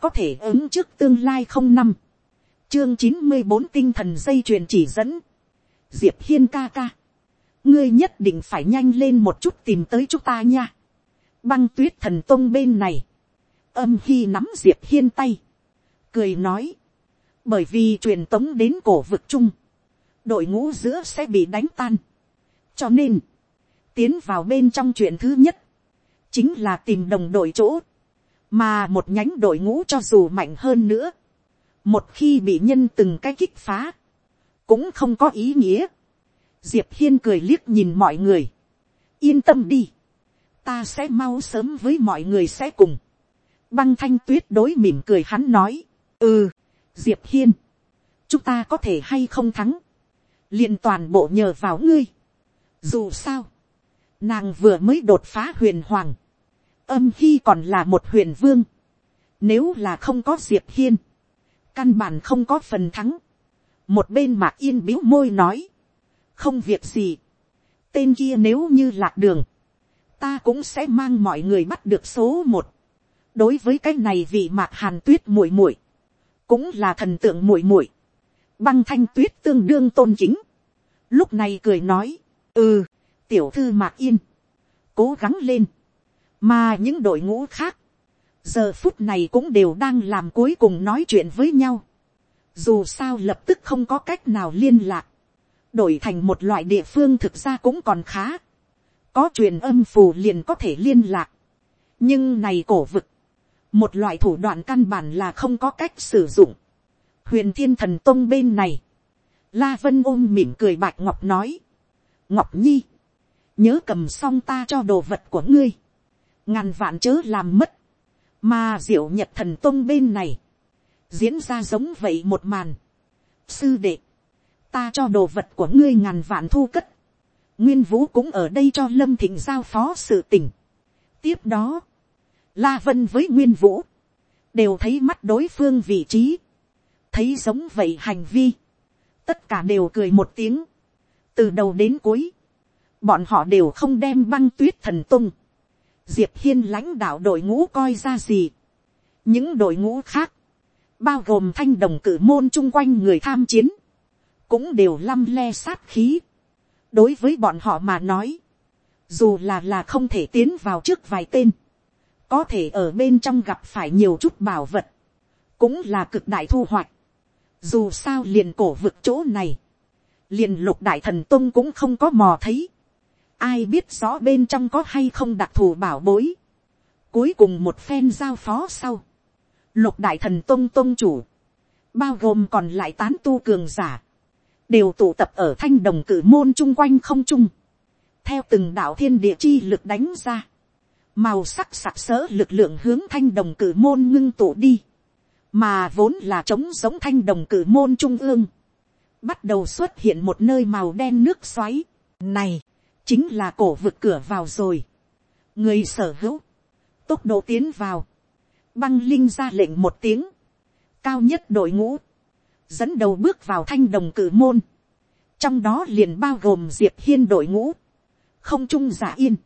có thể ứng trước tương lai không năm, chương chín mươi bốn tinh thần dây chuyền chỉ dẫn, diệp hiên ca ca, ngươi nhất định phải nhanh lên một chút tìm tới chúng ta nha, băng tuyết thần tông bên này, âm khi nắm diệp hiên tay, cười nói, bởi vì truyền tống đến cổ vực chung, đội ngũ giữa sẽ bị đánh tan. cho nên, tiến vào bên trong chuyện thứ nhất, chính là tìm đồng đội chỗ, mà một nhánh đội ngũ cho dù mạnh hơn nữa, một khi bị nhân từng cái kích phá, cũng không có ý nghĩa. diệp hiên cười liếc nhìn mọi người, yên tâm đi, ta sẽ mau sớm với mọi người sẽ cùng. băng thanh tuyết đối mỉm cười hắn nói, ừ, diệp hiên, chúng ta có thể hay không thắng, liền toàn bộ nhờ vào ngươi. dù sao, nàng vừa mới đột phá huyền hoàng, âm khi còn là một huyền vương, nếu là không có diệp hiên, căn bản không có phần thắng, một bên mạc yên biếu môi nói, không việc gì, tên kia nếu như lạc đường, ta cũng sẽ mang mọi người bắt được số một. đối với cái này vị mạc hàn tuyết muội muội, cũng là thần tượng muội muội, băng thanh tuyết tương đương tôn chính, lúc này cười nói, ừ, tiểu thư mạc yên, cố gắng lên, mà những đội ngũ khác, giờ phút này cũng đều đang làm cuối cùng nói chuyện với nhau, dù sao lập tức không có cách nào liên lạc, đổi thành một loại địa phương thực ra cũng còn khá, có truyền âm phù liền có thể liên lạc, nhưng này cổ vực, một loại thủ đoạn căn bản là không có cách sử dụng. huyền thiên thần tông bên này, la vân ôm mỉm cười bạch ngọc nói, ngọc nhi, nhớ cầm xong ta cho đồ vật của ngươi, ngàn vạn chớ làm mất, mà diệu nhật thần tông bên này, diễn ra giống vậy một màn. sư đệ, ta cho đồ vật của ngươi ngàn vạn thu cất, nguyên vũ cũng ở đây cho lâm thịnh giao phó sự tình. tiếp đó, La Vân với Nguyên Vũ. Đều thấy mắt đối phương vị trí. Thấy giống vậy hành vi. Tất cả đều cười một tiếng. Từ đầu đến cuối. Bọn họ đều không đem băng tuyết thần tung. Diệp Hiên lãnh đạo đội ngũ coi ra gì. Những đội ngũ khác. Bao gồm thanh đồng cử môn chung quanh người tham chiến. Cũng đều lăm le sát khí. Đối với bọn họ mà nói. Dù là là không thể tiến vào trước vài tên có thể ở bên trong gặp phải nhiều chút bảo vật, cũng là cực đại thu hoạch. Dù sao liền cổ vực chỗ này, liền lục đại thần tông cũng không có mò thấy. Ai biết rõ bên trong có hay không đặc thù bảo bối. Cuối cùng một phen giao phó sau. Lục đại thần tông tông chủ. Bao gồm còn lại tán tu cường giả. Đều tụ tập ở thanh đồng cử môn chung quanh không chung. Theo từng đạo thiên địa chi lực đánh ra màu sắc sặc sỡ lực lượng hướng thanh đồng cử môn ngưng tụ đi, mà vốn là trống giống thanh đồng cử môn trung ương, bắt đầu xuất hiện một nơi màu đen nước xoáy, này, chính là cổ vực cửa vào rồi, người sở hữu, tốc độ tiến vào, băng linh ra lệnh một tiếng, cao nhất đội ngũ, dẫn đầu bước vào thanh đồng cử môn, trong đó liền bao gồm diệp hiên đội ngũ, không trung giả yên,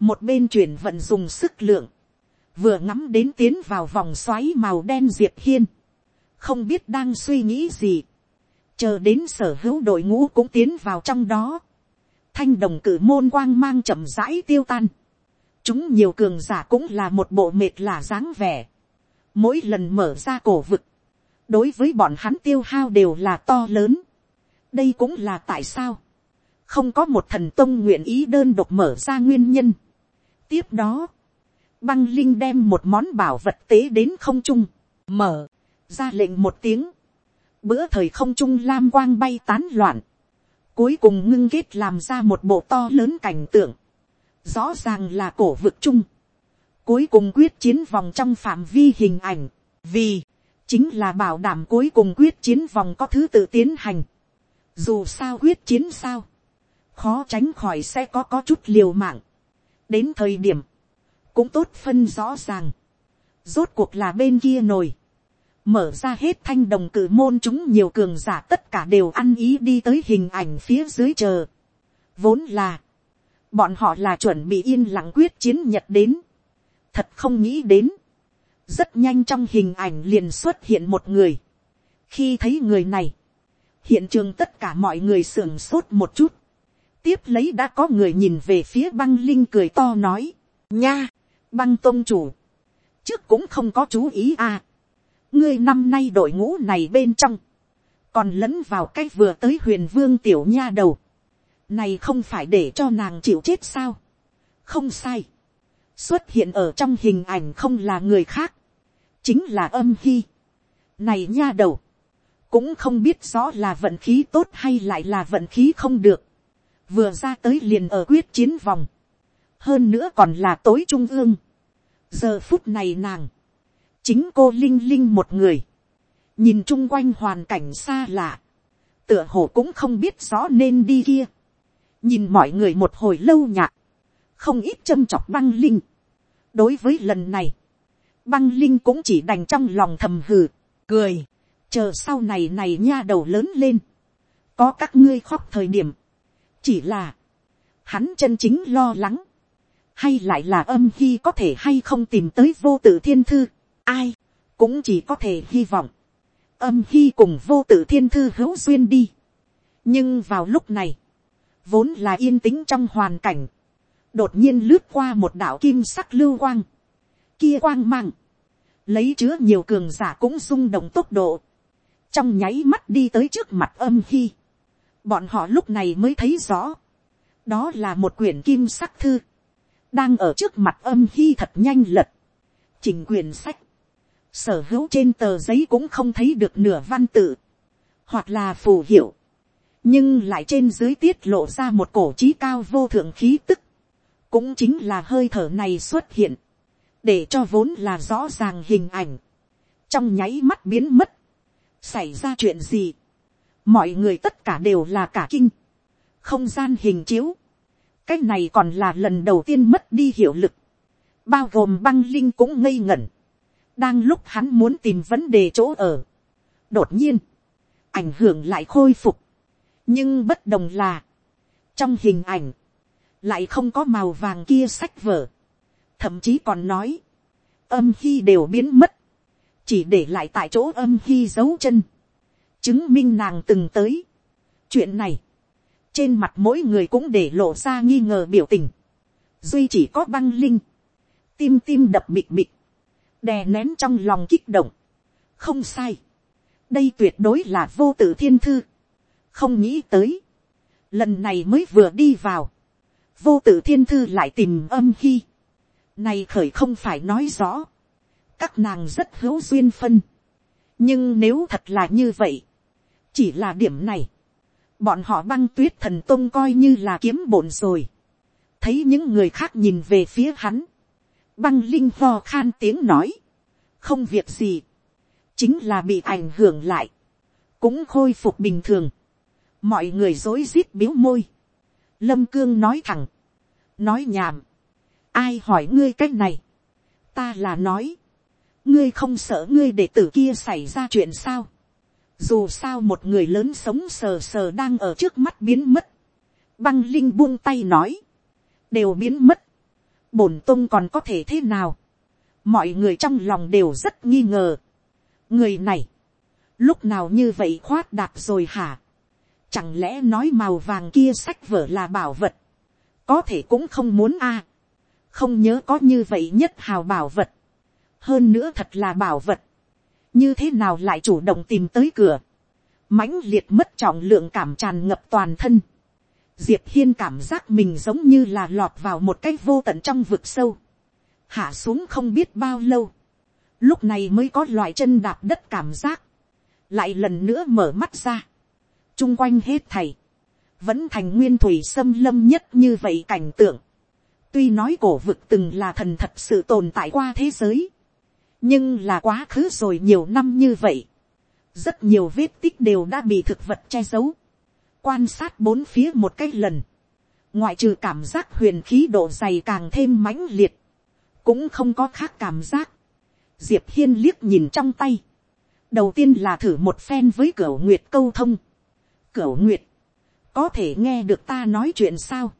một bên chuyển vận dùng sức lượng, vừa ngắm đến tiến vào vòng xoáy màu đen diệp hiên, không biết đang suy nghĩ gì, chờ đến sở hữu đội ngũ cũng tiến vào trong đó, thanh đồng cử môn quang mang chậm rãi tiêu tan, chúng nhiều cường giả cũng là một bộ mệt là dáng vẻ, mỗi lần mở ra cổ vực, đối với bọn hắn tiêu hao đều là to lớn, đây cũng là tại sao, không có một thần tông nguyện ý đơn độc mở ra nguyên nhân, tiếp đó, băng linh đem một món bảo vật tế đến không trung, mở, ra lệnh một tiếng, bữa thời không trung lam quang bay tán loạn, cuối cùng ngưng kết làm ra một bộ to lớn cảnh tượng, rõ ràng là cổ vực chung, cuối cùng quyết chiến vòng trong phạm vi hình ảnh, vì, chính là bảo đảm cuối cùng quyết chiến vòng có thứ tự tiến hành, dù sao quyết chiến sao, khó tránh khỏi sẽ có có chút liều mạng, đến thời điểm, cũng tốt phân rõ ràng, rốt cuộc là bên kia nồi, mở ra hết thanh đồng cử môn chúng nhiều cường giả tất cả đều ăn ý đi tới hình ảnh phía dưới chờ. Vốn là, bọn họ là chuẩn bị yên lặng quyết chiến nhật đến. Thật không nghĩ đến, rất nhanh trong hình ảnh liền xuất hiện một người. khi thấy người này, hiện trường tất cả mọi người sưởng sốt một chút. tiếp lấy đã có người nhìn về phía băng linh cười to nói, nha, băng tôn chủ, trước cũng không có chú ý à ngươi năm nay đội ngũ này bên trong, còn lẫn vào cái vừa tới huyền vương tiểu nha đầu. này không phải để cho nàng chịu chết sao. không sai. xuất hiện ở trong hình ảnh không là người khác, chính là âm hy. này nha đầu, cũng không biết rõ là vận khí tốt hay lại là vận khí không được. vừa ra tới liền ở quyết chiến vòng. hơn nữa còn là tối trung ương. giờ phút này nàng, chính cô linh linh một người, nhìn chung quanh hoàn cảnh xa lạ, tựa hồ cũng không biết rõ nên đi kia. nhìn mọi người một hồi lâu nhạc, không ít châm chọc băng linh. đối với lần này, băng linh cũng chỉ đành trong lòng thầm hừ, cười, chờ sau này này nha đầu lớn lên, có các ngươi khóc thời điểm, chỉ là, hắn chân chính lo lắng, hay lại là âm khi có thể hay không tìm tới vô tự thiên thư, ai, cũng chỉ có thể hy vọng, âm hy cùng vô tự thiên thư hữu duyên đi. nhưng vào lúc này, vốn là yên tĩnh trong hoàn cảnh, đột nhiên lướt qua một đạo kim sắc lưu quang, kia quang mang, lấy chứa nhiều cường giả cũng rung động tốc độ, trong nháy mắt đi tới trước mặt âm hy, bọn họ lúc này mới thấy rõ, đó là một quyển kim sắc thư, đang ở trước mặt âm hy thật nhanh lật, chỉnh quyển sách, sở hữu trên tờ giấy cũng không thấy được nửa văn tự, hoặc là phù hiệu, nhưng lại trên dưới tiết lộ ra một cổ trí cao vô thượng khí tức, cũng chính là hơi thở này xuất hiện, để cho vốn là rõ ràng hình ảnh, trong nháy mắt biến mất, xảy ra chuyện gì, mọi người tất cả đều là cả kinh, không gian hình chiếu, cái này còn là lần đầu tiên mất đi hiệu lực, bao gồm băng linh cũng ngây ngẩn, đang lúc hắn muốn tìm vấn đề chỗ ở, đột nhiên, ảnh hưởng lại khôi phục, nhưng bất đồng là, trong hình ảnh, lại không có màu vàng kia sách vở, thậm chí còn nói, âm hy đều biến mất, chỉ để lại tại chỗ âm hy dấu chân, chứng minh nàng từng tới. chuyện này, trên mặt mỗi người cũng để lộ ra nghi ngờ biểu tình, duy chỉ có băng linh, tim tim đập bịt bịt, đè nén trong lòng kích động. không sai, đây tuyệt đối là vô tử thiên thư, không nghĩ tới, lần này mới vừa đi vào, vô tử thiên thư lại tìm âm khi. này khởi không phải nói rõ, các nàng rất hữu duyên phân, nhưng nếu thật là như vậy, chỉ là điểm này, bọn họ băng tuyết thần tôn coi như là kiếm bổn rồi, thấy những người khác nhìn về phía hắn, băng linh ho khan tiếng nói, không việc gì, chính là bị ảnh hưởng lại, cũng khôi phục bình thường, mọi người dối rít biếu môi, lâm cương nói thẳng, nói nhảm, ai hỏi ngươi c á c h này, ta là nói, ngươi không sợ ngươi để tử kia xảy ra chuyện sao, dù sao một người lớn sống sờ sờ đang ở trước mắt biến mất, băng linh buông tay nói, đều biến mất, bổn tung còn có thể thế nào. mọi người trong lòng đều rất nghi ngờ. người này, lúc nào như vậy khoát đạp rồi hả. chẳng lẽ nói màu vàng kia sách vở là bảo vật. có thể cũng không muốn a. không nhớ có như vậy nhất hào bảo vật. hơn nữa thật là bảo vật. như thế nào lại chủ động tìm tới cửa. mãnh liệt mất trọng lượng cảm tràn ngập toàn thân diệp hiên cảm giác mình giống như là lọt vào một cái vô tận trong vực sâu, hạ xuống không biết bao lâu, lúc này mới có loại chân đạp đất cảm giác, lại lần nữa mở mắt ra, chung quanh hết thầy, vẫn thành nguyên thủy xâm lâm nhất như vậy cảnh tượng, tuy nói cổ vực từng là thần thật sự tồn tại qua thế giới, nhưng là quá khứ rồi nhiều năm như vậy, rất nhiều vết tích đều đã bị thực vật che giấu, quan sát bốn phía một cái lần, ngoại trừ cảm giác huyền khí độ dày càng thêm mãnh liệt, cũng không có khác cảm giác. Diệp hiên liếc nhìn trong tay, đầu tiên là thử một phen với cửa nguyệt câu thông. Cửa nguyệt, có thể nghe được ta nói chuyện sao,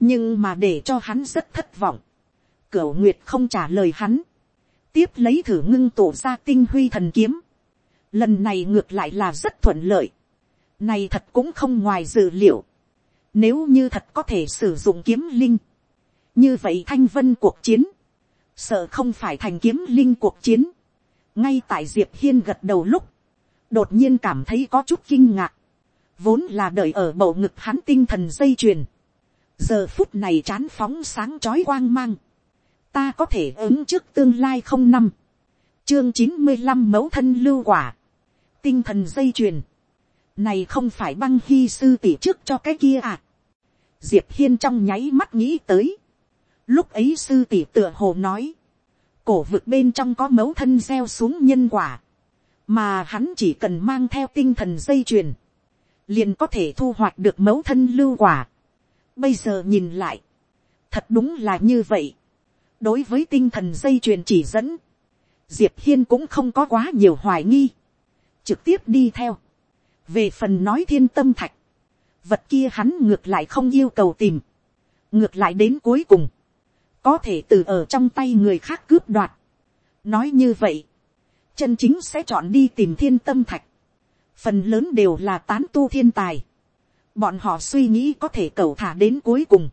nhưng mà để cho hắn rất thất vọng. Cửa nguyệt không trả lời hắn, tiếp lấy thử ngưng tổ ra tinh huy thần kiếm, lần này ngược lại là rất thuận lợi, này thật cũng không ngoài dự liệu, nếu như thật có thể sử dụng kiếm linh, như vậy thanh vân cuộc chiến, sợ không phải thành kiếm linh cuộc chiến, ngay tại diệp hiên gật đầu lúc, đột nhiên cảm thấy có chút kinh ngạc, vốn là đợi ở bầu ngực hắn tinh thần dây chuyền, giờ phút này chán phóng sáng chói quang mang, ta có thể ứng trước tương lai không năm, chương chín mươi năm mẫu thân lưu quả, tinh thần dây chuyền, này không phải băng hy sư tỷ trước cho cái kia à. diệp hiên trong nháy mắt nghĩ tới, lúc ấy sư tỷ tựa hồ nói, cổ vực bên trong có mẫu thân gieo xuống nhân quả, mà hắn chỉ cần mang theo tinh thần dây chuyền, liền có thể thu hoạch được mẫu thân lưu quả. Bây giờ nhìn lại, thật đúng là như vậy. đối với tinh thần dây chuyền chỉ dẫn, diệp hiên cũng không có quá nhiều hoài nghi, trực tiếp đi theo về phần nói thiên tâm thạch, vật kia hắn ngược lại không yêu cầu tìm, ngược lại đến cuối cùng, có thể từ ở trong tay người khác cướp đoạt. nói như vậy, chân chính sẽ chọn đi tìm thiên tâm thạch, phần lớn đều là tán tu thiên tài, bọn họ suy nghĩ có thể cầu thả đến cuối cùng,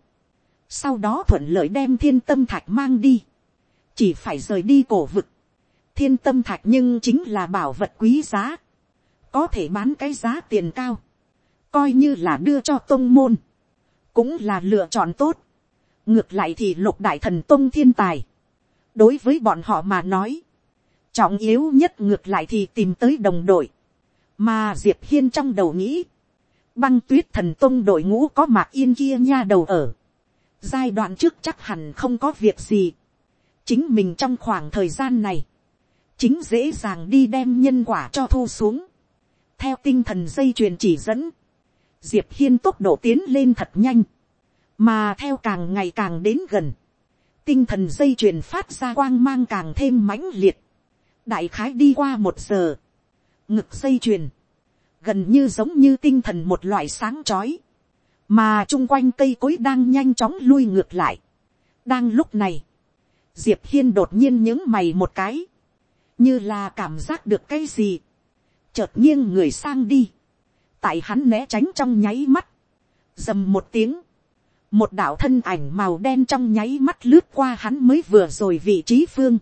sau đó thuận lợi đem thiên tâm thạch mang đi, chỉ phải rời đi cổ vực, thiên tâm thạch nhưng chính là bảo vật quý giá, có thể bán cái giá tiền cao, coi như là đưa cho tôn môn, cũng là lựa chọn tốt, ngược lại thì lục đại thần tôn thiên tài, đối với bọn họ mà nói, trọng yếu nhất ngược lại thì tìm tới đồng đội, mà diệp hiên trong đầu nghĩ, băng tuyết thần tôn đội ngũ có mạc yên kia nha đầu ở, giai đoạn trước chắc hẳn không có việc gì, chính mình trong khoảng thời gian này, chính dễ dàng đi đem nhân quả cho thu xuống, theo tinh thần dây chuyền chỉ dẫn, diệp hiên tốc độ tiến lên thật nhanh, mà theo càng ngày càng đến gần, tinh thần dây chuyền phát ra quang mang càng thêm mãnh liệt, đại khái đi qua một giờ, ngực dây chuyền, gần như giống như tinh thần một loại sáng chói, mà chung quanh cây cối đang nhanh chóng lui ngược lại. đang lúc này, diệp hiên đột nhiên những mày một cái, như là cảm giác được cái gì, chợt nghiêng người sang đi, tại hắn né tránh trong nháy mắt, dầm một tiếng, một đạo thân ảnh màu đen trong nháy mắt lướt qua hắn mới vừa rồi vị trí phương,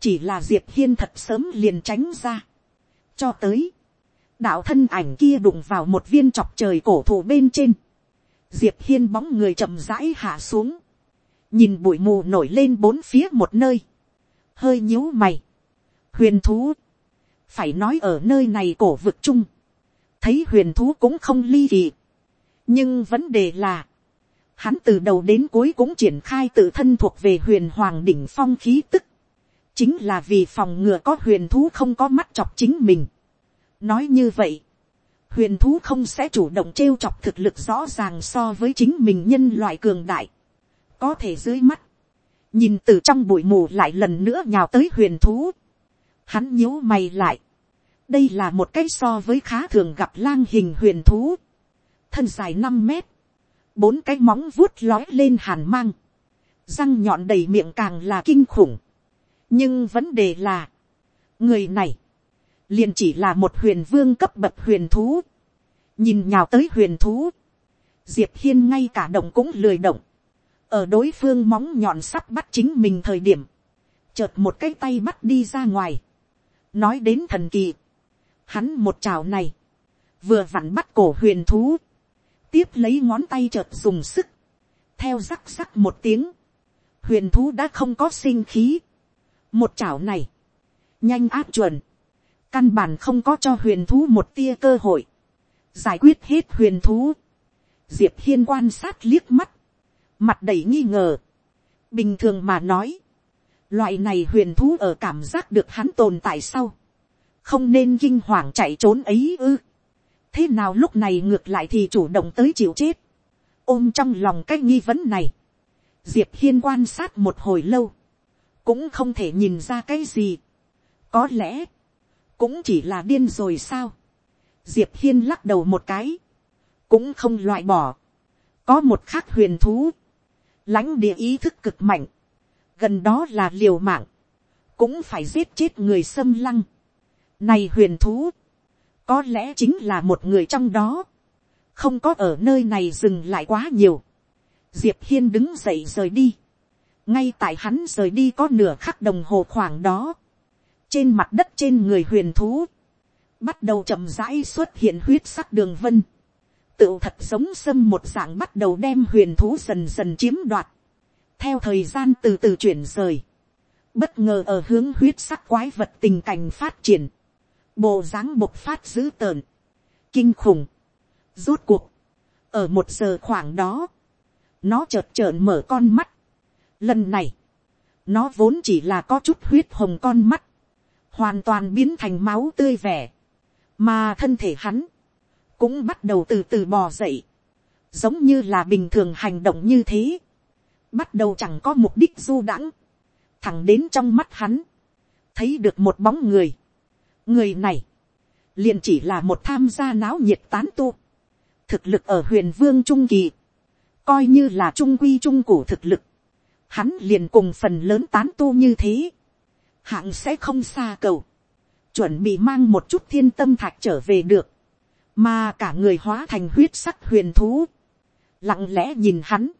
chỉ là diệp hiên thật sớm liền tránh ra, cho tới, đạo thân ảnh kia đụng vào một viên chọc trời cổ thụ bên trên, diệp hiên bóng người chậm rãi hạ xuống, nhìn bụi mù nổi lên bốn phía một nơi, hơi nhíu mày, huyền thú, phải nói ở nơi này cổ vực chung, thấy huyền thú cũng không ly kỳ, nhưng vấn đề là, hắn từ đầu đến cuối cũng triển khai tự thân thuộc về huyền hoàng đỉnh phong khí tức, chính là vì phòng ngừa có huyền thú không có mắt chọc chính mình. nói như vậy, huyền thú không sẽ chủ động trêu chọc thực lực rõ ràng so với chính mình nhân loại cường đại. có thể dưới mắt, nhìn từ trong bụi mù lại lần nữa nhào tới huyền thú hắn nhíu mày lại. đây là một cái so với khá thường gặp lang hình huyền thú. thân dài năm mét. bốn cái móng vuốt lói lên hàn mang. răng nhọn đầy miệng càng là kinh khủng nhưng vấn đề là, người này, liền chỉ là một huyền vương cấp bậc huyền thú, nhìn nhào tới huyền thú, diệp hiên ngay cả động cũng lười động, ở đối phương móng nhọn sắp bắt chính mình thời điểm, chợt một cái tay bắt đi ra ngoài, nói đến thần kỳ, hắn một trào này, vừa vặn bắt cổ huyền thú, tiếp lấy ngón tay chợt dùng sức, theo rắc rắc một tiếng, huyền thú đã không có sinh khí, một chảo này, nhanh áp chuẩn, căn bản không có cho huyền thú một tia cơ hội, giải quyết hết huyền thú, diệp hiên quan sát liếc mắt, mặt đầy nghi ngờ, bình thường mà nói, loại này huyền thú ở cảm giác được hắn tồn tại sau, không nên kinh hoàng chạy trốn ấy ư, thế nào lúc này ngược lại thì chủ động tới chịu chết, ôm trong lòng cái nghi vấn này, diệp hiên quan sát một hồi lâu, cũng không thể nhìn ra cái gì. có lẽ, cũng chỉ là điên rồi sao. diệp hiên lắc đầu một cái, cũng không loại bỏ. có một khác huyền thú, lãnh địa ý thức cực mạnh, gần đó là liều mạng, cũng phải giết chết người xâm lăng. Này huyền thú, có lẽ chính là một người trong đó, không có ở nơi này dừng lại quá nhiều. Diệp hiên đứng dậy rời đi, ngay tại hắn rời đi có nửa khắc đồng hồ khoảng đó, trên mặt đất trên người huyền thú, bắt đầu chậm rãi xuất hiện huyết sắc đường vân, tựu thật giống xâm một dạng bắt đầu đem huyền thú dần dần chiếm đoạt, theo thời gian từ từ chuyển rời, bất ngờ ở hướng huyết sắc quái vật tình cảnh phát triển, bộ dáng bộc phát dữ tợn, kinh khủng, rốt cuộc, ở một giờ khoảng đó, nó chợt trợn mở con mắt, lần này, nó vốn chỉ là có chút huyết hồng con mắt, hoàn toàn biến thành máu tươi vẻ, mà thân thể hắn, cũng bắt đầu từ từ bò dậy, giống như là bình thường hành động như thế, bắt đầu chẳng có mục đích du đãng, thẳng đến trong mắt hắn, thấy được một bóng người, người này, liền chỉ là một tham gia náo nhiệt tán tu, thực lực ở huyền vương trung kỳ, coi như là trung quy trung cổ thực lực, hắn liền cùng phần lớn tán tu như thế, hạng sẽ không xa cầu, chuẩn bị mang một chút thiên tâm thạch trở về được, mà cả người hóa thành huyết sắc huyền thú, lặng lẽ nhìn hắn,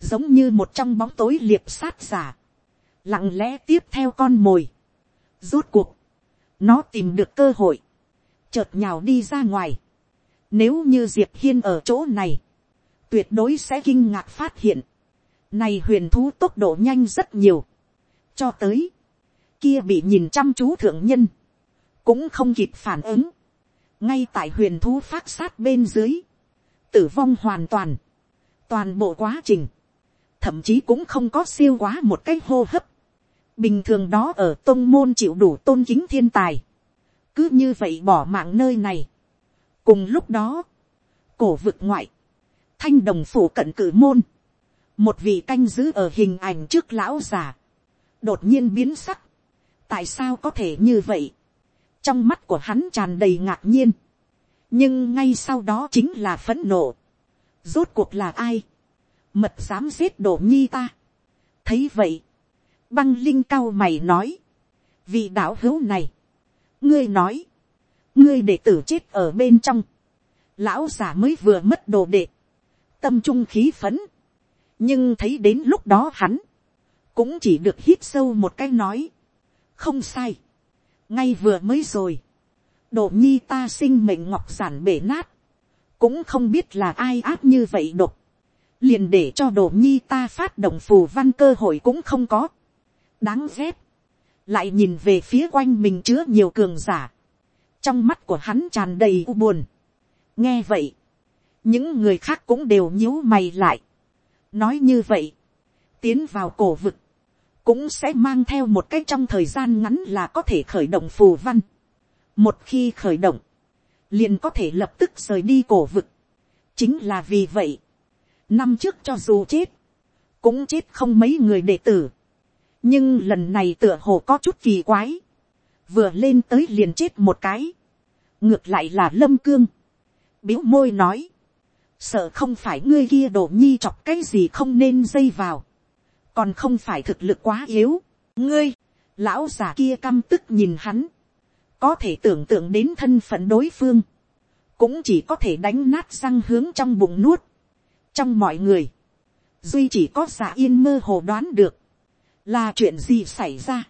giống như một trong bóng tối liệp sát giả, lặng lẽ tiếp theo con mồi, rốt cuộc, nó tìm được cơ hội, chợt nhào đi ra ngoài, nếu như diệp hiên ở chỗ này, tuyệt đối sẽ kinh ngạc phát hiện, này huyền thú tốc độ nhanh rất nhiều, cho tới, kia bị nhìn chăm chú thượng nhân, cũng không kịp phản ứng, ngay tại huyền thú phát sát bên dưới, tử vong hoàn toàn, toàn bộ quá trình, thậm chí cũng không có siêu quá một cái hô hấp, bình thường đó ở tôn môn chịu đủ tôn kính thiên tài, cứ như vậy bỏ mạng nơi này. cùng lúc đó, cổ vực ngoại, thanh đồng phủ cận cử môn, một vị canh giữ ở hình ảnh trước lão già, đột nhiên biến sắc, tại sao có thể như vậy, trong mắt của hắn tràn đầy ngạc nhiên, nhưng ngay sau đó chính là phẫn nộ, rốt cuộc là ai, mật dám giết đổ nhi ta, thấy vậy, băng linh cao mày nói, vị đạo hữu này, ngươi nói, ngươi đệ tử chết ở bên trong, lão già mới vừa mất đồ đệ, tâm trung khí phấn, nhưng thấy đến lúc đó hắn, cũng chỉ được hít sâu một cái nói, không sai, ngay vừa mới rồi, đồ nhi ta sinh mệnh ngọc giản bể nát, cũng không biết là ai áp như vậy độc liền để cho đồ nhi ta phát động phù văn cơ hội cũng không có, đáng ghét, lại nhìn về phía quanh mình chứa nhiều cường giả, trong mắt của hắn tràn đầy u buồn. nghe vậy, những người khác cũng đều nhíu mày lại. nói như vậy, tiến vào cổ vực, cũng sẽ mang theo một cách trong thời gian ngắn là có thể khởi động phù văn. một khi khởi động, liền có thể lập tức rời đi cổ vực. chính là vì vậy, năm trước cho dù chết, cũng chết không mấy người đệ tử. Nhưng lần này tựa hồ có chút kỳ quái, vừa lên tới liền chết một cái, ngược lại là lâm cương, biếu môi nói, sợ không phải ngươi kia đổ nhi chọc cái gì không nên dây vào, còn không phải thực lực quá yếu, ngươi, lão già kia căm tức nhìn hắn, có thể tưởng tượng đến thân phận đối phương, cũng chỉ có thể đánh nát răng hướng trong bụng nuốt, trong mọi người, duy chỉ có giả yên mơ hồ đoán được, là chuyện gì xảy ra.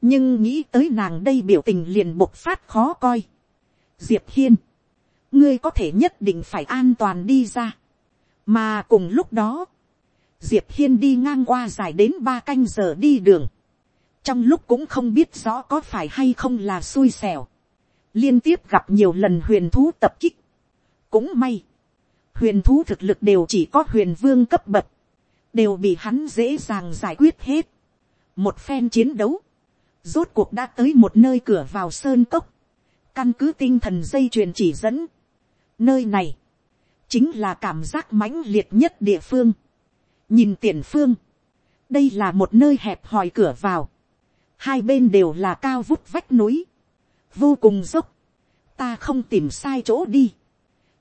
nhưng nghĩ tới nàng đây biểu tình liền bộc phát khó coi. diệp hiên, ngươi có thể nhất định phải an toàn đi ra. mà cùng lúc đó, diệp hiên đi ngang qua dài đến ba canh giờ đi đường. trong lúc cũng không biết rõ có phải hay không là xui xẻo. liên tiếp gặp nhiều lần huyền thú tập kích. cũng may, huyền thú thực lực đều chỉ có huyền vương cấp bậc, đều bị hắn dễ dàng giải quyết hết. Một phen chiến đấu, rốt cuộc đã tới một nơi cửa vào sơn cốc, căn cứ tinh thần dây chuyền chỉ dẫn. Nơi này, chính là cảm giác mãnh liệt nhất địa phương. nhìn tiền phương, đây là một nơi hẹp hòi cửa vào, hai bên đều là cao vút vách núi, vô cùng dốc, ta không tìm sai chỗ đi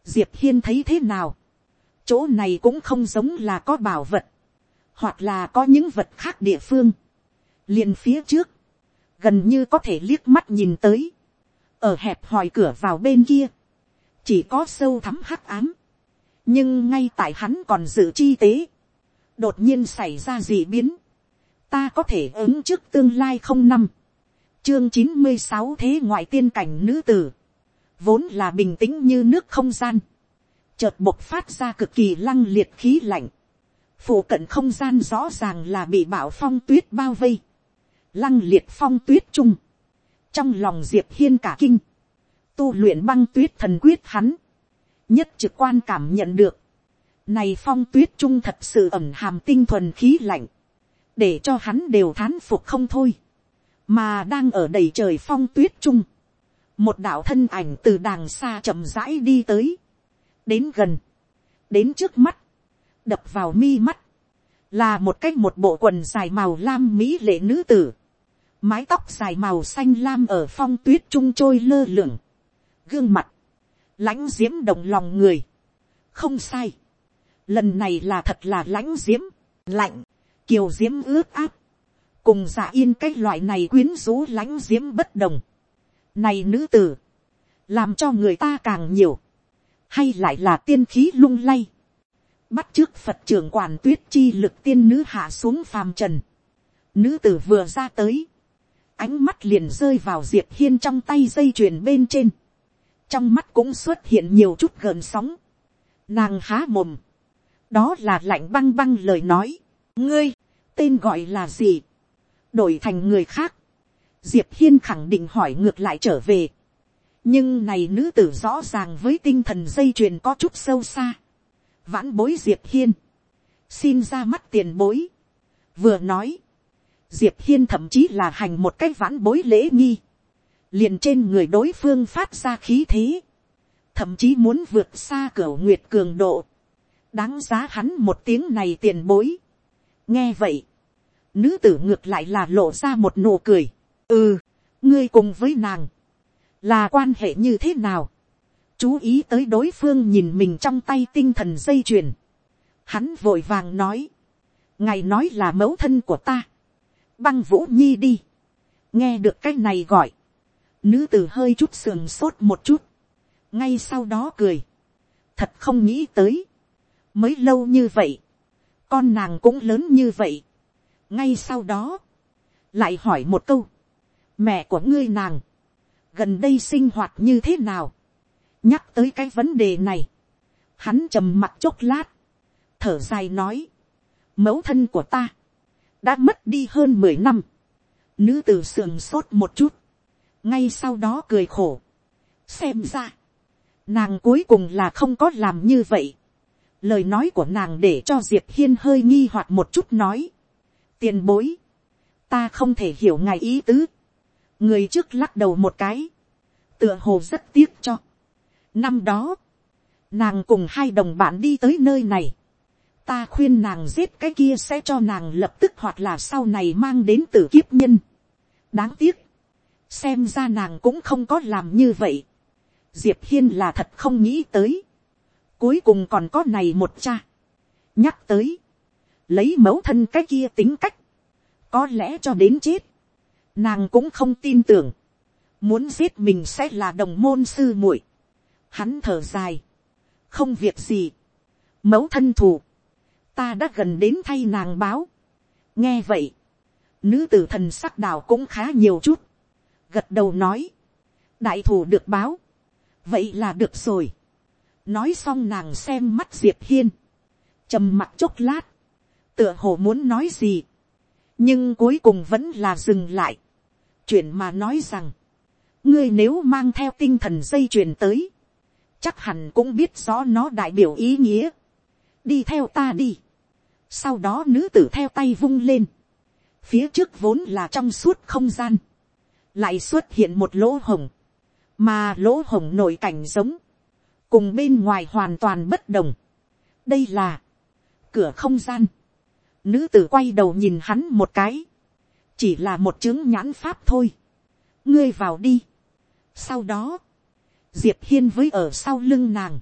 diệp hiên thấy thế nào, chỗ này cũng không giống là có bảo vật, hoặc là có những vật khác địa phương. Liền phía trước, gần như có thể liếc mắt nhìn tới, ở hẹp hòi cửa vào bên kia, chỉ có sâu thắm hắc ám, nhưng ngay tại hắn còn giữ chi tế, đột nhiên xảy ra gì biến, ta có thể ứng trước tương lai không năm, chương chín mươi sáu thế ngoại tiên cảnh nữ tử, vốn là bình tĩnh như nước không gian, chợt bộc phát ra cực kỳ lăng liệt khí lạnh, phủ cận không gian rõ ràng là bị bảo phong tuyết bao vây, lăng liệt phong tuyết chung, trong lòng diệp hiên cả kinh, tu luyện băng tuyết thần quyết hắn, nhất trực quan cảm nhận được, này phong tuyết trung thật sự ẩm hàm tinh thuần khí lạnh, để cho hắn đều thán phục không thôi, mà đang ở đầy trời phong tuyết trung, một đạo thân ảnh từ đàng xa chậm rãi đi tới, đến gần, đến trước mắt, đập vào mi mắt, là một cách một bộ quần dài màu lam mỹ lệ nữ tử, mái tóc dài màu xanh lam ở phong tuyết trung trôi lơ lửng, gương mặt, lãnh d i ễ m động lòng người, không sai, lần này là thật là lãnh d i ễ m lạnh, kiều d i ễ m ướt áp, cùng giả yên cái loại này quyến rũ lãnh d i ễ m bất đồng, này nữ tử, làm cho người ta càng nhiều, hay lại là tiên khí lung lay, bắt trước phật trưởng quản tuyết chi lực tiên nữ hạ xuống phàm trần, nữ tử vừa ra tới, ánh mắt liền rơi vào diệp hiên trong tay dây chuyền bên trên, trong mắt cũng xuất hiện nhiều chút gợn sóng, nàng há mồm, đó là lạnh băng băng lời nói, ngươi, tên gọi là gì, đổi thành người khác, diệp hiên khẳng định hỏi ngược lại trở về, nhưng này nữ tử rõ ràng với tinh thần dây chuyền có chút sâu xa, vãn bối diệp hiên, xin ra mắt tiền bối, vừa nói, diệp hiên thậm chí là hành một cách vãn bối lễ nghi, liền trên người đối phương phát ra khí thế, thậm chí muốn vượt xa cửa nguyệt cường độ, đáng giá hắn một tiếng này tiền bối. nghe vậy, nữ tử ngược lại là lộ ra một nụ cười, ừ, ngươi cùng với nàng, là quan hệ như thế nào, chú ý tới đối phương nhìn mình trong tay tinh thần dây chuyền, hắn vội vàng nói, ngài nói là mẫu thân của ta, băng vũ nhi đi, nghe được cái này gọi, Nữ tử hơi chút sườn sốt một chút. Ngay sau đó cười. Thật không nghĩ tới. Mới lâu như vậy. Con nàng cũng lớn như vậy. Ngay sau đó. Lại hỏi một câu. Mẹ của ngươi nàng. Gần đây sinh hoạt như thế nào? Nhắc tới cái vấn đề này. Hắn trầm mặt chốc lát. Thở dài nói. Mẫu thân của ta. Đã mất đi hơn mười năm. Nữ tử sườn sốt một chút ngay sau đó cười khổ. xem ra, nàng cuối cùng là không có làm như vậy. lời nói của nàng để cho diệp hiên hơi nghi hoặc một chút nói. tiền bối, ta không thể hiểu ngài ý tứ người trước lắc đầu một cái, tựa hồ rất tiếc cho. năm đó, nàng cùng hai đồng bạn đi tới nơi này. ta khuyên nàng giết cái kia sẽ cho nàng lập tức hoặc là sau này mang đến tử kiếp nhân. đáng tiếc, xem ra nàng cũng không có làm như vậy. diệp hiên là thật không nghĩ tới. cuối cùng còn có này một cha. nhắc tới, lấy mẫu thân cái kia tính cách, có lẽ cho đến chết, nàng cũng không tin tưởng, muốn giết mình sẽ là đồng môn sư muội. hắn thở dài, không việc gì, mẫu thân thù, ta đã gần đến thay nàng báo. nghe vậy, nữ tử thần sắc đào cũng khá nhiều chút, gật đầu nói, đại thủ được báo, vậy là được rồi. nói xong nàng xem mắt diệp hiên, trầm mặt chốc lát, tựa hồ muốn nói gì, nhưng cuối cùng vẫn là dừng lại, chuyện mà nói rằng, ngươi nếu mang theo tinh thần dây chuyền tới, chắc hẳn cũng biết rõ nó đại biểu ý nghĩa, đi theo ta đi, sau đó nữ tử theo tay vung lên, phía trước vốn là trong suốt không gian, lại xuất hiện một lỗ hồng, mà lỗ hồng nội cảnh giống, cùng bên ngoài hoàn toàn bất đồng. đây là, cửa không gian, nữ tử quay đầu nhìn hắn một cái, chỉ là một chứng nhãn pháp thôi, ngươi vào đi. sau đó, diệp hiên với ở sau lưng nàng,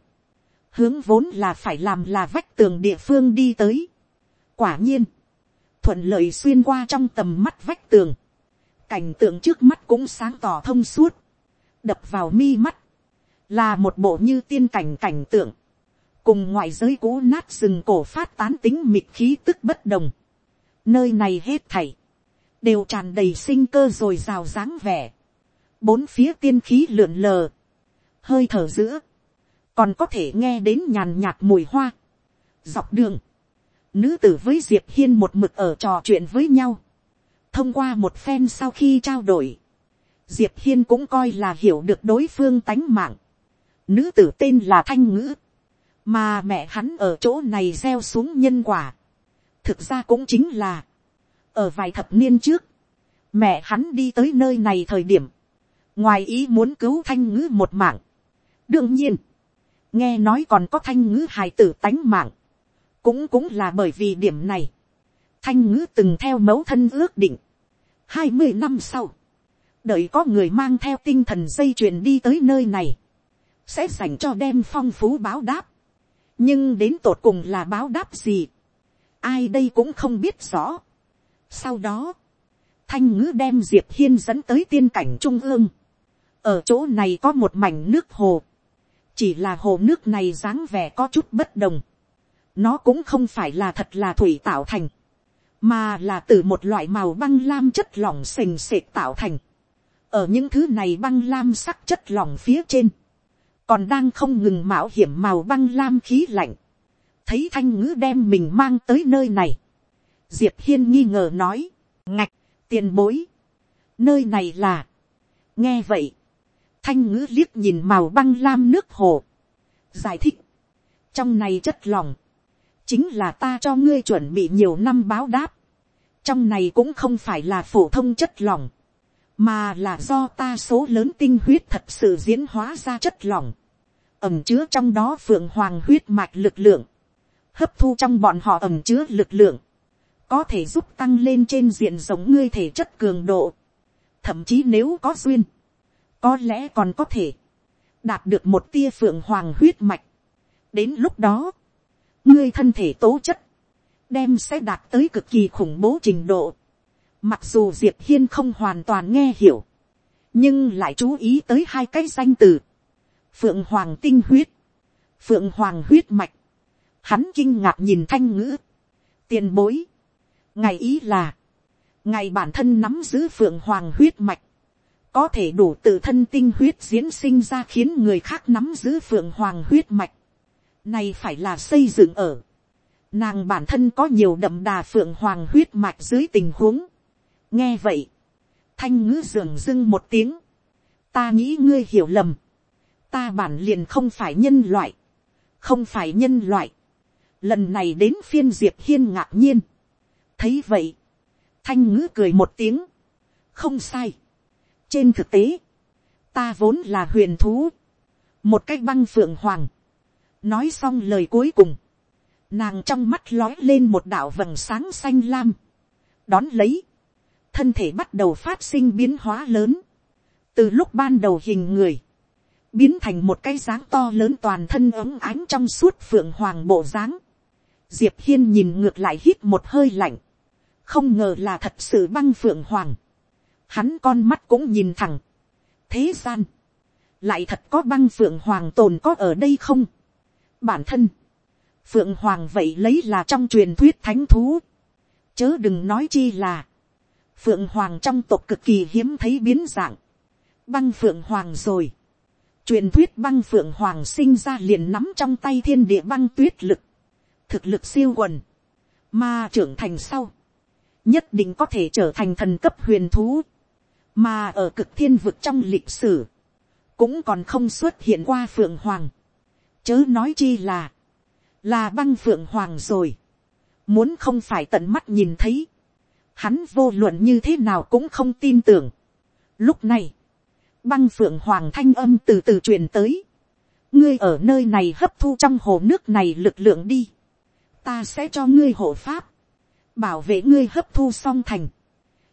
hướng vốn là phải làm là vách tường địa phương đi tới. quả nhiên, thuận lợi xuyên qua trong tầm mắt vách tường, cảnh tượng trước mắt cũng sáng tỏ thông suốt, đập vào mi mắt, là một bộ như tiên cảnh cảnh tượng, cùng ngoại giới cũ nát rừng cổ phát tán tính mịt khí tức bất đồng, nơi này hết thảy, đều tràn đầy sinh cơ rồi rào dáng vẻ, bốn phía tiên khí lượn lờ, hơi thở giữa, còn có thể nghe đến nhàn nhạt mùi hoa, dọc đường, nữ tử với diệp hiên một mực ở trò chuyện với nhau, thông qua một phen sau khi trao đổi, diệp hiên cũng coi là hiểu được đối phương tánh mạng, nữ tử tên là thanh ngữ, mà mẹ hắn ở chỗ này gieo xuống nhân quả, thực ra cũng chính là, ở vài thập niên trước, mẹ hắn đi tới nơi này thời điểm, ngoài ý muốn cứu thanh ngữ một mạng. đương nhiên, nghe nói còn có thanh ngữ hài tử tánh mạng, cũng cũng là bởi vì điểm này, thanh ngữ từng theo mẫu thân ước định, hai mươi năm sau, đợi có người mang theo tinh thần dây chuyền đi tới nơi này, sẽ dành cho đem phong phú báo đáp, nhưng đến tột cùng là báo đáp gì, ai đây cũng không biết rõ sau đó, thanh ngữ đem diệp hiên dẫn tới tiên cảnh trung ương, ở chỗ này có một mảnh nước hồ, chỉ là hồ nước này dáng vẻ có chút bất đồng, nó cũng không phải là thật là thủy tạo thành, mà là từ một loại màu băng lam chất lỏng sình sệt tạo thành. ở những thứ này băng lam sắc chất lỏng phía trên, còn đang không ngừng mạo hiểm màu băng lam khí lạnh, thấy thanh ngữ đem mình mang tới nơi này, diệp hiên nghi ngờ nói, ngạch, tiền bối, nơi này là, nghe vậy, thanh ngữ liếc nhìn màu băng lam nước hồ, giải thích, trong này chất lòng, chính là ta cho ngươi chuẩn bị nhiều năm báo đáp, trong này cũng không phải là phổ thông chất lỏng, mà là do ta số lớn tinh huyết thật sự diễn hóa ra chất lỏng, ẩm chứa trong đó phượng hoàng huyết mạch lực lượng, hấp thu trong bọn họ ẩm chứa lực lượng, có thể giúp tăng lên trên diện giống ngươi thể chất cường độ, thậm chí nếu có duyên, có lẽ còn có thể đạt được một tia phượng hoàng huyết mạch. đến lúc đó, ngươi thân thể tố chất, đem sẽ đạt tới cực kỳ khủng bố trình độ. Mặc dù diệp hiên không hoàn toàn nghe hiểu, nhưng lại chú ý tới hai cái danh từ. phượng hoàng tinh huyết, phượng hoàng huyết mạch. hắn kinh ngạc nhìn thanh ngữ, tiền bối ngày ý là, ngày bản thân nắm giữ phượng hoàng huyết mạch, có thể đủ tự thân tinh huyết diễn sinh ra khiến người khác nắm giữ phượng hoàng huyết mạch. Này phải là xây dựng ở. Nàng bản thân có nhiều đậm đà phượng hoàng huyết mạch dưới tình huống. Nghe vậy. Thanh ngữ dường dưng một tiếng. Ta nghĩ ngươi hiểu lầm. Ta bản liền không phải nhân loại. Không phải nhân loại. Lần này đến phiên diệp hiên ngạc nhiên. Thấy vậy. Thanh ngữ cười một tiếng. Không sai trên thực tế, ta vốn là huyền thú, một cái băng phượng hoàng. nói xong lời cuối cùng, nàng trong mắt lói lên một đạo vầng sáng xanh lam, đón lấy, thân thể bắt đầu phát sinh biến hóa lớn, từ lúc ban đầu hình người, biến thành một cái dáng to lớn toàn thân ấm ánh trong suốt phượng hoàng bộ dáng. Diệp hiên nhìn ngược lại hít một hơi lạnh, không ngờ là thật sự băng phượng hoàng hắn con mắt cũng nhìn thẳng. thế gian, lại thật có băng phượng hoàng tồn có ở đây không. bản thân, phượng hoàng vậy lấy là trong truyền thuyết thánh thú. chớ đừng nói chi là, phượng hoàng trong tộc cực kỳ hiếm thấy biến dạng. băng phượng hoàng rồi. truyền thuyết băng phượng hoàng sinh ra liền nắm trong tay thiên địa băng tuyết lực. thực lực siêu quần. mà trưởng thành sau nhất định có thể trở thành thần cấp huyền thú. Mà ở cực thiên vực trong lịch sử, cũng còn không xuất hiện qua phượng hoàng, chớ nói chi là, là băng phượng hoàng rồi, muốn không phải tận mắt nhìn thấy, hắn vô luận như thế nào cũng không tin tưởng. Lúc này, băng phượng hoàng thanh âm từ từ truyền tới, ngươi ở nơi này hấp thu trong hồ nước này lực lượng đi, ta sẽ cho ngươi hộ pháp, bảo vệ ngươi hấp thu song thành.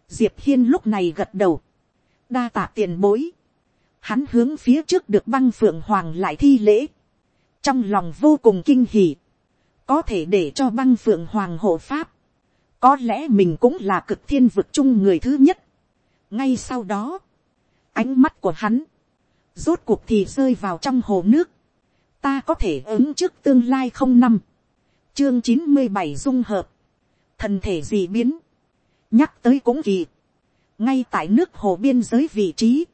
Diệp hiên lúc này gật đầu, đa tạ tiền bối. Hắn hướng phía trước được băng phượng hoàng lại thi lễ. Trong lòng vô cùng kinh hỉ. Có thể để cho băng phượng hoàng hộ pháp. Có lẽ mình cũng là cực thiên vực chung người thứ nhất. ngay sau đó, ánh mắt của hắn, rốt cuộc thì rơi vào trong hồ nước, ta có thể ứng trước tương lai không năm, chương chín mươi bảy dung hợp, thần thể gì biến, nhắc tới cũng kỳ, ngay tại nước hồ biên giới vị trí,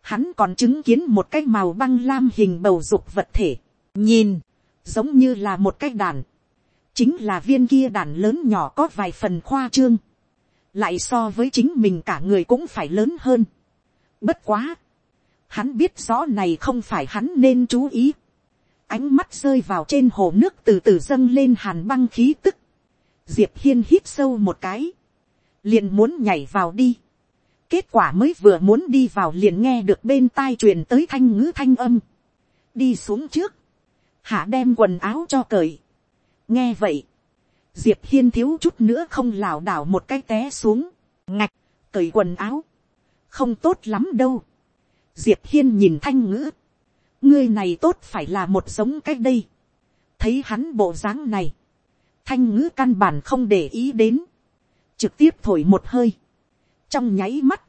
hắn còn chứng kiến một cái màu băng lam hình bầu dục vật thể, nhìn, giống như là một cái đàn, chính là viên kia đàn lớn nhỏ có vài phần khoa trương, lại so với chính mình cả người cũng phải lớn hơn. Bất quá, hắn biết rõ này không phải hắn nên chú ý. Ánh mắt rơi vào trên hồ nước từ từ dâng lên hàn băng khí tức. Diệp hiên hít sâu một cái, liền muốn nhảy vào đi. Kết quả mới vừa muốn đi vào liền nghe được bên tai truyền tới thanh ngữ thanh âm. Đi xuống trước, hạ đem quần áo cho cởi. nghe vậy, diệp hiên thiếu chút nữa không lảo đảo một cái té xuống, ngạch, cởi quần áo, không tốt lắm đâu. diệp hiên nhìn thanh ngữ, ngươi này tốt phải là một giống cái đây. thấy hắn bộ dáng này, thanh ngữ căn bản không để ý đến, trực tiếp thổi một hơi, trong nháy mắt,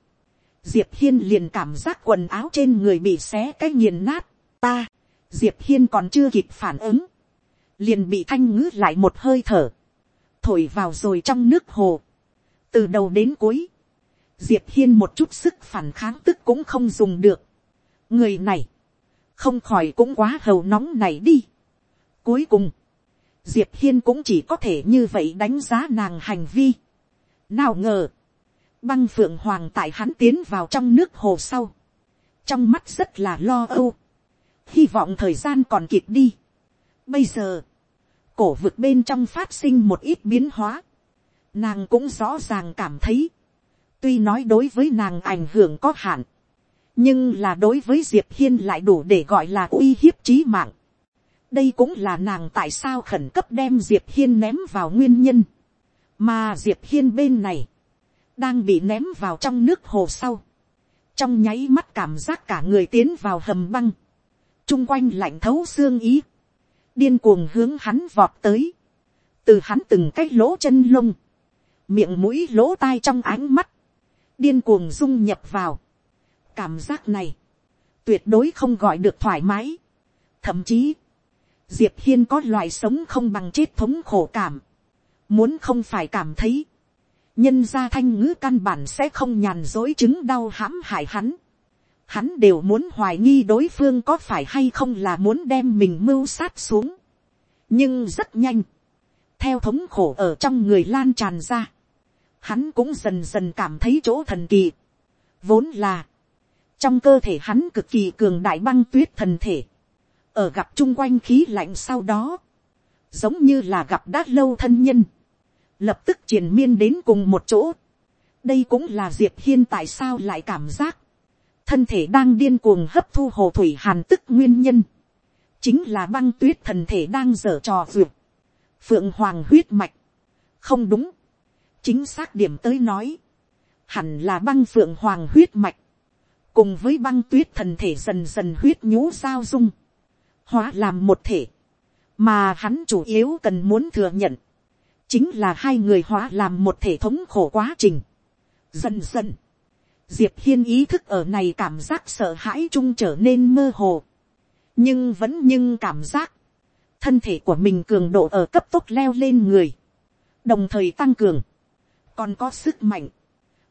diệp hiên liền cảm giác quần áo trên người bị xé cái nghiền nát, ta, diệp hiên còn chưa kịp phản ứng, liền bị thanh ngữ lại một hơi thở, thổi vào rồi trong nước hồ, từ đầu đến cuối, diệp hiên một chút sức phản kháng tức cũng không dùng được, người này, không khỏi cũng quá hầu nóng này đi. Cuối cùng, diệp hiên cũng chỉ có thể như vậy đánh giá nàng hành vi. nào ngờ, băng phượng hoàng tại hắn tiến vào trong nước hồ sau, trong mắt rất là lo âu, hy vọng thời gian còn kịp đi. bây giờ, cổ vực bên trong phát sinh một ít biến hóa, nàng cũng rõ ràng cảm thấy, tuy nói đối với nàng ảnh hưởng có hạn, nhưng là đối với diệp hiên lại đủ để gọi là uy hiếp trí mạng đây cũng là nàng tại sao khẩn cấp đem diệp hiên ném vào nguyên nhân, mà diệp hiên bên này, đang bị ném vào trong nước hồ sau, trong nháy mắt cảm giác cả người tiến vào hầm băng, chung quanh lạnh thấu xương ý, điên cuồng hướng hắn vọt tới, từ hắn từng cái lỗ chân lông, miệng mũi lỗ tai trong ánh mắt, điên cuồng dung nhập vào, cảm giác này, tuyệt đối không gọi được thoải mái, thậm chí, diệp hiên có loại sống không bằng chết thống khổ cảm, muốn không phải cảm thấy, nhân gia thanh ngữ căn bản sẽ không nhàn dối chứng đau hãm hại hắn, hắn đều muốn hoài nghi đối phương có phải hay không là muốn đem mình mưu sát xuống. nhưng rất nhanh, theo thống khổ ở trong người lan tràn ra, hắn cũng dần dần cảm thấy chỗ thần kỳ. vốn là, trong cơ thể hắn cực kỳ cường đại băng tuyết thần thể, ở gặp chung quanh khí lạnh sau đó, giống như là gặp đã lâu thân nhân, lập tức triền miên đến cùng một chỗ. đây cũng là diệp hiên tại sao lại cảm giác, thân thể đang điên cuồng hấp thu hồ thủy hàn tức nguyên nhân, chính là băng tuyết thần thể đang dở trò duyệt phượng hoàng huyết mạch, không đúng, chính xác điểm tới nói, hẳn là băng phượng hoàng huyết mạch, cùng với băng tuyết thần thể dần dần huyết nhũ giao dung, hóa làm một thể, mà hắn chủ yếu cần muốn thừa nhận, chính là hai người hóa làm một thể thống khổ quá trình. Dần dần, diệp hiên ý thức ở này cảm giác sợ hãi chung trở nên mơ hồ, nhưng vẫn nhưng cảm giác, thân thể của mình cường độ ở cấp tốc leo lên người, đồng thời tăng cường, còn có sức mạnh,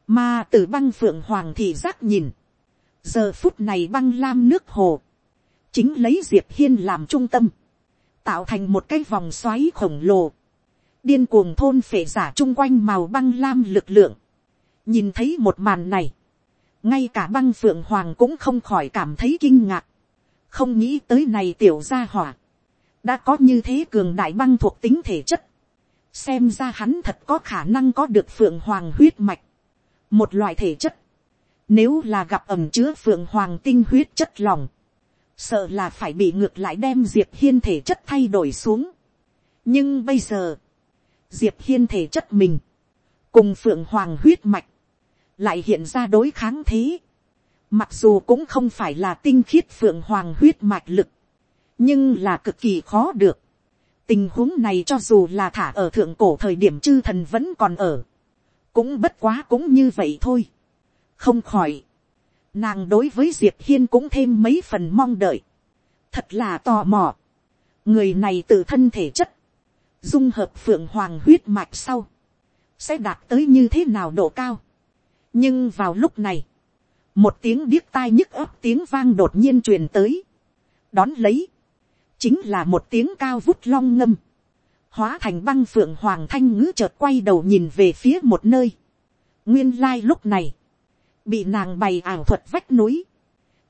mà từ băng phượng hoàng thì giác nhìn, giờ phút này băng lam nước hồ, chính lấy diệp hiên làm trung tâm, tạo thành một cái vòng xoáy khổng lồ, điên cuồng thôn phệ giả chung quanh màu băng lam lực lượng. nhìn thấy một màn này, ngay cả băng phượng hoàng cũng không khỏi cảm thấy kinh ngạc, không nghĩ tới này tiểu gia hỏa, đã có như thế cường đại băng thuộc tính thể chất, xem ra hắn thật có khả năng có được phượng hoàng huyết mạch, một loại thể chất, nếu là gặp ẩm chứa phượng hoàng tinh huyết chất lòng. Sợ là phải bị ngược lại đem Diệp Hiên thể chất thay đổi xuống. Nhưng bây giờ. Diệp Hiên thể chất mình. Cùng phượng hoàng huyết mạch. Lại hiện ra đối kháng thế. Mặc dù cũng không phải là tinh khiết phượng hoàng huyết mạch lực. Nhưng là cực kỳ khó được. Tình huống này cho dù là thả ở thượng cổ thời điểm chư thần vẫn còn ở. Cũng bất quá cũng như vậy thôi không khỏi, nàng đối với diệp hiên cũng thêm mấy phần mong đợi, thật là tò mò, người này từ thân thể chất, dung hợp phượng hoàng huyết mạch sau, sẽ đạt tới như thế nào độ cao. nhưng vào lúc này, một tiếng điếc tai nhức ấp tiếng vang đột nhiên truyền tới, đón lấy, chính là một tiếng cao vút long ngâm, hóa thành băng phượng hoàng thanh ngữ chợt quay đầu nhìn về phía một nơi. nguyên lai lúc này, bị nàng bày ảo thuật vách núi,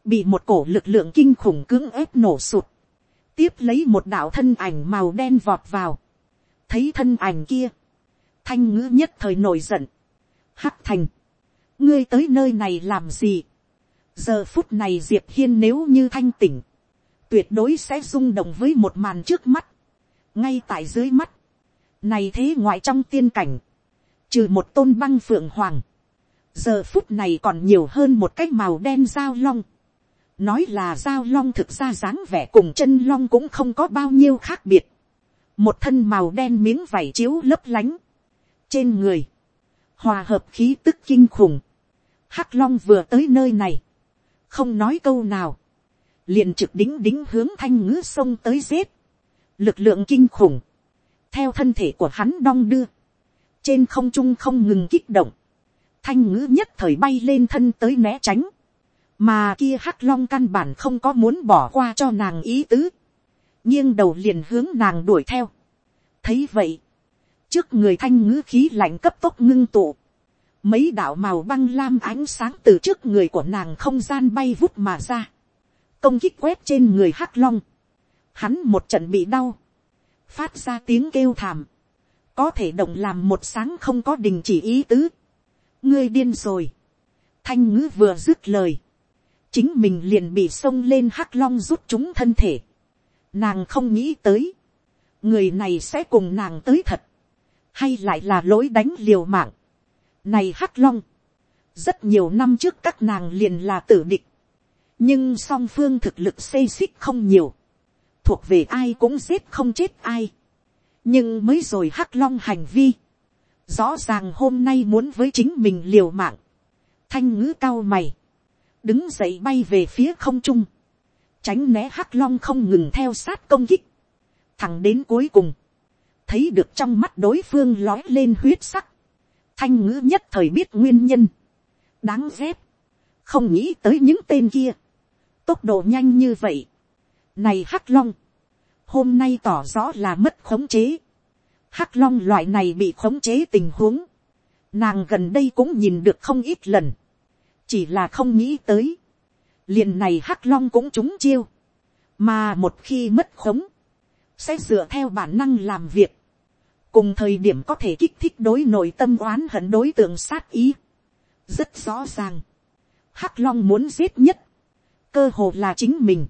bị một cổ lực lượng kinh khủng cưỡng ép nổ sụt, tiếp lấy một đạo thân ảnh màu đen vọt vào, thấy thân ảnh kia, thanh ngữ nhất thời nổi giận, hắc thành, ngươi tới nơi này làm gì, giờ phút này diệp hiên nếu như thanh tỉnh, tuyệt đối sẽ rung động với một màn trước mắt, ngay tại dưới mắt, này thế ngoại trong tiên cảnh, trừ một tôn băng phượng hoàng, giờ phút này còn nhiều hơn một cái màu đen dao long, nói là dao long thực ra dáng vẻ cùng chân long cũng không có bao nhiêu khác biệt, một thân màu đen miếng vảy chiếu lấp lánh, trên người, hòa hợp khí tức kinh khủng, hắc long vừa tới nơi này, không nói câu nào, liền trực đính đính hướng thanh ngữ sông tới giết, lực lượng kinh khủng, theo thân thể của hắn đong đưa, trên không trung không ngừng kích động, thanh ngữ nhất thời bay lên thân tới né tránh, mà kia hắc long căn bản không có muốn bỏ qua cho nàng ý tứ, nghiêng đầu liền hướng nàng đuổi theo. thấy vậy, trước người thanh ngữ khí lạnh cấp tốc ngưng tụ, mấy đạo màu băng lam ánh sáng từ trước người của nàng không gian bay vút mà ra, công kích quét trên người hắc long, hắn một trận bị đau, phát ra tiếng kêu thảm, có thể động làm một sáng không có đình chỉ ý tứ, ngươi điên rồi, thanh ngữ vừa dứt lời, chính mình liền bị xông lên hắc long rút chúng thân thể, nàng không nghĩ tới, người này sẽ cùng nàng tới thật, hay lại là lỗi đánh liều mạng, này hắc long, rất nhiều năm trước các nàng liền là tử địch, nhưng song phương thực lực xây xích không nhiều, thuộc về ai cũng giết không chết ai, nhưng mới rồi hắc long hành vi, rõ ràng hôm nay muốn với chính mình liều mạng, thanh ngữ cao mày, đứng dậy bay về phía không trung, tránh né hắc long không ngừng theo sát công kích, thẳng đến cuối cùng, thấy được trong mắt đối phương lói lên huyết sắc, thanh ngữ nhất thời biết nguyên nhân, đáng ghét, không nghĩ tới những tên kia, tốc độ nhanh như vậy, này hắc long, hôm nay tỏ rõ là mất khống chế, hắc long loại này bị khống chế tình huống, nàng gần đây cũng nhìn được không ít lần, chỉ là không nghĩ tới, liền này hắc long cũng trúng chiêu, mà một khi mất khống, sẽ dựa theo bản năng làm việc, cùng thời điểm có thể kích thích đối nội tâm oán hận đối tượng sát ý. rất rõ ràng, hắc long muốn giết nhất, cơ hồ là chính mình,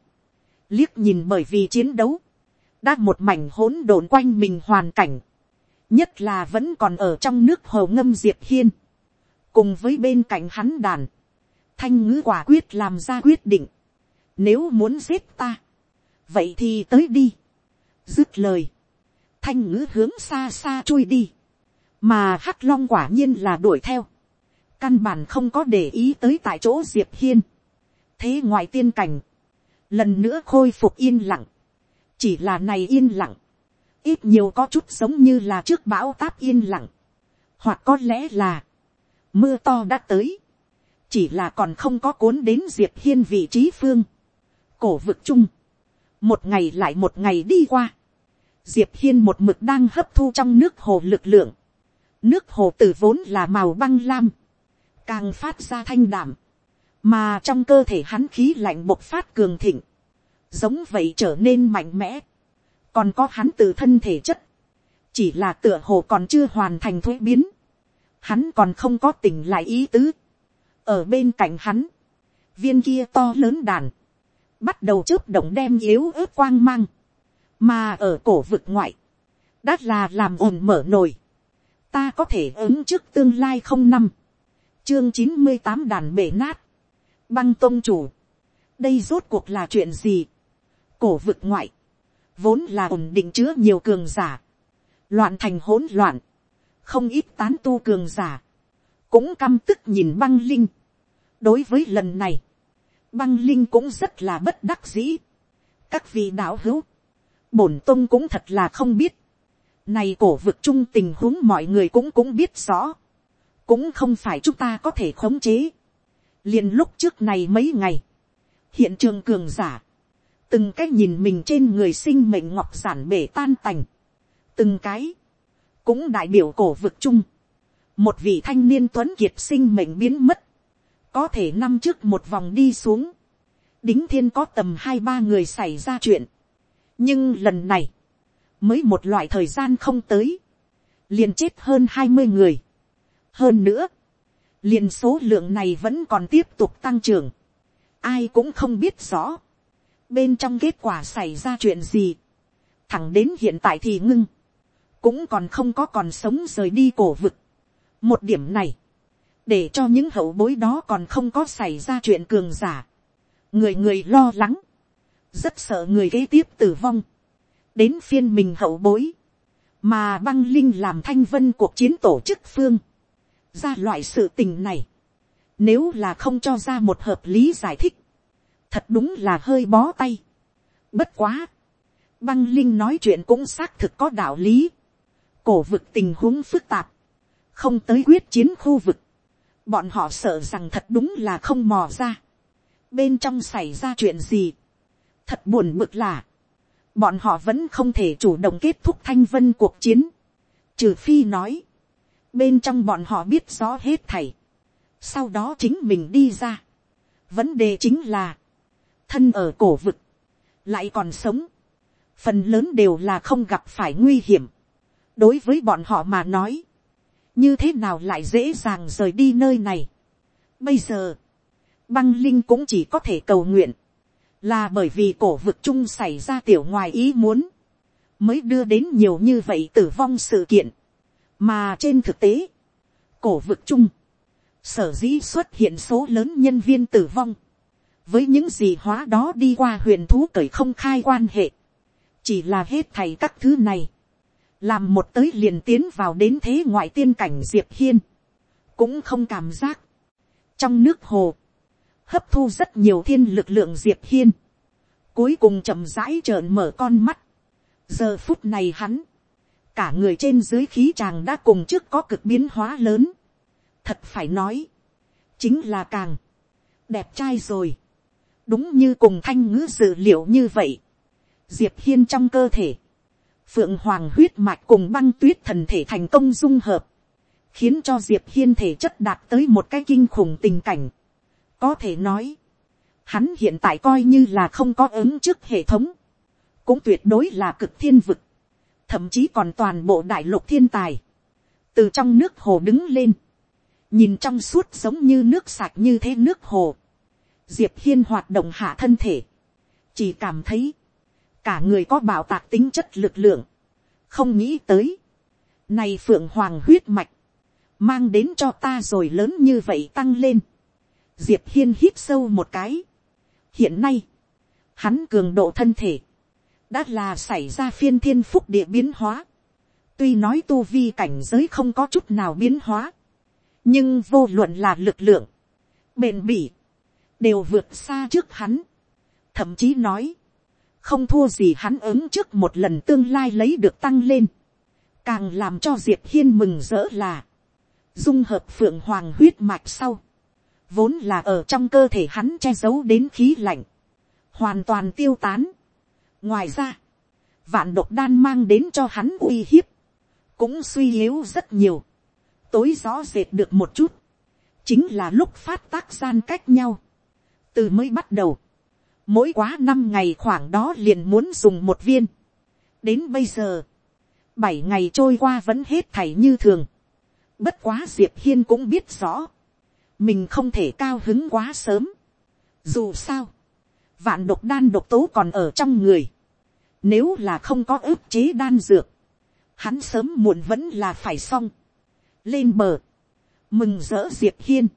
liếc nhìn bởi vì chiến đấu, đã một mảnh hỗn độn quanh mình hoàn cảnh, nhất là vẫn còn ở trong nước hồ ngâm diệp hiên, cùng với bên cạnh hắn đàn, thanh ngữ quả quyết làm ra quyết định, nếu muốn giết ta, vậy thì tới đi, dứt lời, thanh ngữ hướng xa xa chui đi, mà hắc long quả nhiên là đuổi theo, căn bản không có để ý tới tại chỗ diệp hiên, thế ngoài tiên cảnh, lần nữa khôi phục yên lặng, chỉ là này yên lặng, ít nhiều có chút giống như là trước bão táp yên lặng, hoặc có lẽ là mưa to đã tới, chỉ là còn không có cuốn đến diệp hiên vị trí phương, cổ vực chung, một ngày lại một ngày đi qua, diệp hiên một mực đang hấp thu trong nước hồ lực lượng, nước hồ từ vốn là màu băng lam, càng phát ra thanh đảm, mà trong cơ thể hắn khí lạnh bộc phát cường thịnh, giống vậy trở nên mạnh mẽ, còn có hắn từ thân thể chất, chỉ là tựa hồ còn chưa hoàn thành thuế biến, hắn còn không có tình lại ý tứ, ở bên cạnh hắn, viên kia to lớn đàn, bắt đầu chớp động đem yếu ớt quang mang, mà ở cổ vực ngoại, đã là làm ồn mở nồi, ta có thể ứng trước tương lai không năm, chương chín mươi tám đàn bể nát, băng tôn chủ, đây rốt cuộc là chuyện gì, cổ vực ngoại, vốn là ổn định chứa nhiều cường giả, loạn thành hỗn loạn, không ít tán tu cường giả, cũng căm tức nhìn băng linh, đối với lần này, băng linh cũng rất là bất đắc dĩ. các vị đạo hữu, bổn tôn cũng thật là không biết. này cổ vực chung tình huống mọi người cũng cũng biết rõ. cũng không phải chúng ta có thể khống chế. liền lúc trước này mấy ngày, hiện trường cường giả, từng cái nhìn mình trên người sinh mệnh ngọc giản bể tan tành, từng cái, cũng đại biểu cổ vực chung, một vị thanh niên tuấn kiệt sinh mệnh biến mất, có thể năm trước một vòng đi xuống, đính thiên có tầm hai ba người xảy ra chuyện, nhưng lần này, mới một loại thời gian không tới, liền chết hơn hai mươi người. hơn nữa, liền số lượng này vẫn còn tiếp tục tăng trưởng, ai cũng không biết rõ, bên trong kết quả xảy ra chuyện gì, thẳng đến hiện tại thì ngưng, cũng còn không có còn sống rời đi cổ vực. một điểm này, để cho những hậu bối đó còn không có xảy ra chuyện cường giả, người người lo lắng, rất sợ người kế tiếp tử vong, đến phiên mình hậu bối, mà băng linh làm thanh vân cuộc chiến tổ chức phương, ra loại sự tình này, nếu là không cho ra một hợp lý giải thích, thật đúng là hơi bó tay. Bất quá, băng linh nói chuyện cũng xác thực có đạo lý, cổ vực tình huống phức tạp, không tới quyết chiến khu vực, bọn họ sợ rằng thật đúng là không mò ra, bên trong xảy ra chuyện gì, thật buồn bực là, bọn họ vẫn không thể chủ động kết thúc thanh vân cuộc chiến, trừ phi nói, bên trong bọn họ biết rõ hết thảy, sau đó chính mình đi ra. vấn đề chính là, thân ở cổ vực, lại còn sống, phần lớn đều là không gặp phải nguy hiểm. đối với bọn họ mà nói, như thế nào lại dễ dàng rời đi nơi này. bây giờ, băng linh cũng chỉ có thể cầu nguyện, là bởi vì cổ vực chung xảy ra tiểu ngoài ý muốn, mới đưa đến nhiều như vậy tử vong sự kiện, mà trên thực tế, cổ vực chung, sở dĩ xuất hiện số lớn nhân viên tử vong, với những gì hóa đó đi qua huyền thú cởi không khai quan hệ, chỉ là hết thầy các thứ này, làm một tới liền tiến vào đến thế ngoại tiên cảnh diệp hiên, cũng không cảm giác, trong nước hồ, hấp thu rất nhiều thiên lực lượng diệp hiên, cuối cùng chậm rãi trợn mở con mắt, giờ phút này hắn, cả người trên dưới khí chàng đã cùng trước có cực biến hóa lớn, thật phải nói, chính là càng đẹp trai rồi, đúng như cùng thanh ngữ dự liệu như vậy, diệp hiên trong cơ thể, phượng hoàng huyết mạch cùng băng tuyết thần thể thành công dung hợp, khiến cho diệp hiên thể chất đạt tới một cái kinh khủng tình cảnh. có thể nói, hắn hiện tại coi như là không có ứng trước hệ thống, cũng tuyệt đối là cực thiên vực, thậm chí còn toàn bộ đại lục thiên tài, từ trong nước hồ đứng lên, nhìn trong suốt giống như nước sạch như thế nước hồ, diệp hiên hoạt động hạ thân thể, chỉ cảm thấy, cả người có bảo tạc tính chất lực lượng, không nghĩ tới, này phượng hoàng huyết mạch, mang đến cho ta rồi lớn như vậy tăng lên, diệp hiên hít sâu một cái, hiện nay, hắn cường độ thân thể, đã là xảy ra phiên thiên phúc địa biến hóa, tuy nói tu vi cảnh giới không có chút nào biến hóa, nhưng vô luận là lực lượng, bền bỉ, đều vượt xa trước hắn. Thậm chí nói, không thua gì hắn ứng trước một lần tương lai lấy được tăng lên. Càng làm cho Diệp Hiên mừng rỡ là, dung hợp phượng hoàng huyết mạch sau. Vốn là ở trong cơ thể hắn che giấu đến khí lạnh. Hoàn toàn tiêu tán. Ngoài ra, vạn độc đan mang đến cho hắn uy hiếp. Cũng suy yếu rất nhiều. Tối rõ rệt được một chút. Chính là lúc phát tác gian cách nhau từ mới bắt đầu, mỗi quá năm ngày khoảng đó liền muốn dùng một viên. đến bây giờ, bảy ngày trôi qua vẫn hết thảy như thường. bất quá diệp hiên cũng biết rõ, mình không thể cao hứng quá sớm. dù sao, vạn độc đan độc tố còn ở trong người. nếu là không có ức chế đan dược, hắn sớm muộn vẫn là phải xong. lên bờ, mừng rỡ diệp hiên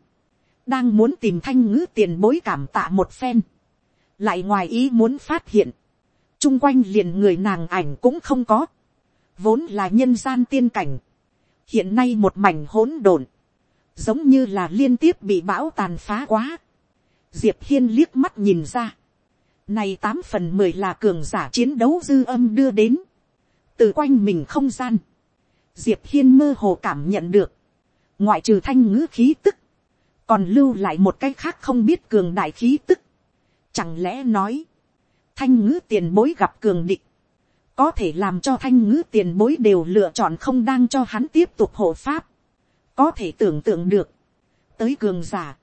đang muốn tìm thanh ngữ tiền bối cảm tạ một phen, lại ngoài ý muốn phát hiện, chung quanh liền người nàng ảnh cũng không có, vốn là nhân gian tiên cảnh, hiện nay một mảnh hỗn độn, giống như là liên tiếp bị bão tàn phá quá. diệp hiên liếc mắt nhìn ra, này tám phần mười là cường giả chiến đấu dư âm đưa đến, từ quanh mình không gian, diệp hiên mơ hồ cảm nhận được, ngoại trừ thanh ngữ khí tức, còn lưu lại một cái khác không biết cường đại khí tức. Chẳng lẽ nói, thanh ngữ tiền bối gặp cường địch, có thể làm cho thanh ngữ tiền bối đều lựa chọn không đang cho hắn tiếp tục hộ pháp. Có thể tưởng tượng được, tới cường giả,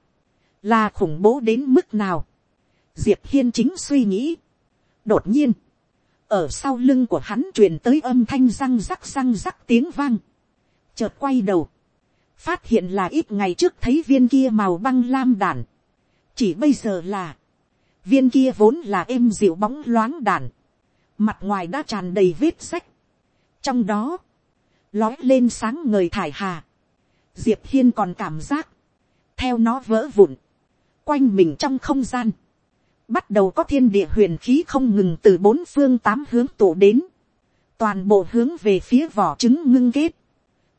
là khủng bố đến mức nào. Diệp hiên chính suy nghĩ. đột nhiên, ở sau lưng của hắn truyền tới âm thanh răng rắc răng rắc tiếng vang. chợt quay đầu, phát hiện là ít ngày trước thấy viên kia màu băng lam đàn. chỉ bây giờ là, viên kia vốn là êm dịu bóng loáng đàn, mặt ngoài đã tràn đầy vết sách, trong đó, lói lên sáng ngời thải hà, diệp hiên còn cảm giác, theo nó vỡ vụn, quanh mình trong không gian, bắt đầu có thiên địa huyền khí không ngừng từ bốn phương tám hướng tụ đến, toàn bộ hướng về phía vỏ trứng ngưng kết.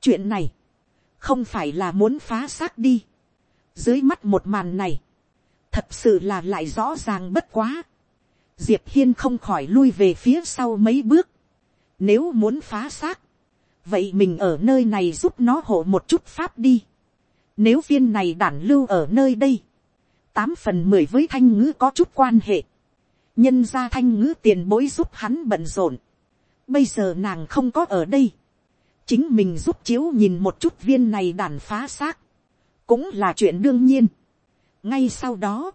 chuyện này, không phải là muốn phá xác đi. dưới mắt một màn này, thật sự là lại rõ ràng bất quá. diệp hiên không khỏi lui về phía sau mấy bước. nếu muốn phá xác, vậy mình ở nơi này giúp nó hộ một chút pháp đi. nếu viên này đản lưu ở nơi đây, tám phần mười với thanh ngữ có chút quan hệ. nhân ra thanh ngữ tiền bối giúp hắn bận rộn. bây giờ nàng không có ở đây chính mình giúp chiếu nhìn một chút viên này đàn phá xác, cũng là chuyện đương nhiên. ngay sau đó,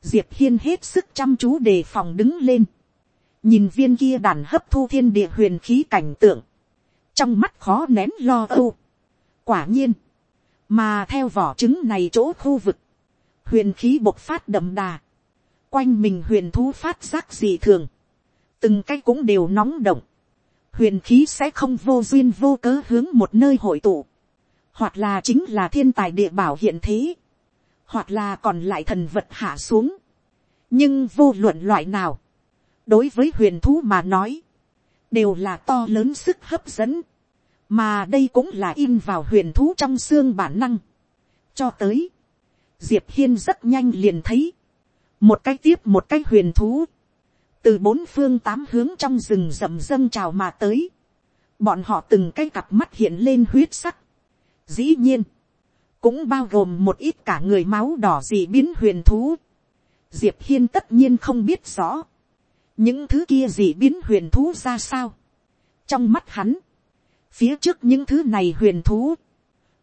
diệp hiên hết sức chăm chú đề phòng đứng lên, nhìn viên kia đàn hấp thu thiên địa huyền khí cảnh tượng, trong mắt khó nén lo âu. quả nhiên, mà theo vỏ trứng này chỗ khu vực, huyền khí bộc phát đậm đà, quanh mình huyền thú phát giác dị thường, từng cái cũng đều nóng động, huyền khí sẽ không vô duyên vô cớ hướng một nơi hội tụ, hoặc là chính là thiên tài địa bảo hiện thế, hoặc là còn lại thần vật hạ xuống. nhưng vô luận loại nào, đối với huyền thú mà nói, đều là to lớn sức hấp dẫn, mà đây cũng là in vào huyền thú trong xương bản năng. cho tới, diệp hiên rất nhanh liền thấy, một cái tiếp một cái huyền thú, từ bốn phương tám hướng trong rừng rậm dâng trào mà tới, bọn họ từng cái cặp mắt hiện lên huyết sắc, dĩ nhiên, cũng bao gồm một ít cả người máu đỏ dị biến huyền thú, diệp hiên tất nhiên không biết rõ, những thứ kia dị biến huyền thú ra sao, trong mắt hắn, phía trước những thứ này huyền thú,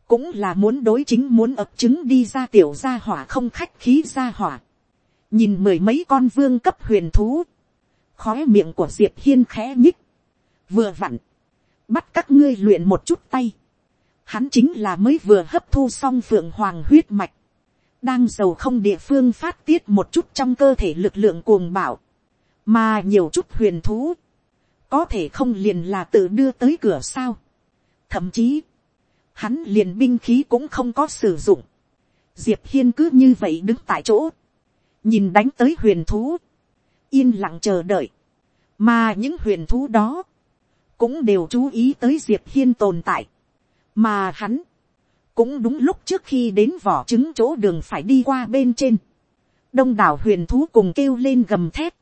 cũng là muốn đối chính muốn ập chứng đi ra tiểu gia hỏa không khách khí gia hỏa, nhìn mười mấy con vương cấp huyền thú, khói miệng của diệp hiên khẽ nhích, vừa vặn, bắt các ngươi luyện một chút tay, hắn chính là mới vừa hấp thu xong phượng hoàng huyết mạch, đang giàu không địa phương phát tiết một chút trong cơ thể lực lượng cuồng bảo, mà nhiều chút huyền thú, có thể không liền là tự đưa tới cửa sao. thậm chí, hắn liền binh khí cũng không có sử dụng, diệp hiên cứ như vậy đứng tại chỗ, nhìn đánh tới huyền thú, yên lặng chờ đợi, mà những huyền thú đó, cũng đều chú ý tới diệp hiên tồn tại, mà hắn, cũng đúng lúc trước khi đến vỏ trứng chỗ đường phải đi qua bên trên, đông đảo huyền thú cùng kêu lên gầm thép,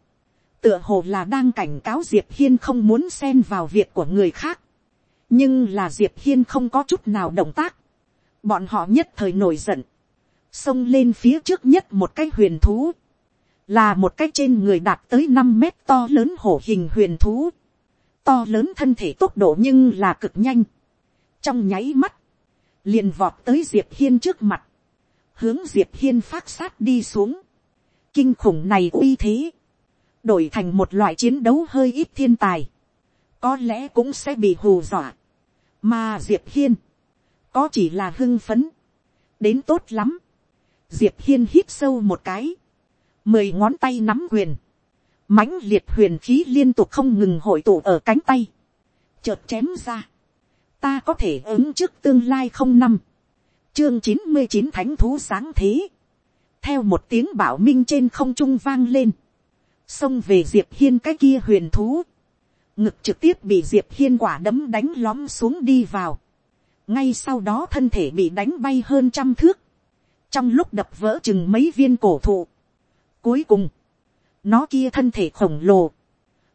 tựa hồ là đang cảnh cáo diệp hiên không muốn xen vào việc của người khác, nhưng là diệp hiên không có chút nào động tác, bọn họ nhất thời nổi giận, xông lên phía trước nhất một cái huyền thú, là một cái trên người đạt tới năm mét to lớn hổ hình huyền thú, to lớn thân thể tốc độ nhưng là cực nhanh, trong nháy mắt, liền vọt tới diệp hiên trước mặt, hướng diệp hiên phát sát đi xuống, kinh khủng này uy thế, đổi thành một loại chiến đấu hơi ít thiên tài, có lẽ cũng sẽ bị hù dọa, mà diệp hiên, có chỉ là hưng phấn, đến tốt lắm, diệp hiên hít sâu một cái, mười ngón tay nắm quyền, mãnh liệt huyền khí liên tục không ngừng hội tụ ở cánh tay, chợt chém ra, ta có thể ứng trước tương lai không năm, chương chín mươi chín thánh thú sáng thế, theo một tiếng bảo minh trên không trung vang lên, xông về diệp hiên cái kia huyền thú, ngực trực tiếp bị diệp hiên quả đấm đánh lóm xuống đi vào, ngay sau đó thân thể bị đánh bay hơn trăm thước, trong lúc đập vỡ chừng mấy viên cổ thụ. Cuối cùng, nó kia thân thể khổng lồ,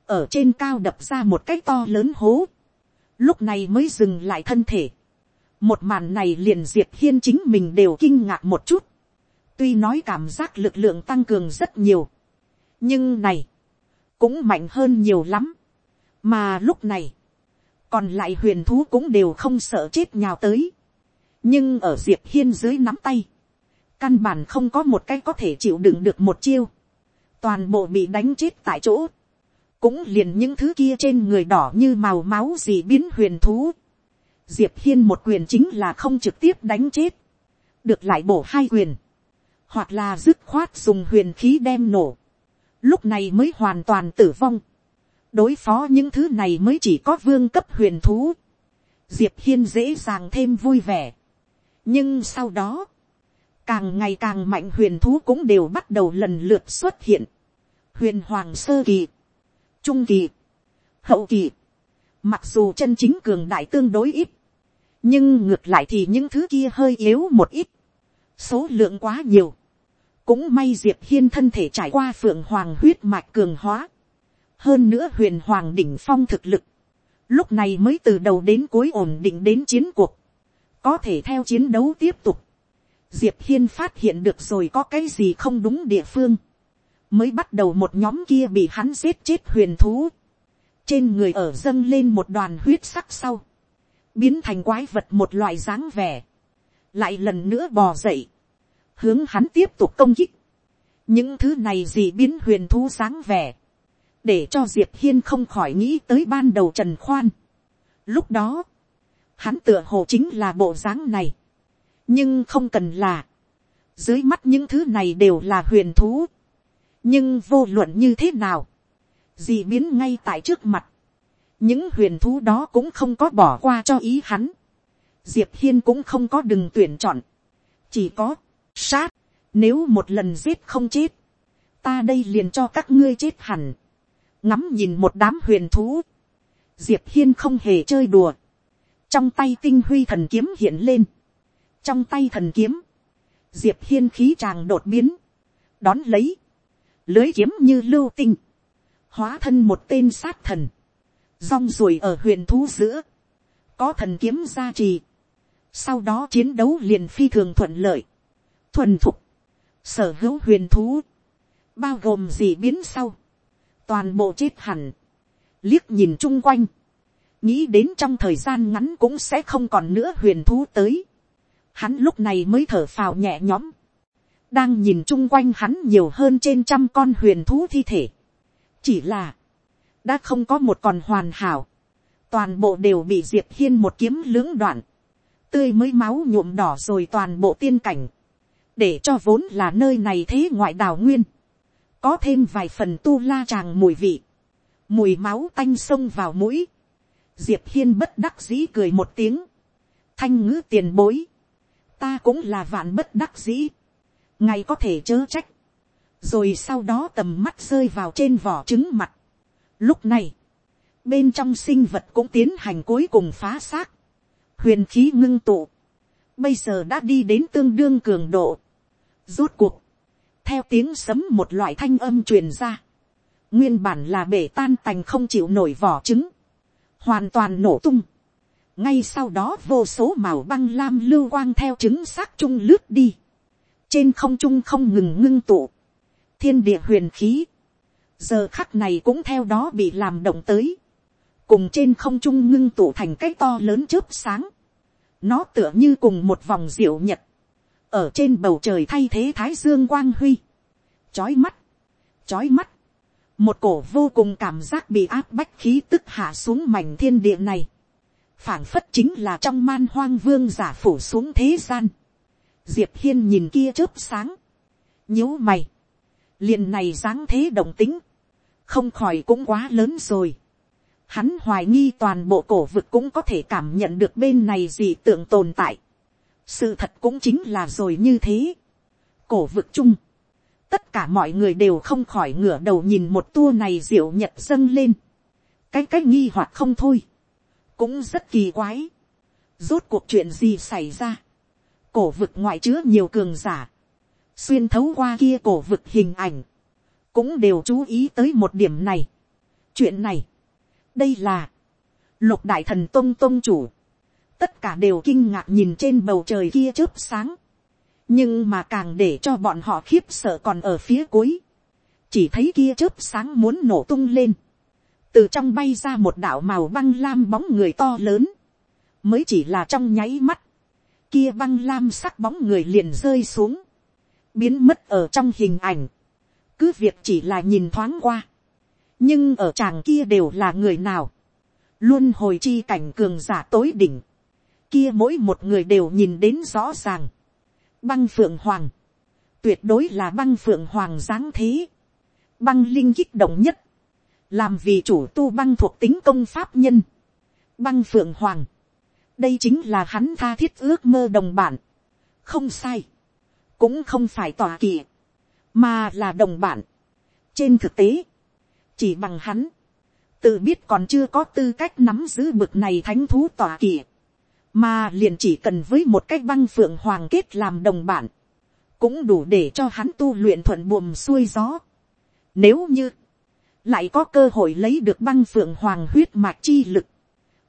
ở trên cao đập ra một cái to lớn hố, lúc này mới dừng lại thân thể. một màn này liền diệp hiên chính mình đều kinh ngạc một chút, tuy nói cảm giác lực lượng tăng cường rất nhiều, nhưng này, cũng mạnh hơn nhiều lắm, mà lúc này, còn lại huyền thú cũng đều không sợ chết nhào tới, nhưng ở diệp hiên dưới nắm tay, căn bản không có một cái có thể chịu đựng được một chiêu, toàn bộ bị đánh chết tại chỗ, cũng liền những thứ kia trên người đỏ như màu máu gì biến huyền thú. Diệp hiên một quyền chính là không trực tiếp đánh chết, được lại bổ hai quyền, hoặc là dứt khoát dùng huyền khí đem nổ, lúc này mới hoàn toàn tử vong. đối phó những thứ này mới chỉ có vương cấp huyền thú. Diệp hiên dễ dàng thêm vui vẻ. nhưng sau đó, càng ngày càng mạnh huyền thú cũng đều bắt đầu lần lượt xuất hiện. huyền hoàng sơ kỳ, trung kỳ, hậu kỳ, mặc dù chân chính cường đại tương đối ít, nhưng ngược lại thì những thứ kia hơi yếu một ít, số lượng quá nhiều, cũng may diệp hiên thân thể trải qua phượng hoàng huyết mạch cường hóa, hơn nữa huyền hoàng đỉnh phong thực lực, lúc này mới từ đầu đến cuối ổn định đến chiến cuộc, có thể theo chiến đấu tiếp tục, diệp hiên phát hiện được rồi có cái gì không đúng địa phương, mới bắt đầu một nhóm kia bị hắn giết chết huyền thú, trên người ở dâng lên một đoàn huyết sắc sau, biến thành quái vật một loại dáng vẻ, lại lần nữa bò dậy, hướng hắn tiếp tục công kích, những thứ này gì biến huyền thú dáng vẻ, để cho diệp hiên không khỏi nghĩ tới ban đầu trần khoan. lúc đó, hắn tựa hồ chính là bộ dáng này, nhưng không cần là, dưới mắt những thứ này đều là huyền thú, nhưng vô luận như thế nào, dị biến ngay tại trước mặt, những huyền thú đó cũng không có bỏ qua cho ý hắn, diệp hiên cũng không có đừng tuyển chọn, chỉ có, sát, nếu một lần giết không chết, ta đây liền cho các ngươi chết hẳn, ngắm nhìn một đám huyền thú, diệp hiên không hề chơi đùa, trong tay tinh huy thần kiếm hiện lên, trong tay thần kiếm, diệp hiên khí tràng đột biến, đón lấy, lưới kiếm như lưu tinh, hóa thân một tên sát thần, rong ruổi ở huyền thú giữa, có thần kiếm gia trì, sau đó chiến đấu liền phi thường thuận lợi, thuần thục, sở hữu huyền thú, bao gồm gì biến sau, toàn bộ chết hẳn, liếc nhìn chung quanh, nghĩ đến trong thời gian ngắn cũng sẽ không còn nữa huyền thú tới, hắn lúc này mới thở phào nhẹ nhõm, đang nhìn chung quanh hắn nhiều hơn trên trăm con huyền thú thi thể. chỉ là, đã không có một con hoàn hảo, toàn bộ đều bị diệp hiên một kiếm lưỡng đoạn, tươi mới máu nhuộm đỏ rồi toàn bộ tiên cảnh, để cho vốn là nơi này thế ngoại đào nguyên, có thêm vài phần tu la tràng mùi vị, mùi máu tanh xông vào mũi, diệp hiên bất đắc dĩ cười một tiếng, thanh ngữ tiền bối, ta cũng là vạn bất đắc dĩ, ngày có thể chớ trách, rồi sau đó tầm mắt rơi vào trên vỏ trứng mặt. Lúc này, bên trong sinh vật cũng tiến hành cuối cùng phá xác, huyền khí ngưng tụ, bây giờ đã đi đến tương đương cường độ. Rốt cuộc, theo tiếng sấm một loại thanh âm truyền ra, nguyên bản là bể tan tành không chịu nổi vỏ trứng, hoàn toàn nổ tung ngay sau đó vô số màu băng lam lưu quang theo trứng xác chung lướt đi. Trên không trung không ngừng ngưng tụ, thiên địa huyền khí, giờ khắc này cũng theo đó bị làm động tới, cùng trên không trung ngưng tụ thành cái to lớn chớp sáng, nó tựa như cùng một vòng diệu nhật, ở trên bầu trời thay thế thái dương quang huy, chói mắt, chói mắt, một cổ vô cùng cảm giác bị áp bách khí tức hạ xuống mảnh thiên địa này, phảng phất chính là trong man hoang vương giả phủ xuống thế gian, diệp hiên nhìn kia chớp sáng, nhíu mày, liền này dáng thế động tính, không khỏi cũng quá lớn rồi. Hắn hoài nghi toàn bộ cổ vực cũng có thể cảm nhận được bên này gì tượng tồn tại. sự thật cũng chính là rồi như thế. cổ vực chung, tất cả mọi người đều không khỏi ngửa đầu nhìn một tour này diệu nhật dâng lên. cái cái nghi hoặc không thôi, cũng rất kỳ quái. rốt cuộc chuyện gì xảy ra, cổ vực ngoại chứa nhiều cường giả, xuyên thấu qua kia cổ vực hình ảnh, cũng đều chú ý tới một điểm này. chuyện này, đây là, lục đại thần tông tông chủ, tất cả đều kinh ngạc nhìn trên bầu trời kia chớp sáng, nhưng mà càng để cho bọn họ khiếp sợ còn ở phía cuối, chỉ thấy kia chớp sáng muốn nổ tung lên, từ trong bay ra một đạo màu băng lam bóng người to lớn, mới chỉ là trong nháy mắt, kia băng lam sắc bóng người liền rơi xuống, biến mất ở trong hình ảnh, cứ việc chỉ là nhìn thoáng qua, nhưng ở chàng kia đều là người nào, luôn hồi chi cảnh cường giả tối đỉnh, kia mỗi một người đều nhìn đến rõ ràng, băng phượng hoàng, tuyệt đối là băng phượng hoàng dáng thế, băng linh kích động nhất, làm vì chủ tu băng thuộc tính công pháp nhân, băng phượng hoàng, đây chính là hắn tha thiết ước mơ đồng bản, không sai, cũng không phải tòa kỳ, mà là đồng bản. trên thực tế, chỉ bằng hắn, tự biết còn chưa có tư cách nắm giữ bực này thánh thú tòa kỳ, mà liền chỉ cần với một cách băng phượng hoàng kết làm đồng bản, cũng đủ để cho hắn tu luyện thuận buồm xuôi gió. Nếu như, lại có cơ hội lấy được băng phượng hoàng huyết mạch chi lực,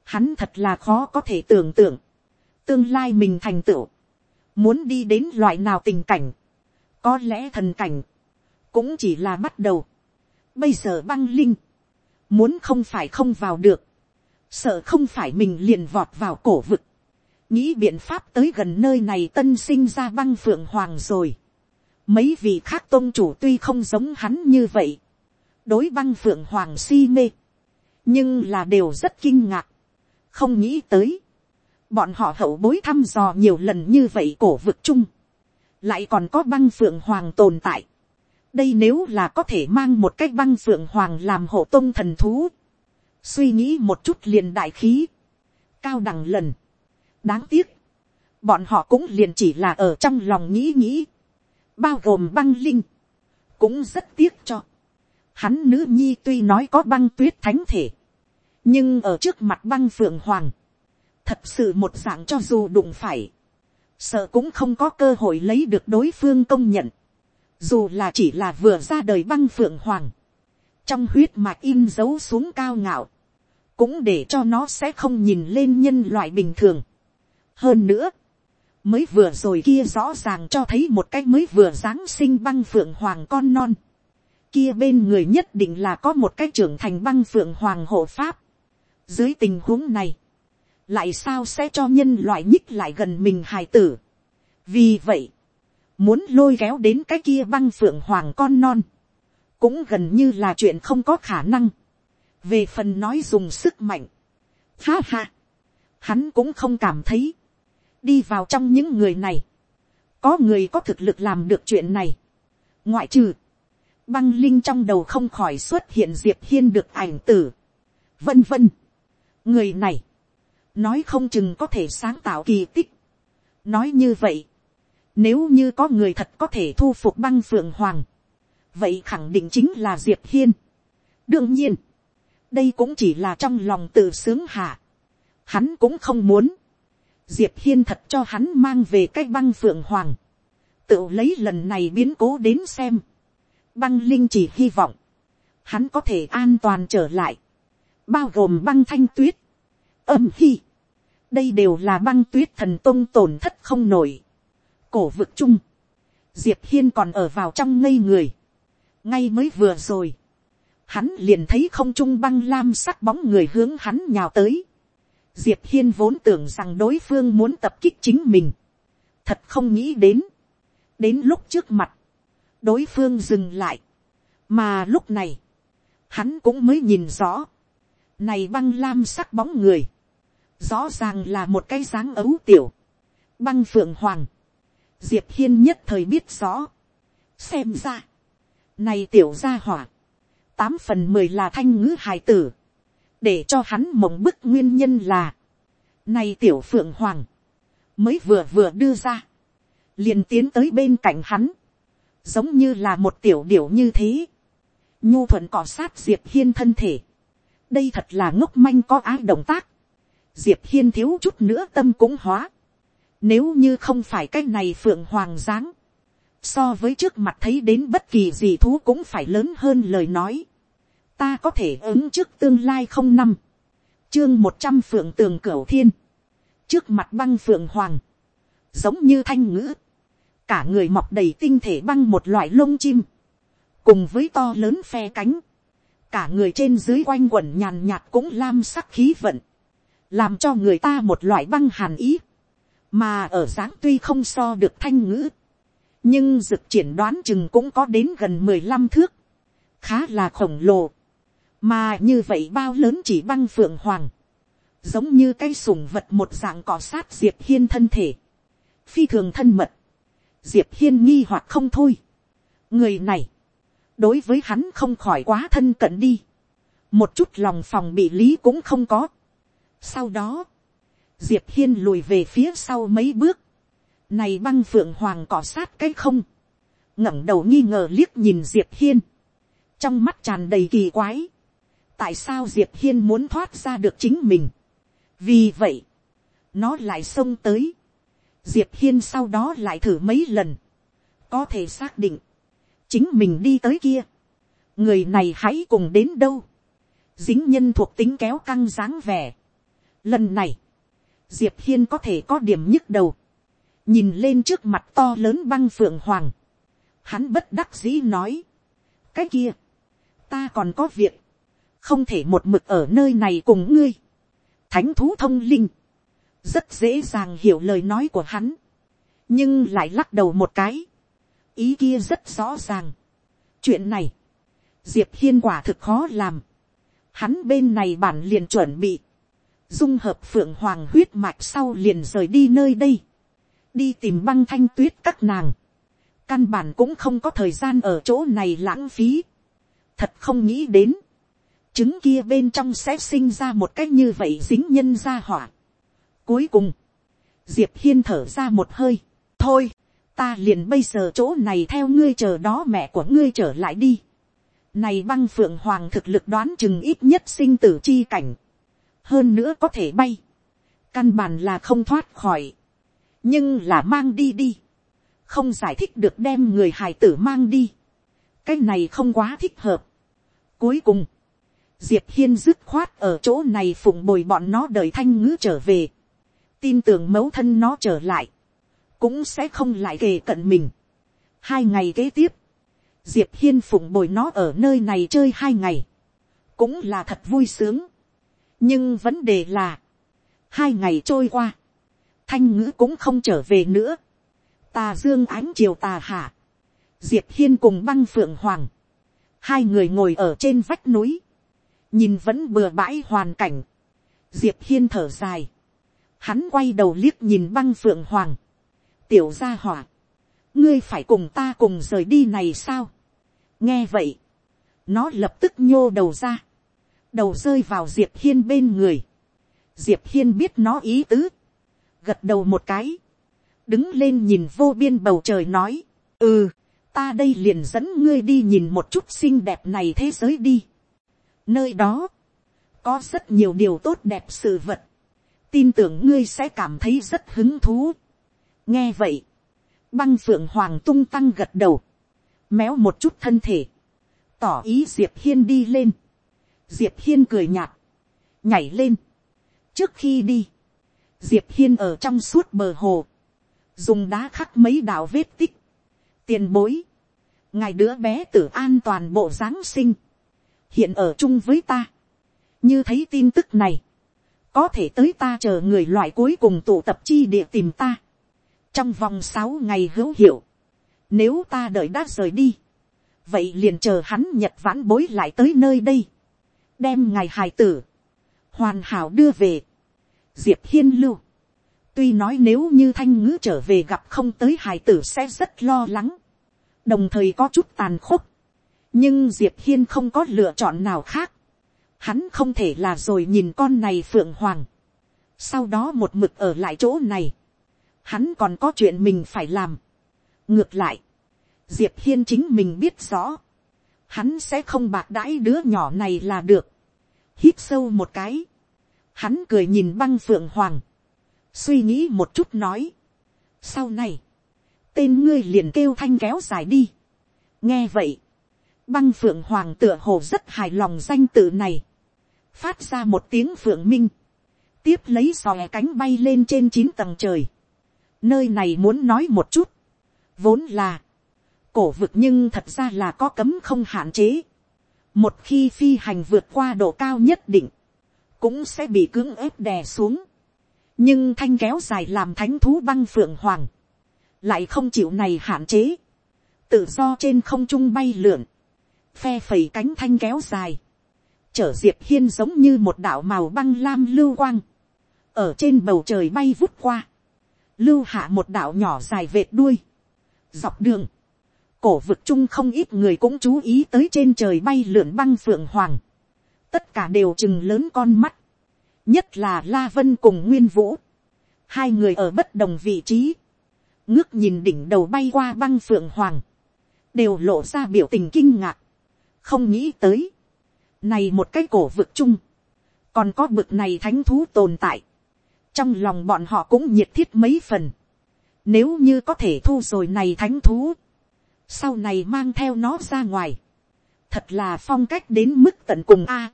hắn thật là khó có thể tưởng tượng, tương lai mình thành tựu, muốn đi đến loại nào tình cảnh, có lẽ thần cảnh, cũng chỉ là bắt đầu. Bây giờ băng linh, muốn không phải không vào được, sợ không phải mình liền vọt vào cổ vực, nghĩ biện pháp tới gần nơi này tân sinh ra băng phượng hoàng rồi. Mấy vị khác tôn chủ tuy không giống hắn như vậy, đối băng phượng hoàng si mê, nhưng là đều rất kinh ngạc, không nghĩ tới, bọn họ hậu bối thăm dò nhiều lần như vậy cổ vực chung, lại còn có băng phượng hoàng tồn tại. đây nếu là có thể mang một cái băng phượng hoàng làm hộ tôn thần thú, suy nghĩ một chút liền đại khí, cao đẳng lần, đáng tiếc, bọn họ cũng liền chỉ là ở trong lòng nghĩ nghĩ, bao gồm băng linh, cũng rất tiếc cho. Hắn nữ nhi tuy nói có băng tuyết thánh thể, nhưng ở trước mặt băng phượng hoàng, thật sự một dạng cho dù đụng phải, sợ cũng không có cơ hội lấy được đối phương công nhận, dù là chỉ là vừa ra đời băng phượng hoàng, trong huyết mạch in dấu xuống cao ngạo, cũng để cho nó sẽ không nhìn lên nhân loại bình thường. hơn nữa, mới vừa rồi kia rõ ràng cho thấy một cái mới vừa giáng sinh băng phượng hoàng con non kia bên người nhất định là có một cái trưởng thành băng phượng hoàng hộ pháp. dưới tình huống này, lại sao sẽ cho nhân loại nhích lại gần mình hài tử. vì vậy, muốn lôi kéo đến cái kia băng phượng hoàng con non, cũng gần như là chuyện không có khả năng. về phần nói dùng sức mạnh, ha ha, hắn cũng không cảm thấy, đi vào trong những người này, có người có thực lực làm được chuyện này, ngoại trừ, băng linh trong đầu không khỏi xuất hiện diệp hiên được ảnh tử, vân vân. người này, nói không chừng có thể sáng tạo kỳ tích. nói như vậy, nếu như có người thật có thể thu phục băng phượng hoàng, vậy khẳng định chính là diệp hiên. đương nhiên, đây cũng chỉ là trong lòng tự sướng hạ. hắn cũng không muốn, diệp hiên thật cho hắn mang về cái băng phượng hoàng, tự lấy lần này biến cố đến xem băng linh chỉ hy vọng, hắn có thể an toàn trở lại, bao gồm băng thanh tuyết, âm hy, đây đều là băng tuyết thần tôn tổn thất không nổi. cổ vực chung, diệp hiên còn ở vào trong ngây người, ngay mới vừa rồi, hắn liền thấy không trung băng lam sắc bóng người hướng hắn nhào tới. Diệp hiên vốn tưởng rằng đối phương muốn tập kích chính mình, thật không nghĩ đến, đến lúc trước mặt, đối phương dừng lại, mà lúc này, hắn cũng mới nhìn rõ, này băng lam sắc bóng người, rõ ràng là một cái dáng ấu tiểu, băng phượng hoàng, diệp hiên nhất thời biết rõ, xem ra, này tiểu gia hỏa, tám phần mười là thanh ngữ hài tử, để cho hắn mộng bức nguyên nhân là, này tiểu phượng hoàng, mới vừa vừa đưa ra, liền tiến tới bên cạnh hắn, giống như là một tiểu điểu như thế, nhu thuận cọ sát diệp hiên thân thể, đây thật là ngốc manh có ái động tác, diệp hiên thiếu chút nữa tâm cũng hóa. Nếu như không phải cái này phượng hoàng dáng, so với trước mặt thấy đến bất kỳ gì thú cũng phải lớn hơn lời nói. Ta có thể ứng trước tương lai không năm. Chương một trăm phượng tường cửu thiên. Trước mặt băng phượng hoàng. Giống như thanh ngữ. Cả người mọc đầy tinh thể băng một loại lông chim. Cùng với to lớn phe cánh. Cả người trên dưới quanh quẩn nhàn nhạt cũng lam sắc khí vận. Làm cho người ta một loại băng hàn ý. Mà ở dáng tuy không so được thanh ngữ, nhưng dực triển đoán chừng cũng có đến gần mười lăm thước, khá là khổng lồ, mà như vậy bao lớn chỉ băng phượng hoàng, giống như cây sùng vật một dạng cỏ sát diệp hiên thân thể, phi thường thân mật, diệp hiên nghi hoặc không thôi. người này, đối với hắn không khỏi quá thân cận đi, một chút lòng phòng bị lý cũng không có. sau đó, diệp hiên lùi về phía sau mấy bước, này băng phượng hoàng cọ sát cái không, ngẩng đầu nghi ngờ liếc nhìn diệp hiên, trong mắt tràn đầy kỳ quái, tại sao diệp hiên muốn thoát ra được chính mình, vì vậy, nó lại xông tới, diệp hiên sau đó lại thử mấy lần, có thể xác định, chính mình đi tới kia, người này hãy cùng đến đâu, dính nhân thuộc tính kéo căng dáng vẻ. Lần này, diệp hiên có thể có điểm nhức đầu, nhìn lên trước mặt to lớn băng phượng hoàng, hắn bất đắc dĩ nói, cái kia, ta còn có việc, không thể một mực ở nơi này cùng ngươi, thánh thú thông linh, rất dễ dàng hiểu lời nói của hắn, nhưng lại lắc đầu một cái, ý kia rất rõ ràng. chuyện này, diệp hiên quả thực khó làm, hắn bên này bản liền chuẩn bị, dung hợp phượng hoàng huyết mạch sau liền rời đi nơi đây, đi tìm băng thanh tuyết các nàng, căn bản cũng không có thời gian ở chỗ này lãng phí, thật không nghĩ đến, trứng kia bên trong sẽ sinh ra một cách như vậy dính nhân ra hỏa. Cuối cùng, diệp hiên thở ra một hơi, thôi, ta liền bây giờ chỗ này theo ngươi chờ đó mẹ của ngươi trở lại đi. Này băng phượng hoàng thực lực đoán chừng ít nhất sinh tử chi cảnh. Hơn nữa có thể bay, căn bản là không thoát khỏi, nhưng là mang đi đi, không giải thích được đem người hài tử mang đi, cái này không quá thích hợp. Cuối cùng, diệp hiên dứt khoát ở chỗ này phụng bồi bọn nó đợi thanh ngữ trở về, tin tưởng mẫu thân nó trở lại, cũng sẽ không lại kề cận mình. hai ngày kế tiếp, diệp hiên phụng bồi nó ở nơi này chơi hai ngày, cũng là thật vui sướng. Nhưng vấn đề là, hai ngày trôi qua, thanh ngữ cũng không trở về nữa, tà dương ánh chiều tà hạ, diệp hiên cùng băng phượng hoàng, hai người ngồi ở trên vách núi, nhìn vẫn bừa bãi hoàn cảnh, diệp hiên thở dài, hắn quay đầu liếc nhìn băng phượng hoàng, tiểu gia hỏa, ngươi phải cùng ta cùng rời đi này sao, nghe vậy, nó lập tức nhô đầu ra, đầu rơi vào diệp hiên bên người. diệp hiên biết nó ý tứ, gật đầu một cái, đứng lên nhìn vô biên bầu trời nói, ừ, ta đây liền dẫn ngươi đi nhìn một chút xinh đẹp này thế giới đi. nơi đó, có rất nhiều điều tốt đẹp sự vật, tin tưởng ngươi sẽ cảm thấy rất hứng thú. nghe vậy, băng phượng hoàng tung tăng gật đầu, méo một chút thân thể, tỏ ý diệp hiên đi lên diệp hiên cười nhạt, nhảy lên. trước khi đi, diệp hiên ở trong suốt bờ hồ, dùng đá khắc mấy đạo vết tích, tiền bối, ngài đứa bé tử an toàn bộ giáng sinh, hiện ở chung với ta, như thấy tin tức này, có thể tới ta chờ người loại cuối cùng tụ tập chi địa tìm ta, trong vòng sáu ngày hữu hiệu, nếu ta đợi đã rời đi, vậy liền chờ hắn nhật vãn bối lại tới nơi đây, đem ngài hài tử, hoàn hảo đưa về, diệp hiên lưu, tuy nói nếu như thanh ngữ trở về gặp không tới hài tử sẽ rất lo lắng, đồng thời có chút tàn khốc, nhưng diệp hiên không có lựa chọn nào khác, hắn không thể là rồi nhìn con này phượng hoàng, sau đó một mực ở lại chỗ này, hắn còn có chuyện mình phải làm. ngược lại, diệp hiên chính mình biết rõ, hắn sẽ không bạc đãi đứa nhỏ này là được. hít sâu một cái, Hắn cười nhìn băng phượng hoàng. Suy nghĩ một chút nói. Sau này. Tên ngươi liền kêu thanh kéo dài đi. Nghe vậy. Băng phượng hoàng tựa hồ rất hài lòng danh tự này. Phát ra một tiếng phượng minh. Tiếp lấy xòe cánh bay lên trên chín tầng trời. Nơi này muốn nói một chút. Vốn là. Cổ vực nhưng thật ra là có cấm không hạn chế. Một khi phi hành vượt qua độ cao nhất định cũng sẽ bị cưỡng ép đè xuống. nhưng thanh kéo dài làm thánh thú băng phượng hoàng, lại không chịu này hạn chế, tự do trên không trung bay lượn, phe phẩy cánh thanh kéo dài, chở diệp hiên giống như một đạo màu băng lam lưu quang, ở trên bầu trời bay vút qua, lưu hạ một đạo nhỏ dài vệt đuôi, dọc đường, cổ vực chung không ít người cũng chú ý tới trên trời bay lượn băng phượng hoàng, tất cả đều chừng lớn con mắt, nhất là la vân cùng nguyên vũ, hai người ở bất đồng vị trí, ngước nhìn đỉnh đầu bay qua băng phượng hoàng, đều lộ ra biểu tình kinh ngạc, không nghĩ tới, này một cái cổ vực chung, còn có bực này thánh thú tồn tại, trong lòng bọn họ cũng nhiệt thiết mấy phần, nếu như có thể thu rồi này thánh thú, sau này mang theo nó ra ngoài, thật là phong cách đến mức tận cùng a.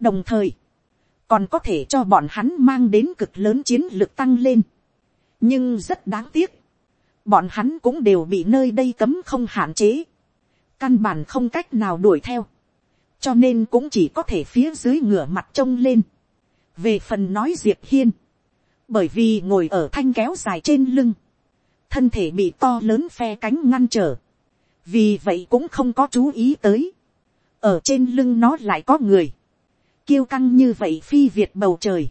Đồng thời, còn có thể cho bọn hắn mang đến cực lớn chiến lược tăng lên. nhưng rất đáng tiếc, bọn hắn cũng đều bị nơi đây cấm không hạn chế, căn bản không cách nào đuổi theo, cho nên cũng chỉ có thể phía dưới ngửa mặt trông lên. về phần nói diệp hiên, bởi vì ngồi ở thanh kéo dài trên lưng, thân thể bị to lớn phe cánh ngăn trở, vì vậy cũng không có chú ý tới, ở trên lưng nó lại có người, kiêu căng như vậy phi việt bầu trời,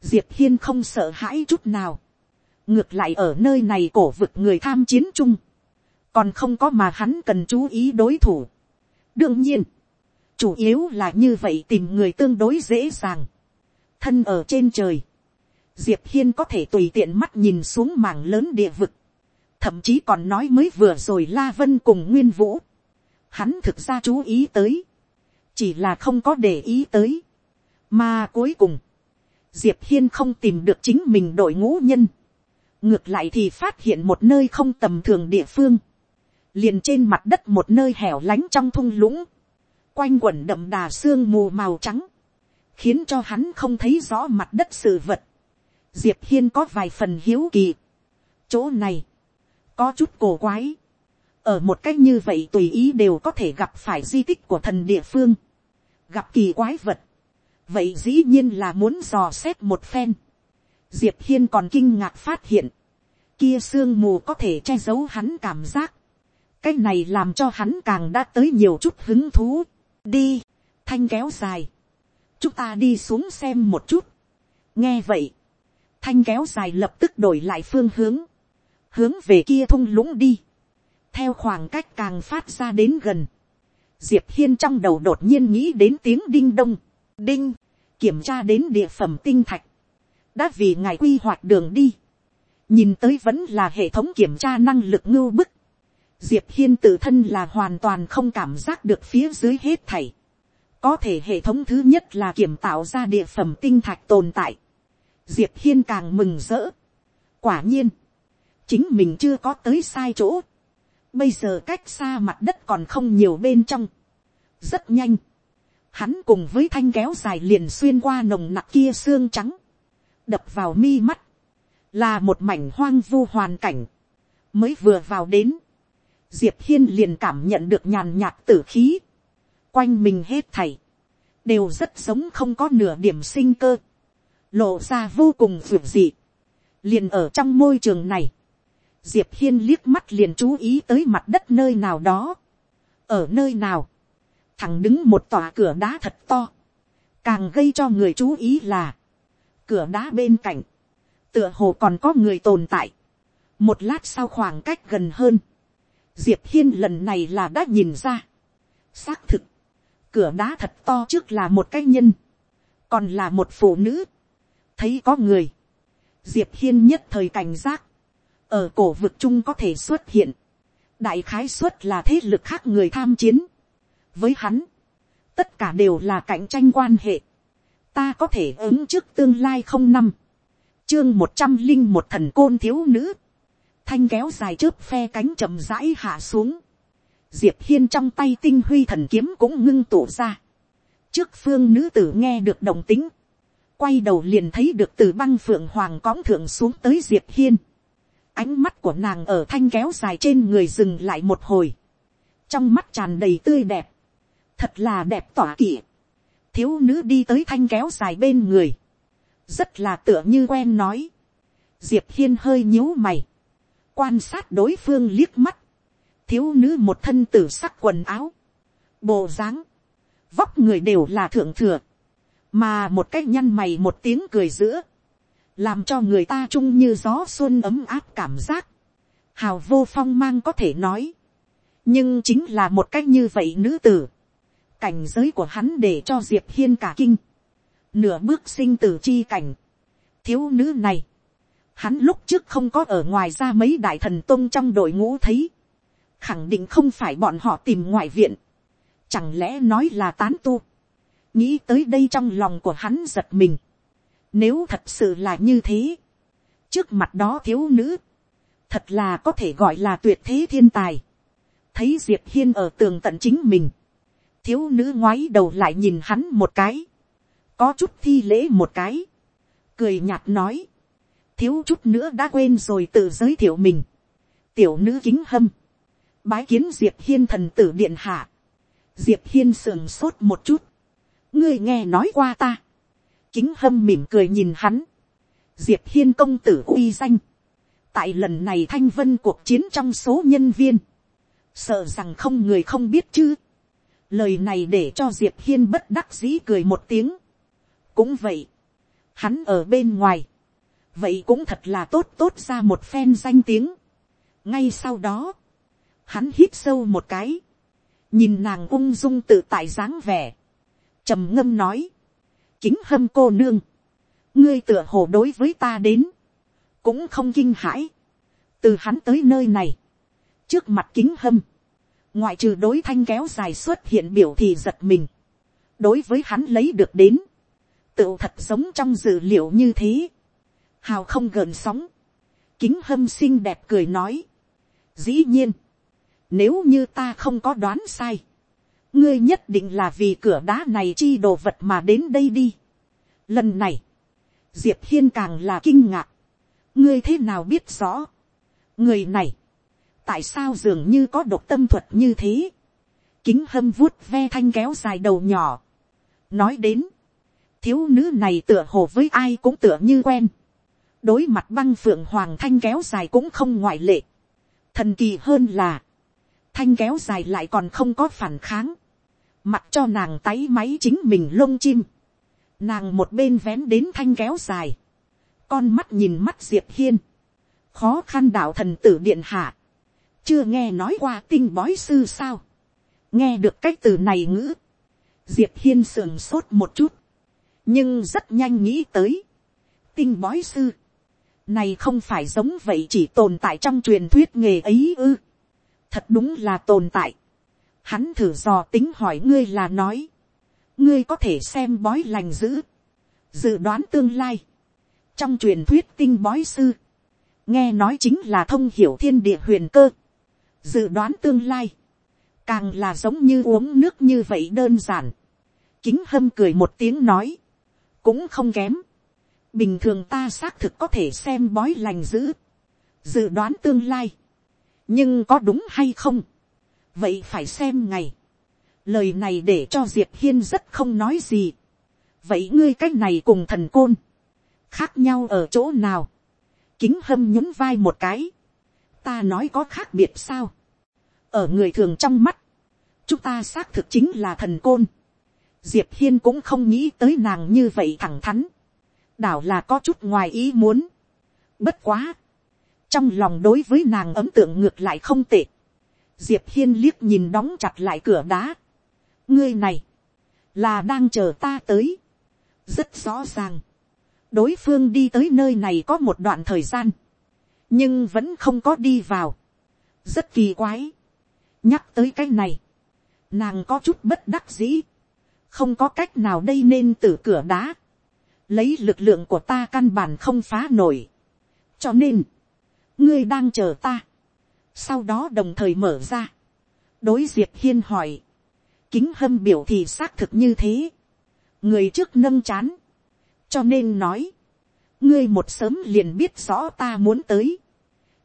diệp hiên không sợ hãi chút nào, ngược lại ở nơi này cổ vực người tham chiến chung, còn không có mà hắn cần chú ý đối thủ. đương nhiên, chủ yếu là như vậy tìm người tương đối dễ dàng, thân ở trên trời, diệp hiên có thể tùy tiện mắt nhìn xuống mảng lớn địa vực, thậm chí còn nói mới vừa rồi la vân cùng nguyên vũ, hắn thực ra chú ý tới, chỉ là không có để ý tới. mà cuối cùng, diệp hiên không tìm được chính mình đội ngũ nhân. ngược lại thì phát hiện một nơi không tầm thường địa phương, liền trên mặt đất một nơi hẻo lánh trong thung lũng, quanh quẩn đậm đà sương mù màu trắng, khiến cho hắn không thấy rõ mặt đất sự vật. diệp hiên có vài phần hiếu kỳ. chỗ này, có chút cổ quái, ở một cách như vậy tùy ý đều có thể gặp phải di tích của thần địa phương, gặp kỳ quái vật, vậy dĩ nhiên là muốn dò xét một phen. diệp hiên còn kinh ngạc phát hiện, kia sương mù có thể che giấu hắn cảm giác, cái này làm cho hắn càng đã tới nhiều chút hứng thú. đi, thanh kéo dài, chúng ta đi xuống xem một chút. nghe vậy, thanh kéo dài lập tức đổi lại phương hướng, hướng về kia thung lũng đi. Theo khoảng cách càng phát ra đến gần, diệp hiên trong đầu đột nhiên nghĩ đến tiếng đinh đông, đinh, kiểm tra đến địa phẩm tinh thạch, đã vì ngài quy hoạch đường đi, nhìn tới vẫn là hệ thống kiểm tra năng lực ngưu bức, diệp hiên tự thân là hoàn toàn không cảm giác được phía dưới hết thảy, có thể hệ thống thứ nhất là kiểm tạo ra địa phẩm tinh thạch tồn tại, diệp hiên càng mừng rỡ, quả nhiên, chính mình chưa có tới sai chỗ, Bây giờ cách xa mặt đất còn không nhiều bên trong. Rất nhanh. Hắn cùng với thanh kéo dài liền xuyên qua nồng nặc kia xương trắng. Đập vào mi mắt. Là một mảnh hoang vu hoàn cảnh. Mới vừa vào đến. Diệp Hiên liền cảm nhận được nhàn nhạt tử khí. Quanh mình hết thảy. Đều rất giống không có nửa điểm sinh cơ. Lộ ra vô cùng vượt dị. Liền ở trong môi trường này diệp hiên liếc mắt liền chú ý tới mặt đất nơi nào đó. ở nơi nào, thẳng đứng một tòa cửa đá thật to, càng gây cho người chú ý là, cửa đá bên cạnh, tựa hồ còn có người tồn tại. một lát sau khoảng cách gần hơn, diệp hiên lần này là đã nhìn ra. xác thực, cửa đá thật to trước là một cái nhân, còn là một phụ nữ. thấy có người, diệp hiên nhất thời cảnh giác, ở cổ vực chung có thể xuất hiện, đại khái xuất là thế lực khác người tham chiến. với hắn, tất cả đều là cạnh tranh quan hệ, ta có thể ứng trước tương lai không năm, chương một trăm linh một thần côn thiếu nữ, thanh kéo dài chớp phe cánh chậm rãi hạ xuống, diệp hiên trong tay tinh huy thần kiếm cũng ngưng tụ ra, trước phương nữ tử nghe được đồng tính, quay đầu liền thấy được từ băng phượng hoàng cõng thượng xuống tới diệp hiên, ánh mắt của nàng ở thanh kéo dài trên người dừng lại một hồi, trong mắt tràn đầy tươi đẹp, thật là đẹp tỏa kỵ, thiếu nữ đi tới thanh kéo dài bên người, rất là tựa như quen nói, diệp hiên hơi nhíu mày, quan sát đối phương liếc mắt, thiếu nữ một thân tử sắc quần áo, bộ dáng, vóc người đều là thượng thừa, mà một cái nhăn mày một tiếng cười giữa, làm cho người ta chung như gió xuân ấm áp cảm giác, hào vô phong mang có thể nói, nhưng chính là một cách như vậy nữ tử, cảnh giới của hắn để cho diệp hiên cả kinh, nửa bước sinh tử chi cảnh, thiếu nữ này, hắn lúc trước không có ở ngoài ra mấy đại thần tôn trong đội ngũ thấy, khẳng định không phải bọn họ tìm ngoại viện, chẳng lẽ nói là tán tu, nghĩ tới đây trong lòng của hắn giật mình, nếu thật sự là như thế, trước mặt đó thiếu nữ, thật là có thể gọi là tuyệt thế thiên tài, thấy diệp hiên ở tường tận chính mình, thiếu nữ ngoái đầu lại nhìn hắn một cái, có chút thi lễ một cái, cười nhạt nói, thiếu chút nữa đã quên rồi tự giới thiệu mình, tiểu nữ kính hâm, bái kiến diệp hiên thần tử điện hạ, diệp hiên sườn sốt một chút, ngươi nghe nói qua ta, kính hâm mỉm cười nhìn hắn, diệp hiên công tử uy danh, tại lần này thanh vân cuộc chiến trong số nhân viên, sợ rằng không người không biết chứ, lời này để cho diệp hiên bất đắc dĩ cười một tiếng, cũng vậy, hắn ở bên ngoài, vậy cũng thật là tốt tốt ra một phen danh tiếng. ngay sau đó, hắn hít sâu một cái, nhìn nàng ung dung tự tại dáng vẻ, trầm ngâm nói, kính hâm cô nương, ngươi tựa hồ đối với ta đến, cũng không kinh hãi, từ hắn tới nơi này, trước mặt kính hâm, ngoại trừ đối thanh kéo dài xuất hiện biểu thì giật mình, đối với hắn lấy được đến, tựu thật giống trong dữ liệu như thế, hào không gợn sóng, kính hâm xinh đẹp cười nói, dĩ nhiên, nếu như ta không có đoán sai, ngươi nhất định là vì cửa đá này chi đồ vật mà đến đây đi. Lần này, diệp hiên càng là kinh ngạc, ngươi thế nào biết rõ, người này, tại sao dường như có độc tâm thuật như thế, kính hâm vuốt ve thanh kéo dài đầu nhỏ, nói đến, thiếu nữ này tựa hồ với ai cũng tựa như quen, đối mặt băng phượng hoàng thanh kéo dài cũng không ngoại lệ, thần kỳ hơn là, thanh kéo dài lại còn không có phản kháng, mặc cho nàng táy máy chính mình lông chim, nàng một bên vén đến thanh kéo dài, con mắt nhìn mắt diệp hiên, khó khăn đạo thần tử điện hạ, chưa nghe nói qua tinh bói sư sao, nghe được cái từ này ngữ, diệp hiên sườn sốt một chút, nhưng rất nhanh nghĩ tới, tinh bói sư, này không phải giống vậy chỉ tồn tại trong truyền thuyết nghề ấy ư, thật đúng là tồn tại, hắn thử dò tính hỏi ngươi là nói, ngươi có thể xem bói lành dữ, dự đoán tương lai, trong truyền thuyết tinh bói sư, nghe nói chính là thông hiểu thiên địa huyền cơ, dự đoán tương lai, càng là giống như uống nước như vậy đơn giản. Kính hâm cười một tiếng nói, cũng không kém. Bình thường ta xác thực có thể xem bói lành dữ, dự đoán tương lai. nhưng có đúng hay không, vậy phải xem ngày. lời này để cho diệp hiên rất không nói gì. vậy ngươi cái này cùng thần côn, khác nhau ở chỗ nào. kính hâm nhún vai một cái ta nói có khác biệt sao. ở người thường trong mắt, chúng ta xác thực chính là thần côn. diệp hiên cũng không nghĩ tới nàng như vậy thẳng thắn đảo là có chút ngoài ý muốn. bất quá. trong lòng đối với nàng ấm tượng ngược lại không tệ. diệp hiên liếc nhìn đóng chặt lại cửa đá. ngươi này, là đang chờ ta tới. rất rõ ràng. đối phương đi tới nơi này có một đoạn thời gian nhưng vẫn không có đi vào, rất kỳ quái. nhắc tới cái này, nàng có chút bất đắc dĩ, không có cách nào đây nên từ cửa đá, lấy lực lượng của ta căn bản không phá nổi, cho nên, ngươi đang chờ ta, sau đó đồng thời mở ra, đối diệp hiên hỏi, kính hâm biểu thì xác thực như thế, người trước nâng chán, cho nên nói, ngươi một sớm liền biết rõ ta muốn tới,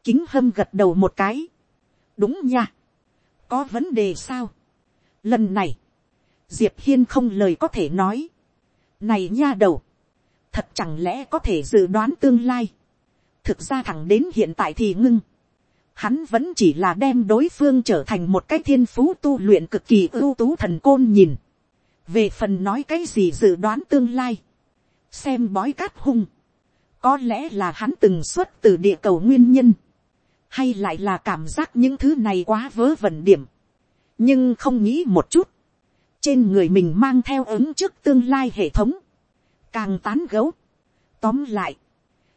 kính hâm gật đầu một cái, đúng nha, có vấn đề sao, lần này, diệp hiên không lời có thể nói, này nha đầu, thật chẳng lẽ có thể dự đoán tương lai, thực ra thẳng đến hiện tại thì ngưng, hắn vẫn chỉ là đem đối phương trở thành một cái thiên phú tu luyện cực kỳ ưu tú thần côn nhìn. về phần nói cái gì dự đoán tương lai, xem bói cát hung, có lẽ là hắn từng xuất từ địa cầu nguyên nhân, hay lại là cảm giác những thứ này quá vớ vẩn điểm, nhưng không nghĩ một chút, trên người mình mang theo ứng trước tương lai hệ thống, càng tán gấu. Tóm lại,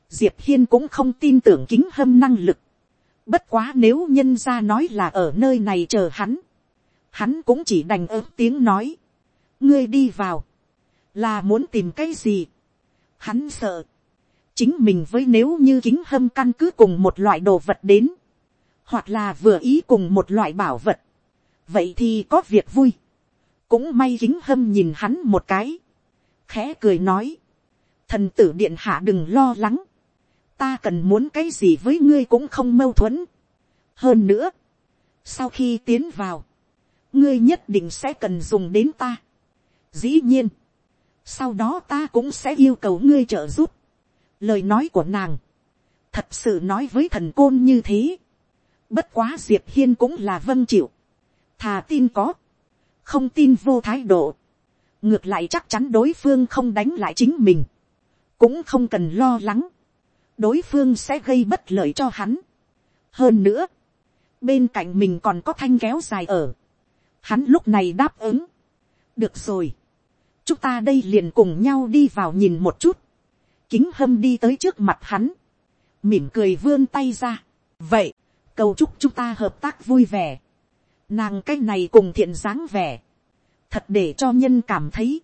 diệp hiên cũng không tin tưởng kính hâm năng lực, Bất quá nếu nhân ra nói là ở nơi này chờ hắn. Hắn cũng chỉ đành ớt tiếng nói. Ngươi đi vào. Là muốn tìm cái gì? Hắn sợ. Chính mình với nếu như kính hâm căn cứ cùng một loại đồ vật đến. Hoặc là vừa ý cùng một loại bảo vật. Vậy thì có việc vui. Cũng may kính hâm nhìn hắn một cái. Khẽ cười nói. Thần tử điện hạ đừng lo lắng ta cần muốn cái gì với ngươi cũng không mâu thuẫn. hơn nữa, sau khi tiến vào, ngươi nhất định sẽ cần dùng đến ta. dĩ nhiên, sau đó ta cũng sẽ yêu cầu ngươi trợ giúp. lời nói của nàng, thật sự nói với thần côn như thế. bất quá diệp hiên cũng là vâng chịu. thà tin có, không tin vô thái độ ngược lại chắc chắn đối phương không đánh lại chính mình. cũng không cần lo lắng đối phương sẽ gây bất lợi cho hắn. hơn nữa, bên cạnh mình còn có thanh kéo dài ở. hắn lúc này đáp ứng. được rồi. chúng ta đây liền cùng nhau đi vào nhìn một chút. kính hâm đi tới trước mặt hắn. mỉm cười vươn tay ra. vậy, cầu chúc chúng ta hợp tác vui vẻ. nàng cái này cùng thiện dáng vẻ thật để cho nhân cảm thấy.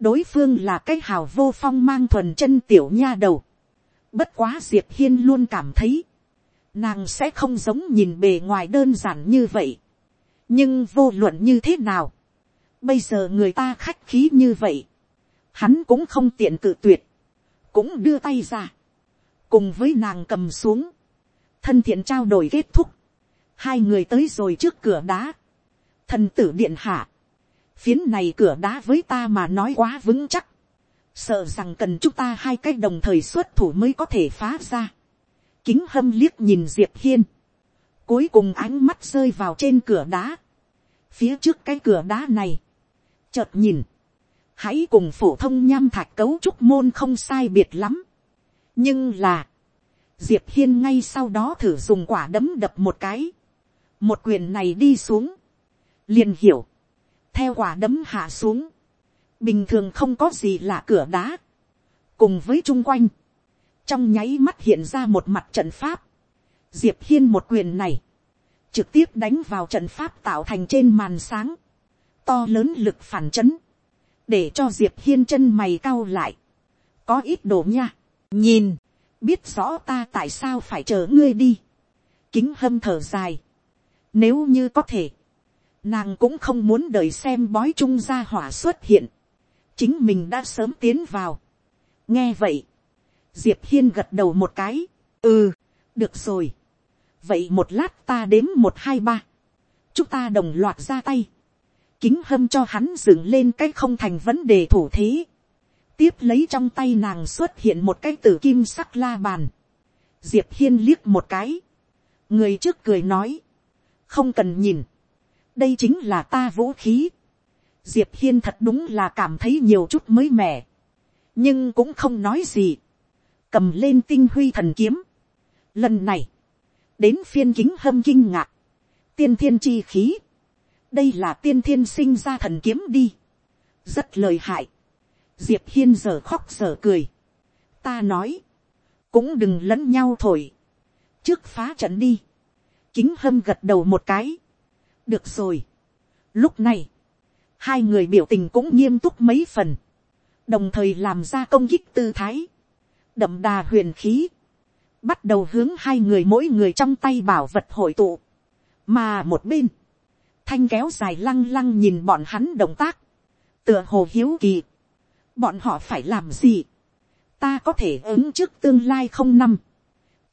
đối phương là cái hào vô phong mang thuần chân tiểu nha đầu Bất quá Diệp Hiên luôn cảm thấy. Nàng sẽ không giống nhìn bề ngoài đơn giản như vậy. Nhưng vô luận như thế nào. Bây giờ người ta khách khí như vậy. Hắn cũng không tiện cự tuyệt. Cũng đưa tay ra. Cùng với nàng cầm xuống. Thân thiện trao đổi kết thúc. Hai người tới rồi trước cửa đá. Thần tử điện hạ. Phiến này cửa đá với ta mà nói quá vững chắc. Sợ rằng cần chúng ta hai cái đồng thời xuất thủ mới có thể phá ra. kính hâm liếc nhìn diệp hiên, cuối cùng ánh mắt rơi vào trên cửa đá, phía trước cái cửa đá này, chợt nhìn, hãy cùng phổ thông nham thạch cấu trúc môn không sai biệt lắm. nhưng là, diệp hiên ngay sau đó thử dùng quả đấm đập một cái, một quyền này đi xuống, liền hiểu, theo quả đấm hạ xuống, bình thường không có gì là cửa đá, cùng với chung quanh, trong nháy mắt hiện ra một mặt trận pháp, diệp hiên một quyền này, trực tiếp đánh vào trận pháp tạo thành trên màn sáng, to lớn lực phản chấn, để cho diệp hiên chân mày cao lại, có ít đồ nha, nhìn, biết rõ ta tại sao phải chờ ngươi đi, kính hâm thở dài, nếu như có thể, nàng cũng không muốn đợi xem bói trung gia hỏa xuất hiện, chính mình đã sớm tiến vào. nghe vậy, diệp hiên gật đầu một cái, ừ, được rồi. vậy một lát ta đếm một hai ba, chúng ta đồng loạt ra tay, kính hâm cho hắn dựng lên cái không thành vấn đề thủ thế, tiếp lấy trong tay nàng xuất hiện một cái tử kim sắc la bàn, diệp hiên liếc một cái, người trước cười nói, không cần nhìn, đây chính là ta vũ khí, diệp hiên thật đúng là cảm thấy nhiều chút mới mẻ, nhưng cũng không nói gì, cầm lên tinh huy thần kiếm. Lần này, đến phiên kính hâm kinh ngạc, tiên thiên chi khí, đây là tiên thiên sinh ra thần kiếm đi, rất lời hại, diệp hiên giờ khóc giờ cười, ta nói, cũng đừng lẫn nhau thổi, trước phá trận đi, kính hâm gật đầu một cái, được rồi, lúc này, hai người biểu tình cũng nghiêm túc mấy phần. đồng thời làm ra công kích tư thái, đậm đà huyền khí, bắt đầu hướng hai người mỗi người trong tay bảo vật hội tụ, mà một bên, thanh kéo dài lăng lăng nhìn bọn hắn động tác, tựa hồ hiếu kỳ, bọn họ phải làm gì, ta có thể ứng trước tương lai không năm,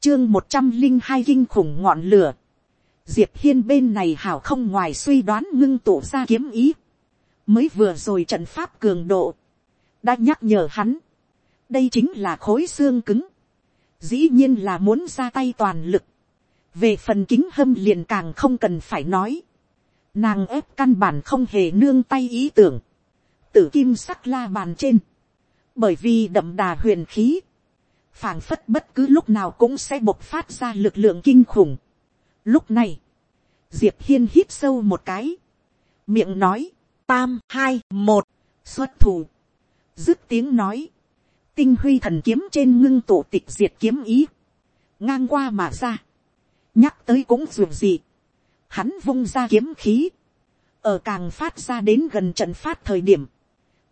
chương một trăm linh hai kinh khủng ngọn lửa, diệp hiên bên này hảo không ngoài suy đoán ngưng tụ ra kiếm ý, mới vừa rồi trận pháp cường độ, đã nhắc nhở hắn, đây chính là khối xương cứng, dĩ nhiên là muốn ra tay toàn lực, về phần kính hâm liền càng không cần phải nói, nàng ép căn bản không hề nương tay ý tưởng, tử kim sắc la bàn trên, bởi vì đậm đà huyền khí, phảng phất bất cứ lúc nào cũng sẽ bộc phát ra lực lượng kinh khủng. Lúc này, diệp hiên hít sâu một cái, miệng nói, tam hai một, xuất thủ, dứt tiếng nói, tinh huy thần kiếm trên ngưng tổ tịch diệt kiếm ý, ngang qua mà ra, nhắc tới cũng dù gì, hắn vung ra kiếm khí, ở càng phát ra đến gần trận phát thời điểm,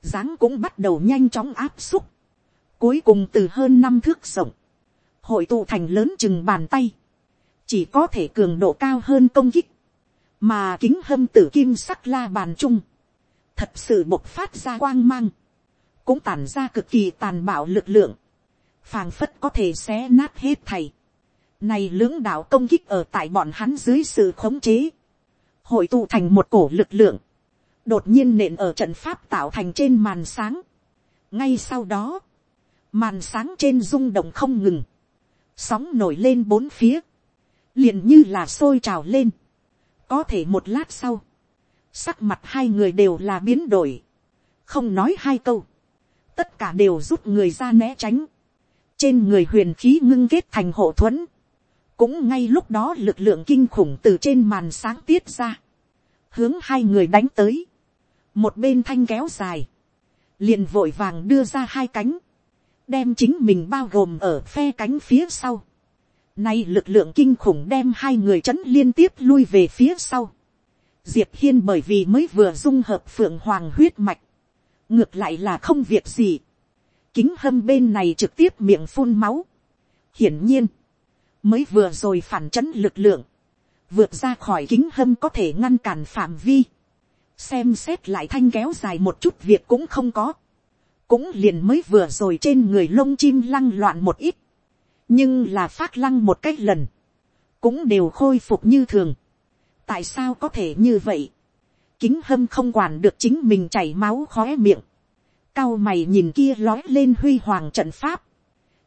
dáng cũng bắt đầu nhanh chóng áp xúc, cuối cùng từ hơn năm thước rộng, hội tụ thành lớn chừng bàn tay, chỉ có thể cường độ cao hơn công kích, mà kính hâm tử kim sắc la bàn trung, thật sự bộc phát ra quang mang, cũng tản ra cực kỳ tàn bạo lực lượng, phàng phất có thể xé nát hết thầy. Này lưỡng đạo công kích ở tại bọn hắn dưới sự khống chế, hội tụ thành một cổ lực lượng, đột nhiên nện ở trận pháp tạo thành trên màn sáng. ngay sau đó, màn sáng trên rung động không ngừng, sóng nổi lên bốn phía, liền như là sôi trào lên. có thể một lát sau, sắc mặt hai người đều là biến đổi, không nói hai câu, tất cả đều rút người ra né tránh, trên người huyền khí ngưng kết thành hộ thuẫn, cũng ngay lúc đó lực lượng kinh khủng từ trên màn sáng tiết ra, hướng hai người đánh tới, một bên thanh kéo dài, liền vội vàng đưa ra hai cánh, đem chính mình bao gồm ở phe cánh phía sau. Nay lực lượng kinh khủng đem hai người chấn liên tiếp lui về phía sau. Diệp Hiên bởi vì mới vừa dung hợp phượng hoàng huyết mạch. Ngược lại là không việc gì. Kính hâm bên này trực tiếp miệng phun máu. Hiển nhiên. Mới vừa rồi phản chấn lực lượng. Vượt ra khỏi kính hâm có thể ngăn cản phạm vi xem xét lại thanh kéo dài một chút việc cũng không có, cũng liền mới vừa rồi trên người lông chim lăng loạn một ít, nhưng là phát lăng một cách lần, cũng đều khôi phục như thường. tại sao có thể như vậy, kính hâm không quản được chính mình chảy máu khóe miệng, cao mày nhìn kia lói lên huy hoàng trận pháp,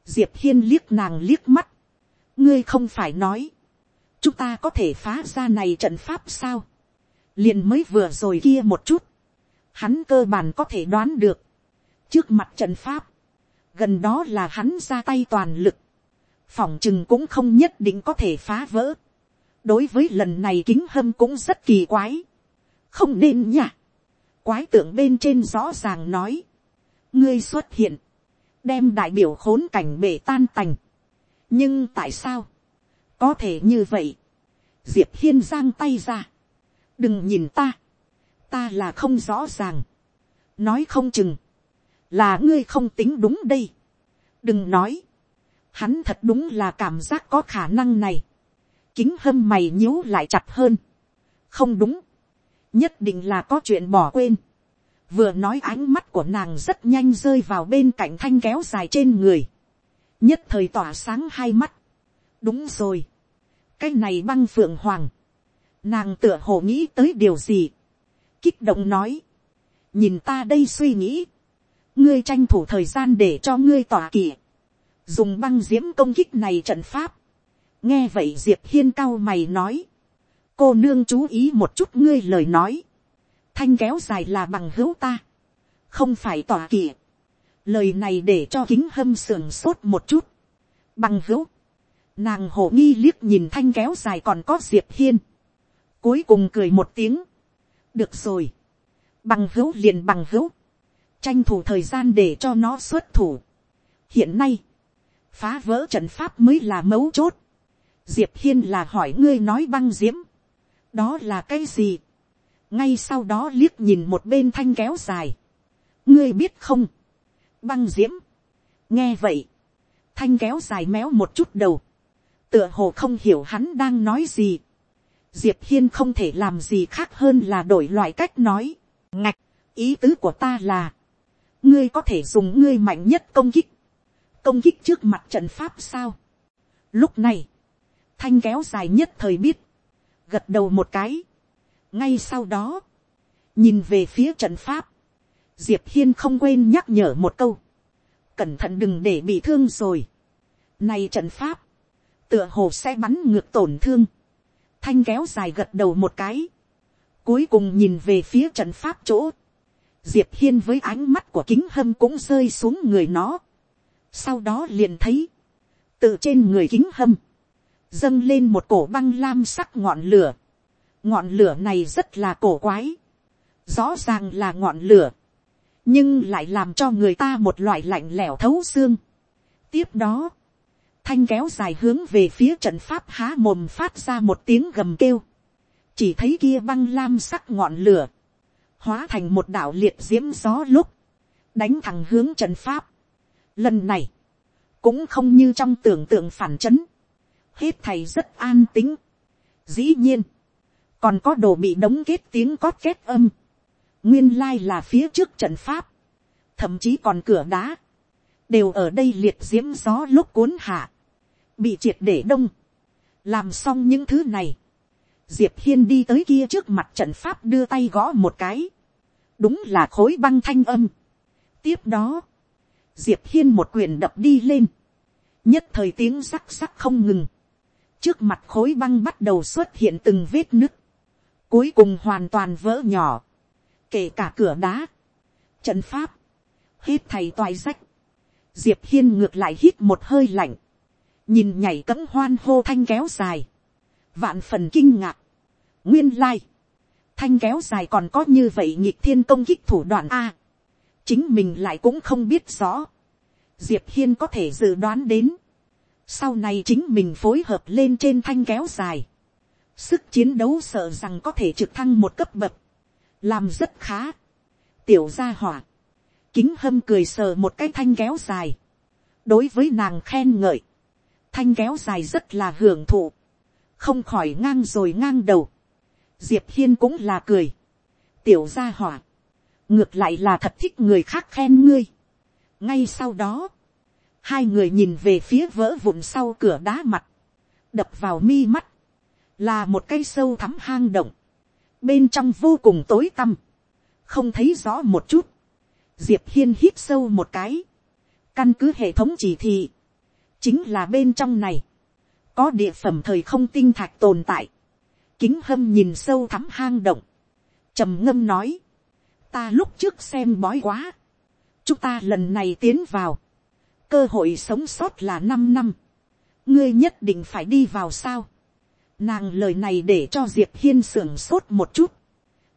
diệp hiên liếc nàng liếc mắt, ngươi không phải nói, chúng ta có thể phá ra này trận pháp sao, liền mới vừa rồi kia một chút, hắn cơ bản có thể đoán được, trước mặt trận pháp, gần đó là hắn ra tay toàn lực, phòng chừng cũng không nhất định có thể phá vỡ. đối với lần này kính hâm cũng rất kỳ quái, không nên nhỉ, quái tượng bên trên rõ ràng nói, ngươi xuất hiện, đem đại biểu khốn cảnh bể tan tành, nhưng tại sao, có thể như vậy, diệp hiên giang tay ra, đừng nhìn ta, ta là không rõ ràng, nói không chừng, là ngươi không tính đúng đây, đừng nói, hắn thật đúng là cảm giác có khả năng này, kính hâm mày nhíu lại chặt hơn, không đúng, nhất định là có chuyện bỏ quên, vừa nói ánh mắt của nàng rất nhanh rơi vào bên cạnh thanh kéo dài trên người, nhất thời tỏa sáng hai mắt, đúng rồi, cái này băng phượng hoàng, Nàng tựa hồ nghĩ tới điều gì. Kích động nói. Nhìn ta đây suy nghĩ. Ngươi tranh thủ thời gian để cho ngươi tỏa kỵ. Dùng băng diễm công kích này trận pháp. Nghe vậy Diệp Hiên cao mày nói. Cô nương chú ý một chút ngươi lời nói. Thanh kéo dài là bằng hữu ta. Không phải tỏa kỵ. Lời này để cho kính hâm sườn sốt một chút. Bằng hữu. Nàng hồ nghi liếc nhìn thanh kéo dài còn có Diệp Hiên Cuối cùng cười một tiếng. Được rồi. Bằng hữu liền bằng hữu. Tranh thủ thời gian để cho nó xuất thủ. Hiện nay. Phá vỡ trận pháp mới là mấu chốt. Diệp Hiên là hỏi ngươi nói băng diễm. Đó là cái gì? Ngay sau đó liếc nhìn một bên thanh kéo dài. Ngươi biết không? băng diễm, nghe vậy, thanh kéo dài méo một chút đầu, tựa hồ không hiểu hắn đang nói gì, diệp hiên không thể làm gì khác hơn là đổi loại cách nói, ngạch, ý tứ của ta là, ngươi có thể dùng ngươi mạnh nhất công kích, công kích trước mặt trận pháp sao. Lúc này, thanh kéo dài nhất thời biết, gật đầu một cái. ngay sau đó, nhìn về phía trận pháp, diệp hiên không quên nhắc nhở một câu, cẩn thận đừng để bị thương rồi. Này trận pháp, tựa hồ sẽ bắn ngược tổn thương, thanh kéo dài gật đầu một cái, cuối cùng nhìn về phía trận pháp chỗ, diệp hiên với ánh mắt của kính hâm cũng rơi xuống người nó, sau đó liền thấy, từ trên người kính hâm, dâng lên một cổ băng lam sắc ngọn lửa, ngọn lửa này rất là cổ quái, rõ ràng là ngọn lửa, nhưng lại làm cho người ta một loại lạnh lẽo thấu xương. tiếp đó, thanh kéo dài hướng về phía trận pháp há mồm phát ra một tiếng gầm kêu, chỉ thấy kia băng lam sắc ngọn lửa, hóa thành một đạo liệt diễm gió lúc, đánh thẳng hướng trận pháp. Lần này, cũng không như trong tưởng tượng phản chấn, hết thầy rất an tính. Dĩ nhiên, còn có đồ bị đóng kết tiếng cót kết âm, nguyên lai là phía trước trận pháp, thậm chí còn cửa đá, đều ở đây liệt diễm gió lúc cuốn hạ, bị triệt để đông, làm xong những thứ này, diệp hiên đi tới kia trước mặt trận pháp đưa tay gõ một cái, đúng là khối băng thanh âm. tiếp đó, diệp hiên một quyền đập đi lên, nhất thời tiếng sắc sắc không ngừng, trước mặt khối băng bắt đầu xuất hiện từng vết nứt, cuối cùng hoàn toàn vỡ nhỏ, kể cả cửa đá, trận pháp, hết thầy toài rách, diệp hiên ngược lại hít một hơi lạnh, nhìn nhảy cấm hoan hô thanh kéo dài, vạn phần kinh ngạc, nguyên lai, thanh kéo dài còn có như vậy nhịp thiên công kích thủ đoạn a, chính mình lại cũng không biết rõ, diệp hiên có thể dự đoán đến, sau này chính mình phối hợp lên trên thanh kéo dài, sức chiến đấu sợ rằng có thể trực thăng một cấp bậc, làm rất khá, tiểu gia hỏa, kính hâm cười sờ một cái thanh kéo dài, đối với nàng khen ngợi, thanh kéo dài rất là hưởng thụ, không khỏi ngang rồi ngang đầu, diệp hiên cũng là cười, tiểu gia hỏa, ngược lại là thật thích người khác khen ngươi. ngay sau đó, hai người nhìn về phía vỡ vụn sau cửa đá mặt, đập vào mi mắt, là một cây sâu thắm hang động, bên trong vô cùng tối tăm, không thấy rõ một chút, diệp hiên hít sâu một cái, căn cứ hệ thống chỉ thị, chính là bên trong này, có địa phẩm thời không tinh thạch tồn tại, kính hâm nhìn sâu thắm hang động, trầm ngâm nói, ta lúc trước xem bói quá, chúng ta lần này tiến vào, cơ hội sống sót là năm năm, ngươi nhất định phải đi vào sao, nàng lời này để cho diệp hiên sưởng sốt một chút,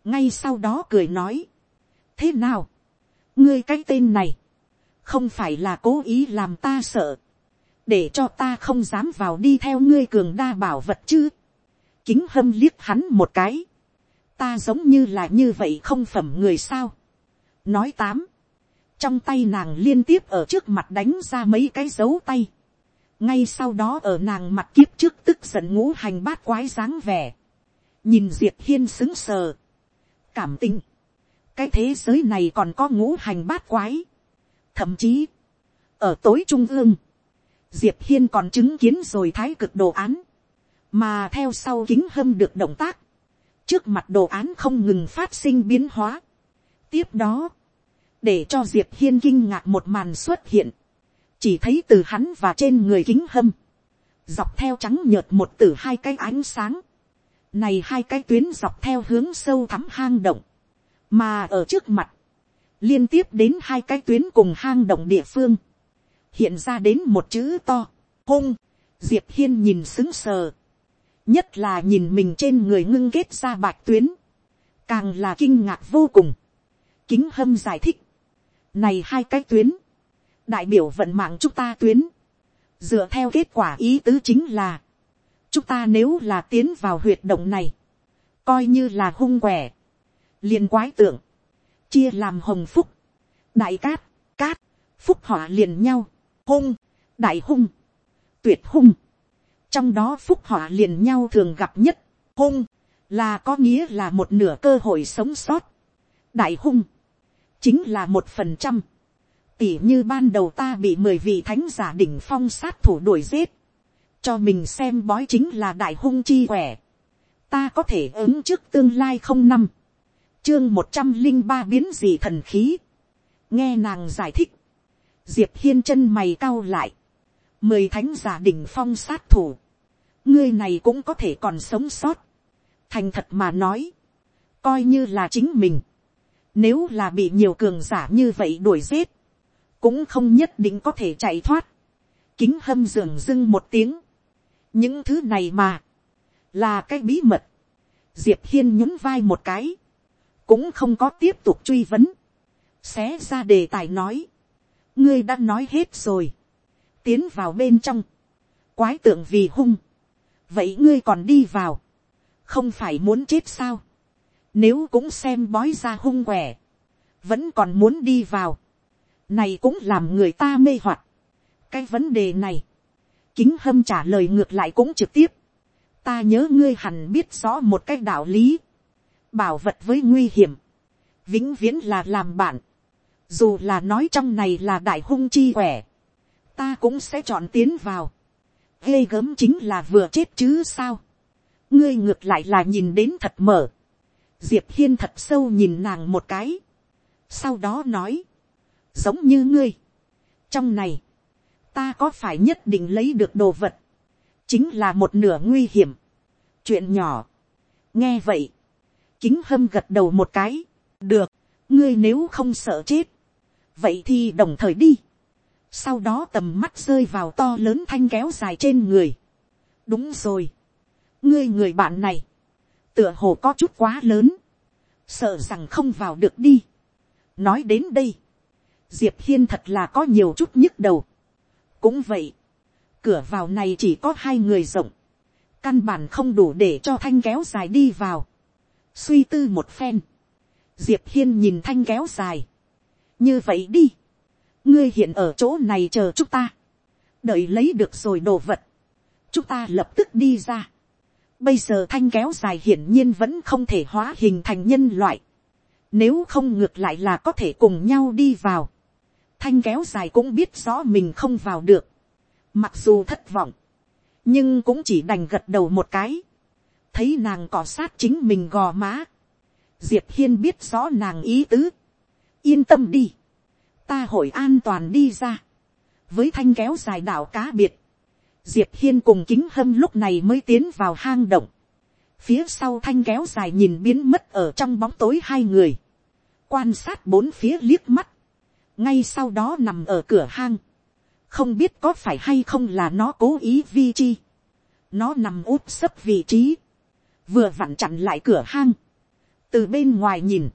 ngay sau đó cười nói, thế nào, ngươi cái tên này, không phải là cố ý làm ta sợ, để cho ta không dám vào đi theo ngươi cường đa bảo vật chứ, kính hâm liếc hắn một cái, ta giống như là như vậy không phẩm người sao, nói tám, trong tay nàng liên tiếp ở trước mặt đánh ra mấy cái dấu tay, ngay sau đó ở nàng mặt kiếp trước tức giận ngũ hành bát quái dáng vẻ, nhìn diệp hiên xứng sờ, cảm tình, cái thế giới này còn có ngũ hành bát quái, thậm chí, ở tối trung ương, diệp hiên còn chứng kiến rồi thái cực đồ án, mà theo sau kính hâm được động tác, trước mặt đồ án không ngừng phát sinh biến hóa. tiếp đó, để cho diệp hiên kinh ngạc một màn xuất hiện, chỉ thấy từ hắn và trên người kính hâm, dọc theo trắng nhợt một từ hai cái ánh sáng, này hai cái tuyến dọc theo hướng sâu thắm hang động, mà ở trước mặt, liên tiếp đến hai cái tuyến cùng hang động địa phương, hiện ra đến một chữ to, hung, diệp hiên nhìn xứng sờ, nhất là nhìn mình trên người ngưng kết ra bạch tuyến, càng là kinh ngạc vô cùng. Kính hâm giải thích, này hai cái tuyến, đại biểu vận mạng chúng ta tuyến, dựa theo kết quả ý tứ chính là, chúng ta nếu là tiến vào huyệt động này, coi như là hung quẻ, liền quái tượng, chia làm hồng phúc, đại cát, cát, phúc họa liền nhau, hung, đại hung, tuyệt hung, trong đó phúc họa liền nhau thường gặp nhất, hung, là có nghĩa là một nửa cơ hội sống sót, đại hung, chính là một phần trăm, tỉ như ban đầu ta bị mười vị thánh giả đỉnh phong sát thủ đuổi giết, cho mình xem bói chính là đại hung chi quẻ, ta có thể ứng trước tương lai không năm, chương một trăm linh ba biến gì thần khí, nghe nàng giải thích, diệp hiên chân mày cau lại, mười thánh giả đỉnh phong sát thủ, ngươi này cũng có thể còn sống sót, thành thật mà nói, coi như là chính mình, nếu là bị nhiều cường giả như vậy đuổi giết, cũng không nhất định có thể chạy thoát, kính hâm dường dưng một tiếng, những thứ này mà, là cái bí mật, diệp hiên nhún vai một cái, cũng không có tiếp tục truy vấn, xé ra đề tài nói, ngươi đã nói hết rồi, tiến vào bên trong, quái tượng vì hung, vậy ngươi còn đi vào, không phải muốn chết sao, nếu cũng xem bói ra hung quẻ, vẫn còn muốn đi vào, này cũng làm người ta mê hoặc. cái vấn đề này, kính hâm trả lời ngược lại cũng trực tiếp, ta nhớ ngươi hẳn biết rõ một cái đạo lý, bảo vật với nguy hiểm, vĩnh viễn là làm bạn, dù là nói trong này là đại hung chi quẻ, ta cũng sẽ chọn tiến vào, ghê gớm chính là vừa chết chứ sao, ngươi ngược lại là nhìn đến thật mở, diệp hiên thật sâu nhìn nàng một cái, sau đó nói, giống như ngươi, trong này, ta có phải nhất định lấy được đồ vật, chính là một nửa nguy hiểm, chuyện nhỏ, nghe vậy, kính hâm gật đầu một cái, được, ngươi nếu không sợ chết, vậy thì đồng thời đi, sau đó tầm mắt rơi vào to lớn thanh kéo dài trên người, đúng rồi, ngươi người bạn này, tựa hồ có chút quá lớn, sợ rằng không vào được đi. nói đến đây, diệp hiên thật là có nhiều chút nhức đầu. cũng vậy, cửa vào này chỉ có hai người rộng, căn bản không đủ để cho thanh kéo dài đi vào. suy tư một phen, diệp hiên nhìn thanh kéo dài, như vậy đi, ngươi hiện ở chỗ này chờ chúng ta, đợi lấy được rồi đồ vật, chúng ta lập tức đi ra. Bây giờ thanh kéo dài hiển nhiên vẫn không thể hóa hình thành nhân loại. Nếu không ngược lại là có thể cùng nhau đi vào. Thanh kéo dài cũng biết rõ mình không vào được. Mặc dù thất vọng. Nhưng cũng chỉ đành gật đầu một cái. Thấy nàng cỏ sát chính mình gò má. Diệp Hiên biết rõ nàng ý tứ. Yên tâm đi. Ta hội an toàn đi ra. Với thanh kéo dài đảo cá biệt, diệp hiên cùng kính hâm lúc này mới tiến vào hang động. phía sau thanh kéo dài nhìn biến mất ở trong bóng tối hai người. quan sát bốn phía liếc mắt. ngay sau đó nằm ở cửa hang. không biết có phải hay không là nó cố ý vi chi. nó nằm úp sấp vị trí. vừa vặn chặn lại cửa hang. từ bên ngoài nhìn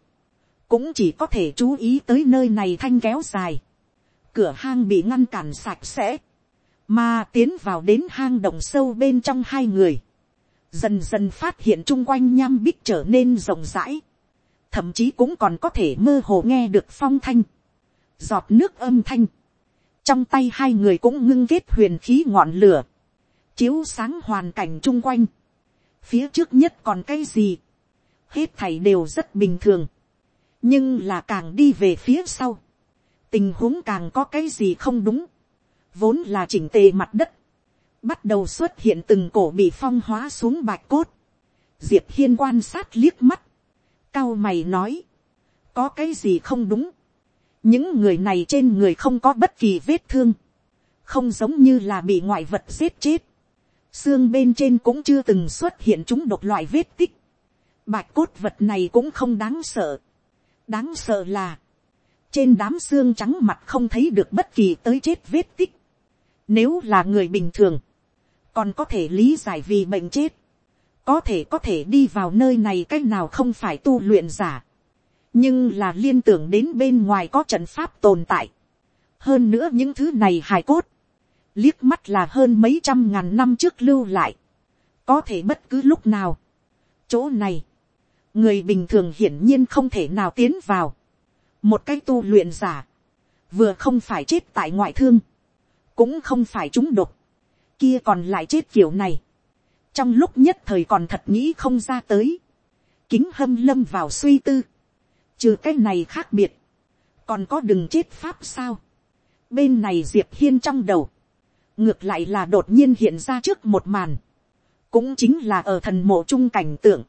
cũng chỉ có thể chú ý tới nơi này thanh kéo dài. cửa hang bị ngăn cản sạch sẽ. Mà tiến vào đến hang động sâu bên trong hai người, dần dần phát hiện chung quanh nham bích trở nên rộng rãi, thậm chí cũng còn có thể mơ hồ nghe được phong thanh, giọt nước âm thanh, trong tay hai người cũng ngưng kết huyền khí ngọn lửa, chiếu sáng hoàn cảnh chung quanh, phía trước nhất còn cái gì, hết thảy đều rất bình thường, nhưng là càng đi về phía sau, tình huống càng có cái gì không đúng, vốn là chỉnh tề mặt đất, bắt đầu xuất hiện từng cổ bị phong hóa xuống bạch cốt, diệp hiên quan sát liếc mắt, cao mày nói, có cái gì không đúng, những người này trên người không có bất kỳ vết thương, không giống như là bị ngoại vật giết chết, xương bên trên cũng chưa từng xuất hiện chúng độc loại vết tích, bạch cốt vật này cũng không đáng sợ, đáng sợ là, trên đám xương trắng mặt không thấy được bất kỳ tới chết vết tích, nếu là người bình thường, còn có thể lý giải vì bệnh chết, có thể có thể đi vào nơi này c á c h nào không phải tu luyện giả, nhưng là liên tưởng đến bên ngoài có trận pháp tồn tại. hơn nữa những thứ này hài cốt, liếc mắt là hơn mấy trăm ngàn năm trước lưu lại, có thể bất cứ lúc nào. chỗ này, người bình thường hiển nhiên không thể nào tiến vào. một cái tu luyện giả, vừa không phải chết tại ngoại thương, cũng không phải trúng độc, kia còn lại chết kiểu này, trong lúc nhất thời còn thật nghĩ không ra tới, kính hâm lâm vào suy tư, trừ cái này khác biệt, còn có đừng chết pháp sao, bên này diệp hiên trong đầu, ngược lại là đột nhiên hiện ra trước một màn, cũng chính là ở thần mộ trung cảnh tượng,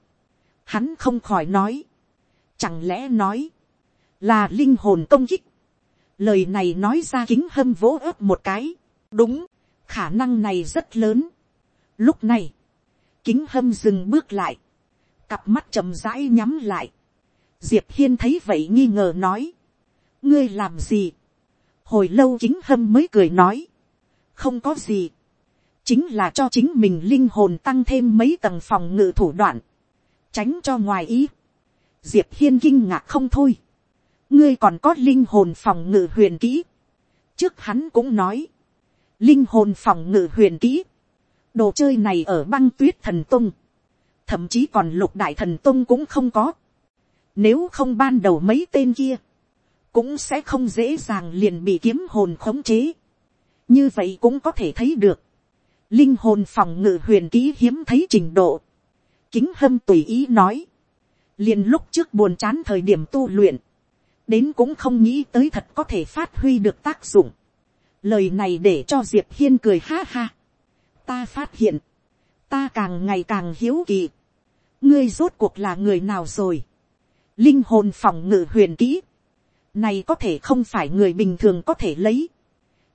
hắn không khỏi nói, chẳng lẽ nói, là linh hồn công kích, lời này nói ra kính hâm vỗ ớt một cái, đúng, khả năng này rất lớn. Lúc này, kính hâm dừng bước lại, cặp mắt chậm rãi nhắm lại, diệp hiên thấy vậy nghi ngờ nói, ngươi làm gì, hồi lâu kính hâm mới cười nói, không có gì, chính là cho chính mình linh hồn tăng thêm mấy tầng phòng ngự thủ đoạn, tránh cho ngoài ý. Diệp hiên kinh ngạc không thôi, ngươi còn có linh hồn phòng ngự huyền kỹ. trước hắn cũng nói, linh hồn phòng ngự huyền kỹ, đồ chơi này ở băng tuyết thần tung, thậm chí còn lục đại thần tung cũng không có. Nếu không ban đầu mấy tên kia, cũng sẽ không dễ dàng liền bị kiếm hồn khống chế. như vậy cũng có thể thấy được, linh hồn phòng ngự huyền kỹ hiếm thấy trình độ kính hâm tùy ý nói, liền lúc trước buồn chán thời điểm tu luyện, đến cũng không nghĩ tới thật có thể phát huy được tác dụng. lời này để cho diệp hiên cười ha ha. ta phát hiện, ta càng ngày càng hiếu kỳ. ngươi rốt cuộc là người nào rồi. linh hồn phòng ngự huyền kỹ. này có thể không phải người bình thường có thể lấy.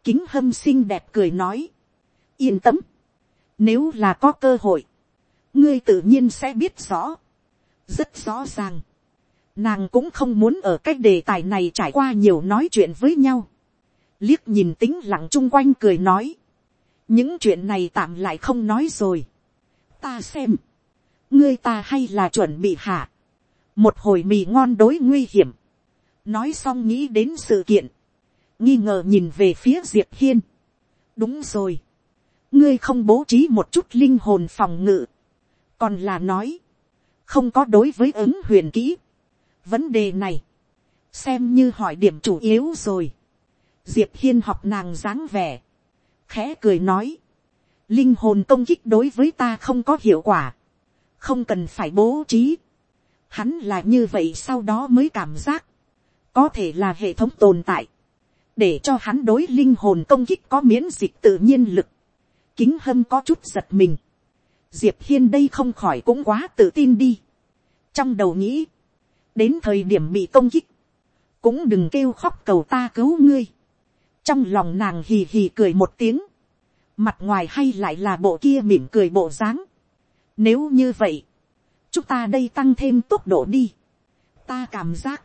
kính hâm xinh đẹp cười nói. yên tâm. nếu là có cơ hội, ngươi tự nhiên sẽ biết rõ. rất rõ ràng nàng cũng không muốn ở cái đề tài này trải qua nhiều nói chuyện với nhau. liếc nhìn tính lặng chung quanh cười nói. những chuyện này tạm lại không nói rồi. ta xem, ngươi ta hay là chuẩn bị hạ. một hồi mì ngon đối nguy hiểm. nói xong nghĩ đến sự kiện. nghi ngờ nhìn về phía diệp hiên. đúng rồi. ngươi không bố trí một chút linh hồn phòng ngự còn là nói, không có đối với ứng huyền kỹ vấn đề này, xem như hỏi điểm chủ yếu rồi. diệp hiên học nàng dáng vẻ, khẽ cười nói, linh hồn công kích đối với ta không có hiệu quả, không cần phải bố trí. Hắn là như vậy sau đó mới cảm giác, có thể là hệ thống tồn tại, để cho hắn đối linh hồn công kích có miễn dịch tự nhiên lực. Kính hâm có chút giật mình. Diệp hiên đây không khỏi cũng quá tự tin đi. Trong đầu nghĩ, đến thời điểm bị công kích, cũng đừng kêu khóc cầu ta cứu ngươi. trong lòng nàng hì hì cười một tiếng, mặt ngoài hay lại là bộ kia mỉm cười bộ dáng. nếu như vậy, chúng ta đây tăng thêm tốc độ đi. ta cảm giác,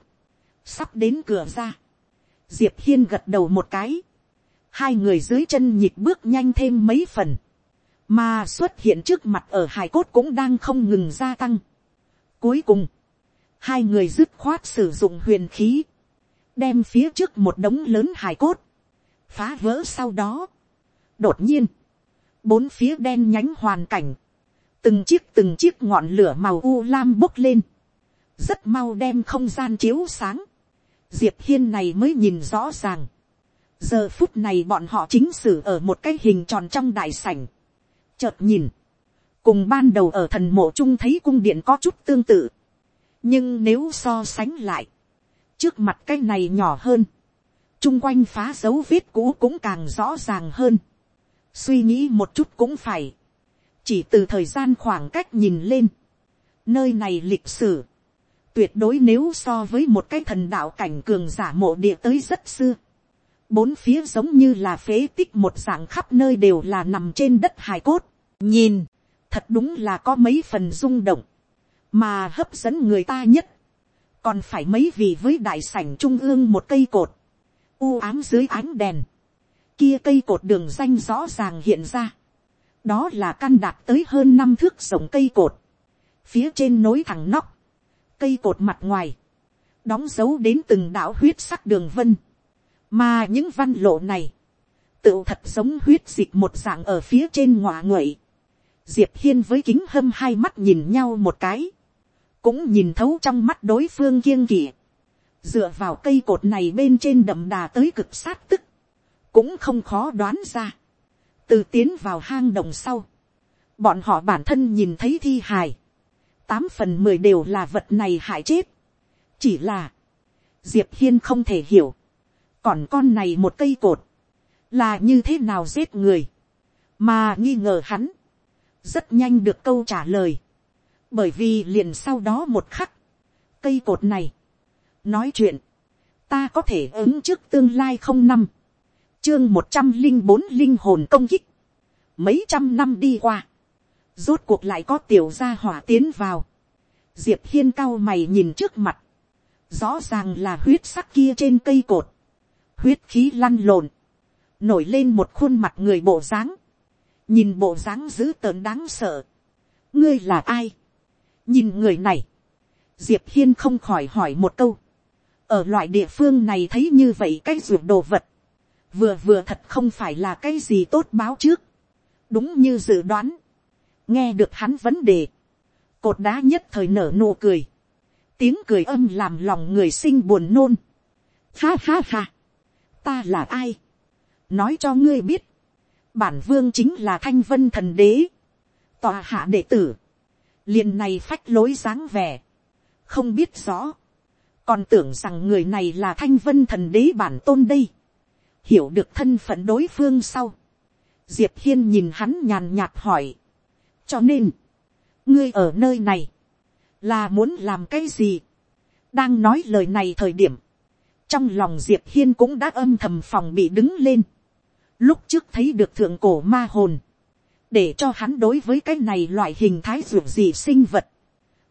sắp đến cửa ra. diệp hiên gật đầu một cái, hai người dưới chân nhịp bước nhanh thêm mấy phần, mà xuất hiện trước mặt ở hải cốt cũng đang không ngừng gia tăng. cuối cùng, hai người dứt khoát sử dụng huyền khí, đem phía trước một đống lớn hài cốt, phá vỡ sau đó. đột nhiên, bốn phía đen nhánh hoàn cảnh, từng chiếc từng chiếc ngọn lửa màu u lam bốc lên, rất mau đem không gian chiếu sáng, diệp hiên này mới nhìn rõ ràng, giờ phút này bọn họ chính sử ở một cái hình tròn trong đại sảnh, chợt nhìn, cùng ban đầu ở thần mộ chung thấy cung điện có chút tương tự, nhưng nếu so sánh lại, trước mặt cái này nhỏ hơn, chung quanh phá dấu vết cũ cũng càng rõ ràng hơn. suy nghĩ một chút cũng phải, chỉ từ thời gian khoảng cách nhìn lên, nơi này lịch sử, tuyệt đối nếu so với một cái thần đạo cảnh cường giả mộ địa tới rất xưa, bốn phía giống như là phế tích một dạng khắp nơi đều là nằm trên đất hài cốt, nhìn, thật đúng là có mấy phần rung động, mà hấp dẫn người ta nhất, còn phải mấy vị với đại sảnh trung ương một cây cột, u ám dưới ánh đèn, kia cây cột đường danh rõ ràng hiện ra, đó là căn đạt tới hơn năm thước rộng cây cột, phía trên nối thẳng nóc, cây cột mặt ngoài, đóng dấu đến từng đạo huyết sắc đường vân, mà những văn lộ này, tựu thật giống huyết dịch một dạng ở phía trên ngọa nguậy, diệp hiên với kính hâm hai mắt nhìn nhau một cái, cũng nhìn thấu trong mắt đối phương kiêng kỵ. dựa vào cây cột này bên trên đậm đà tới cực sát tức, cũng không khó đoán ra, từ tiến vào hang động sau, bọn họ bản thân nhìn thấy thi hài, tám phần mười đều là vật này hại chết, chỉ là, diệp hiên không thể hiểu, còn con này một cây cột, là như thế nào giết người, mà nghi ngờ hắn, rất nhanh được câu trả lời, bởi vì liền sau đó một khắc, cây cột này, nói chuyện, ta có thể ứng trước tương lai không năm, chương một trăm linh bốn linh hồn công kích, mấy trăm năm đi qua, rốt cuộc lại có tiểu gia hỏa tiến vào, diệp hiên cao mày nhìn trước mặt, rõ ràng là huyết sắc kia trên cây cột, huyết khí lăn lộn, nổi lên một khuôn mặt người bộ dáng, nhìn bộ dáng dữ tợn đáng sợ, ngươi là ai, nhìn người này, diệp hiên không khỏi hỏi một câu, ở loại địa phương này thấy như vậy cái ruột đồ vật, vừa vừa thật không phải là cái gì tốt báo trước, đúng như dự đoán, nghe được hắn vấn đề, cột đá nhất thời nở nụ cười, tiếng cười âm làm lòng người sinh buồn nôn, ha ha ha, ta là ai, nói cho ngươi biết, bản vương chính là thanh vân thần đế, tòa hạ đệ tử, liền này phách lối dáng vẻ, không biết rõ, còn tưởng rằng người này là thanh vân thần đế bản tôn đây, hiểu được thân phận đối phương sau, diệp hiên nhìn hắn nhàn nhạt hỏi, cho nên, ngươi ở nơi này, là muốn làm cái gì, đang nói lời này thời điểm, trong lòng diệp hiên cũng đã âm thầm phòng bị đứng lên, lúc trước thấy được thượng cổ ma hồn, để cho hắn đối với cái này loại hình thái ruột gì sinh vật,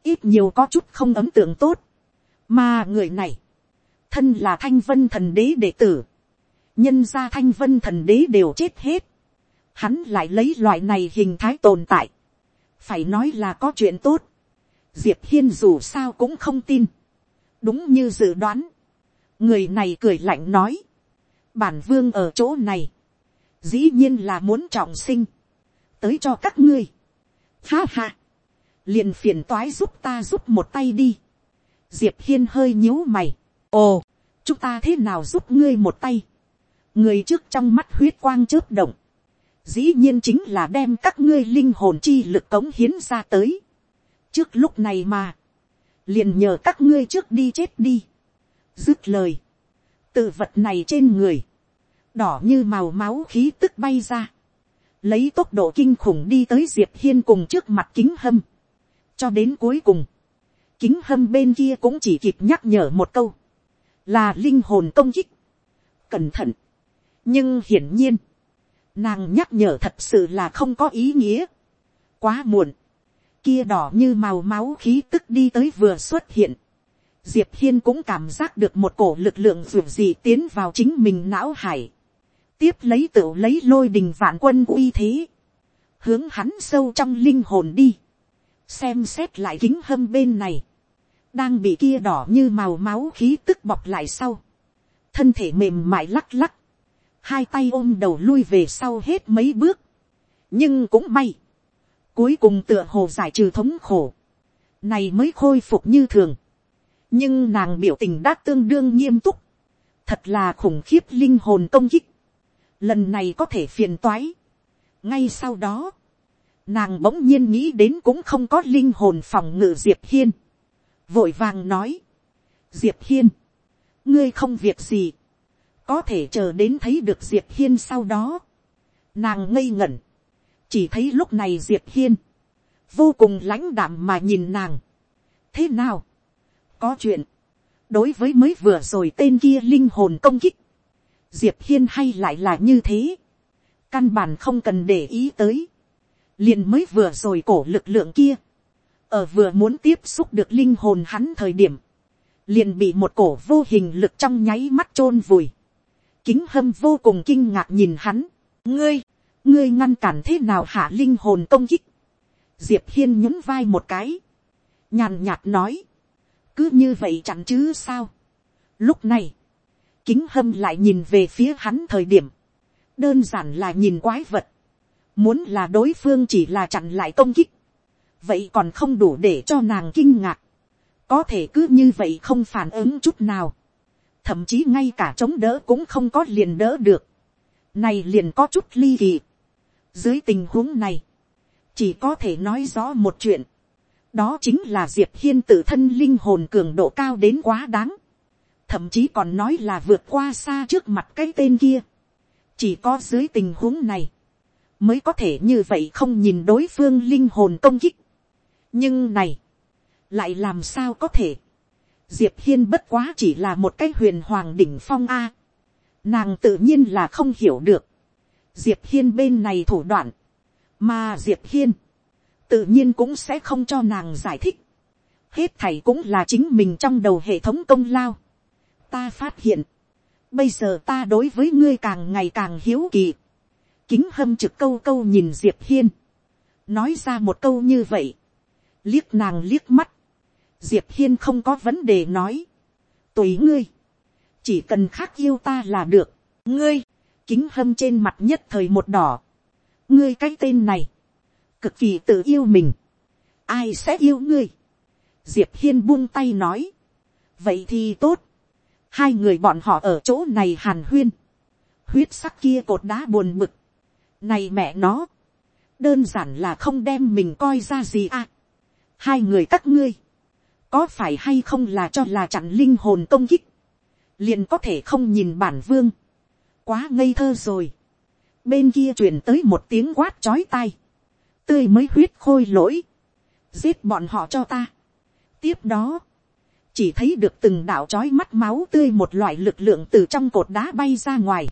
ít nhiều có chút không ấm tượng tốt, mà người này, thân là thanh vân thần đế đệ tử, nhân ra thanh vân thần đế đều chết hết, hắn lại lấy loại này hình thái tồn tại, phải nói là có chuyện tốt, diệp hiên dù sao cũng không tin, đúng như dự đoán, người này cười lạnh nói, bản vương ở chỗ này, dĩ nhiên là muốn trọng sinh, tới cho các ngươi. Ha ha, liền phiền toái giúp ta giúp một tay đi. diệp hiên hơi nhíu mày, ồ, chúng ta thế nào giúp ngươi một tay. người trước trong mắt huyết quang chớp động, dĩ nhiên chính là đem các ngươi linh hồn chi lực cống hiến ra tới. trước lúc này mà, liền nhờ các ngươi trước đi chết đi. dứt lời, tự vật này trên người, đỏ như màu máu khí tức bay ra, lấy tốc độ kinh khủng đi tới diệp hiên cùng trước mặt kính hâm, cho đến cuối cùng, kính hâm bên kia cũng chỉ kịp nhắc nhở một câu, là linh hồn công kích, cẩn thận, nhưng hiển nhiên, nàng nhắc nhở thật sự là không có ý nghĩa, quá muộn, kia đỏ như màu máu khí tức đi tới vừa xuất hiện, diệp hiên cũng cảm giác được một cổ lực lượng ruột gì tiến vào chính mình não hải, tiếp lấy tựu lấy lôi đình vạn quân uy thế, hướng hắn sâu trong linh hồn đi, xem xét lại kính hâm bên này, đang bị kia đỏ như màu máu khí tức bọc lại sau, thân thể mềm mại lắc lắc, hai tay ôm đầu lui về sau hết mấy bước, nhưng cũng may, cuối cùng tựa hồ giải trừ thống khổ, này mới khôi phục như thường, nhưng nàng biểu tình đã tương đương nghiêm túc, thật là khủng khiếp linh hồn công kích, lần này có thể phiền toái. ngay sau đó, nàng bỗng nhiên nghĩ đến cũng không có linh hồn phòng ngự diệp hiên, vội vàng nói, diệp hiên, ngươi không việc gì, có thể chờ đến thấy được diệp hiên sau đó, nàng ngây ngẩn, chỉ thấy lúc này diệp hiên, vô cùng lãnh đạm mà nhìn nàng, thế nào, có chuyện, đối với mới vừa rồi tên kia linh hồn công kích, diệp hiên hay lại là như thế, căn bản không cần để ý tới, liền mới vừa rồi cổ lực lượng kia, ở vừa muốn tiếp xúc được linh hồn hắn thời điểm, liền bị một cổ vô hình lực trong nháy mắt chôn vùi, kính hâm vô cùng kinh ngạc nhìn hắn, ngươi, ngươi ngăn cản thế nào hạ linh hồn công kích, diệp hiên nhún vai một cái, nhàn nhạt nói, cứ như vậy chẳng chứ sao. Lúc này, kính hâm lại nhìn về phía hắn thời điểm, đơn giản là nhìn quái vật, muốn là đối phương chỉ là chặn lại công kích, vậy còn không đủ để cho nàng kinh ngạc, có thể cứ như vậy không phản ứng chút nào, thậm chí ngay cả chống đỡ cũng không có liền đỡ được, này liền có chút ly kỳ. dưới tình huống này, chỉ có thể nói rõ một chuyện, đó chính là diệp hiên tự thân linh hồn cường độ cao đến quá đáng, thậm chí còn nói là vượt qua xa trước mặt cái tên kia, chỉ có dưới tình huống này, mới có thể như vậy không nhìn đối phương linh hồn công kích. nhưng này, lại làm sao có thể, diệp hiên bất quá chỉ là một cái huyền hoàng đỉnh phong a, nàng tự nhiên là không hiểu được, diệp hiên bên này thủ đoạn, mà diệp hiên, tự nhiên cũng sẽ không cho nàng giải thích, hết thảy cũng là chính mình trong đầu hệ thống công lao, ta phát hiện, bây giờ ta đối với ngươi càng ngày càng hiếu kỳ, kính hâm trực câu câu nhìn diệp hiên, nói ra một câu như vậy, liếc nàng liếc mắt, diệp hiên không có vấn đề nói, tùy ngươi, chỉ cần khác yêu ta là được, ngươi, kính hâm trên mặt nhất thời một đỏ, ngươi cái tên này, cực kỳ tự yêu mình, ai sẽ yêu ngươi, diệp hiên buông tay nói, vậy thì tốt, hai người bọn họ ở chỗ này hàn huyên, huyết sắc kia cột đá buồn bực, này mẹ nó, đơn giản là không đem mình coi ra gì à. hai người các ngươi, có phải hay không là cho là chặn linh hồn công kích, liền có thể không nhìn bản vương, quá ngây thơ rồi. bên kia truyền tới một tiếng quát chói tai, tươi mới huyết khôi lỗi, giết bọn họ cho ta. tiếp đó, chỉ thấy được từng đạo chói mắt máu tươi một loại lực lượng từ trong cột đá bay ra ngoài,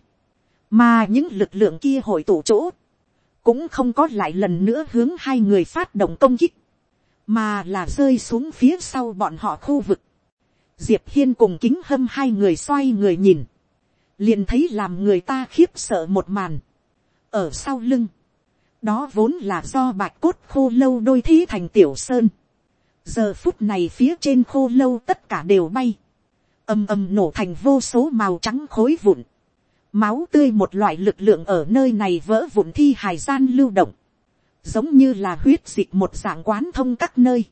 mà những lực lượng kia hội tụ chỗ, cũng không có lại lần nữa hướng hai người phát động công kích, mà là rơi xuống phía sau bọn họ khu vực. Diệp hiên cùng kính hâm hai người xoay người nhìn, liền thấy làm người ta khiếp sợ một màn. ở sau lưng, đó vốn là do bạch cốt khô lâu đôi thi thành tiểu sơn giờ phút này phía trên khô lâu tất cả đều bay, ầm ầm nổ thành vô số màu trắng khối vụn. Máu tươi một loại lực lượng ở nơi này vỡ vụn thi hài gian lưu động, giống như là huyết dịch một dạng quán thông các nơi.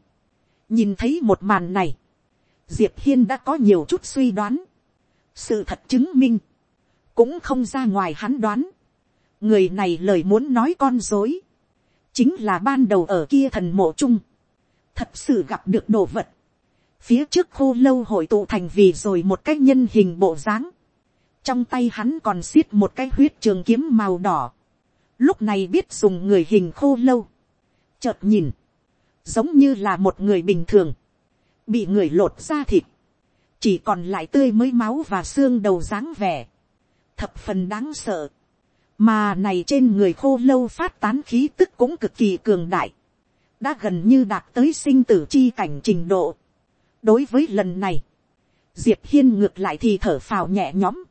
nhìn thấy một màn này, diệp hiên đã có nhiều chút suy đoán, sự thật chứng minh, cũng không ra ngoài hắn đoán, người này lời muốn nói con dối, chính là ban đầu ở kia thần mộ chung, thật sự gặp được đồ vật, phía trước khô lâu hội tụ thành vì rồi một cái nhân hình bộ dáng, trong tay hắn còn xiết một cái huyết trường kiếm màu đỏ, lúc này biết dùng người hình khô lâu, chợt nhìn, giống như là một người bình thường, bị người lột ra thịt, chỉ còn lại tươi mới máu và xương đầu dáng vẻ, thập phần đáng sợ, mà này trên người khô lâu phát tán khí tức cũng cực kỳ cường đại, đã gần như đạt tới sinh tử chi cảnh trình độ. đối với lần này, diệp hiên ngược lại thì thở phào nhẹ nhõm,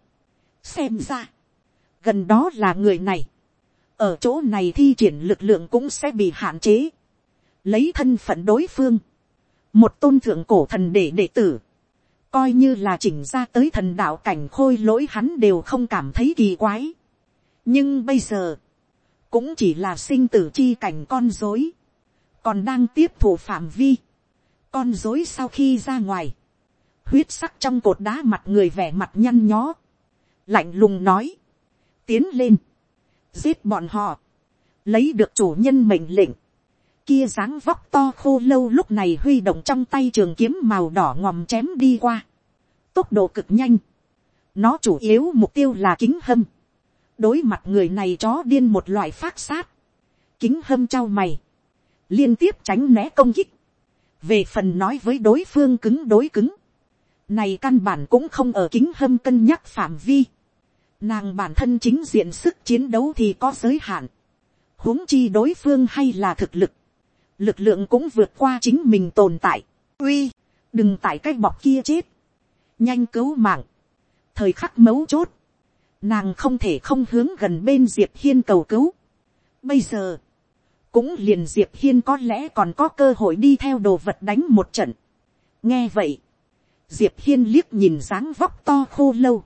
xem ra, gần đó là người này, ở chỗ này thi triển lực lượng cũng sẽ bị hạn chế, lấy thân phận đối phương, một tôn thượng cổ thần để đệ tử, coi như là chỉnh ra tới thần đạo cảnh khôi lỗi hắn đều không cảm thấy kỳ quái. nhưng bây giờ, cũng chỉ là sinh tử chi cảnh con dối, còn đang tiếp thủ phạm vi. con dối sau khi ra ngoài, huyết sắc trong cột đá mặt người vẻ mặt nhăn nhó, lạnh lùng nói, tiến lên, giết bọn họ, lấy được chủ nhân mệnh lệnh, kia dáng vóc to khô lâu lúc này huy động trong tay trường kiếm màu đỏ ngòm chém đi qua, tốc độ cực nhanh, nó chủ yếu mục tiêu là kính hâm, đối mặt người này chó điên một loại phát sát, kính hâm trao mày, liên tiếp tránh né công kích, về phần nói với đối phương cứng đối cứng, này căn bản cũng không ở kính hâm cân nhắc phạm vi, Nàng bản thân chính diện sức chiến đấu thì có giới hạn. huống chi đối phương hay là thực lực. Lực lượng cũng vượt qua chính mình tồn tại. Uy, đừng tại cái bọc kia chết. Nhanh cứu mạng. Thời khắc mấu chốt. Nàng không thể không hướng gần bên Diệp Hiên cầu cứu. Bây giờ, cũng liền Diệp Hiên có lẽ còn có cơ hội đi theo đồ vật đánh một trận. Nghe vậy, Diệp Hiên liếc nhìn dáng vóc to khô lâu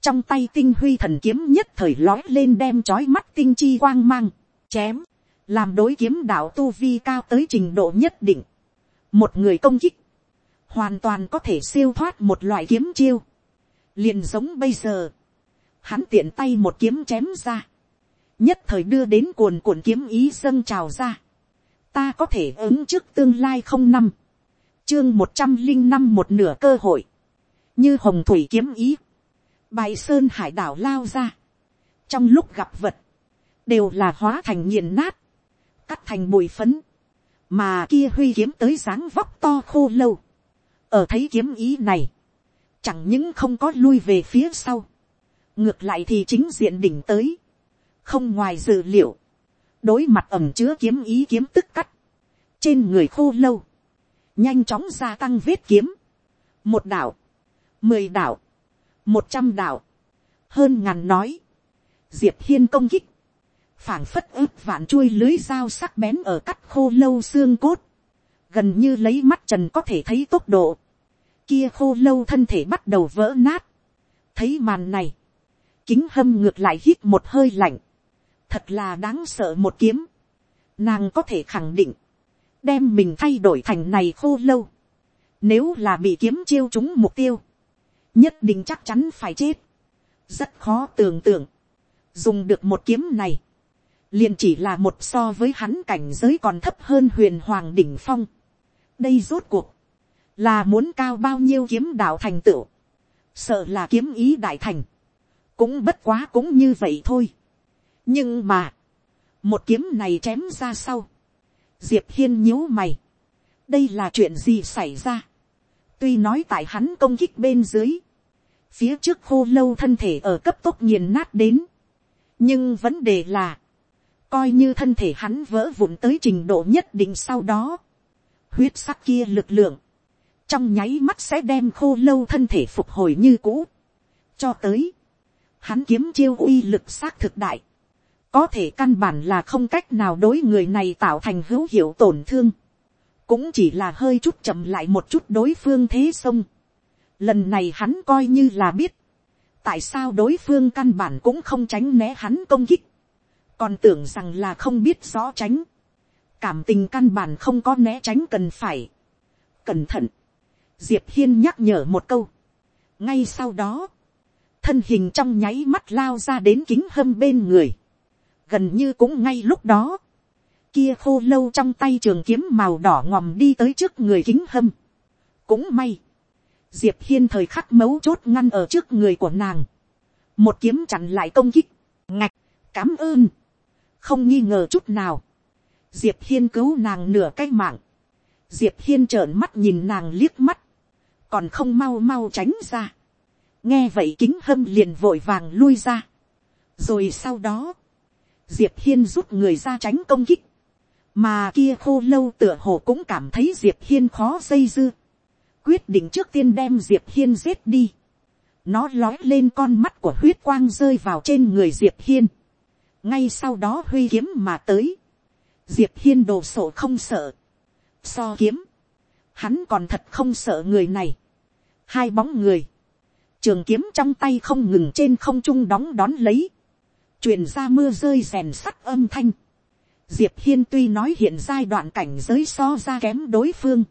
trong tay tinh huy thần kiếm nhất thời lói lên đem trói mắt tinh chi quang mang, chém, làm đối kiếm đạo tu vi cao tới trình độ nhất định. Một người công kích, hoàn toàn có thể siêu thoát một loại kiếm chiêu. liền giống bây giờ, hắn tiện tay một kiếm chém ra, nhất thời đưa đến cuồn cuộn kiếm ý dâng trào ra, ta có thể ứng trước tương lai không năm, chương một trăm linh năm một nửa cơ hội, như hồng thủy kiếm ý, bài sơn hải đảo lao ra, trong lúc gặp vật, đều là hóa thành nghiền nát, cắt thành bụi phấn, mà kia huy kiếm tới dáng vóc to khô lâu, ở thấy kiếm ý này, chẳng những không có lui về phía sau, ngược lại thì chính diện đỉnh tới, không ngoài dự liệu, đối mặt ẩm chứa kiếm ý kiếm tức cắt, trên người khô lâu, nhanh chóng gia tăng vết kiếm, một đảo, mười đảo, một trăm đảo, hơn ngàn nói, diệp hiên công kích, phảng phất ướp vạn chuôi lưới dao sắc bén ở cắt khô lâu xương cốt, gần như lấy mắt trần có thể thấy tốc độ, kia khô lâu thân thể bắt đầu vỡ nát, thấy màn này, kính hâm ngược lại hít một hơi lạnh, thật là đáng sợ một kiếm, nàng có thể khẳng định, đem mình thay đổi thành này khô lâu, nếu là bị kiếm chiêu chúng mục tiêu, nhất định chắc chắn phải chết, rất khó tưởng tượng, dùng được một kiếm này, liền chỉ là một so với hắn cảnh giới còn thấp hơn huyền hoàng đỉnh phong. đây rốt cuộc, là muốn cao bao nhiêu kiếm đạo thành tựu, sợ là kiếm ý đại thành, cũng bất quá cũng như vậy thôi nhưng mà, một kiếm này chém ra sau, diệp hiên nhíu mày, đây là chuyện gì xảy ra, tuy nói tại hắn công kích bên dưới, phía trước khô lâu thân thể ở cấp tốc nghiền nát đến, nhưng vấn đề là, coi như thân thể hắn vỡ vụn tới trình độ nhất định sau đó, huyết sắc kia lực lượng, trong nháy mắt sẽ đem khô lâu thân thể phục hồi như cũ, cho tới, hắn kiếm chiêu uy lực xác thực đại, có thể căn bản là không cách nào đối người này tạo thành hữu hiệu tổn thương, cũng chỉ là hơi chút chậm lại một chút đối phương thế sông. Lần này hắn coi như là biết, tại sao đối phương căn bản cũng không tránh né hắn công kích, còn tưởng rằng là không biết rõ tránh, cảm tình căn bản không có né tránh cần phải, cẩn thận, diệp hiên nhắc nhở một câu, ngay sau đó, thân hình trong nháy mắt lao ra đến kính hâm bên người, gần như cũng ngay lúc đó, kia khô lâu trong tay trường kiếm màu đỏ ngòm đi tới trước người kính hâm. cũng may, diệp hiên thời khắc mấu chốt ngăn ở trước người của nàng, một kiếm chặn lại công kích, ngạch, cám ơn, không nghi ngờ chút nào, diệp hiên cứu nàng nửa cái mạng, diệp hiên trợn mắt nhìn nàng liếc mắt, còn không mau mau tránh ra, nghe vậy kính hâm liền vội vàng lui ra, rồi sau đó, diệp hiên rút người ra tránh công kích, mà kia khô lâu tựa hồ cũng cảm thấy diệp hiên khó dây dưa, quyết định trước tiên đem diệp hiên giết đi, nó lói lên con mắt của huyết quang rơi vào trên người diệp hiên, ngay sau đó huy kiếm mà tới, diệp hiên đồ sổ không sợ, so kiếm, hắn còn thật không sợ người này, hai bóng người, trường kiếm trong tay không ngừng trên không trung đóng đón lấy, truyền ra mưa rơi rèn sắt âm thanh, diệp hiên tuy nói hiện giai đoạn cảnh giới so ra kém đối phương,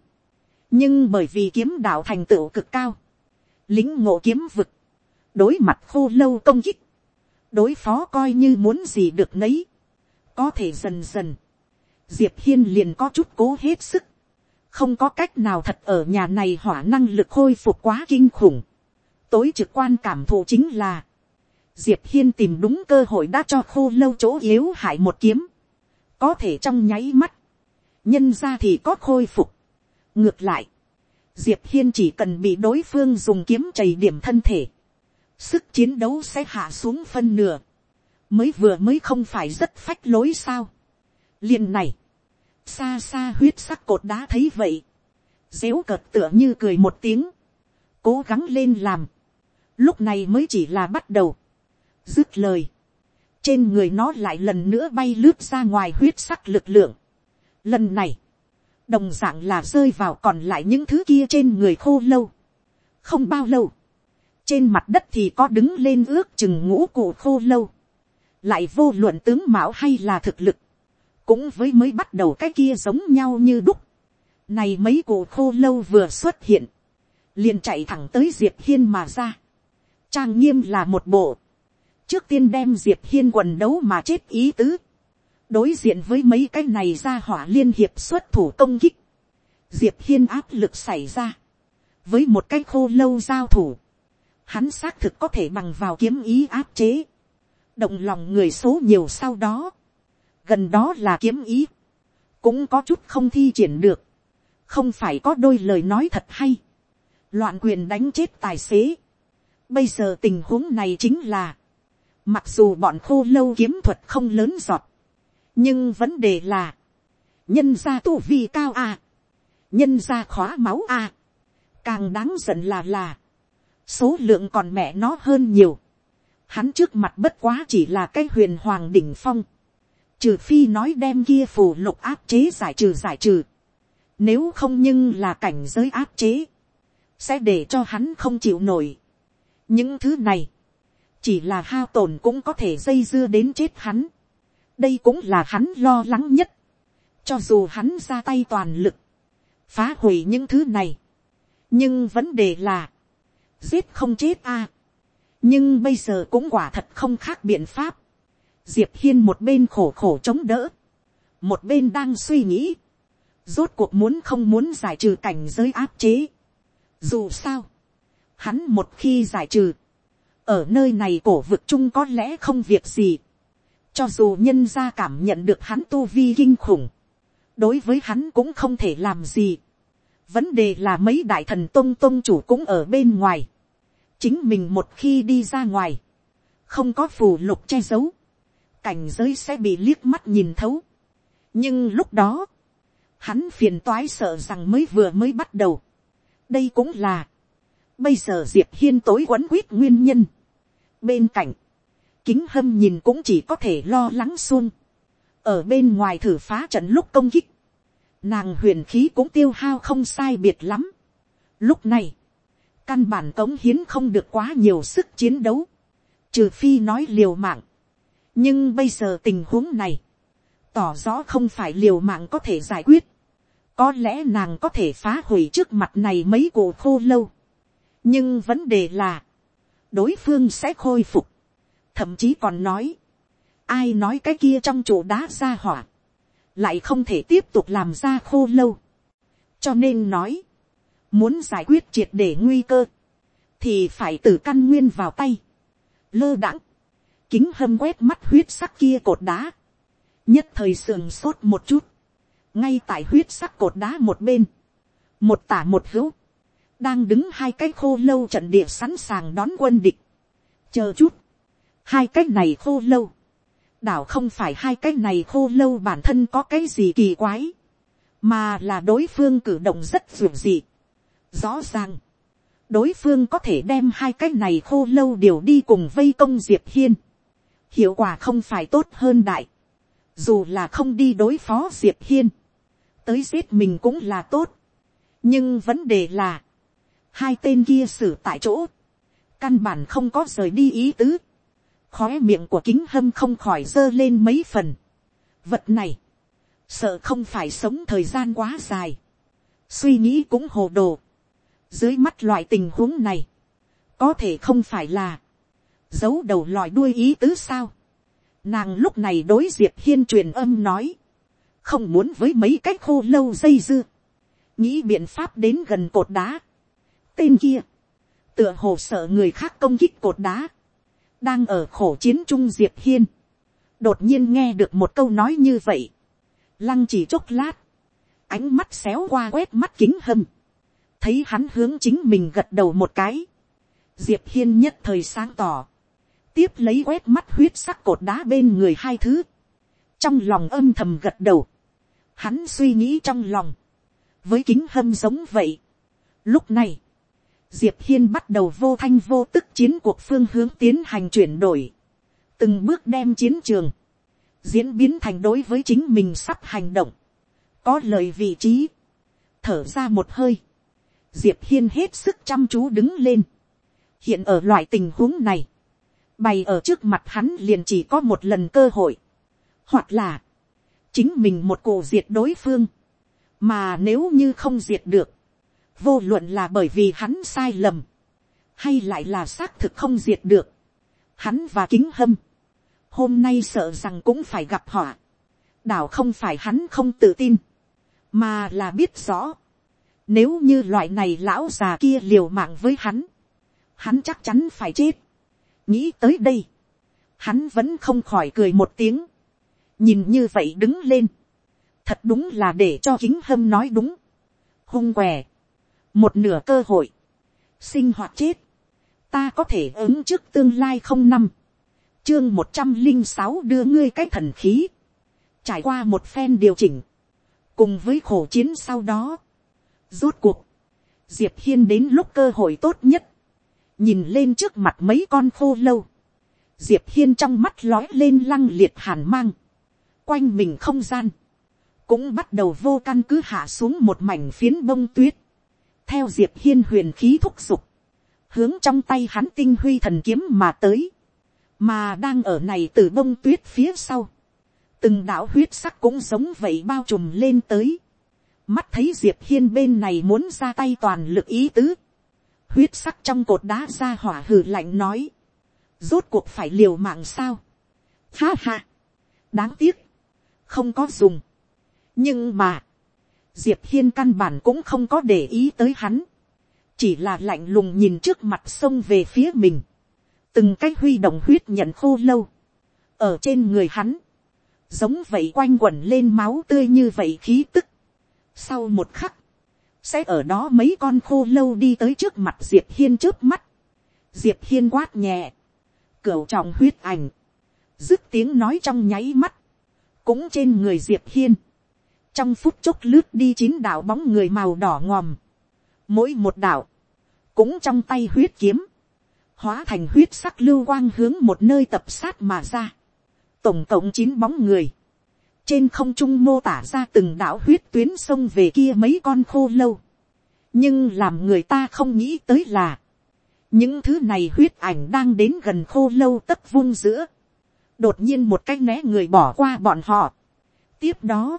nhưng bởi vì kiếm đạo thành tựu cực cao, lính ngộ kiếm vực, đối mặt khô lâu công kích, đối phó coi như muốn gì được nấy, có thể dần dần, diệp hiên liền có chút cố hết sức, không có cách nào thật ở nhà này hỏa năng lực khôi phục quá kinh khủng, tối trực quan cảm thụ chính là, diệp hiên tìm đúng cơ hội đã cho khô lâu chỗ yếu hại một kiếm, có thể trong nháy mắt, nhân ra thì có khôi phục. ngược lại, diệp hiên chỉ cần bị đối phương dùng kiếm chảy điểm thân thể, sức chiến đấu sẽ hạ xuống phân nửa, mới vừa mới không phải rất phách lối sao. liền này, xa xa huyết sắc cột đá thấy vậy, dếu cợt tựa như cười một tiếng, cố gắng lên làm, lúc này mới chỉ là bắt đầu, dứt lời, trên người nó lại lần nữa bay lướt ra ngoài huyết sắc lực lượng. Lần này, đồng dạng là rơi vào còn lại những thứ kia trên người khô lâu. Không bao lâu, trên mặt đất thì có đứng lên ước chừng ngũ cụ khô lâu. Lại vô luận tướng mạo hay là thực lực, cũng với mới bắt đầu cái kia giống nhau như đúc. Này mấy cụ khô lâu vừa xuất hiện, liền chạy thẳng tới diệp hiên mà ra. trang nghiêm là một bộ, trước tiên đem diệp hiên quần đấu mà chết ý tứ, đối diện với mấy cái này ra hỏa liên hiệp xuất thủ công kích, diệp hiên áp lực xảy ra, với một cái khô lâu giao thủ, hắn xác thực có thể bằng vào kiếm ý áp chế, động lòng người số nhiều sau đó, gần đó là kiếm ý, cũng có chút không thi triển được, không phải có đôi lời nói thật hay, loạn quyền đánh chết tài xế. Bây giờ tình huống này chính là, mặc dù bọn khô lâu kiếm thuật không lớn giọt, nhưng vấn đề là, nhân gia tu vi cao à, nhân gia khóa máu à, càng đáng giận là là, số lượng còn mẹ nó hơn nhiều, hắn trước mặt bất quá chỉ là cái huyền hoàng đỉnh phong, trừ phi nói đem kia phù lục áp chế giải trừ giải trừ, nếu không nhưng là cảnh giới áp chế, sẽ để cho hắn không chịu nổi. những thứ này, chỉ là hao tổn cũng có thể dây dưa đến chết hắn. đây cũng là hắn lo lắng nhất. cho dù hắn ra tay toàn lực, phá hủy những thứ này. nhưng vấn đề là, giết không chết a. nhưng bây giờ cũng quả thật không khác biện pháp. diệp hiên một bên khổ khổ chống đỡ, một bên đang suy nghĩ, rốt cuộc muốn không muốn giải trừ cảnh giới áp chế. Dù sao, hắn một khi giải trừ, ở nơi này cổ vực chung có lẽ không việc gì. Cho dù nhân gia cảm nhận được hắn tu vi kinh khủng, đối với hắn cũng không thể làm gì. Vấn đề là mấy đại thần tông tông chủ cũng ở bên ngoài. Chính mình một khi đi ra ngoài, không có phù lục che giấu, cảnh giới sẽ bị liếc mắt nhìn thấu. Nhưng lúc đó, hắn phiền toái sợ rằng mới vừa mới bắt đầu. đây cũng là, bây giờ diệp hiên tối quấn quýt nguyên nhân bên cạnh, kính hâm nhìn cũng chỉ có thể lo lắng xuông. ở bên ngoài thử phá trận lúc công kích, nàng huyền khí cũng tiêu hao không sai biệt lắm. lúc này, căn bản cống hiến không được quá nhiều sức chiến đấu, trừ phi nói liều mạng. nhưng bây giờ tình huống này, tỏ rõ không phải liều mạng có thể giải quyết. Có lẽ nàng có thể phá hủy trước mặt này mấy cổ khô lâu. Nhưng vấn đề là, đối phương sẽ khôi phục. Thậm chí còn nói, ai nói cái kia trong chỗ đá ra hỏa, lại không thể tiếp tục làm ra khô lâu. cho nên nói, muốn giải quyết triệt để nguy cơ, thì phải từ căn nguyên vào tay. lơ đãng, kính hâm quét mắt huyết sắc kia cột đá, nhất thời sườn sốt một chút, ngay tại huyết sắc cột đá một bên, một tả một hữu, đang đứng hai cái khô lâu trận địa sẵn sàng đón quân địch. chờ chút, hai cái này khô lâu, đảo không phải hai cái này khô lâu bản thân có cái gì kỳ quái, mà là đối phương cử động rất ruột dị. rõ ràng, đối phương có thể đem hai cái này khô lâu đều đi cùng vây công diệp hiên. hiệu quả không phải tốt hơn đại dù là không đi đối phó diệp hiên, tới giết mình cũng là tốt. nhưng vấn đề là, hai tên kia xử tại chỗ, căn bản không có rời đi ý tứ, khói miệng của kính hâm không khỏi dơ lên mấy phần. vật này, sợ không phải sống thời gian quá dài, suy nghĩ cũng hồ đồ. dưới mắt loại tình huống này, có thể không phải là, giấu đầu lòi đuôi ý tứ sao. Nàng lúc này đối diệp hiên truyền âm nói. Không muốn với mấy cái khô lâu dây dưa. Nghĩ biện pháp đến gần cột đá. Tên kia. Tựa hồ sợ người khác công kích cột đá. Đang ở khổ chiến trung diệp hiên. Đột nhiên nghe được một câu nói như vậy. Lăng chỉ chốc lát. Ánh mắt xéo qua quét mắt kính hâm. Thấy hắn hướng chính mình gật đầu một cái. Diệp hiên nhất thời sáng tỏ tiếp lấy quét mắt huyết sắc cột đá bên người hai thứ, trong lòng âm thầm gật đầu, hắn suy nghĩ trong lòng, với kính hâm giống vậy. Lúc này, diệp hiên bắt đầu vô thanh vô tức chiến cuộc phương hướng tiến hành chuyển đổi, từng bước đem chiến trường, diễn biến thành đối với chính mình sắp hành động, có lời vị trí, thở ra một hơi, diệp hiên hết sức chăm chú đứng lên. hiện ở loại tình huống này, bày ở trước mặt hắn liền chỉ có một lần cơ hội, hoặc là, chính mình một cổ diệt đối phương, mà nếu như không diệt được, vô luận là bởi vì hắn sai lầm, hay lại là xác thực không diệt được, hắn và kính hâm, hôm nay sợ rằng cũng phải gặp họa, đảo không phải hắn không tự tin, mà là biết rõ, nếu như loại này lão già kia liều mạng với hắn, hắn chắc chắn phải chết. nghĩ tới đây, hắn vẫn không khỏi cười một tiếng, nhìn như vậy đứng lên, thật đúng là để cho kính hâm nói đúng, hung què, một nửa cơ hội, sinh hoạt chết, ta có thể ứng trước tương lai không năm, chương một trăm linh sáu đưa ngươi cái thần khí, trải qua một phen điều chỉnh, cùng với khổ chiến sau đó, rốt cuộc, diệp hiên đến lúc cơ hội tốt nhất, nhìn lên trước mặt mấy con khô lâu, diệp hiên trong mắt lói lên lăng liệt hàn mang, quanh mình không gian, cũng bắt đầu vô căn cứ hạ xuống một mảnh phiến bông tuyết, theo diệp hiên huyền khí thúc giục, hướng trong tay hắn tinh huy thần kiếm mà tới, mà đang ở này từ bông tuyết phía sau, từng đạo huyết sắc cũng giống vậy bao trùm lên tới, mắt thấy diệp hiên bên này muốn ra tay toàn lực ý tứ, huyết sắc trong cột đá ra hỏa hừ lạnh nói, rốt cuộc phải liều mạng sao, ha ha, đáng tiếc, không có dùng, nhưng mà, diệp hiên căn bản cũng không có để ý tới hắn, chỉ là lạnh lùng nhìn trước mặt sông về phía mình, từng cái huy động huyết nhận khô lâu, ở trên người hắn, giống vậy quanh quẩn lên máu tươi như vậy khí tức. Sau một khắc, sẽ ở đó mấy con khô lâu đi tới trước mặt diệp hiên trước mắt, diệp hiên quát nhẹ, cửu trọng huyết ảnh, dứt tiếng nói trong nháy mắt, cũng trên người diệp hiên, trong phút chốc lướt đi chín đạo bóng người màu đỏ ngòm, mỗi một đạo, cũng trong tay huyết kiếm, hóa thành huyết sắc lưu quang hướng một nơi tập sát mà ra, tổng cộng chín bóng người, trên không trung mô tả ra từng đạo huyết tuyến sông về kia mấy con khô lâu, nhưng làm người ta không nghĩ tới là, những thứ này huyết ảnh đang đến gần khô lâu tất vung giữa, đột nhiên một cái né người bỏ qua bọn họ. tiếp đó,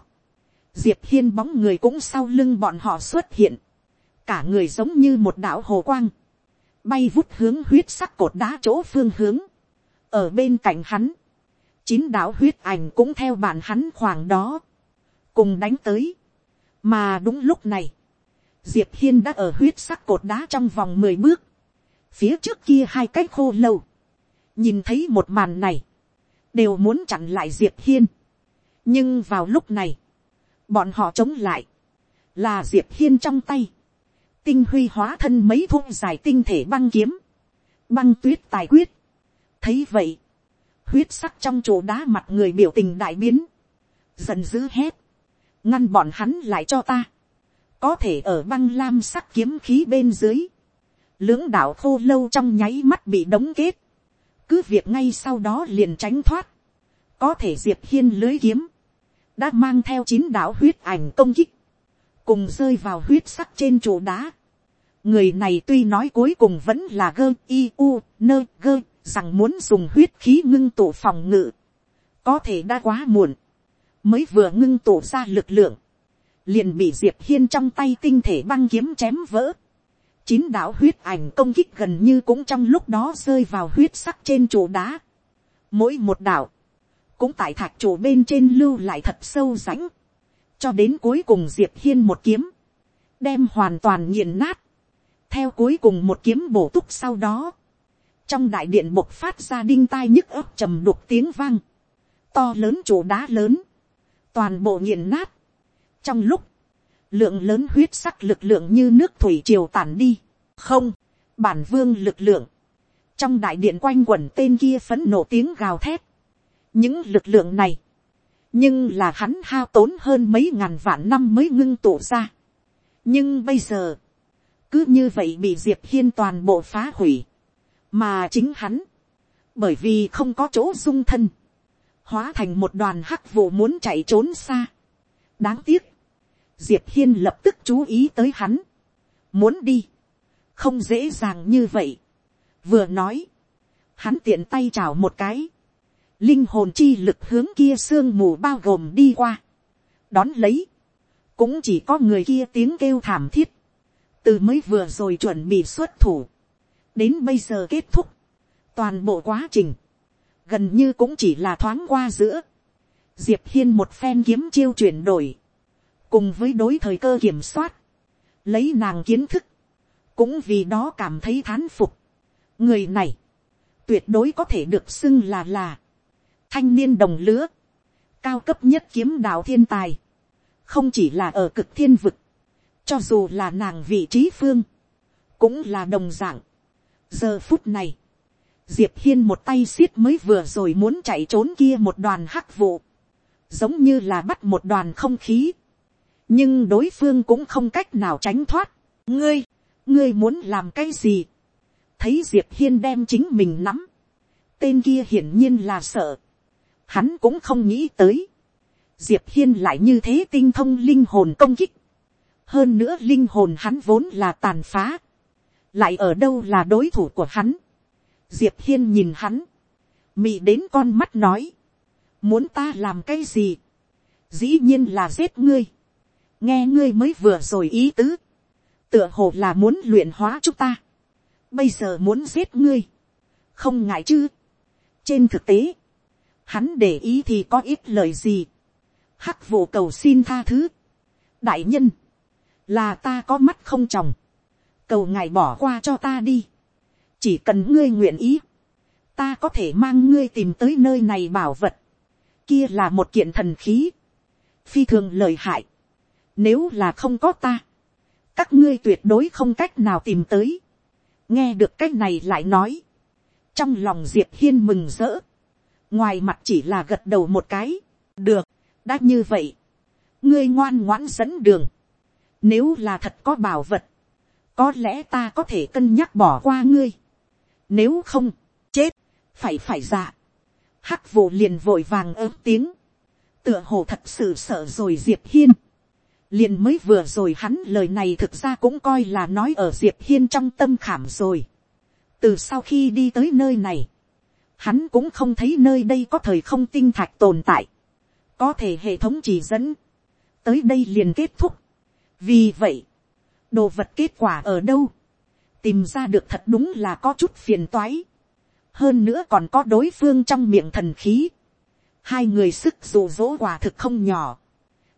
diệp hiên bóng người cũng sau lưng bọn họ xuất hiện, cả người giống như một đạo hồ quang, bay vút hướng huyết sắc cột đá chỗ phương hướng, ở bên cạnh hắn, chín đạo huyết ảnh cũng theo bạn hắn khoảng đó, cùng đánh tới, mà đúng lúc này, diệp hiên đã ở huyết sắc cột đá trong vòng mười bước, phía trước kia hai cái khô lâu, nhìn thấy một màn này, đều muốn chặn lại diệp hiên, nhưng vào lúc này, bọn họ chống lại, là diệp hiên trong tay, tinh huy hóa thân mấy thung dài tinh thể băng kiếm, băng tuyết tài quyết. thấy vậy, huyết sắc trong chỗ đá mặt người biểu tình đại biến, dần dữ hét, ngăn bọn hắn lại cho ta, có thể ở băng lam sắc kiếm khí bên dưới, lưỡng đạo khô lâu trong nháy mắt bị đóng kết, cứ việc ngay sau đó liền tránh thoát, có thể diệp hiên lưới kiếm, đã mang theo chín đạo huyết ảnh công kích, cùng rơi vào huyết sắc trên trụ đá. người này tuy nói cuối cùng vẫn là gơ i u nơ gơ rằng muốn dùng huyết khí ngưng tụ phòng ngự, có thể đã quá muộn, mới vừa ngưng tụ ra lực lượng, liền bị diệp hiên trong tay tinh thể băng kiếm chém vỡ. chín đạo huyết ảnh công kích gần như cũng trong lúc đó rơi vào huyết sắc trên trụ đá. mỗi một đạo, cũng tại thạch trụ bên trên lưu lại thật sâu rãnh, cho đến cuối cùng diệp hiên một kiếm, đem hoàn toàn nghiền nát, theo cuối cùng một kiếm bổ túc sau đó, trong đại điện bộc phát ra đinh tai nhức ấp trầm đục tiếng vang, to lớn trụ đá lớn, toàn bộ nghiền nát, trong lúc, lượng lớn huyết sắc lực lượng như nước thủy triều tản đi, không, bản vương lực lượng, trong đại điện quanh quẩn tên kia phấn nổ tiếng gào thét, những lực lượng này, nhưng là hắn hao tốn hơn mấy ngàn vạn năm mới ngưng tụ ra. nhưng bây giờ, cứ như vậy bị diệp hiên toàn bộ phá hủy, mà chính hắn, bởi vì không có chỗ dung thân, hóa thành một đoàn hắc vụ muốn chạy trốn xa. đáng tiếc, diệp hiên lập tức chú ý tới hắn, muốn đi, không dễ dàng như vậy. vừa nói, hắn tiện tay chào một cái, linh hồn chi lực hướng kia sương mù bao gồm đi qua, đón lấy, cũng chỉ có người kia tiếng kêu thảm thiết, từ mới vừa rồi chuẩn bị xuất thủ, đến bây giờ kết thúc, toàn bộ quá trình, gần như cũng chỉ là thoáng qua giữa, diệp hiên một phen kiếm chiêu chuyển đổi, cùng với đối thời cơ kiểm soát, lấy nàng kiến thức, cũng vì đó cảm thấy thán phục. người này, tuyệt đối có thể được xưng là là, thanh niên đồng lứa, cao cấp nhất kiếm đạo thiên tài, không chỉ là ở cực thiên vực, cho dù là nàng vị trí phương, cũng là đồng dạng. giờ phút này, diệp hiên một tay xiết mới vừa rồi muốn chạy trốn kia một đoàn hắc vụ, giống như là bắt một đoàn không khí, nhưng đối phương cũng không cách nào tránh thoát. ngươi, ngươi muốn làm cái gì, thấy diệp hiên đem chính mình nắm, tên kia hiển nhiên là sợ, hắn cũng không nghĩ tới, diệp hiên lại như thế tinh thông linh hồn công kích, hơn nữa linh hồn hắn vốn là tàn phá, lại ở đâu là đối thủ của hắn, diệp hiên nhìn hắn, mị đến con mắt nói, muốn ta làm cái gì, dĩ nhiên là giết ngươi, nghe ngươi mới vừa rồi ý tứ, tựa hồ là muốn luyện hóa chúng ta, bây giờ muốn giết ngươi, không ngại chứ. trên thực tế, hắn để ý thì có ít lời gì, hắc vụ cầu xin tha thứ, đại nhân, là ta có mắt không chồng, cầu ngài bỏ qua cho ta đi, chỉ cần ngươi nguyện ý, ta có thể mang ngươi tìm tới nơi này bảo vật, kia là một kiện thần khí, phi thường lời hại, nếu là không có ta, các ngươi tuyệt đối không cách nào tìm tới. nghe được cái này lại nói, trong lòng diệp hiên mừng rỡ, ngoài mặt chỉ là gật đầu một cái, được, đã như vậy, ngươi ngoan ngoãn dẫn đường, nếu là thật có bảo vật, có lẽ ta có thể cân nhắc bỏ qua ngươi, nếu không, chết, phải phải dạ, hắc vụ liền vội vàng ớt tiếng, tựa hồ thật sự sợ rồi diệp hiên, liền mới vừa rồi hắn lời này thực ra cũng coi là nói ở diệp hiên trong tâm khảm rồi. từ sau khi đi tới nơi này, hắn cũng không thấy nơi đây có thời không tinh thạch tồn tại, có thể hệ thống chỉ dẫn, tới đây liền kết thúc. vì vậy, đồ vật kết quả ở đâu, tìm ra được thật đúng là có chút phiền toái, hơn nữa còn có đối phương trong miệng thần khí, hai người sức dù dỗ quả thực không nhỏ,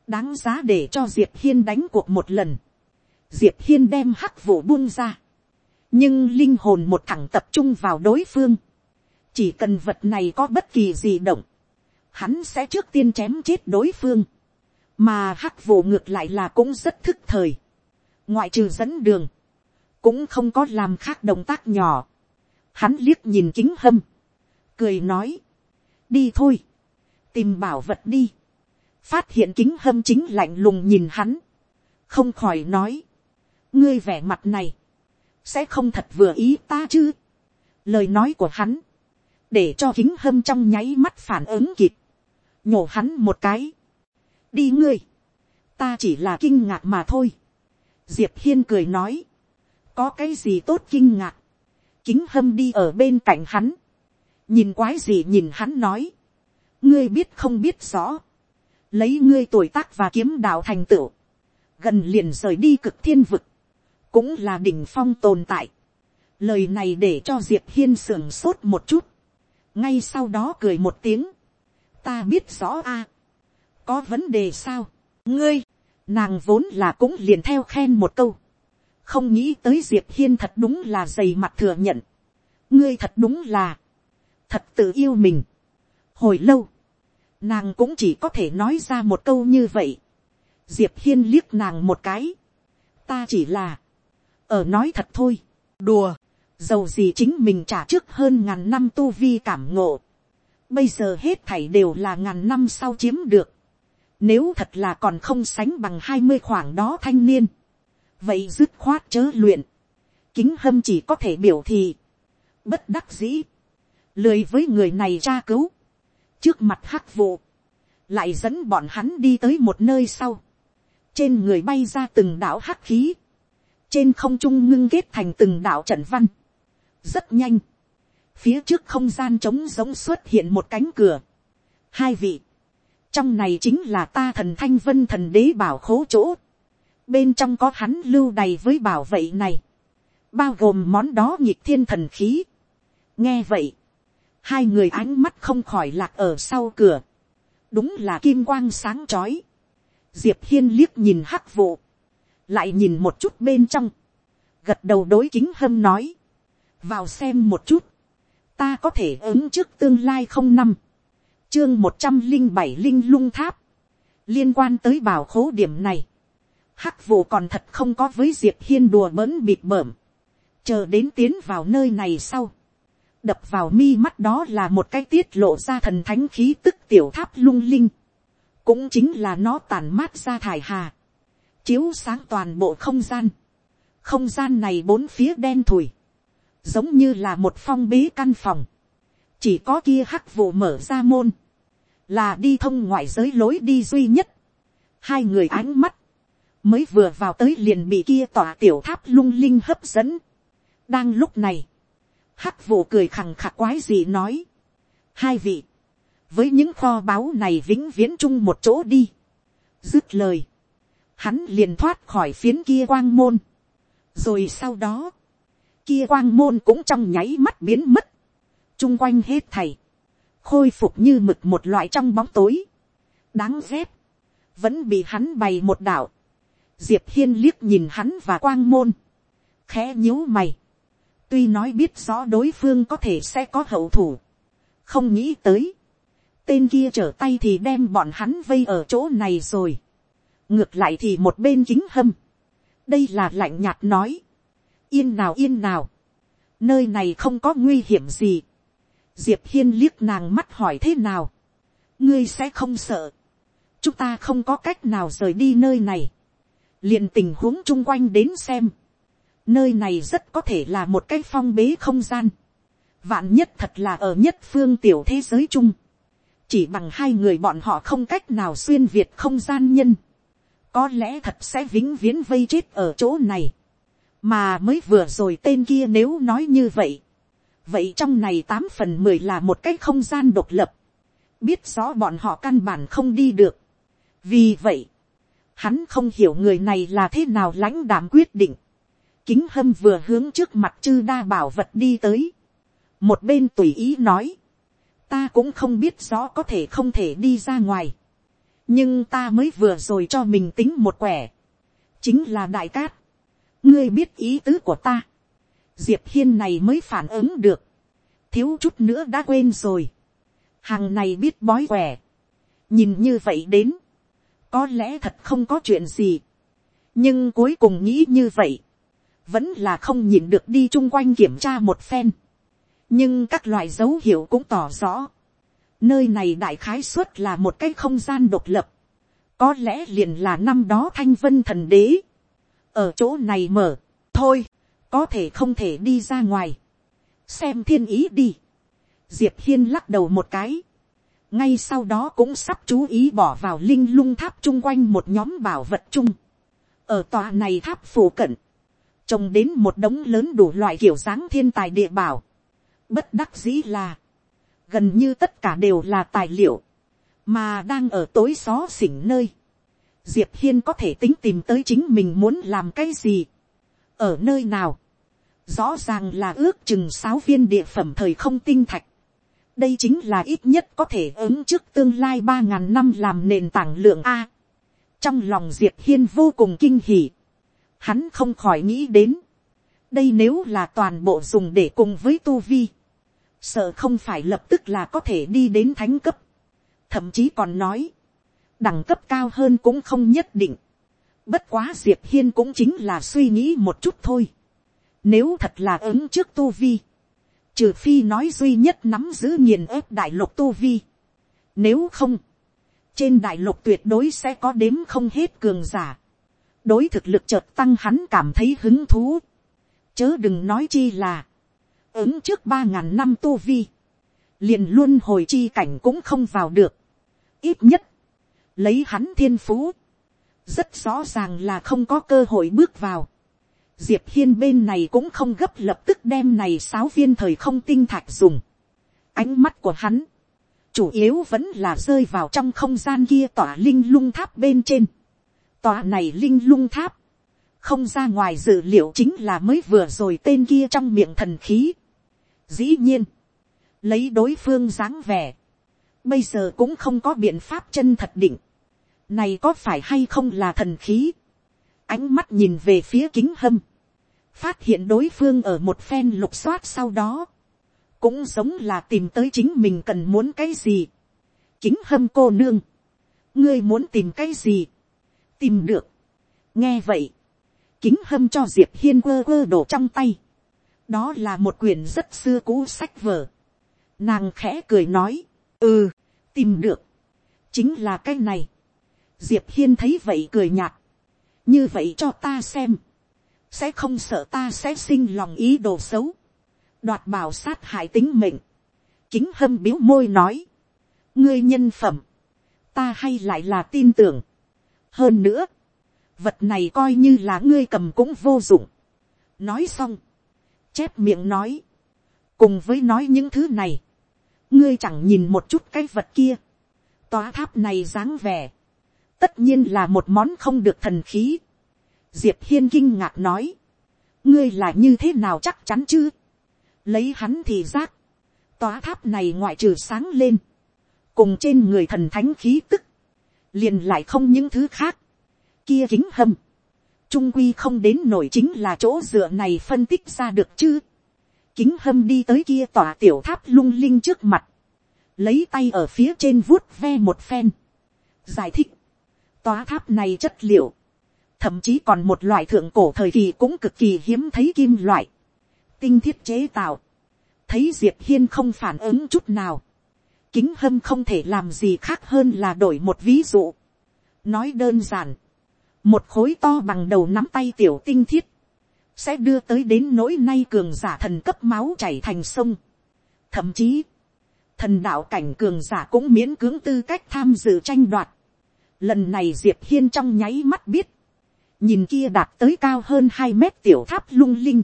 đáng giá để cho diệp hiên đánh cuộc một lần. diệp hiên đem hắc vụ buông ra. nhưng linh hồn một thẳng tập trung vào đối phương chỉ cần vật này có bất kỳ gì động, hắn sẽ trước tiên chém chết đối phương. mà hắc vụ ngược lại là cũng rất thức thời. ngoại trừ dẫn đường, cũng không có làm khác động tác nhỏ. hắn liếc nhìn kính hâm, cười nói, đi thôi, tìm bảo vật đi phát hiện kính hâm chính lạnh lùng nhìn hắn, không khỏi nói, ngươi vẻ mặt này, sẽ không thật vừa ý ta chứ. lời nói của hắn, để cho kính hâm trong nháy mắt phản ứng kịp, nhổ hắn một cái, đi ngươi, ta chỉ là kinh ngạc mà thôi. diệp hiên cười nói, có cái gì tốt kinh ngạc, kính hâm đi ở bên cạnh hắn, nhìn quái gì nhìn hắn nói, ngươi biết không biết rõ, lấy ngươi tuổi tác và kiếm đạo thành tựu, gần liền rời đi cực thiên vực, cũng là đỉnh phong tồn tại. Lời này để cho diệp hiên sưởng sốt một chút, ngay sau đó cười một tiếng, ta biết rõ a, có vấn đề sao, ngươi, nàng vốn là cũng liền theo khen một câu, không nghĩ tới diệp hiên thật đúng là dày mặt thừa nhận, ngươi thật đúng là, thật tự yêu mình. hồi lâu, nàng cũng chỉ có thể nói ra một câu như vậy. diệp hiên liếc nàng một cái. ta chỉ là, ở nói thật thôi, đùa, dầu gì chính mình trả trước hơn ngàn năm tu vi cảm ngộ. bây giờ hết thảy đều là ngàn năm sau chiếm được. nếu thật là còn không sánh bằng hai mươi khoảng đó thanh niên, vậy dứt khoát chớ luyện. kính hâm chỉ có thể biểu thị, bất đắc dĩ, lười với người này tra cứu. Trước mặt hắc vụ, lại dẫn bọn hắn đi tới một nơi sau, trên người bay ra từng đảo hắc khí, trên không trung ngưng kết thành từng đảo trận văn, rất nhanh, phía trước không gian trống giống xuất hiện một cánh cửa, hai vị, trong này chính là ta thần thanh vân thần đế bảo khố chỗ, bên trong có hắn lưu đầy với bảo vệ này, bao gồm món đó nhịp thiên thần khí. nghe vậy, hai người ánh mắt không khỏi lạc ở sau cửa, đúng là kim quang sáng trói. diệp hiên liếc nhìn hắc vụ, lại nhìn một chút bên trong, gật đầu đối kính hâm nói, vào xem một chút, ta có thể ứng trước tương lai không năm, chương một trăm linh bảy linh lung tháp, liên quan tới bảo khố điểm này, hắc vụ còn thật không có với diệp hiên đùa bỡn bịt bởm, chờ đến tiến vào nơi này sau, đập vào mi mắt đó là một cái tiết lộ ra thần thánh khí tức tiểu tháp lung linh, cũng chính là nó tàn mát ra thải hà, chiếu sáng toàn bộ không gian, không gian này bốn phía đen thùi, giống như là một phong bế căn phòng, chỉ có kia hắc vụ mở ra môn, là đi thông ngoại giới lối đi duy nhất, hai người ánh mắt, mới vừa vào tới liền bị kia tòa tiểu tháp lung linh hấp dẫn. đang lúc này, hắc vụ cười khằng khạc quái gì nói, hai vị, với những kho báu này vĩnh viễn chung một chỗ đi, dứt lời, hắn liền thoát khỏi phiến kia quang môn, rồi sau đó, kia quang môn cũng trong nháy mắt biến mất, chung quanh hết thầy, khôi phục như mực một loại trong bóng tối, đáng ghét, vẫn bị hắn bày một đạo, diệp hiên liếc nhìn hắn và quang môn, khẽ nhíu mày, tuy nói biết rõ đối phương có thể sẽ có hậu thủ, không nghĩ tới, tên kia trở tay thì đem bọn hắn vây ở chỗ này rồi, ngược lại thì một bên chính hâm, đây là lạnh nhạt nói, yên nào yên nào, nơi này không có nguy hiểm gì, diệp hiên liếc nàng mắt hỏi thế nào, ngươi sẽ không sợ, chúng ta không có cách nào rời đi nơi này, liền tình huống chung quanh đến xem, nơi này rất có thể là một cái phong bế không gian, vạn nhất thật là ở nhất phương tiểu thế giới chung, chỉ bằng hai người bọn họ không cách nào xuyên việt không gian nhân, có lẽ thật sẽ vĩnh viễn vây chết ở chỗ này, mà mới vừa rồi tên kia nếu nói như vậy, vậy trong này tám phần mười là một cái không gian độc lập, biết rõ bọn họ căn bản không đi được. vì vậy, hắn không hiểu người này là thế nào lãnh đảm quyết định. kính hâm vừa hướng trước mặt chư đa bảo vật đi tới. một bên tùy ý nói, ta cũng không biết rõ có thể không thể đi ra ngoài. nhưng ta mới vừa rồi cho mình tính một quẻ. chính là đại cát ngươi biết ý tứ của ta. Diệp hiên này mới phản ứng được, thiếu chút nữa đã quên rồi, hàng này biết bói quẻ, nhìn như vậy đến, có lẽ thật không có chuyện gì, nhưng cuối cùng nghĩ như vậy, vẫn là không nhìn được đi chung quanh kiểm tra một phen, nhưng các loại dấu hiệu cũng tỏ rõ, nơi này đại khái suất là một cái không gian độc lập, có lẽ liền là năm đó thanh vân thần đế, ở chỗ này mở, thôi, có thể không thể đi ra ngoài, xem thiên ý đi, diệp hiên lắc đầu một cái, ngay sau đó cũng sắp chú ý bỏ vào linh lung tháp chung quanh một nhóm bảo vật chung, ở tòa này tháp phổ cận, trồng đến một đống lớn đủ loại kiểu dáng thiên tài địa bảo, bất đắc dĩ là, gần như tất cả đều là tài liệu, mà đang ở tối xó xỉnh nơi, diệp hiên có thể tính tìm tới chính mình muốn làm cái gì, ở nơi nào, rõ ràng là ước chừng sáu viên địa phẩm thời không tinh thạch. đây chính là ít nhất có thể ứng trước tương lai ba ngàn năm làm nền tảng lượng a. trong lòng diệp hiên vô cùng kinh hỉ. hắn không khỏi nghĩ đến. đây nếu là toàn bộ dùng để cùng với tu vi. sợ không phải lập tức là có thể đi đến thánh cấp. thậm chí còn nói đẳng cấp cao hơn cũng không nhất định. bất quá diệp hiên cũng chính là suy nghĩ một chút thôi nếu thật là ứng trước tu vi. Trừ phi nói duy nhất nắm giữ nghiền ép đại lục tu vi. Nếu không. Trên đại lục tuyệt đối sẽ có đếm không hết cường giả. Đối thực lực chợt tăng hắn cảm thấy hứng thú. Chớ đừng nói chi là. Ứng trước ba ngàn năm tu vi. Liền luôn hồi chi cảnh cũng không vào được. Ít nhất. Lấy hắn thiên phú. Rất rõ ràng là không có cơ hội bước vào diệp hiên bên này cũng không gấp lập tức đem này sáu viên thời không tinh thạch dùng. ánh mắt của hắn, chủ yếu vẫn là rơi vào trong không gian kia tỏa linh lung tháp bên trên. tòa này linh lung tháp, không ra ngoài dự liệu chính là mới vừa rồi tên kia trong miệng thần khí. dĩ nhiên, lấy đối phương dáng vẻ, bây giờ cũng không có biện pháp chân thật định, này có phải hay không là thần khí, ánh mắt nhìn về phía kính hâm, phát hiện đối phương ở một phen lục soát sau đó, cũng giống là tìm tới chính mình cần muốn cái gì. kính hâm cô nương, ngươi muốn tìm cái gì, tìm được. nghe vậy, kính hâm cho diệp hiên quơ quơ đổ trong tay. đó là một quyển rất xưa cũ sách vở. nàng khẽ cười nói, ừ, tìm được, chính là cái này diệp hiên thấy vậy cười nhạt, như vậy cho ta xem, sẽ không sợ ta sẽ sinh lòng ý đồ xấu, đoạt bảo sát hại tính mệnh, kính hâm biếu môi nói, ngươi nhân phẩm, ta hay lại là tin tưởng. hơn nữa, vật này coi như là ngươi cầm cũng vô dụng. nói xong, chép miệng nói, cùng với nói những thứ này, ngươi chẳng nhìn một chút cái vật kia, tòa tháp này dáng vẻ, tất nhiên là một món không được thần khí. diệp hiên kinh ngạc nói, ngươi là như thế nào chắc chắn chứ, lấy hắn thì giác, tòa tháp này ngoại trừ sáng lên, cùng trên người thần thánh khí tức, liền lại không những thứ khác, kia kính hâm, trung quy không đến nổi chính là chỗ dựa này phân tích ra được chứ, kính hâm đi tới kia tòa tiểu tháp lung linh trước mặt, lấy tay ở phía trên vuốt ve một phen, giải thích, Tóa tháp này chất liệu, thậm chí còn một loại thượng cổ thời kỳ cũng cực kỳ hiếm thấy kim loại, tinh thiết chế tạo, thấy diệp hiên không phản ứng chút nào, kính hâm không thể làm gì khác hơn là đổi một ví dụ. nói đơn giản, một khối to bằng đầu nắm tay tiểu tinh thiết, sẽ đưa tới đến nỗi nay cường giả thần cấp máu chảy thành sông. thậm chí, thần đạo cảnh cường giả cũng miễn cưỡng tư cách tham dự tranh đoạt lần này diệp hiên trong nháy mắt biết, nhìn kia đạt tới cao hơn hai mét tiểu tháp lung linh,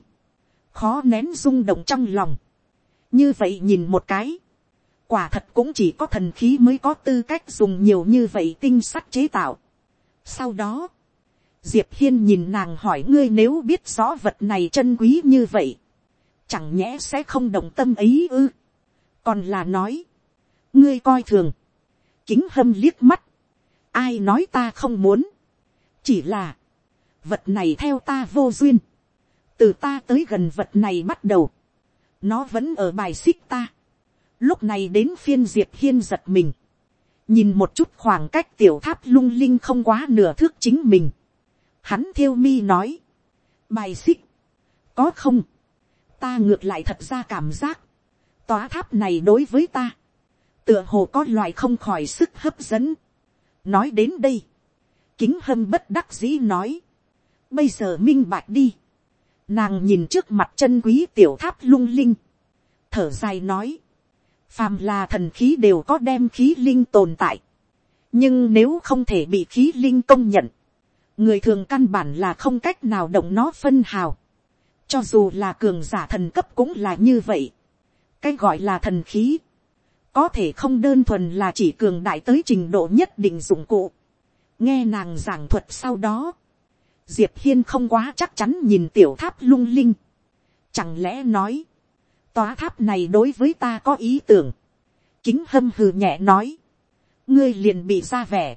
khó nén rung động trong lòng. như vậy nhìn một cái, quả thật cũng chỉ có thần khí mới có tư cách dùng nhiều như vậy tinh sắt chế tạo. sau đó, diệp hiên nhìn nàng hỏi ngươi nếu biết rõ vật này chân quý như vậy, chẳng nhẽ sẽ không động tâm ấy ư. còn là nói, ngươi coi thường, kính hâm liếc mắt, ai nói ta không muốn, chỉ là, vật này theo ta vô duyên, từ ta tới gần vật này bắt đầu, nó vẫn ở bài xích ta, Lúc này đến phiên diệp hiên giật mình. Nhìn một chút khoảng cách tiểu tháp lung linh không quá nửa thước chính mình. Hắn thiêu mi nói. Bài xích. Có không? Ta ngược lại thật ra cảm giác. Tòa tháp này đối với ta. Tựa hồ có loại không khỏi sức hấp dẫn. Nói đến đây. Kính hâm bất đắc dĩ nói. Bây giờ minh bạch đi. Nàng nhìn trước mặt chân quý tiểu tháp lung linh. Thở dài nói phàm là thần khí đều có đem khí linh tồn tại. nhưng nếu không thể bị khí linh công nhận, người thường căn bản là không cách nào động nó phân hào. cho dù là cường giả thần cấp cũng là như vậy. cái gọi là thần khí, có thể không đơn thuần là chỉ cường đại tới trình độ nhất định dụng cụ. nghe nàng giảng thuật sau đó, diệp hiên không quá chắc chắn nhìn tiểu tháp lung linh. chẳng lẽ nói, tòa tháp này đối với ta có ý tưởng. Kính hâm hừ nhẹ nói. Ngươi liền bị ra vẻ.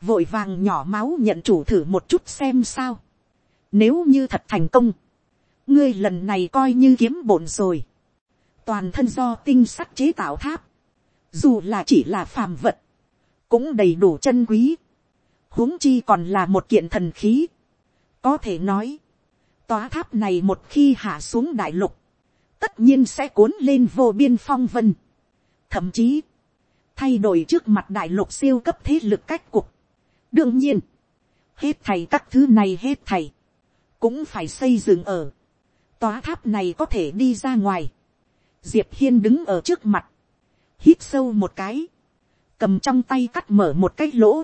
Vội vàng nhỏ máu nhận chủ thử một chút xem sao. Nếu như thật thành công. Ngươi lần này coi như kiếm bổn rồi. Toàn thân do tinh sắt chế tạo tháp. Dù là chỉ là phàm vật. Cũng đầy đủ chân quý. huống chi còn là một kiện thần khí. Có thể nói. Tòa tháp này một khi hạ xuống đại lục tất nhiên sẽ cuốn lên vô biên phong vân. Thậm chí, thay đổi trước mặt đại lục siêu cấp thế lực cách cục. đương nhiên, hết thầy các thứ này hết thầy, cũng phải xây dựng ở. Tòa tháp này có thể đi ra ngoài. Diệp hiên đứng ở trước mặt, hít sâu một cái, cầm trong tay cắt mở một cái lỗ,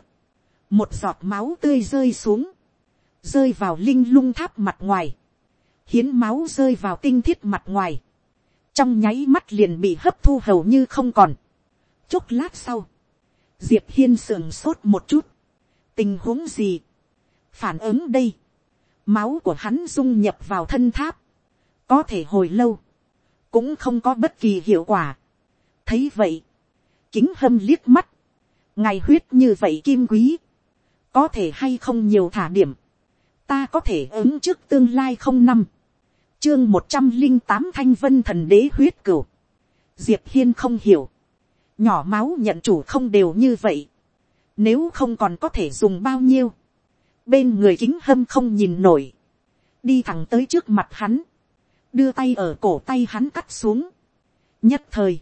một giọt máu tươi rơi xuống, rơi vào linh lung tháp mặt ngoài, hiến máu rơi vào tinh thiết mặt ngoài, trong nháy mắt liền bị hấp thu hầu như không còn. chốc lát sau, diệp hiên sườn sốt một chút, tình huống gì, phản ứng đây, máu của hắn dung nhập vào thân tháp, có thể hồi lâu, cũng không có bất kỳ hiệu quả thấy vậy, kính hâm liếc mắt, ngày huyết như vậy kim quý, có thể hay không nhiều thả điểm, ta có thể ứng trước tương lai không năm, chương một trăm linh tám thanh vân thần đế huyết cửu, diệp hiên không hiểu, nhỏ máu nhận chủ không đều như vậy, nếu không còn có thể dùng bao nhiêu, bên người kính hâm không nhìn nổi, đi thẳng tới trước mặt hắn, đưa tay ở cổ tay hắn cắt xuống, nhất thời,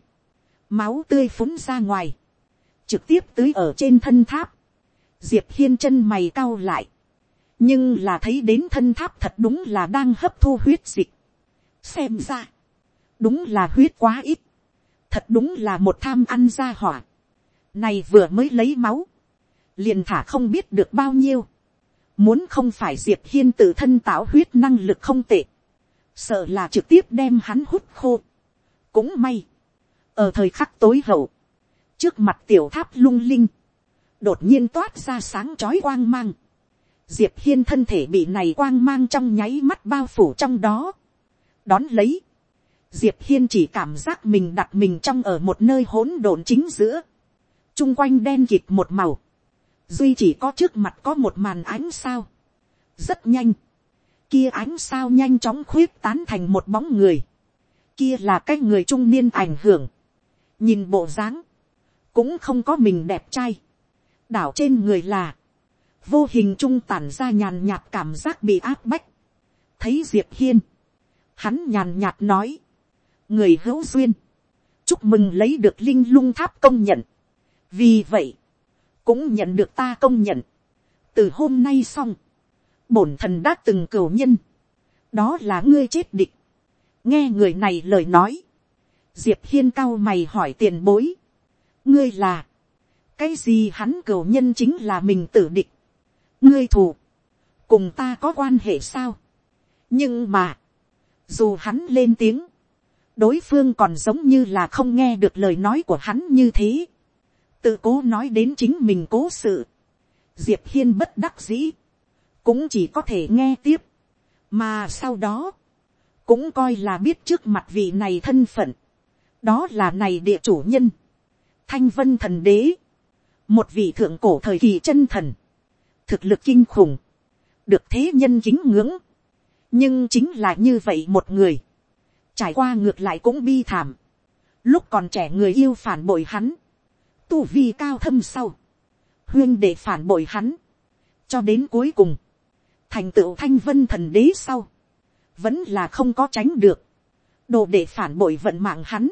máu tươi phúng ra ngoài, trực tiếp tưới ở trên thân tháp, diệp hiên chân mày cau lại, nhưng là thấy đến thân tháp thật đúng là đang hấp thu huyết dịch, xem ra, đúng là huyết quá ít, thật đúng là một tham ăn ra hỏa, này vừa mới lấy máu, liền thả không biết được bao nhiêu, muốn không phải diệp hiên tự thân tạo huyết năng lực không tệ, sợ là trực tiếp đem hắn hút khô. cũng may, ở thời khắc tối hậu, trước mặt tiểu tháp lung linh, đột nhiên toát ra sáng chói quang mang, diệp hiên thân thể bị này quang mang trong nháy mắt bao phủ trong đó, đón lấy, diệp hiên chỉ cảm giác mình đặt mình trong ở một nơi hỗn độn chính giữa, chung quanh đen kịt một màu, duy chỉ có trước mặt có một màn ánh sao, rất nhanh, kia ánh sao nhanh chóng khuyết tán thành một bóng người, kia là cái người trung niên ảnh hưởng, nhìn bộ dáng, cũng không có mình đẹp trai, đảo trên người là, vô hình trung tản ra nhàn nhạt cảm giác bị áp bách, thấy diệp hiên, hắn nhàn nhạt nói, người hữu duyên, chúc mừng lấy được linh lung tháp công nhận, vì vậy, cũng nhận được ta công nhận, từ hôm nay xong, bổn thần đã từng cửu nhân, đó là ngươi chết địch, nghe người này lời nói, diệp hiên cao mày hỏi tiền bối, ngươi là, cái gì hắn cửu nhân chính là mình tử địch, ngươi thù, cùng ta có quan hệ sao, nhưng mà, dù hắn lên tiếng, đối phương còn giống như là không nghe được lời nói của hắn như thế, tự cố nói đến chính mình cố sự, diệp hiên bất đắc dĩ, cũng chỉ có thể nghe tiếp, mà sau đó, cũng coi là biết trước mặt vị này thân phận, đó là này địa chủ nhân, thanh vân thần đế, một vị thượng cổ thời kỳ chân thần, thực lực kinh khủng, được thế nhân kính ngưỡng, nhưng chính là như vậy một người, trải qua ngược lại cũng bi thảm, lúc còn trẻ người yêu phản bội hắn, tu vi cao thâm sau, huyên để phản bội hắn, cho đến cuối cùng, thành tựu thanh vân thần đế sau, vẫn là không có tránh được, đồ để phản bội vận mạng hắn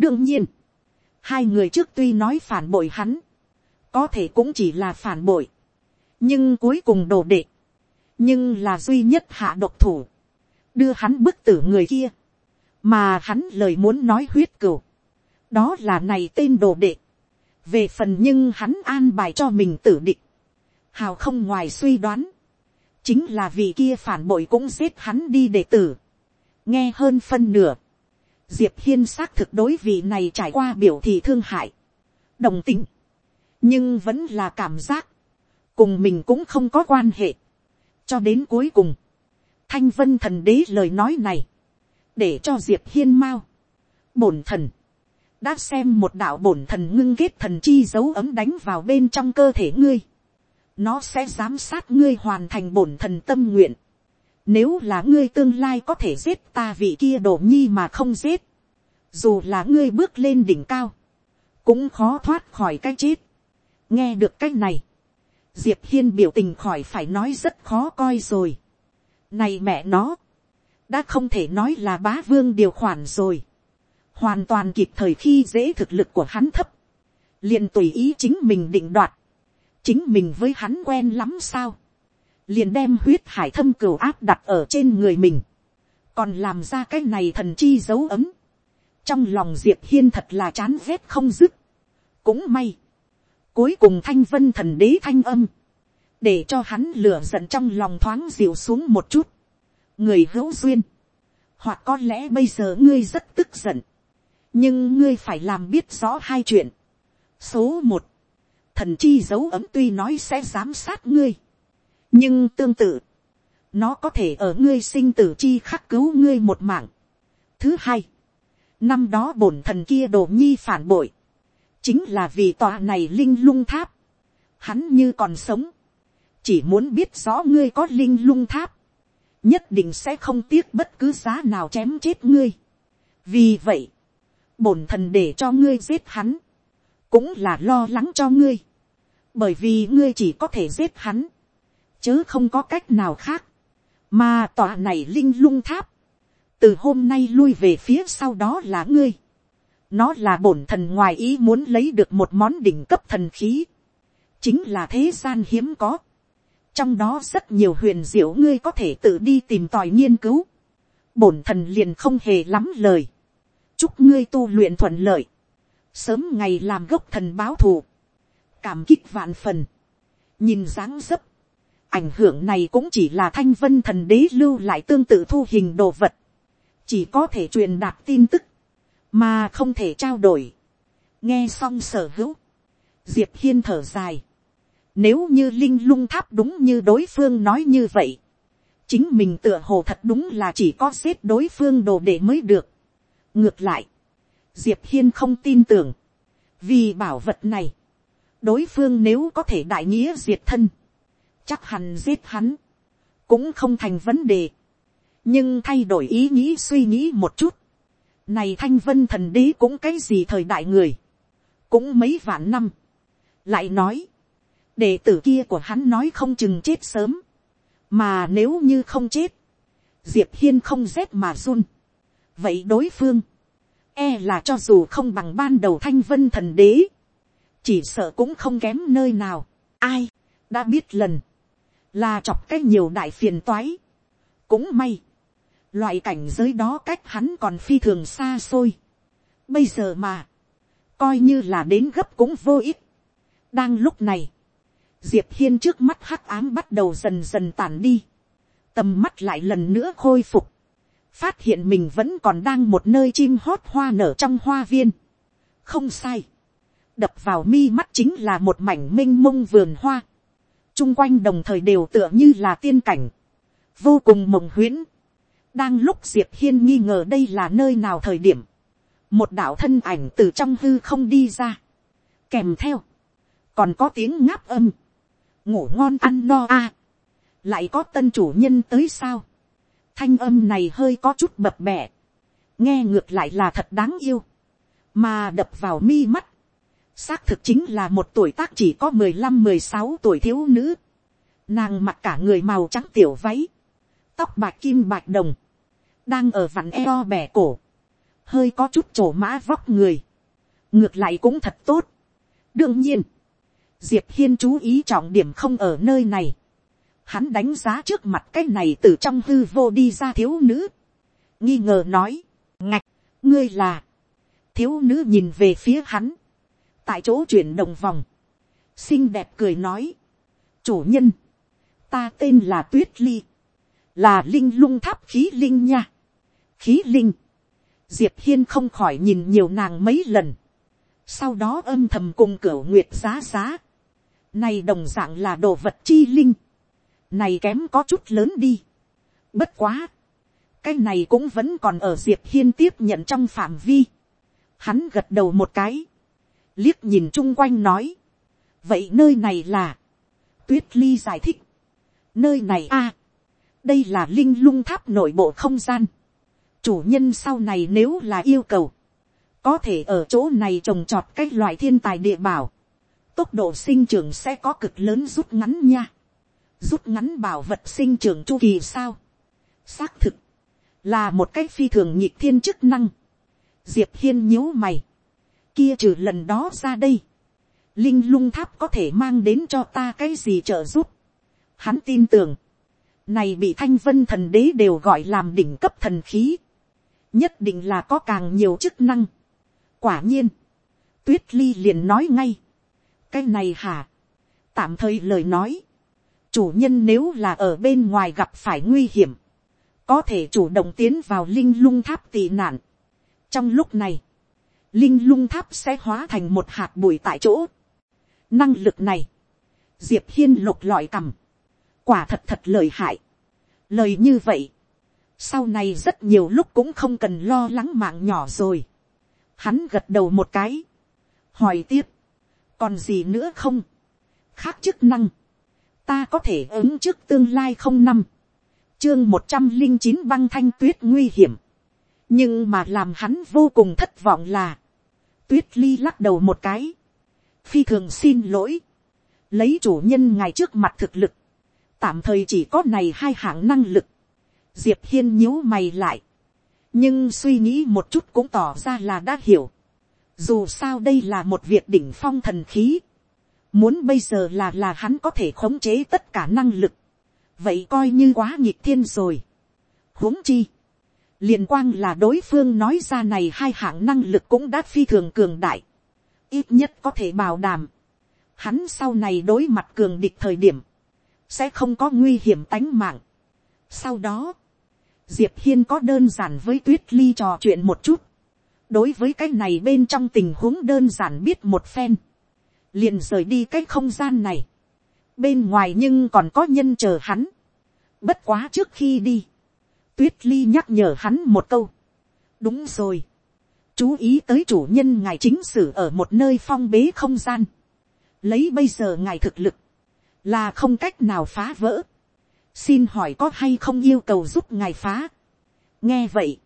đương nhiên, hai người trước tuy nói phản bội hắn, có thể cũng chỉ là phản bội, nhưng cuối cùng đồ đệ, nhưng là duy nhất hạ độc thủ, đưa hắn bức tử người kia, mà hắn lời muốn nói huyết cửu, đó là này tên đồ đệ, về phần nhưng hắn an bài cho mình tử địch, hào không ngoài suy đoán, chính là vì kia phản bội cũng giết hắn đi đệ tử, nghe hơn phân nửa, diệp hiên xác thực đối vị này trải qua biểu thị thương hại, đồng tình, nhưng vẫn là cảm giác, cùng mình cũng không có quan hệ, cho đến cuối cùng, thanh vân thần đế lời nói này, để cho diệp hiên mau, bổn thần, đã xem một đạo bổn thần ngưng kết thần chi dấu ấm đánh vào bên trong cơ thể ngươi, nó sẽ giám sát ngươi hoàn thành bổn thần tâm nguyện. Nếu là ngươi tương lai có thể giết ta vị kia đổ nhi mà không giết, dù là ngươi bước lên đỉnh cao, cũng khó thoát khỏi cái chết. nghe được cái này, diệp hiên biểu tình khỏi phải nói rất khó coi rồi. này mẹ nó, đã không thể nói là bá vương điều khoản rồi. Hoàn toàn kịp thời khi dễ thực lực của hắn thấp, liền tùy ý chính mình định đoạt, chính mình với hắn quen lắm sao, liền đem huyết hải thâm cửu áp đặt ở trên người mình, còn làm ra cái này thần chi dấu ấm, trong lòng diệp hiên thật là chán ghét không dứt, cũng may, cuối cùng thanh vân thần đế thanh âm, để cho hắn lửa giận trong lòng thoáng dịu xuống một chút, người hữu duyên, hoặc có lẽ bây giờ ngươi rất tức giận, nhưng ngươi phải làm biết rõ hai chuyện. số một, thần chi dấu ấm tuy nói sẽ giám sát ngươi, nhưng tương tự, nó có thể ở ngươi sinh tử chi khắc cứu ngươi một mạng. thứ hai, năm đó bổn thần kia đồ nhi phản bội, chính là vì tòa này linh lung tháp, hắn như còn sống, chỉ muốn biết rõ ngươi có linh lung tháp, nhất định sẽ không tiếc bất cứ giá nào chém chết ngươi. vì vậy, bổn thần để cho ngươi giết hắn, cũng là lo lắng cho ngươi, bởi vì ngươi chỉ có thể giết hắn, chớ không có cách nào khác, mà tòa này linh lung tháp, từ hôm nay lui về phía sau đó là ngươi, nó là bổn thần ngoài ý muốn lấy được một món đỉnh cấp thần khí, chính là thế gian hiếm có, trong đó rất nhiều huyền diệu ngươi có thể tự đi tìm tòi nghiên cứu, bổn thần liền không hề lắm lời, chúc ngươi tu luyện thuận lợi, sớm ngày làm gốc thần báo thù, cảm kích vạn phần, nhìn dáng dấp, ảnh hưởng này cũng chỉ là thanh vân thần đế lưu lại tương tự thu hình đồ vật, chỉ có thể truyền đạt tin tức, mà không thể trao đổi. nghe xong sở hữu, diệp hiên thở dài, nếu như linh lung tháp đúng như đối phương nói như vậy, chính mình tựa hồ thật đúng là chỉ có giết đối phương đồ để mới được. ngược lại, diệp hiên không tin tưởng, vì bảo vật này, đối phương nếu có thể đại nghĩa diệt thân, chắc hẳn giết hắn, cũng không thành vấn đề. nhưng thay đổi ý nghĩ suy nghĩ một chút, này thanh vân thần đế cũng cái gì thời đại người, cũng mấy vạn năm, lại nói, đệ tử kia của hắn nói không chừng chết sớm, mà nếu như không chết, diệp hiên không rét mà run, vậy đối phương, e là cho dù không bằng ban đầu thanh vân thần đế, chỉ sợ cũng không kém nơi nào, ai, đã biết lần, là chọc cái nhiều đại phiền toái, cũng may, loại cảnh giới đó cách hắn còn phi thường xa xôi, bây giờ mà, coi như là đến gấp cũng vô ích, đang lúc này, diệp hiên trước mắt hắc ám bắt đầu dần dần tàn đi, tầm mắt lại lần nữa khôi phục, phát hiện mình vẫn còn đang một nơi chim hót hoa nở trong hoa viên. không sai, đập vào mi mắt chính là một mảnh m i n h mông vườn hoa, chung quanh đồng thời đều tựa như là tiên cảnh, vô cùng mộng huyễn. đang lúc diệp hiên nghi ngờ đây là nơi nào thời điểm, một đạo thân ảnh từ trong hư không đi ra, kèm theo, còn có tiếng ngáp âm, ngủ ngon ăn no a, lại có tân chủ nhân tới sao, thanh âm này hơi có chút bập bẹ, nghe ngược lại là thật đáng yêu, mà đập vào mi mắt, xác thực chính là một tuổi tác chỉ có mười lăm mười sáu tuổi thiếu nữ, nàng mặc cả người màu trắng tiểu váy, tóc bạc kim bạc đồng, đang ở vặn eo bẻ cổ, hơi có chút trổ mã vóc người, ngược lại cũng thật tốt. đương nhiên, diệp hiên chú ý trọng điểm không ở nơi này, hắn đánh giá trước mặt cái này từ trong hư vô đi ra thiếu nữ, nghi ngờ nói, ngạch, ngươi là, thiếu nữ nhìn về phía hắn, tại chỗ chuyển đồng vòng, xinh đẹp cười nói, chủ nhân, ta tên là tuyết ly, là linh lung tháp khí linh nha, khí linh, diệp hiên không khỏi nhìn nhiều nàng mấy lần, sau đó âm thầm cùng cửa nguyệt giá giá, này đồng dạng là đồ vật chi linh, này kém có chút lớn đi. Bất quá, cái này cũng vẫn còn ở diệp hiên tiếp nhận trong phạm vi. Hắn gật đầu một cái, liếc nhìn chung quanh nói, vậy nơi này là, tuyết ly giải thích, nơi này a, đây là linh lung tháp nội bộ không gian, chủ nhân sau này nếu là yêu cầu, có thể ở chỗ này trồng trọt các loại thiên tài địa bảo, tốc độ sinh trưởng sẽ có cực lớn rút ngắn nha rút ngắn bảo vật sinh trưởng chu kỳ sao. xác thực, là một cái phi thường nhịp thiên chức năng. diệp hiên nhíu mày, kia trừ lần đó ra đây, linh lung tháp có thể mang đến cho ta cái gì trợ giúp. hắn tin tưởng, này bị thanh vân thần đế đều gọi làm đỉnh cấp thần khí, nhất định là có càng nhiều chức năng. quả nhiên, tuyết ly liền nói ngay, cái này hả, tạm thời lời nói, chủ nhân nếu là ở bên ngoài gặp phải nguy hiểm, có thể chủ động tiến vào linh lung tháp tị nạn. trong lúc này, linh lung tháp sẽ hóa thành một hạt bụi tại chỗ. năng lực này, diệp hiên lục lọi cầm, quả thật thật lời hại. lời như vậy, sau này rất nhiều lúc cũng không cần lo lắng mạng nhỏ rồi. hắn gật đầu một cái, hỏi tiếp, còn gì nữa không, khác chức năng, ta có thể ứng trước tương lai không năm, chương một trăm linh chín băng thanh tuyết nguy hiểm, nhưng mà làm hắn vô cùng thất vọng là, tuyết ly lắc đầu một cái, phi thường xin lỗi, lấy chủ nhân ngài trước mặt thực lực, tạm thời chỉ có này hai hạng năng lực, diệp hiên nhíu mày lại, nhưng suy nghĩ một chút cũng tỏ ra là đã hiểu, dù sao đây là một việc đỉnh phong thần khí, muốn bây giờ là là hắn có thể khống chế tất cả năng lực, vậy coi như quá nhịp thiên rồi. huống chi, liền quang là đối phương nói ra này hai hạng năng lực cũng đã phi thường cường đại, ít nhất có thể bảo đảm, hắn sau này đối mặt cường địch thời điểm, sẽ không có nguy hiểm tánh mạng. Sau đó, diệp hiên có đơn giản với tuyết ly trò chuyện một chút, đối với cái này bên trong tình huống đơn giản biết một phen, liền rời đi cái không gian này, bên ngoài nhưng còn có nhân chờ hắn, bất quá trước khi đi, tuyết ly nhắc nhở hắn một câu, đúng rồi, chú ý tới chủ nhân ngài chính sử ở một nơi phong bế không gian, lấy bây giờ ngài thực lực, là không cách nào phá vỡ, xin hỏi có hay không yêu cầu giúp ngài phá. nghe vậy,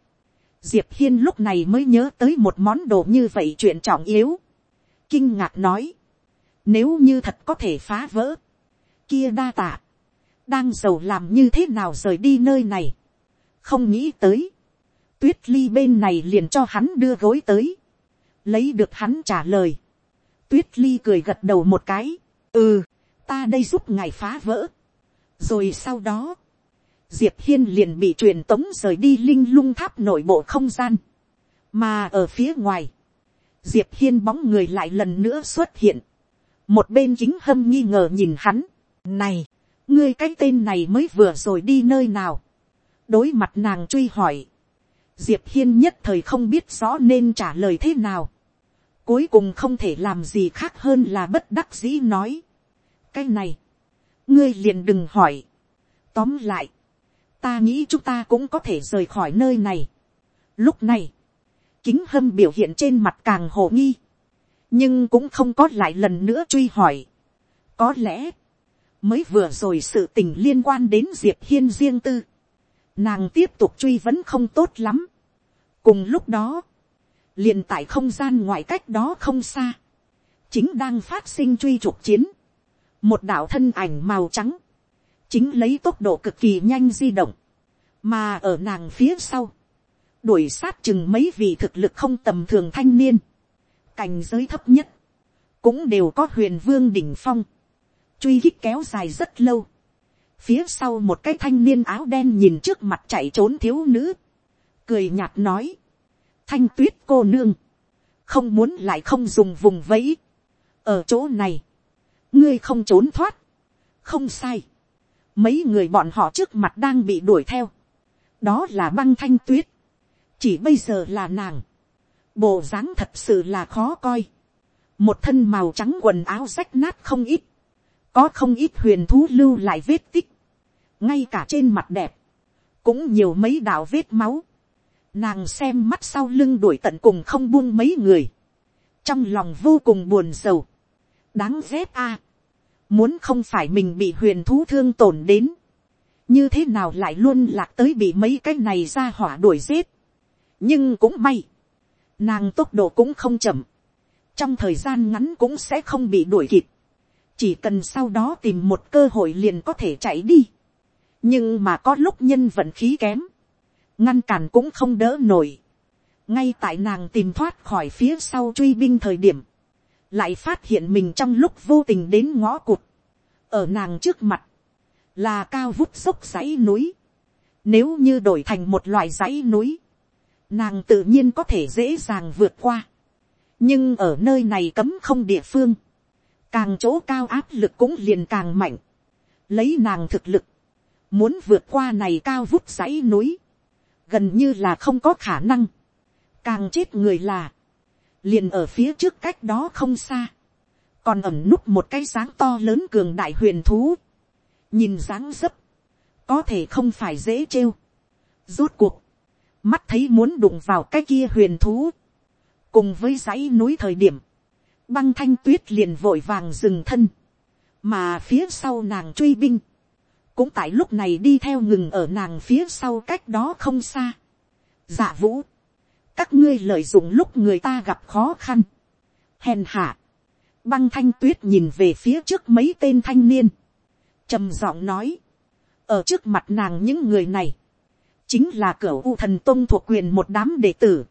diệp hiên lúc này mới nhớ tới một món đồ như vậy chuyện trọng yếu. kinh ngạc nói, nếu như thật có thể phá vỡ, kia đa tạ, đang giàu làm như thế nào rời đi nơi này, không nghĩ tới, tuyết ly bên này liền cho hắn đưa gối tới, lấy được hắn trả lời, tuyết ly cười gật đầu một cái, ừ, ta đây giúp ngài phá vỡ, rồi sau đó, diệp hiên liền bị truyền tống rời đi linh lung tháp nội bộ không gian, mà ở phía ngoài, diệp hiên bóng người lại lần nữa xuất hiện, một bên chính hâm nghi ngờ nhìn hắn, này, ngươi cái tên này mới vừa rồi đi nơi nào, đối mặt nàng truy hỏi, diệp hiên nhất thời không biết rõ nên trả lời thế nào, cuối cùng không thể làm gì khác hơn là bất đắc dĩ nói, cái này, ngươi liền đừng hỏi. tóm lại, ta nghĩ chúng ta cũng có thể rời khỏi nơi này. lúc này, kính hâm biểu hiện trên mặt càng hồ nghi, nhưng cũng không có lại lần nữa truy hỏi. có lẽ, mới vừa rồi sự tình liên quan đến diệp hiên riêng tư, nàng tiếp tục truy vẫn không tốt lắm. cùng lúc đó, liền tại không gian ngoài cách đó không xa, chính đang phát sinh truy trục chiến, một đạo thân ảnh màu trắng, chính lấy tốc độ cực kỳ nhanh di động, mà ở nàng phía sau, đuổi sát chừng mấy vị thực lực không tầm thường thanh niên, cảnh giới thấp nhất, cũng đều có huyền vương đỉnh phong, truy hích kéo dài rất lâu, phía sau một cái thanh niên áo đen nhìn trước mặt chạy trốn thiếu nữ, cười nhạt nói, thanh tuyết cô nương, không muốn lại không dùng vùng vẫy, ở chỗ này, ngươi không trốn thoát, không sai, mấy người bọn họ trước mặt đang bị đuổi theo, đó là băng thanh tuyết, chỉ bây giờ là nàng, bộ dáng thật sự là khó coi, một thân màu trắng quần áo rách nát không ít, có không ít huyền thú lưu lại vết tích, ngay cả trên mặt đẹp, cũng nhiều mấy đạo vết máu, nàng xem mắt sau lưng đuổi tận cùng không buông mấy người, trong lòng vô cùng buồn sầu, đáng ghét a, Muốn không phải mình bị huyền thú thương tổn đến. Như thế nào lại luôn lạc tới bị mấy cái này ra hỏa đuổi giết. Nhưng cũng may. Nàng tốc độ cũng không chậm. Trong thời gian ngắn cũng sẽ không bị đuổi kịp. Chỉ cần sau đó tìm một cơ hội liền có thể chạy đi. Nhưng mà có lúc nhân vận khí kém. Ngăn cản cũng không đỡ nổi. Ngay tại nàng tìm thoát khỏi phía sau truy binh thời điểm. Lại phát hiện mình trong lúc vô tình đến ngõ cụt, ở nàng trước mặt, là cao vút dốc dãy núi, nếu như đổi thành một loại dãy núi, nàng tự nhiên có thể dễ dàng vượt qua, nhưng ở nơi này cấm không địa phương, càng chỗ cao áp lực cũng liền càng mạnh, lấy nàng thực lực, muốn vượt qua này cao vút dãy núi, gần như là không có khả năng, càng chết người là, liền ở phía trước cách đó không xa, còn ẩm núp một cái dáng to lớn cường đại huyền thú, nhìn dáng dấp, có thể không phải dễ trêu. rốt cuộc, mắt thấy muốn đụng vào cái kia huyền thú, cùng với dãy núi thời điểm, băng thanh tuyết liền vội vàng dừng thân, mà phía sau nàng truy binh, cũng tại lúc này đi theo ngừng ở nàng phía sau cách đó không xa. dạ vũ, các ngươi lợi dụng lúc người ta gặp khó khăn, hèn hạ, băng thanh tuyết nhìn về phía trước mấy tên thanh niên, trầm giọng nói, ở trước mặt nàng những người này, chính là cửa u thần tôn thuộc quyền một đám đệ tử,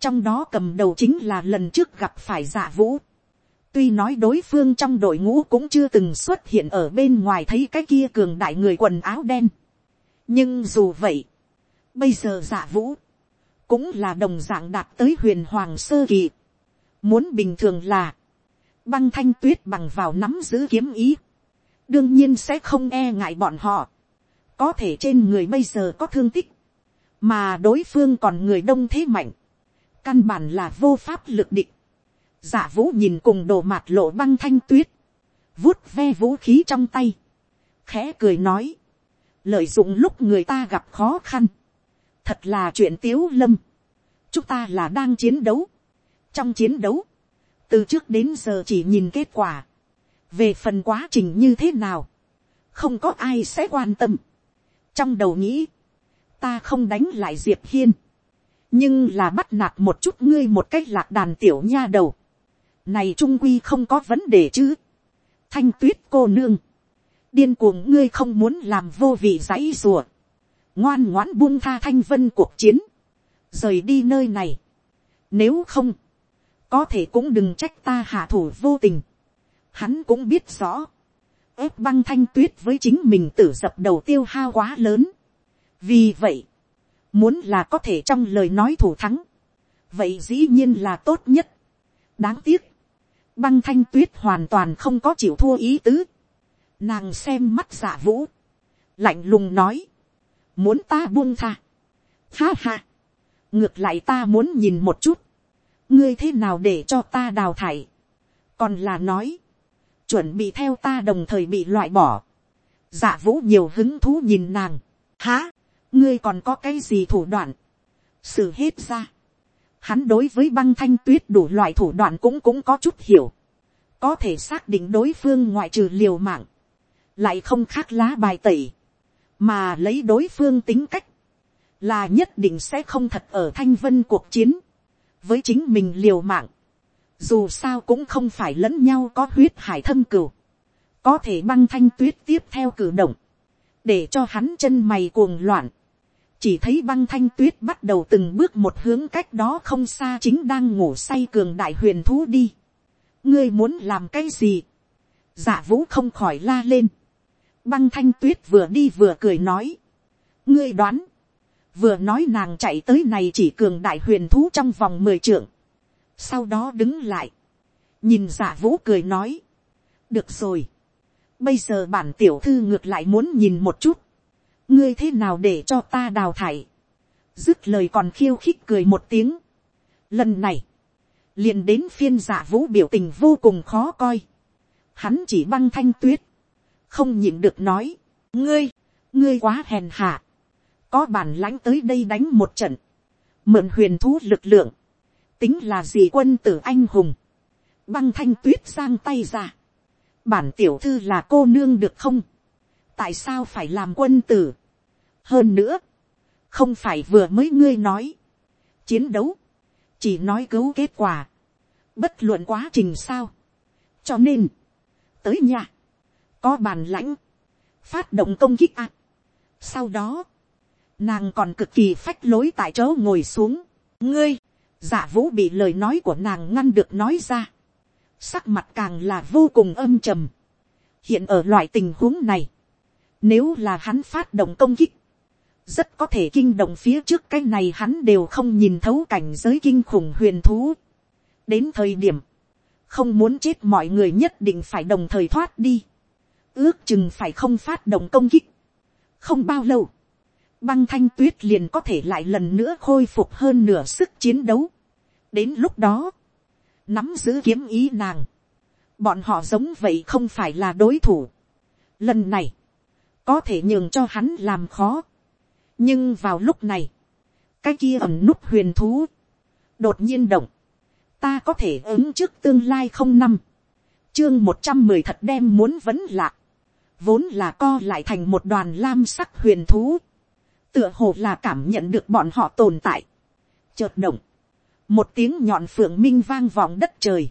trong đó cầm đầu chính là lần trước gặp phải dạ vũ, tuy nói đối phương trong đội ngũ cũng chưa từng xuất hiện ở bên ngoài thấy cái kia cường đại người quần áo đen, nhưng dù vậy, bây giờ giả vũ, cũng là đồng dạng đạt tới huyền hoàng sơ kỳ, muốn bình thường là, băng thanh tuyết bằng vào nắm giữ kiếm ý, đương nhiên sẽ không e ngại bọn họ, có thể trên người bây giờ có thương tích, mà đối phương còn người đông thế mạnh, căn bản là vô pháp lực định, giả vũ nhìn cùng đồ mạt lộ băng thanh tuyết, vuốt ve vũ khí trong tay, khẽ cười nói, lợi dụng lúc người ta gặp khó khăn, thật là chuyện tiếu lâm, chúng ta là đang chiến đấu, trong chiến đấu, từ trước đến giờ chỉ nhìn kết quả, về phần quá trình như thế nào, không có ai sẽ quan tâm. trong đầu nghĩ, ta không đánh lại diệp hiên, nhưng là bắt nạt một chút ngươi một cách lạc đàn tiểu nha đầu, này trung quy không có vấn đề chứ. thanh tuyết cô nương, điên cuồng ngươi không muốn làm vô vị dãy rùa, ngoan ngoãn buông tha thanh vân cuộc chiến, rời đi nơi này. Nếu không, có thể cũng đừng trách ta hạ thủ vô tình. Hắn cũng biết rõ, ép băng thanh tuyết với chính mình tử dập đầu tiêu hao quá lớn. vì vậy, muốn là có thể trong lời nói thủ thắng, vậy dĩ nhiên là tốt nhất. đáng tiếc, băng thanh tuyết hoàn toàn không có chịu thua ý tứ. nàng xem mắt giả dạ vũ, lạnh lùng nói, muốn ta buông tha. ha ha, ngược lại ta muốn nhìn một chút, ngươi thế nào để cho ta đào thải, còn là nói, chuẩn bị theo ta đồng thời bị loại bỏ, dạ vũ nhiều hứng thú nhìn nàng, há, ngươi còn có cái gì thủ đoạn, sự hết ra, hắn đối với băng thanh tuyết đủ loại thủ đoạn cũng cũng có chút hiểu, có thể xác định đối phương ngoại trừ liều mạng, lại không khác lá bài tẩy, mà lấy đối phương tính cách, là nhất định sẽ không thật ở thanh vân cuộc chiến, với chính mình liều mạng, dù sao cũng không phải lẫn nhau có huyết hải thâm cừu, có thể băng thanh tuyết tiếp theo cử động, để cho hắn chân mày cuồng loạn, chỉ thấy băng thanh tuyết bắt đầu từng bước một hướng cách đó không xa chính đang ngủ say cường đại huyền thú đi. ngươi muốn làm cái gì, giả vũ không khỏi la lên, băng thanh tuyết vừa đi vừa cười nói, ngươi đoán, vừa nói nàng chạy tới này chỉ cường đại huyền thú trong vòng mười trưởng sau đó đứng lại, nhìn giả vũ cười nói, được rồi, bây giờ bản tiểu thư ngược lại muốn nhìn một chút, ngươi thế nào để cho ta đào thải, dứt lời còn khiêu khích cười một tiếng, lần này, liền đến phiên giả vũ biểu tình vô cùng khó coi, hắn chỉ băng thanh tuyết, không nhịn được nói, ngươi, ngươi quá hèn hạ, có bản lãnh tới đây đánh một trận, mượn huyền thú lực lượng, tính là gì quân tử anh hùng, băng thanh tuyết sang tay ra, bản tiểu thư là cô nương được không, tại sao phải làm quân tử, hơn nữa, không phải vừa mới ngươi nói, chiến đấu, chỉ nói cứu kết quả, bất luận quá trình sao, cho nên, tới nhà, có bàn lãnh, phát động công kích ạc. sau đó, nàng còn cực kỳ phách lối tại chỗ ngồi xuống, ngươi, giả vũ bị lời nói của nàng ngăn được nói ra, sắc mặt càng là vô cùng âm trầm. hiện ở loại tình huống này, nếu là hắn phát động công kích, rất có thể kinh động phía trước cái này hắn đều không nhìn thấu cảnh giới kinh khủng huyền thú. đến thời điểm, không muốn chết mọi người nhất định phải đồng thời thoát đi, ước chừng phải không phát động công kích. không bao lâu, băng thanh tuyết liền có thể lại lần nữa khôi phục hơn nửa sức chiến đấu. đến lúc đó, nắm giữ kiếm ý nàng, bọn họ giống vậy không phải là đối thủ. lần này, có thể nhường cho hắn làm khó. nhưng vào lúc này, cái kia ẩm nút huyền thú, đột nhiên động, ta có thể ứng trước tương lai không năm, chương một trăm mười thật đem muốn vẫn lạc, vốn là co lại thành một đoàn lam sắc huyền thú, tựa hồ là cảm nhận được bọn họ tồn tại, chợt động, một tiếng nhọn phượng minh vang vọng đất trời,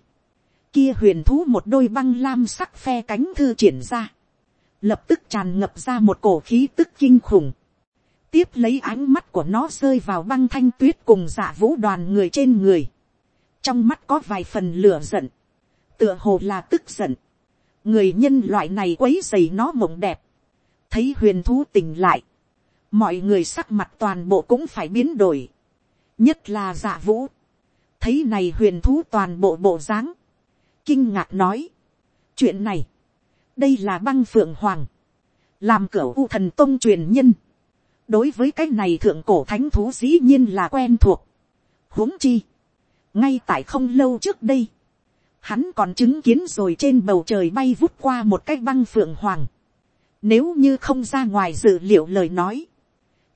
kia huyền thú một đôi băng lam sắc phe cánh thư triển ra, lập tức tràn ngập ra một cổ khí tức kinh khủng, tiếp lấy ánh mắt của nó rơi vào băng thanh tuyết cùng giả vũ đoàn người trên người, trong mắt có vài phần lửa giận, tựa hồ là tức giận, người nhân loại này quấy dày nó mộng đẹp, thấy huyền thú tỉnh lại, mọi người sắc mặt toàn bộ cũng phải biến đổi, nhất là giả vũ, thấy này huyền thú toàn bộ bộ dáng, kinh ngạc nói, chuyện này, đây là băng phượng hoàng, làm cửa u thần tôn truyền nhân, đối với cái này thượng cổ thánh thú dĩ nhiên là quen thuộc, huống chi, ngay tại không lâu trước đây, hắn còn chứng kiến rồi trên bầu trời bay vút qua một cái băng phượng hoàng, nếu như không ra ngoài dự liệu lời nói,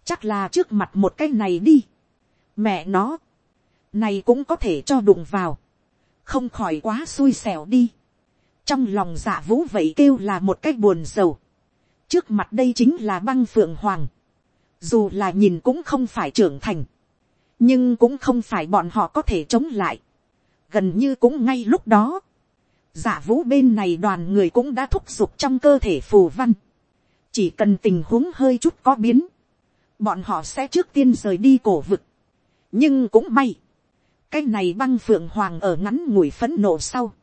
chắc là trước mặt một cái này đi, mẹ nó, này cũng có thể cho đụng vào, không khỏi quá xui xẻo đi trong lòng dạ vũ vậy kêu là một cái buồn sầu. trước mặt đây chính là băng phượng hoàng. dù là nhìn cũng không phải trưởng thành, nhưng cũng không phải bọn họ có thể chống lại. gần như cũng ngay lúc đó, dạ vũ bên này đoàn người cũng đã thúc giục trong cơ thể phù văn. chỉ cần tình huống hơi chút có biến, bọn họ sẽ trước tiên rời đi cổ vực. nhưng cũng may, cái này băng phượng hoàng ở ngắn ngủi phấn nộ sau,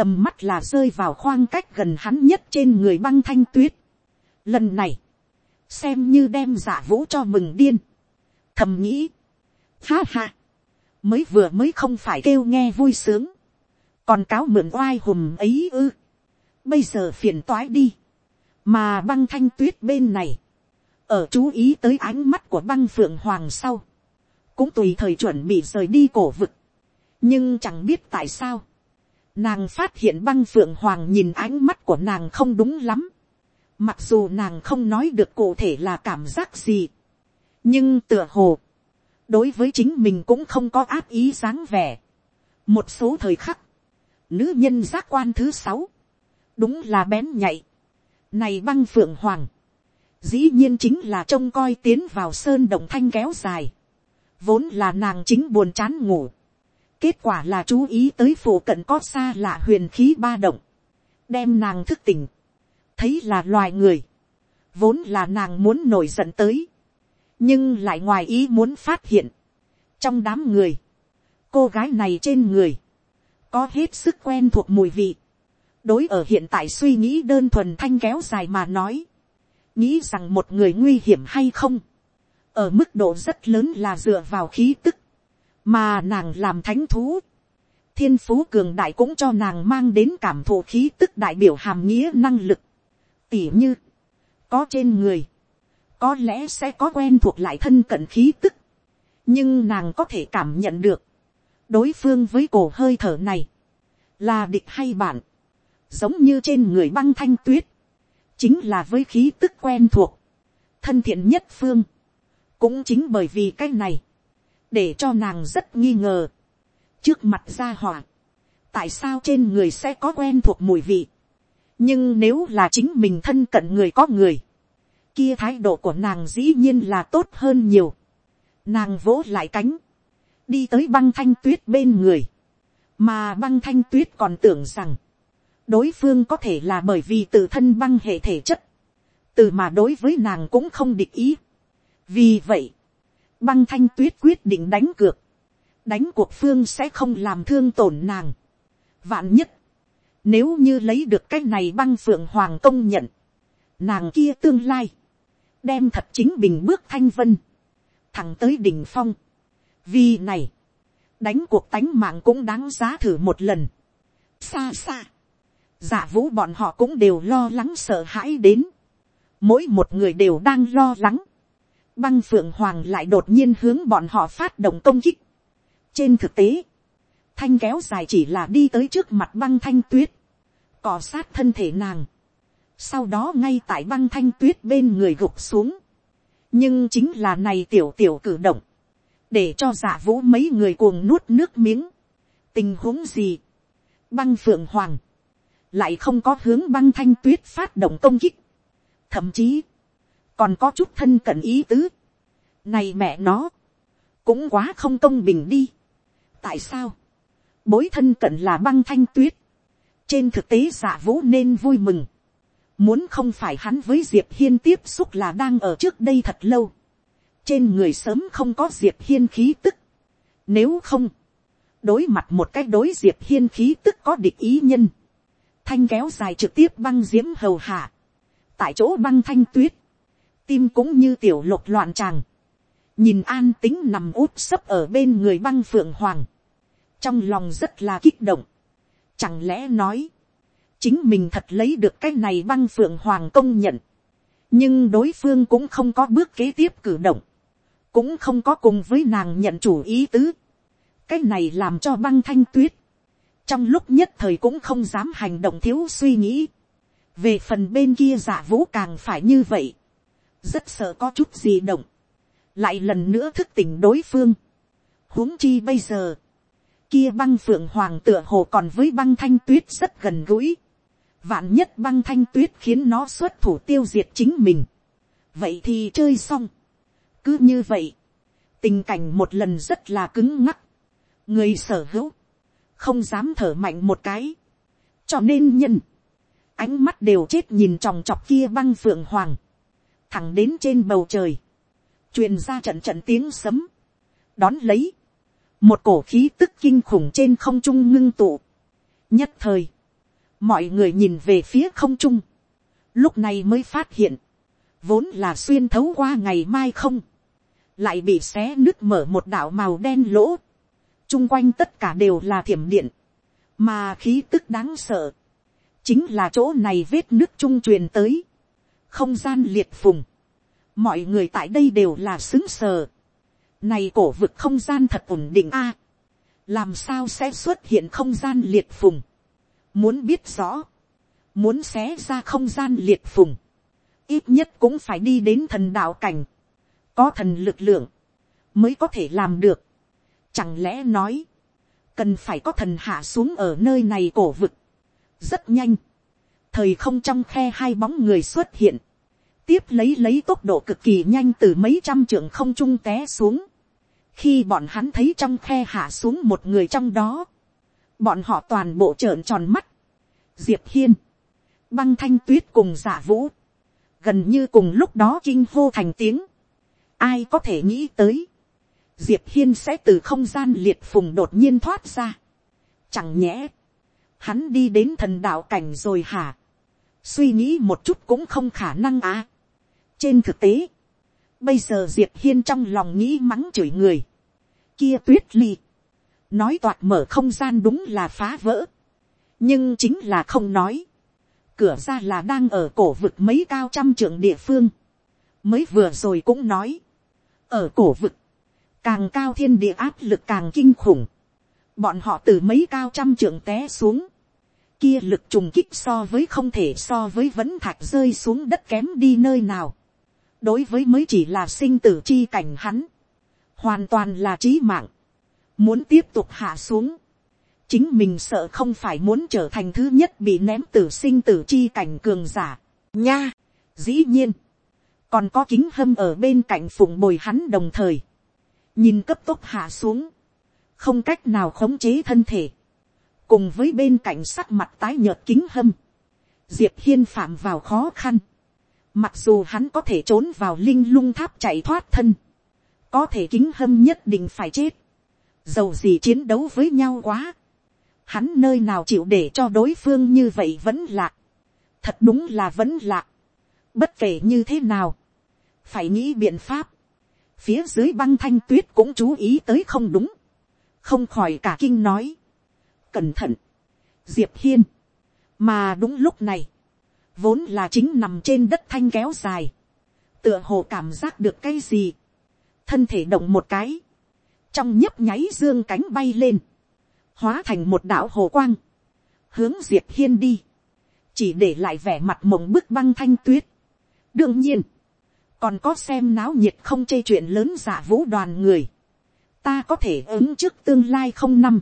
tầm mắt là rơi vào khoang cách gần hắn nhất trên người băng thanh tuyết. Lần này, xem như đem giả vũ cho mừng điên. Thầm nghĩ, ha ha, mới vừa mới không phải kêu nghe vui sướng, còn cáo mượn oai hùm ấy ư. Bây giờ phiền toái đi, mà băng thanh tuyết bên này, ở chú ý tới ánh mắt của băng phượng hoàng sau, cũng tùy thời chuẩn bị rời đi cổ vực nhưng chẳng biết tại sao, nàng phát hiện băng phượng hoàng nhìn ánh mắt của nàng không đúng lắm, mặc dù nàng không nói được cụ thể là cảm giác gì, nhưng tựa hồ, đối với chính mình cũng không có áp ý dáng vẻ. một số thời khắc, nữ nhân giác quan thứ sáu, đúng là bén nhạy, này băng phượng hoàng, dĩ nhiên chính là trông coi tiến vào sơn đồng thanh kéo dài, vốn là nàng chính buồn chán ngủ, Kết quả là chú ý tới phụ cận có xa lạ huyền khí ba động. Đem nàng thức tỉnh. Thấy là loài người. Vốn là nàng muốn nổi giận tới. Nhưng lại ngoài ý muốn phát hiện. Trong đám người. Cô gái này trên người. Có hết sức quen thuộc mùi vị. Đối ở hiện tại suy nghĩ đơn thuần thanh kéo dài mà nói. Nghĩ rằng một người nguy hiểm hay không. Ở mức độ rất lớn là dựa vào khí tức mà nàng làm thánh thú, thiên phú cường đại cũng cho nàng mang đến cảm thụ khí tức đại biểu hàm nghĩa năng lực, tỉ như, có trên người, có lẽ sẽ có quen thuộc lại thân cận khí tức, nhưng nàng có thể cảm nhận được, đối phương với cổ hơi thở này, là địch hay bạn, giống như trên người băng thanh tuyết, chính là với khí tức quen thuộc, thân thiện nhất phương, cũng chính bởi vì cái này, để cho nàng rất nghi ngờ. trước mặt ra hỏa, tại sao trên người sẽ có quen thuộc mùi vị. nhưng nếu là chính mình thân cận người có người, kia thái độ của nàng dĩ nhiên là tốt hơn nhiều. nàng vỗ lại cánh, đi tới băng thanh tuyết bên người, mà băng thanh tuyết còn tưởng rằng, đối phương có thể là bởi vì tự thân băng hệ thể chất, từ mà đối với nàng cũng không địch ý. vì vậy, băng thanh tuyết quyết định đánh cược, đánh cuộc phương sẽ không làm thương tổn nàng. vạn nhất, nếu như lấy được cái này băng phượng hoàng công nhận, nàng kia tương lai, đem thật chính bình bước thanh vân, thẳng tới đỉnh phong. vì này, đánh cuộc tánh mạng cũng đáng giá thử một lần. xa xa, giả vũ bọn họ cũng đều lo lắng sợ hãi đến, mỗi một người đều đang lo lắng, băng phượng hoàng lại đột nhiên hướng bọn họ phát động công kích. trên thực tế, thanh kéo dài chỉ là đi tới trước mặt băng thanh tuyết, cò sát thân thể nàng, sau đó ngay tại băng thanh tuyết bên người gục xuống, nhưng chính là này tiểu tiểu cử động, để cho giả vũ mấy người cuồng nuốt nước miếng, tình huống gì, băng phượng hoàng, lại không có hướng băng thanh tuyết phát động công kích, thậm chí, còn có chút thân cận ý tứ, này mẹ nó, cũng quá không công bình đi. tại sao, bối thân cận là băng thanh tuyết, trên thực tế giả vũ nên vui mừng, muốn không phải hắn với diệp hiên tiếp xúc là đang ở trước đây thật lâu, trên người sớm không có diệp hiên khí tức, nếu không, đối mặt một cách đối diệp hiên khí tức có địch ý nhân, thanh kéo dài trực tiếp băng diễm hầu hạ, tại chỗ băng thanh tuyết, tim cũng như tiểu lục loạn tràng, nhìn an tính nằm út sấp ở bên người băng phượng hoàng, trong lòng rất là kích động, chẳng lẽ nói, chính mình thật lấy được cái này băng phượng hoàng công nhận, nhưng đối phương cũng không có bước kế tiếp cử động, cũng không có cùng với nàng nhận chủ ý tứ, cái này làm cho băng thanh tuyết, trong lúc nhất thời cũng không dám hành động thiếu suy nghĩ, về phần bên kia giả vũ càng phải như vậy, rất sợ có chút gì động, lại lần nữa thức tỉnh đối phương. huống chi bây giờ, kia băng phượng hoàng tựa hồ còn với băng thanh tuyết rất gần gũi. vạn nhất băng thanh tuyết khiến nó xuất thủ tiêu diệt chính mình. vậy thì chơi xong. cứ như vậy, tình cảnh một lần rất là cứng ngắc. người sở hữu, không dám thở mạnh một cái. cho nên nhân, ánh mắt đều chết nhìn tròng trọc kia băng phượng hoàng, thẳng đến trên bầu trời. Truyền ra trận trận tiếng sấm, đón lấy, một cổ khí tức kinh khủng trên không trung ngưng tụ. nhất thời, mọi người nhìn về phía không trung, lúc này mới phát hiện, vốn là xuyên thấu qua ngày mai không, lại bị xé nứt mở một đạo màu đen lỗ, chung quanh tất cả đều là thiểm điện, mà khí tức đáng sợ, chính là chỗ này vết nước trung truyền tới, không gian liệt phùng, mọi người tại đây đều là xứng sờ. này cổ vực không gian thật ổn định a. làm sao sẽ xuất hiện không gian liệt phùng. muốn biết rõ, muốn xé ra không gian liệt phùng, ít nhất cũng phải đi đến thần đạo cảnh, có thần lực lượng, mới có thể làm được. Chẳng lẽ nói, cần phải có thần hạ xuống ở nơi này cổ vực. rất nhanh, thời không trong khe hai bóng người xuất hiện, tiếp lấy lấy tốc độ cực kỳ nhanh từ mấy trăm trượng không trung té xuống. khi bọn hắn thấy trong khe hạ xuống một người trong đó, bọn họ toàn bộ trợn tròn mắt. diệp hiên, băng thanh tuyết cùng giả vũ, gần như cùng lúc đó kinh hô thành tiếng. ai có thể nghĩ tới, diệp hiên sẽ từ không gian liệt phùng đột nhiên thoát ra. chẳng nhẽ, hắn đi đến thần đạo cảnh rồi hả suy nghĩ một chút cũng không khả năng à. trên thực tế, bây giờ diệp hiên trong lòng nghĩ mắng chửi người. kia tuyết ly, nói toạc mở không gian đúng là phá vỡ. nhưng chính là không nói. cửa ra là đang ở cổ vực mấy cao trăm trượng địa phương. mới vừa rồi cũng nói. ở cổ vực, càng cao thiên địa áp lực càng kinh khủng. bọn họ từ mấy cao trăm trượng té xuống kia lực trùng kích so với không thể so với vẫn thạch rơi xuống đất kém đi nơi nào. đối với mới chỉ là sinh tử chi cảnh hắn, hoàn toàn là trí mạng, muốn tiếp tục hạ xuống, chính mình sợ không phải muốn trở thành thứ nhất bị ném tử sinh tử chi cảnh cường giả, nha, dĩ nhiên, còn có kính hâm ở bên cạnh phụng bồi hắn đồng thời, nhìn cấp tốc hạ xuống, không cách nào khống chế thân thể, cùng với bên cạnh sắc mặt tái nhợt kính hâm, diệp hiên phạm vào khó khăn, mặc dù hắn có thể trốn vào linh lung tháp chạy thoát thân, có thể kính hâm nhất định phải chết, dầu gì chiến đấu với nhau quá, hắn nơi nào chịu để cho đối phương như vậy vẫn lạc, thật đúng là vẫn lạc, bất kể như thế nào, phải nghĩ biện pháp, phía dưới băng thanh tuyết cũng chú ý tới không đúng, không khỏi cả kinh nói, cẩn thận, diệp hiên, mà đúng lúc này, vốn là chính nằm trên đất thanh kéo dài, tựa hồ cảm giác được cái gì, thân thể động một cái, trong nhấp nháy dương cánh bay lên, hóa thành một đạo hồ quang, hướng diệp hiên đi, chỉ để lại vẻ mặt mộng bức băng thanh tuyết. đương nhiên, còn có xem náo nhiệt không chê chuyện lớn giả vũ đoàn người, ta có thể ứng trước tương lai không năm,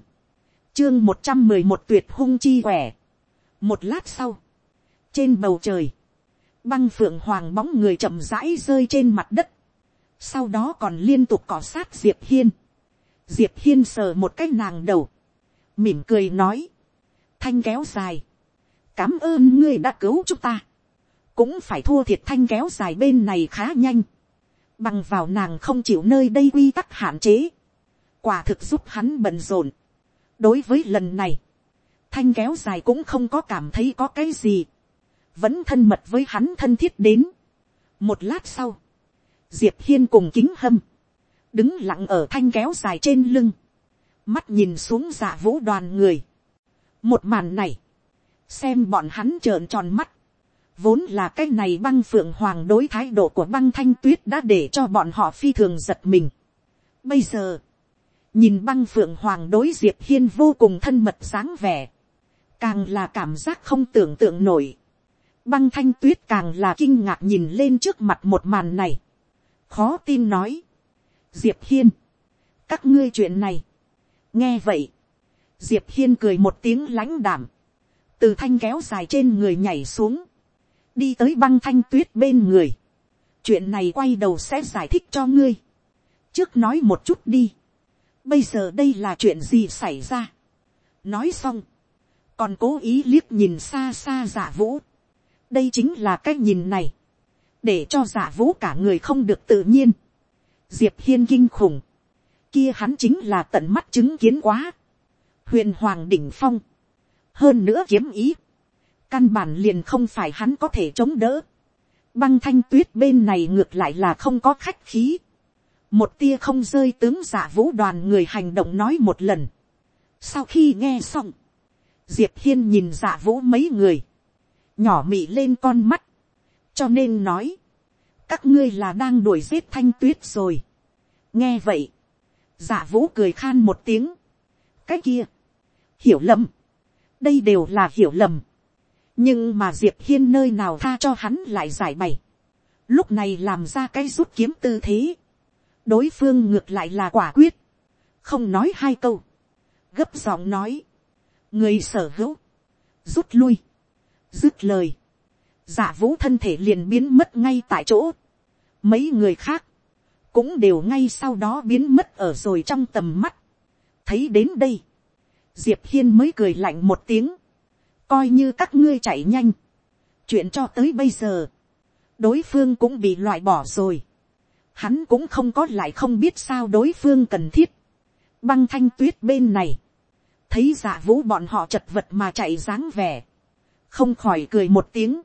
chương một trăm mười một tuyệt hung chi quẻ. một lát sau, trên bầu trời, băng phượng hoàng bóng người chậm rãi rơi trên mặt đất, sau đó còn liên tục cỏ sát diệp hiên, diệp hiên sờ một cái nàng đầu, mỉm cười nói, thanh kéo dài, cảm ơn ngươi đã cứu chúng ta, cũng phải thua thiệt thanh kéo dài bên này khá nhanh, bằng vào nàng không chịu nơi đây quy tắc hạn chế, quả thực giúp hắn bận rộn đối với lần này, thanh kéo dài cũng không có cảm thấy có cái gì, vẫn thân mật với hắn thân thiết đến. một lát sau, diệp hiên cùng kính hâm, đứng lặng ở thanh kéo dài trên lưng, mắt nhìn xuống giả vũ đoàn người. một màn này, xem bọn hắn trợn tròn mắt, vốn là cái này băng phượng hoàng đối thái độ của băng thanh tuyết đã để cho bọn họ phi thường giật mình. bây giờ, nhìn băng phượng hoàng đối diệp hiên vô cùng thân mật dáng vẻ, càng là cảm giác không tưởng tượng nổi. băng thanh tuyết càng là kinh ngạc nhìn lên trước mặt một màn này, khó tin nói, diệp hiên, các ngươi chuyện này, nghe vậy, diệp hiên cười một tiếng lãnh đảm, từ thanh kéo dài trên người nhảy xuống, đi tới băng thanh tuyết bên người, chuyện này quay đầu sẽ giải thích cho ngươi, trước nói một chút đi, bây giờ đây là chuyện gì xảy ra, nói xong, còn cố ý liếc nhìn xa xa giả vũ, đây chính là cái nhìn này, để cho giả vũ cả người không được tự nhiên, diệp hiên kinh khủng, kia hắn chính là tận mắt chứng kiến quá, huyền hoàng đỉnh phong, hơn nữa kiếm ý, căn bản liền không phải hắn có thể chống đỡ, băng thanh tuyết bên này ngược lại là không có khách khí, một tia không rơi tướng giả vũ đoàn người hành động nói một lần. sau khi nghe xong, diệp hiên nhìn giả vũ mấy người, nhỏ mị lên con mắt, cho nên nói, các ngươi là đang đuổi giết thanh tuyết rồi. nghe vậy, giả vũ cười khan một tiếng, cái kia, hiểu lầm, đây đều là hiểu lầm, nhưng mà diệp hiên nơi nào tha cho hắn lại giải bày, lúc này làm ra cái rút kiếm tư thế, đối phương ngược lại là quả quyết, không nói hai câu, gấp giọng nói, người sở hữu, rút lui, dứt lời, giả vũ thân thể liền biến mất ngay tại chỗ, mấy người khác, cũng đều ngay sau đó biến mất ở rồi trong tầm mắt, thấy đến đây, diệp hiên mới cười lạnh một tiếng, coi như các ngươi chạy nhanh, chuyện cho tới bây giờ, đối phương cũng bị loại bỏ rồi, hắn cũng không có lại không biết sao đối phương cần thiết. băng thanh tuyết bên này, thấy giả vũ bọn họ chật vật mà chạy dáng vẻ, không khỏi cười một tiếng,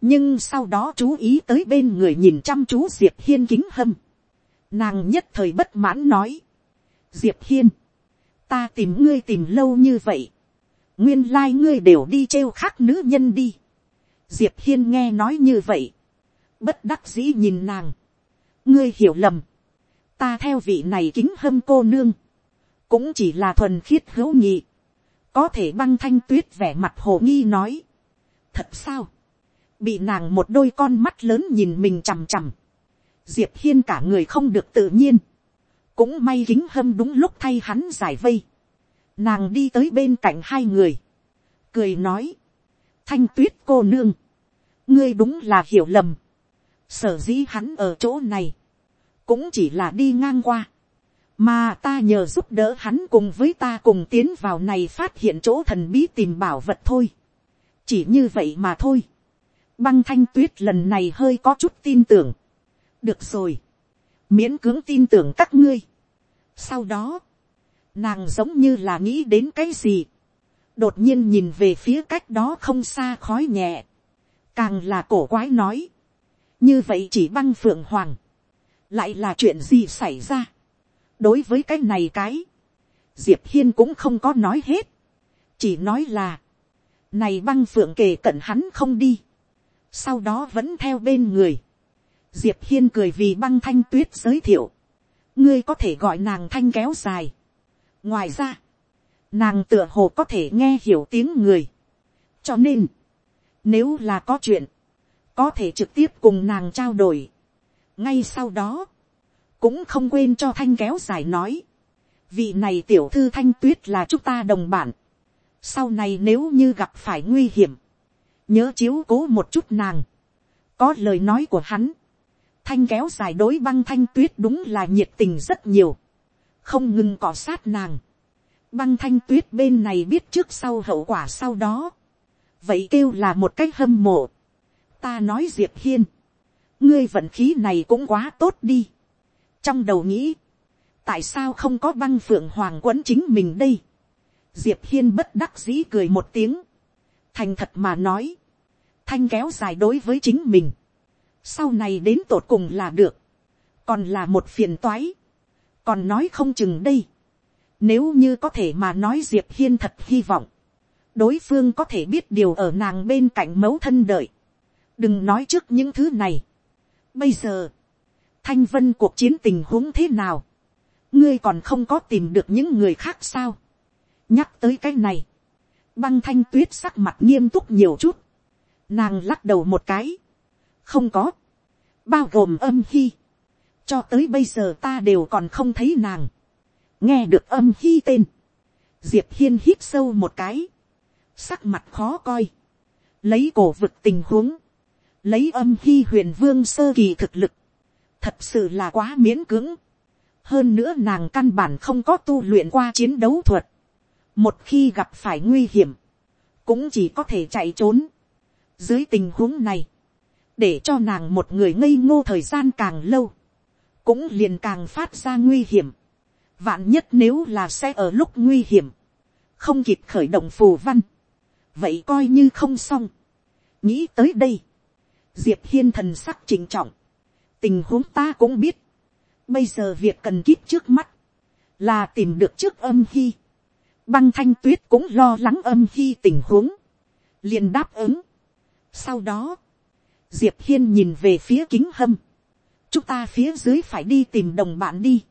nhưng sau đó chú ý tới bên người nhìn chăm chú diệp hiên kính hâm, nàng nhất thời bất mãn nói, diệp hiên, ta tìm ngươi tìm lâu như vậy, nguyên lai ngươi đều đi trêu khác nữ nhân đi, diệp hiên nghe nói như vậy, bất đắc dĩ nhìn nàng, ngươi hiểu lầm, ta theo vị này kính hâm cô nương, cũng chỉ là thuần khiết hữu nhị, có thể băng thanh tuyết vẻ mặt hồ nghi nói, thật sao, bị nàng một đôi con mắt lớn nhìn mình chằm chằm, diệp hiên cả người không được tự nhiên, cũng may kính hâm đúng lúc thay hắn giải vây, nàng đi tới bên cạnh hai người, cười nói, thanh tuyết cô nương, ngươi đúng là hiểu lầm, sở dĩ hắn ở chỗ này, cũng chỉ là đi ngang qua, mà ta nhờ giúp đỡ hắn cùng với ta cùng tiến vào này phát hiện chỗ thần bí tìm bảo vật thôi, chỉ như vậy mà thôi, băng thanh tuyết lần này hơi có chút tin tưởng, được rồi, miễn cưỡng tin tưởng các ngươi. sau đó, nàng giống như là nghĩ đến cái gì, đột nhiên nhìn về phía cách đó không xa khói nhẹ, càng là cổ quái nói, như vậy chỉ băng phượng hoàng, lại là chuyện gì xảy ra. đối với cái này cái, diệp hiên cũng không có nói hết, chỉ nói là, này băng phượng kề cận hắn không đi, sau đó vẫn theo bên người, diệp hiên cười vì băng thanh tuyết giới thiệu, ngươi có thể gọi nàng thanh kéo dài. ngoài ra, nàng tựa hồ có thể nghe hiểu tiếng người, cho nên, Nếu là có chuyện, có thể trực tiếp cùng nàng trao đổi. ngay sau đó, cũng không quên cho thanh kéo dài nói. vị này tiểu thư thanh tuyết là chúng ta đồng bản. sau này nếu như gặp phải nguy hiểm, nhớ chiếu cố một chút nàng. có lời nói của hắn, thanh kéo dài đối băng thanh tuyết đúng là nhiệt tình rất nhiều, không ngừng cọ sát nàng. băng thanh tuyết bên này biết trước sau hậu quả sau đó, vậy kêu là một cách hâm mộ ta nói diệp hiên, ngươi vận khí này cũng quá tốt đi. trong đầu nghĩ, tại sao không có băng phượng hoàng quấn chính mình đây. diệp hiên bất đắc dĩ cười một tiếng, thành thật mà nói, thanh kéo dài đối với chính mình, sau này đến tột cùng là được, còn là một phiền toái, còn nói không chừng đây, nếu như có thể mà nói diệp hiên thật hy vọng, đối phương có thể biết điều ở nàng bên cạnh mẫu thân đợi, đừng nói trước những thứ này. Bây giờ, thanh vân cuộc chiến tình huống thế nào, ngươi còn không có tìm được những người khác sao, nhắc tới cái này, băng thanh tuyết sắc mặt nghiêm túc nhiều chút, nàng lắc đầu một cái, không có, bao gồm âm hy, cho tới bây giờ ta đều còn không thấy nàng, nghe được âm hy tên, diệp hiên hít sâu một cái, sắc mặt khó coi, lấy cổ vực tình huống, lấy âm khi huyền vương sơ kỳ thực lực, thật sự là quá miễn cưỡng, hơn nữa nàng căn bản không có tu luyện qua chiến đấu thuật, một khi gặp phải nguy hiểm, cũng chỉ có thể chạy trốn. Dưới tình huống này, để cho nàng một người ngây ngô thời gian càng lâu, cũng liền càng phát ra nguy hiểm. Vạn nhất nếu là sẽ ở lúc nguy hiểm, không kịp khởi động phù văn, vậy coi như không xong. nghĩ tới đây, diệp hiên thần sắc chỉnh trọng, tình huống ta cũng biết, bây giờ việc cần kíp trước mắt, là tìm được trước âm hy, băng thanh tuyết cũng lo lắng âm hy tình huống, liền đáp ứng. sau đó, diệp hiên nhìn về phía kính hâm, chúng ta phía dưới phải đi tìm đồng bạn đi,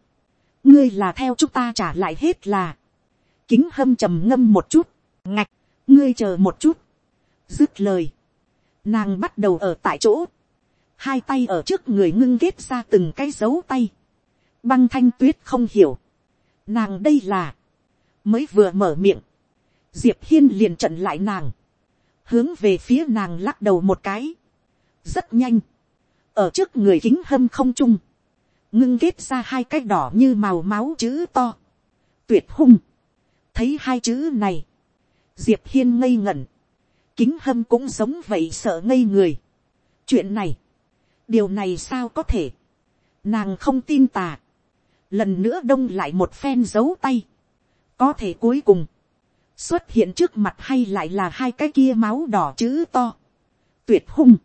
ngươi là theo chúng ta trả lại hết là, kính hâm trầm ngâm một chút, ngạch, ngươi chờ một chút, dứt lời, nàng bắt đầu ở tại chỗ, hai tay ở trước người ngưng kết ra từng cái dấu tay, băng thanh tuyết không hiểu, nàng đây là, mới vừa mở miệng, diệp hiên liền trận lại nàng, hướng về phía nàng lắc đầu một cái, rất nhanh, ở trước người kính hâm không trung, ngưng kết ra hai cái đỏ như màu máu chữ to, tuyệt hung, thấy hai chữ này, diệp hiên ngây ngẩn, kính hâm cũng giống vậy sợ ngây người. chuyện này, điều này sao có thể, nàng không tin tà, lần nữa đông lại một phen giấu tay, có thể cuối cùng, xuất hiện trước mặt hay lại là hai cái kia máu đỏ chữ to, tuyệt hung,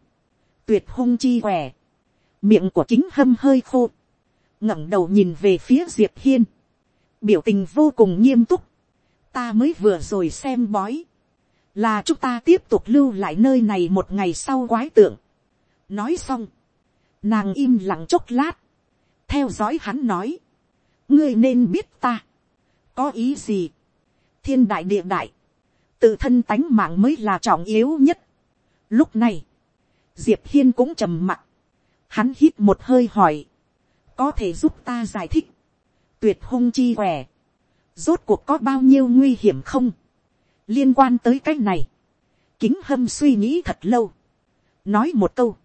tuyệt hung chi quẻ, miệng của kính hâm hơi khô, ngẩng đầu nhìn về phía diệp hiên, biểu tình vô cùng nghiêm túc, ta mới vừa rồi xem bói, là chúng ta tiếp tục lưu lại nơi này một ngày sau quái tượng. nói xong, nàng im lặng chốc lát, theo dõi hắn nói, ngươi nên biết ta, có ý gì, thiên đại địa đại, tự thân tánh mạng mới là trọng yếu nhất. lúc này, diệp hiên cũng trầm mặc, hắn hít một hơi hỏi, có thể giúp ta giải thích, tuyệt hung chi quẻ, rốt cuộc có bao nhiêu nguy hiểm không, liên quan tới cái này, kính hâm suy nghĩ thật lâu, nói một câu,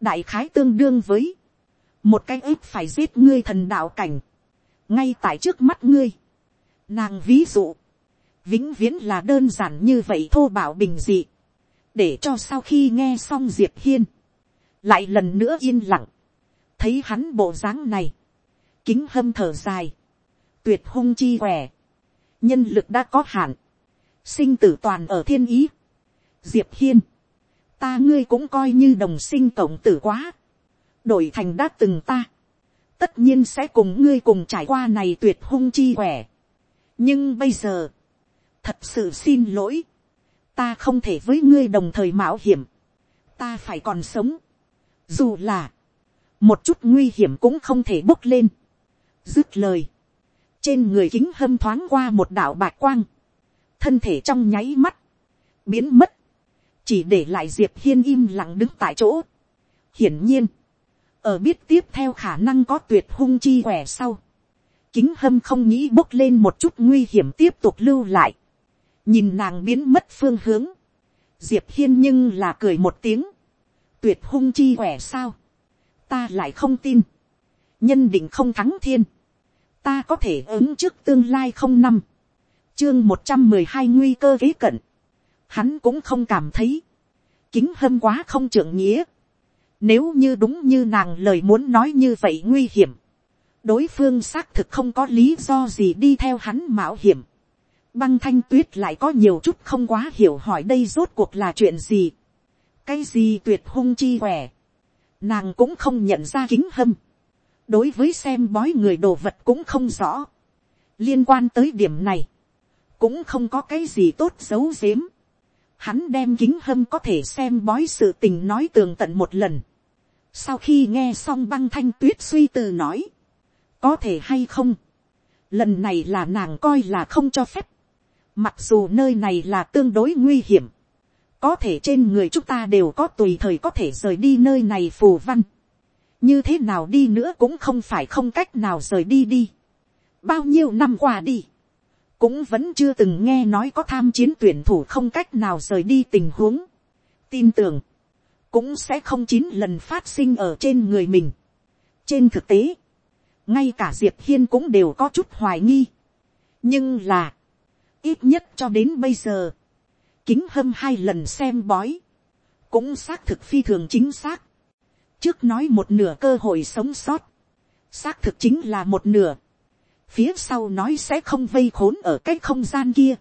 đại khái tương đương với, một cái ếp phải giết ngươi thần đạo cảnh, ngay tại trước mắt ngươi, nàng ví dụ, vĩnh viễn là đơn giản như vậy thô bảo bình dị, để cho sau khi nghe xong diệp hiên, lại lần nữa yên lặng, thấy hắn bộ dáng này, kính hâm thở dài, tuyệt hung chi khỏe, nhân lực đã có hạn, sinh tử toàn ở thiên ý, diệp hiên, ta ngươi cũng coi như đồng sinh cộng tử quá, đổi thành đã từng ta, tất nhiên sẽ cùng ngươi cùng trải qua này tuyệt hung chi khỏe, nhưng bây giờ, thật sự xin lỗi, ta không thể với ngươi đồng thời mạo hiểm, ta phải còn sống, dù là, một chút nguy hiểm cũng không thể bốc lên, dứt lời, trên người kính hâm thoáng qua một đạo bạc quang, thân thể trong nháy mắt, biến mất, chỉ để lại diệp hiên im lặng đứng tại chỗ. hiển nhiên, ở biết tiếp theo khả năng có tuyệt hung chi quẻ sau, kính hâm không nghĩ bốc lên một chút nguy hiểm tiếp tục lưu lại, nhìn nàng biến mất phương hướng, diệp hiên nhưng là cười một tiếng, tuyệt hung chi quẻ sao, ta lại không tin, nhân định không thắng thiên, ta có thể ứng trước tương lai không năm, chương một trăm mười hai nguy cơ kế cận, hắn cũng không cảm thấy, kính hâm quá không trưởng nghĩa, nếu như đúng như nàng lời muốn nói như vậy nguy hiểm, đối phương xác thực không có lý do gì đi theo hắn mạo hiểm, băng thanh tuyết lại có nhiều chút không quá hiểu hỏi đây rốt cuộc là chuyện gì, cái gì tuyệt hung chi quẻ, nàng cũng không nhận ra kính hâm, đối với xem bói người đồ vật cũng không rõ, liên quan tới điểm này, cũng không có cái gì tốt giấu giếm, hắn đem kính hâm có thể xem bói sự tình nói tường tận một lần, sau khi nghe xong băng thanh tuyết suy tư nói, có thể hay không, lần này là nàng coi là không cho phép, mặc dù nơi này là tương đối nguy hiểm, có thể trên người chúng ta đều có tùy thời có thể rời đi nơi này phù văn, như thế nào đi nữa cũng không phải không cách nào rời đi đi, bao nhiêu năm qua đi, cũng vẫn chưa từng nghe nói có tham chiến tuyển thủ không cách nào rời đi tình huống, tin tưởng, cũng sẽ không chín lần phát sinh ở trên người mình. trên thực tế, ngay cả diệp hiên cũng đều có chút hoài nghi. nhưng là, ít nhất cho đến bây giờ, kính hâm hai lần xem bói, cũng xác thực phi thường chính xác. trước nói một nửa cơ hội sống sót, xác thực chính là một nửa phía sau nói sẽ không vây khốn ở cái không gian kia.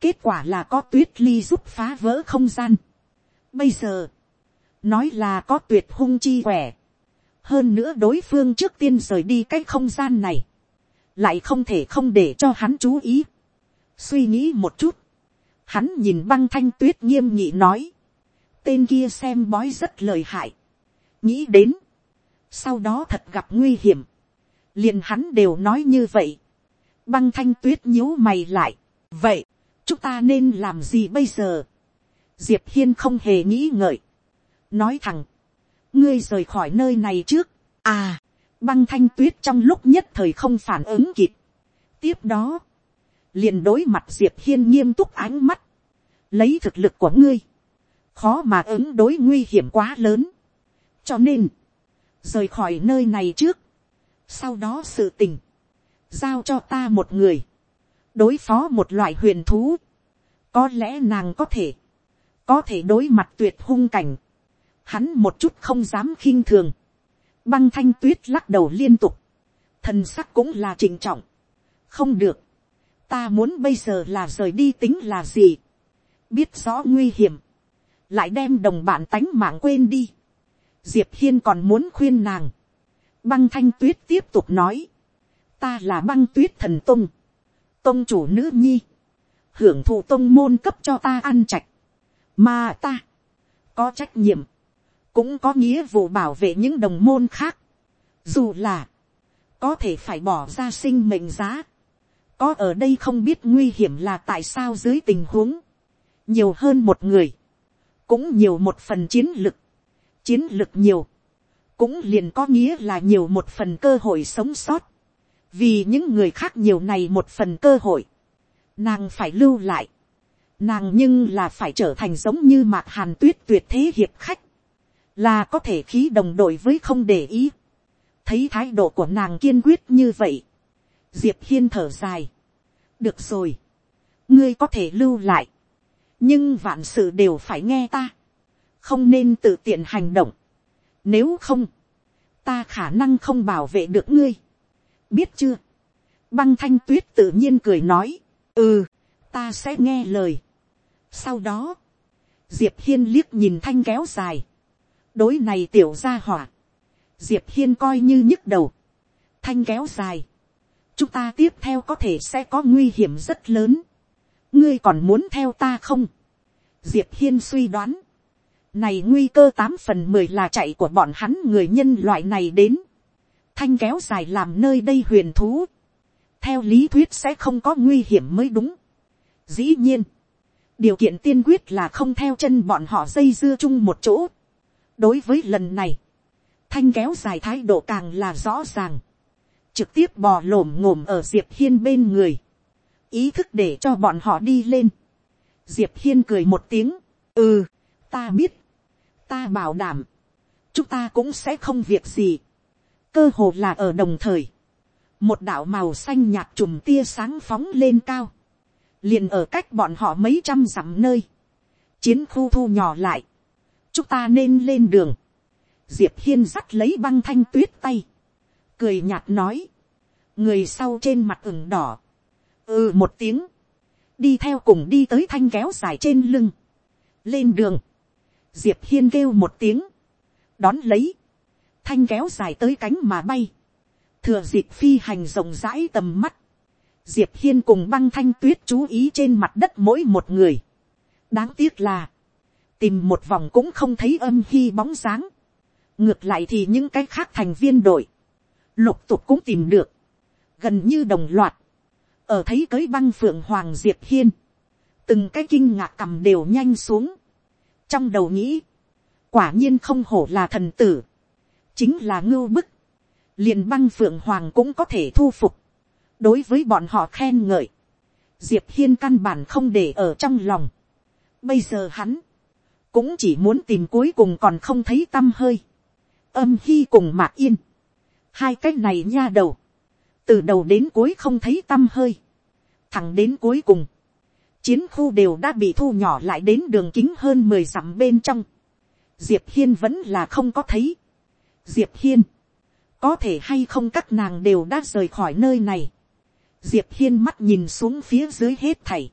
kết quả là có tuyết ly giúp phá vỡ không gian. bây giờ, nói là có tuyệt hung chi quẻ. hơn nữa đối phương trước tiên rời đi cái không gian này, lại không thể không để cho hắn chú ý. suy nghĩ một chút, hắn nhìn băng thanh tuyết nghiêm nhị nói, tên kia xem bói rất lời hại, nghĩ đến, sau đó thật gặp nguy hiểm, liền hắn đều nói như vậy, băng thanh tuyết nhíu mày lại, vậy, chúng ta nên làm gì bây giờ, diệp hiên không hề nghĩ ngợi, nói thẳng, ngươi rời khỏi nơi này trước, à, băng thanh tuyết trong lúc nhất thời không phản ứng kịp. tiếp đó, liền đối mặt diệp hiên nghiêm túc ánh mắt, lấy thực lực của ngươi, khó mà ứng đối nguy hiểm quá lớn, cho nên, rời khỏi nơi này trước, sau đó sự tình, giao cho ta một người, đối phó một loại huyền thú, có lẽ nàng có thể, có thể đối mặt tuyệt hung cảnh, hắn một chút không dám khinh thường, băng thanh tuyết lắc đầu liên tục, thần sắc cũng là trình trọng, không được, ta muốn bây giờ là rời đi tính là gì, biết rõ nguy hiểm, lại đem đồng bạn tánh mạng quên đi, diệp hiên còn muốn khuyên nàng, băng thanh tuyết tiếp tục nói, ta là băng tuyết thần tung, tông chủ nữ nhi, hưởng thụ tông môn cấp cho ta ăn trạch. mà ta có trách nhiệm, cũng có nghĩa vụ bảo vệ những đồng môn khác, dù là, có thể phải bỏ ra sinh mệnh giá, có ở đây không biết nguy hiểm là tại sao dưới tình huống, nhiều hơn một người, cũng nhiều một phần chiến lực, chiến lực nhiều, cũng liền có nghĩa là nhiều một phần cơ hội sống sót, vì những người khác nhiều này một phần cơ hội, nàng phải lưu lại, nàng nhưng là phải trở thành giống như mạc hàn tuyết tuyệt thế hiệp khách, là có thể khí đồng đội với không để ý. thấy thái độ của nàng kiên quyết như vậy, diệp hiên thở dài. được rồi, ngươi có thể lưu lại, nhưng vạn sự đều phải nghe ta, không nên tự tiện hành động nếu không, ta khả năng không bảo vệ được ngươi. biết chưa, băng thanh tuyết tự nhiên cười nói, ừ, ta sẽ nghe lời. sau đó, diệp hiên liếc nhìn thanh kéo dài, đối này tiểu gia hỏa, diệp hiên coi như nhức đầu, thanh kéo dài, chúng ta tiếp theo có thể sẽ có nguy hiểm rất lớn, ngươi còn muốn theo ta không, diệp hiên suy đoán, này nguy cơ tám phần mười là chạy của bọn hắn người nhân loại này đến, thanh kéo dài làm nơi đây huyền thú, theo lý thuyết sẽ không có nguy hiểm mới đúng. Dĩ nhiên, điều kiện tiên quyết là không theo chân bọn họ dây dưa chung một chỗ. đối với lần này, thanh kéo dài thái độ càng là rõ ràng, trực tiếp bò lổm ngổm ở diệp hiên bên người, ý thức để cho bọn họ đi lên. diệp hiên cười một tiếng, ừ, ta biết, ta bảo đảm, chúng ta cũng sẽ không việc gì, cơ hồ là ở đồng thời, một đạo màu xanh nhạt chùm tia sáng phóng lên cao, liền ở cách bọn họ mấy trăm dặm nơi, chiến khu thu nhỏ lại, chúng ta nên lên đường, diệp hiên dắt lấy băng thanh tuyết tay, cười nhạt nói, người sau trên mặt ửng đỏ, ừ một tiếng, đi theo cùng đi tới thanh kéo dài trên lưng, lên đường, diệp hiên kêu một tiếng, đón lấy, thanh kéo dài tới cánh mà bay, thừa dịp phi hành rộng rãi tầm mắt, diệp hiên cùng băng thanh tuyết chú ý trên mặt đất mỗi một người. đáng tiếc là, tìm một vòng cũng không thấy âm khi bóng dáng. ngược lại thì những cái khác thành viên đội, lục tục cũng tìm được, gần như đồng loạt, ở thấy cưới băng phượng hoàng diệp hiên, từng cái kinh ngạc cầm đều nhanh xuống, trong đầu nghĩ, quả nhiên không hổ là thần tử, chính là ngưu bức, liền băng phượng hoàng cũng có thể thu phục, đối với bọn họ khen ngợi, diệp hiên căn bản không để ở trong lòng. bây giờ hắn, cũng chỉ muốn tìm cuối cùng còn không thấy t â m hơi, âm hy cùng mạc yên, hai cái này nha đầu, từ đầu đến cuối không thấy t â m hơi, thẳng đến cuối cùng, chiến khu đều đã bị thu nhỏ lại đến đường kính hơn mười dặm bên trong, diệp hiên vẫn là không có thấy. diệp hiên, có thể hay không các nàng đều đã rời khỏi nơi này? Diệp hiên mắt nhìn xuống phía dưới hết thảy,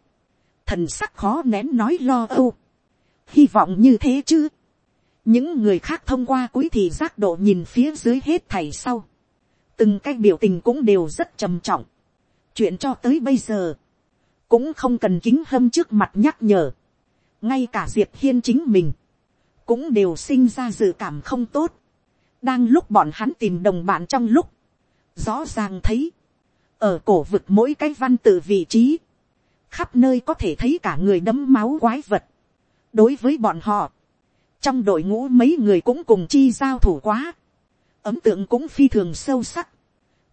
thần sắc khó nén nói lo âu, hy vọng như thế chứ, những người khác thông qua cuối thì giác độ nhìn phía dưới hết thảy sau, từng cái biểu tình cũng đều rất trầm trọng, chuyện cho tới bây giờ, cũng không cần kính hâm trước mặt nhắc nhở, ngay cả diệp hiên chính mình, cũng đều sinh ra dự cảm không tốt, đang lúc bọn hắn tìm đồng bạn trong lúc, rõ ràng thấy, ở cổ vực mỗi cái văn tự vị trí, khắp nơi có thể thấy cả người đấm máu quái vật. đối với bọn họ, trong đội ngũ mấy người cũng cùng chi giao thủ quá, ấm tượng cũng phi thường sâu sắc,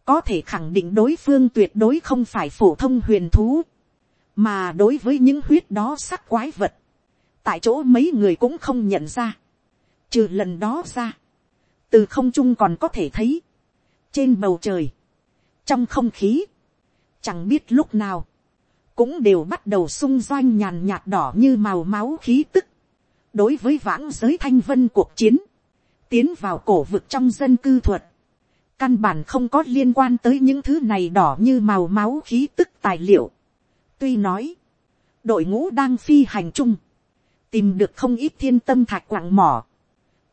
có thể khẳng định đối phương tuyệt đối không phải phổ thông huyền thú, mà đối với những huyết đó sắc quái vật, tại chỗ mấy người cũng không nhận ra, trừ lần đó ra, từ không trung còn có thể thấy, trên bầu trời, trong không khí, chẳng biết lúc nào, cũng đều bắt đầu xung doanh nhàn nhạt đỏ như màu máu khí tức. đối với vãng giới thanh vân cuộc chiến, tiến vào cổ vực trong dân cư thuật, căn bản không có liên quan tới những thứ này đỏ như màu máu khí tức tài liệu tuy nói, đội ngũ đang phi hành chung, tìm được không ít thiên tâm thạch quặng mỏ,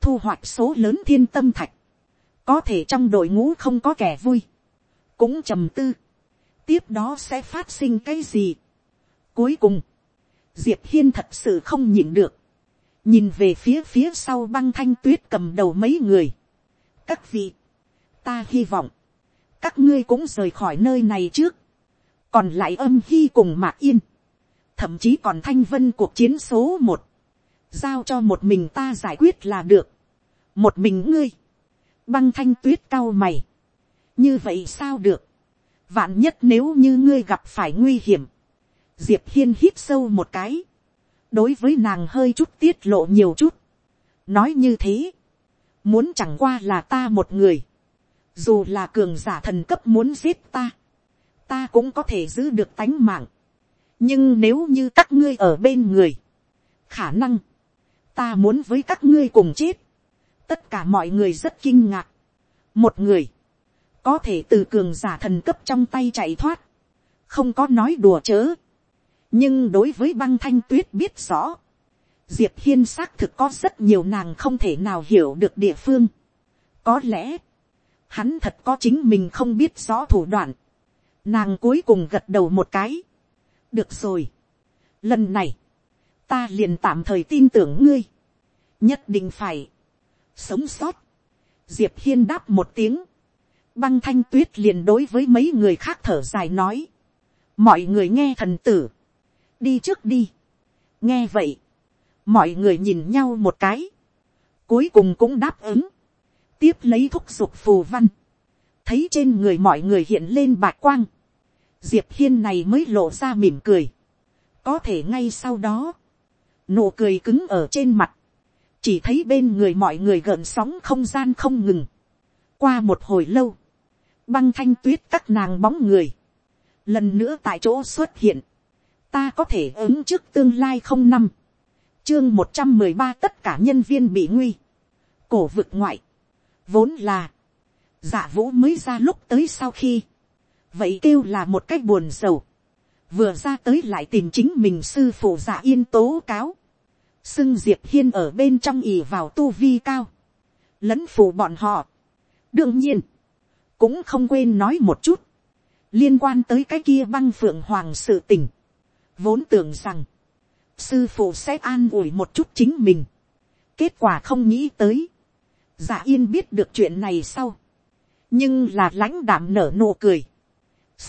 thu hoạch số lớn thiên tâm thạch, có thể trong đội ngũ không có kẻ vui, cũng trầm tư, tiếp đó sẽ phát sinh cái gì. Cuối cùng, diệp hiên thật sự không nhịn được, nhìn về phía phía sau băng thanh tuyết cầm đầu mấy người. các vị, ta hy vọng, các ngươi cũng rời khỏi nơi này trước, còn lại âm hy cùng mạc yên, thậm chí còn thanh vân cuộc chiến số một, giao cho một mình ta giải quyết là được, một mình ngươi, băng thanh tuyết cao mày, như vậy sao được, vạn nhất nếu như ngươi gặp phải nguy hiểm, diệp hiên hít sâu một cái, đối với nàng hơi chút tiết lộ nhiều chút, nói như thế, muốn chẳng qua là ta một người, dù là cường giả thần cấp muốn giết ta, ta cũng có thể giữ được tánh mạng, nhưng nếu như các ngươi ở bên người, khả năng, ta muốn với các ngươi cùng chết, tất cả mọi người rất kinh ngạc, một người, có thể từ cường giả thần cấp trong tay chạy thoát, không có nói đùa chớ. nhưng đối với băng thanh tuyết biết rõ, diệp hiên xác thực có rất nhiều nàng không thể nào hiểu được địa phương. có lẽ, hắn thật có chính mình không biết rõ thủ đoạn nàng cuối cùng gật đầu một cái. được rồi. lần này, ta liền tạm thời tin tưởng ngươi. nhất định phải, sống sót. diệp hiên đáp một tiếng Băng thanh tuyết liền đối với mấy người khác thở dài nói. Mọi người nghe thần tử. Đi trước đi. nghe vậy, mọi người nhìn nhau một cái, cuối cùng cũng đáp ứng, tiếp lấy thúc giục phù văn, thấy trên người mọi người hiện lên bạc quang, diệp hiên này mới lộ ra mỉm cười, có thể ngay sau đó, nụ cười cứng ở trên mặt, chỉ thấy bên người mọi người gợn sóng không gian không ngừng, qua một hồi lâu, băng thanh tuyết các nàng bóng người, lần nữa tại chỗ xuất hiện, ta có thể ứng trước tương lai không năm, chương một trăm mười ba tất cả nhân viên bị nguy, cổ vực ngoại, vốn là, giả vũ mới ra lúc tới sau khi, vậy kêu là một cách buồn sầu, vừa ra tới lại tìm chính mình sư phụ giả yên tố cáo, xưng diệp hiên ở bên trong ì vào tu vi cao, lẫn phụ bọn họ. đương nhiên, cũng không quên nói một chút, liên quan tới cái kia băng phượng hoàng sự tình, vốn tưởng rằng, sư phụ sẽ an ủi một chút chính mình, kết quả không nghĩ tới, giả yên biết được chuyện này sau, nhưng là lãnh đảm nở nụ cười,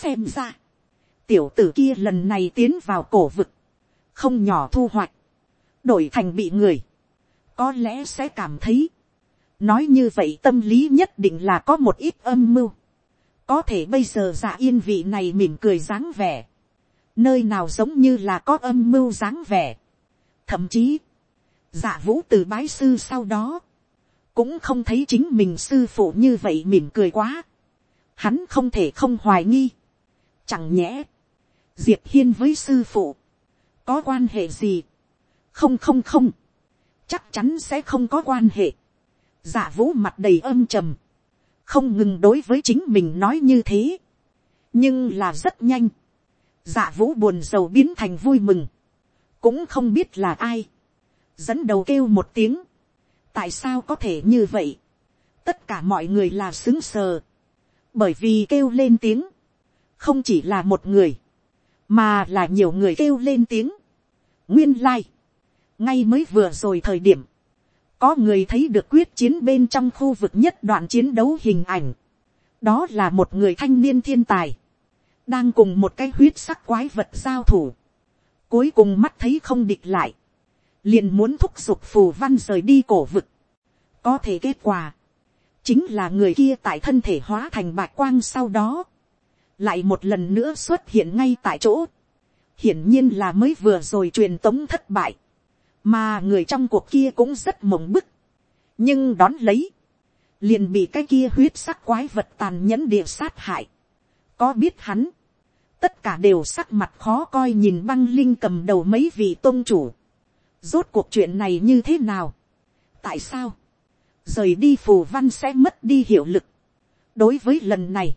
xem ra, tiểu tử kia lần này tiến vào cổ vực, không nhỏ thu hoạch, đổi thành bị người, có lẽ sẽ cảm thấy, nói như vậy tâm lý nhất định là có một ít âm mưu, có thể bây giờ dạ yên vị này mỉm cười dáng vẻ, nơi nào giống như là có âm mưu dáng vẻ, thậm chí, dạ vũ từ bái sư sau đó, cũng không thấy chính mình sư phụ như vậy mỉm cười quá, hắn không thể không hoài nghi, chẳng nhẽ, diệp hiên với sư phụ, có quan hệ gì, không không không, chắc chắn sẽ không có quan hệ. giả vũ mặt đầy âm trầm, không ngừng đối với chính mình nói như thế, nhưng là rất nhanh, giả vũ buồn rầu biến thành vui mừng, cũng không biết là ai, dẫn đầu kêu một tiếng, tại sao có thể như vậy, tất cả mọi người là xứng sờ, bởi vì kêu lên tiếng, không chỉ là một người, mà là nhiều người kêu lên tiếng. nguyên lai, ngay mới vừa rồi thời điểm, có người thấy được quyết chiến bên trong khu vực nhất đoạn chiến đấu hình ảnh. đó là một người thanh niên thiên tài, đang cùng một cái huyết sắc quái vật giao thủ. cuối cùng mắt thấy không địch lại, liền muốn thúc giục phù văn rời đi cổ vực. có thể kết quả, chính là người kia tại thân thể hóa thành bạch quang sau đó, lại một lần nữa xuất hiện ngay tại chỗ. hiển nhiên là mới vừa rồi truyền tống thất bại mà người trong cuộc kia cũng rất mộng bức, nhưng đón lấy, liền bị cái kia huyết sắc quái vật tàn nhẫn địa sát hại. có biết hắn, tất cả đều sắc mặt khó coi nhìn băng linh cầm đầu mấy vị tôn chủ. rốt cuộc chuyện này như thế nào, tại sao, rời đi phù văn sẽ mất đi hiệu lực. đối với lần này,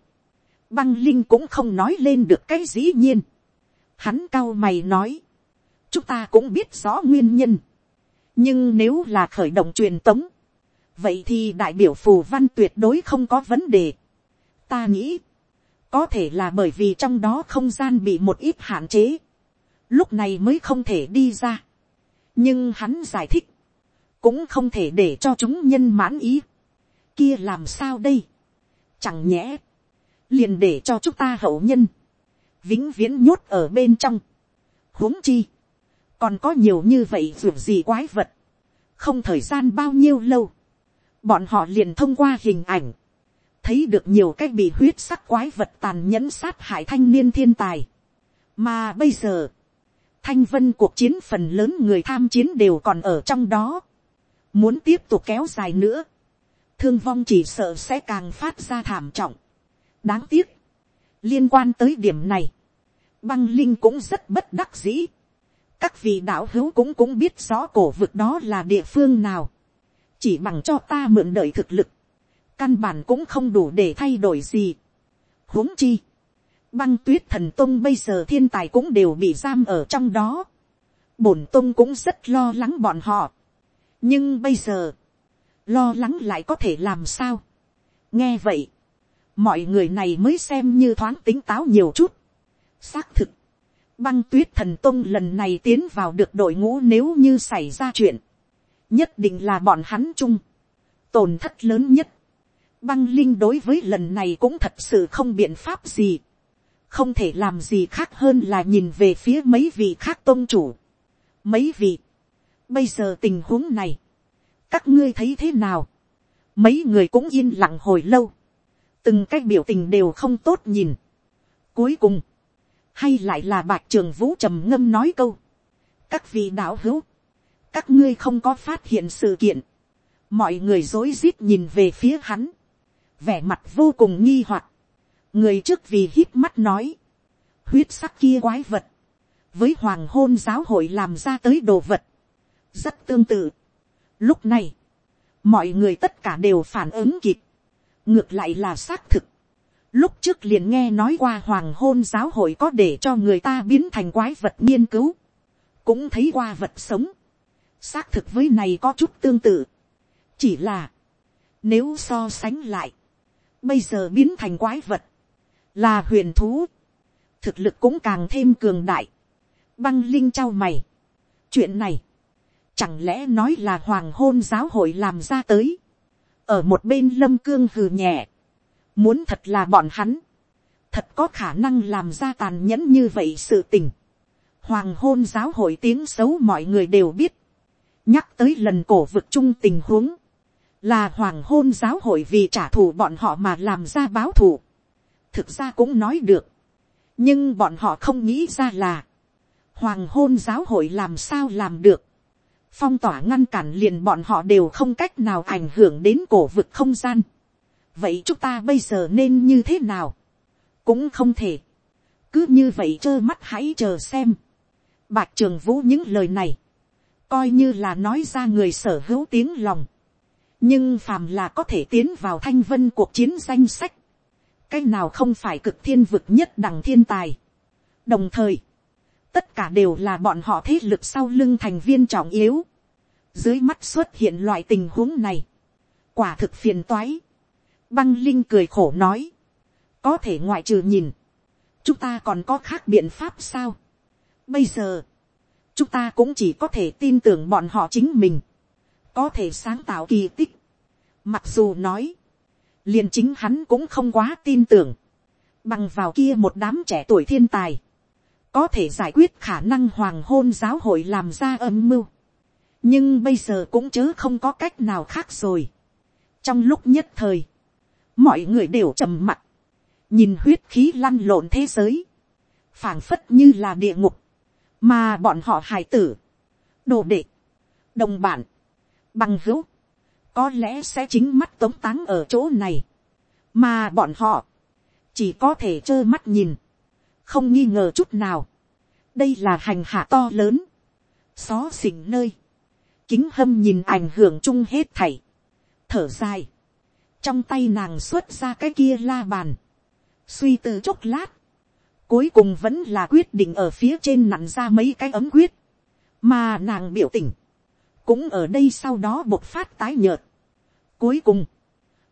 băng linh cũng không nói lên được cái dĩ nhiên. hắn cao mày nói, chúng ta cũng biết rõ nguyên nhân. nhưng nếu là khởi động truyền tống, vậy thì đại biểu phù văn tuyệt đối không có vấn đề. ta nghĩ, có thể là bởi vì trong đó không gian bị một ít hạn chế, lúc này mới không thể đi ra. nhưng hắn giải thích, cũng không thể để cho chúng nhân mãn ý. kia làm sao đây, chẳng nhẽ, liền để cho chúng ta hậu nhân, vĩnh viễn nhốt ở bên trong. huống chi, còn có nhiều như vậy dù gì quái vật, không thời gian bao nhiêu lâu, bọn họ liền thông qua hình ảnh, thấy được nhiều cách bị huyết sắc quái vật tàn nhẫn sát hại thanh niên thiên tài. mà bây giờ, thanh vân cuộc chiến phần lớn người tham chiến đều còn ở trong đó, muốn tiếp tục kéo dài nữa, thương vong chỉ sợ sẽ càng phát ra thảm trọng đáng tiếc, liên quan tới điểm này, băng linh cũng rất bất đắc dĩ. Các vị đạo hữu cũng cũng biết rõ cổ vực đó là địa phương nào, chỉ bằng cho ta mượn đợi thực lực, căn bản cũng không đủ để thay đổi gì. huống chi, băng tuyết thần tông bây giờ thiên tài cũng đều bị giam ở trong đó, bổn tông cũng rất lo lắng bọn họ, nhưng bây giờ, lo lắng lại có thể làm sao. nghe vậy, mọi người này mới xem như thoáng tính táo nhiều chút. xác thực, băng tuyết thần tông lần này tiến vào được đội ngũ nếu như xảy ra chuyện, nhất định là bọn hắn chung, tổn thất lớn nhất. Băng linh đối với lần này cũng thật sự không biện pháp gì, không thể làm gì khác hơn là nhìn về phía mấy vị khác tôn chủ. mấy vị, bây giờ tình huống này, các ngươi thấy thế nào, mấy người cũng yên lặng hồi lâu, từng cái biểu tình đều không tốt nhìn. cuối cùng, hay lại là bạc trường vũ trầm ngâm nói câu, các vị đạo hữu, các ngươi không có phát hiện sự kiện, mọi người rối rít nhìn về phía hắn, vẻ mặt vô cùng nghi hoặc, người trước vì hít mắt nói, huyết sắc kia quái vật, với hoàng hôn giáo hội làm ra tới đồ vật, rất tương tự. Lúc này, mọi người tất cả đều phản ứng kịp, ngược lại là xác thực. Lúc trước liền nghe nói qua hoàng hôn giáo hội có để cho người ta biến thành quái vật nghiên cứu, cũng thấy qua vật sống, xác thực với này có chút tương tự. chỉ là, nếu so sánh lại, bây giờ biến thành quái vật, là huyền thú, thực lực cũng càng thêm cường đại, băng linh trao mày. chuyện này, chẳng lẽ nói là hoàng hôn giáo hội làm ra tới, ở một bên lâm cương hừ nhẹ, muốn thật là bọn hắn, thật có khả năng làm ra tàn nhẫn như vậy sự tình. Hoàng hôn giáo hội tiếng xấu mọi người đều biết, nhắc tới lần cổ vực chung tình huống, là hoàng hôn giáo hội vì trả thù bọn họ mà làm ra báo thù. thực ra cũng nói được, nhưng bọn họ không nghĩ ra là, hoàng hôn giáo hội làm sao làm được, phong tỏa ngăn cản liền bọn họ đều không cách nào ảnh hưởng đến cổ vực không gian. vậy chúng ta bây giờ nên như thế nào, cũng không thể, cứ như vậy trơ mắt hãy chờ xem. bạc trường vũ những lời này, coi như là nói ra người sở hữu tiếng lòng, nhưng phàm là có thể tiến vào thanh vân cuộc chiến danh sách, cái nào không phải cực thiên vực nhất đẳng thiên tài. đồng thời, tất cả đều là bọn họ thế lực sau lưng thành viên trọng yếu. dưới mắt xuất hiện loại tình huống này, quả thực phiền toái. băng linh cười khổ nói, có thể ngoại trừ nhìn, chúng ta còn có khác biện pháp sao. bây giờ, chúng ta cũng chỉ có thể tin tưởng bọn họ chính mình, có thể sáng tạo kỳ tích. mặc dù nói, liền chính hắn cũng không quá tin tưởng, bằng vào kia một đám trẻ tuổi thiên tài, có thể giải quyết khả năng hoàng hôn giáo hội làm ra âm mưu. nhưng bây giờ cũng chớ không có cách nào khác rồi. trong lúc nhất thời, mọi người đều trầm mặc, nhìn huyết khí lăn lộn thế giới, phảng phất như là địa ngục, mà bọn họ hài tử, đồ đệ, đồng bản, bằng hữu, có lẽ sẽ chính mắt tống táng ở chỗ này, mà bọn họ. Chỉ có thể trơ mắt nhìn, không nghi ngờ chút nào, đây là hành hạ to lớn, xó xỉnh nơi, kính hâm nhìn ảnh hưởng chung hết thảy, thở dài, trong tay nàng xuất ra cái kia la bàn, suy tư chốc lát, cuối cùng vẫn là quyết định ở phía trên nặn ra mấy cái ấm quyết, mà nàng biểu tình, cũng ở đây sau đó bộc phát tái nhợt. Cuối cùng,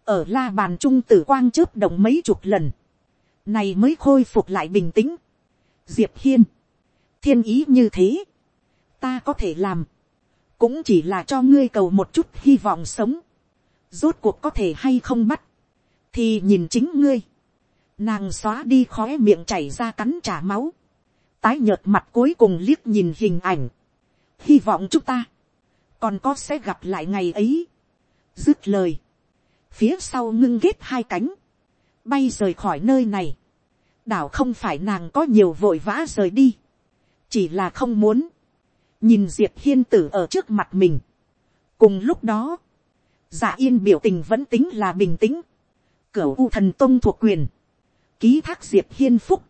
ở la bàn trung tử quang chớp động mấy chục lần, này mới khôi phục lại bình tĩnh. Diệp hiên, thiên ý như thế, ta có thể làm, cũng chỉ là cho ngươi cầu một chút hy vọng sống, rốt cuộc có thể hay không bắt, thì nhìn chính ngươi, nàng xóa đi khóe miệng chảy ra cắn trả máu, tái nhợt mặt cuối cùng liếc nhìn hình ảnh, hy vọng chúng ta, còn có sẽ gặp lại ngày ấy, dứt lời, phía sau ngưng ghét hai cánh, bay rời khỏi nơi này, đảo không phải nàng có nhiều vội vã rời đi, chỉ là không muốn, nhìn diệp hiên tử ở trước mặt mình. cùng lúc đó, giả yên biểu tình vẫn tính là bình tĩnh, cửu u thần tông thuộc quyền, ký thác diệp hiên phúc,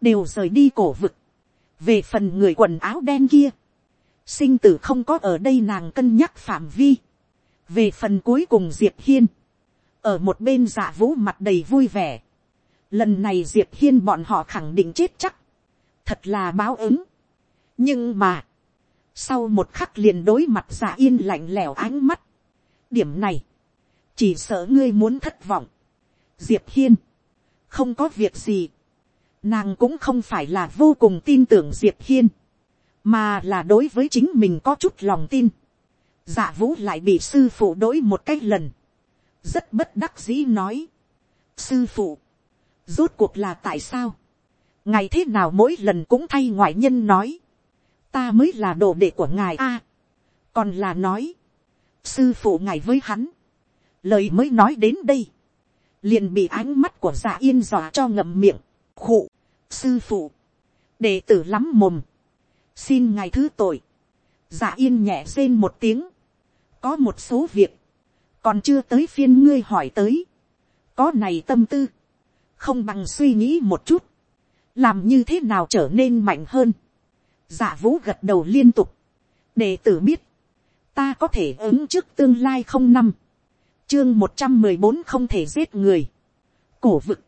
đều rời đi cổ vực, về phần người quần áo đen kia, sinh tử không có ở đây nàng cân nhắc phạm vi, về phần cuối cùng diệp hiên, ở một bên giả vũ mặt đầy vui vẻ, lần này diệp hiên bọn họ khẳng định chết chắc, thật là báo ứng. nhưng mà, sau một khắc liền đối mặt giả yên lạnh lẽo ánh mắt, điểm này, chỉ sợ ngươi muốn thất vọng. diệp hiên, không có việc gì, nàng cũng không phải là vô cùng tin tưởng diệp hiên, mà là đối với chính mình có chút lòng tin. giả vũ lại bị sư phụ đối một cái lần, rất bất đắc dĩ nói, sư phụ, rốt cuộc là tại sao, ngày thế nào mỗi lần cũng thay ngoại nhân nói, ta mới là đồ đệ của ngài a, còn là nói, sư phụ ngài với hắn, lời mới nói đến đây, liền bị ánh mắt của dạ yên dọa cho ngậm miệng, khụ, sư phụ, đệ tử lắm mồm, xin ngài thứ tội, dạ yên nhẹ rên một tiếng, có một số việc, còn chưa tới phiên ngươi hỏi tới, có này tâm tư, không bằng suy nghĩ một chút, làm như thế nào trở nên mạnh hơn. giả vũ gật đầu liên tục, để tử biết, ta có thể ứng trước tương lai không năm, chương một trăm mười bốn không thể giết người, cổ vực,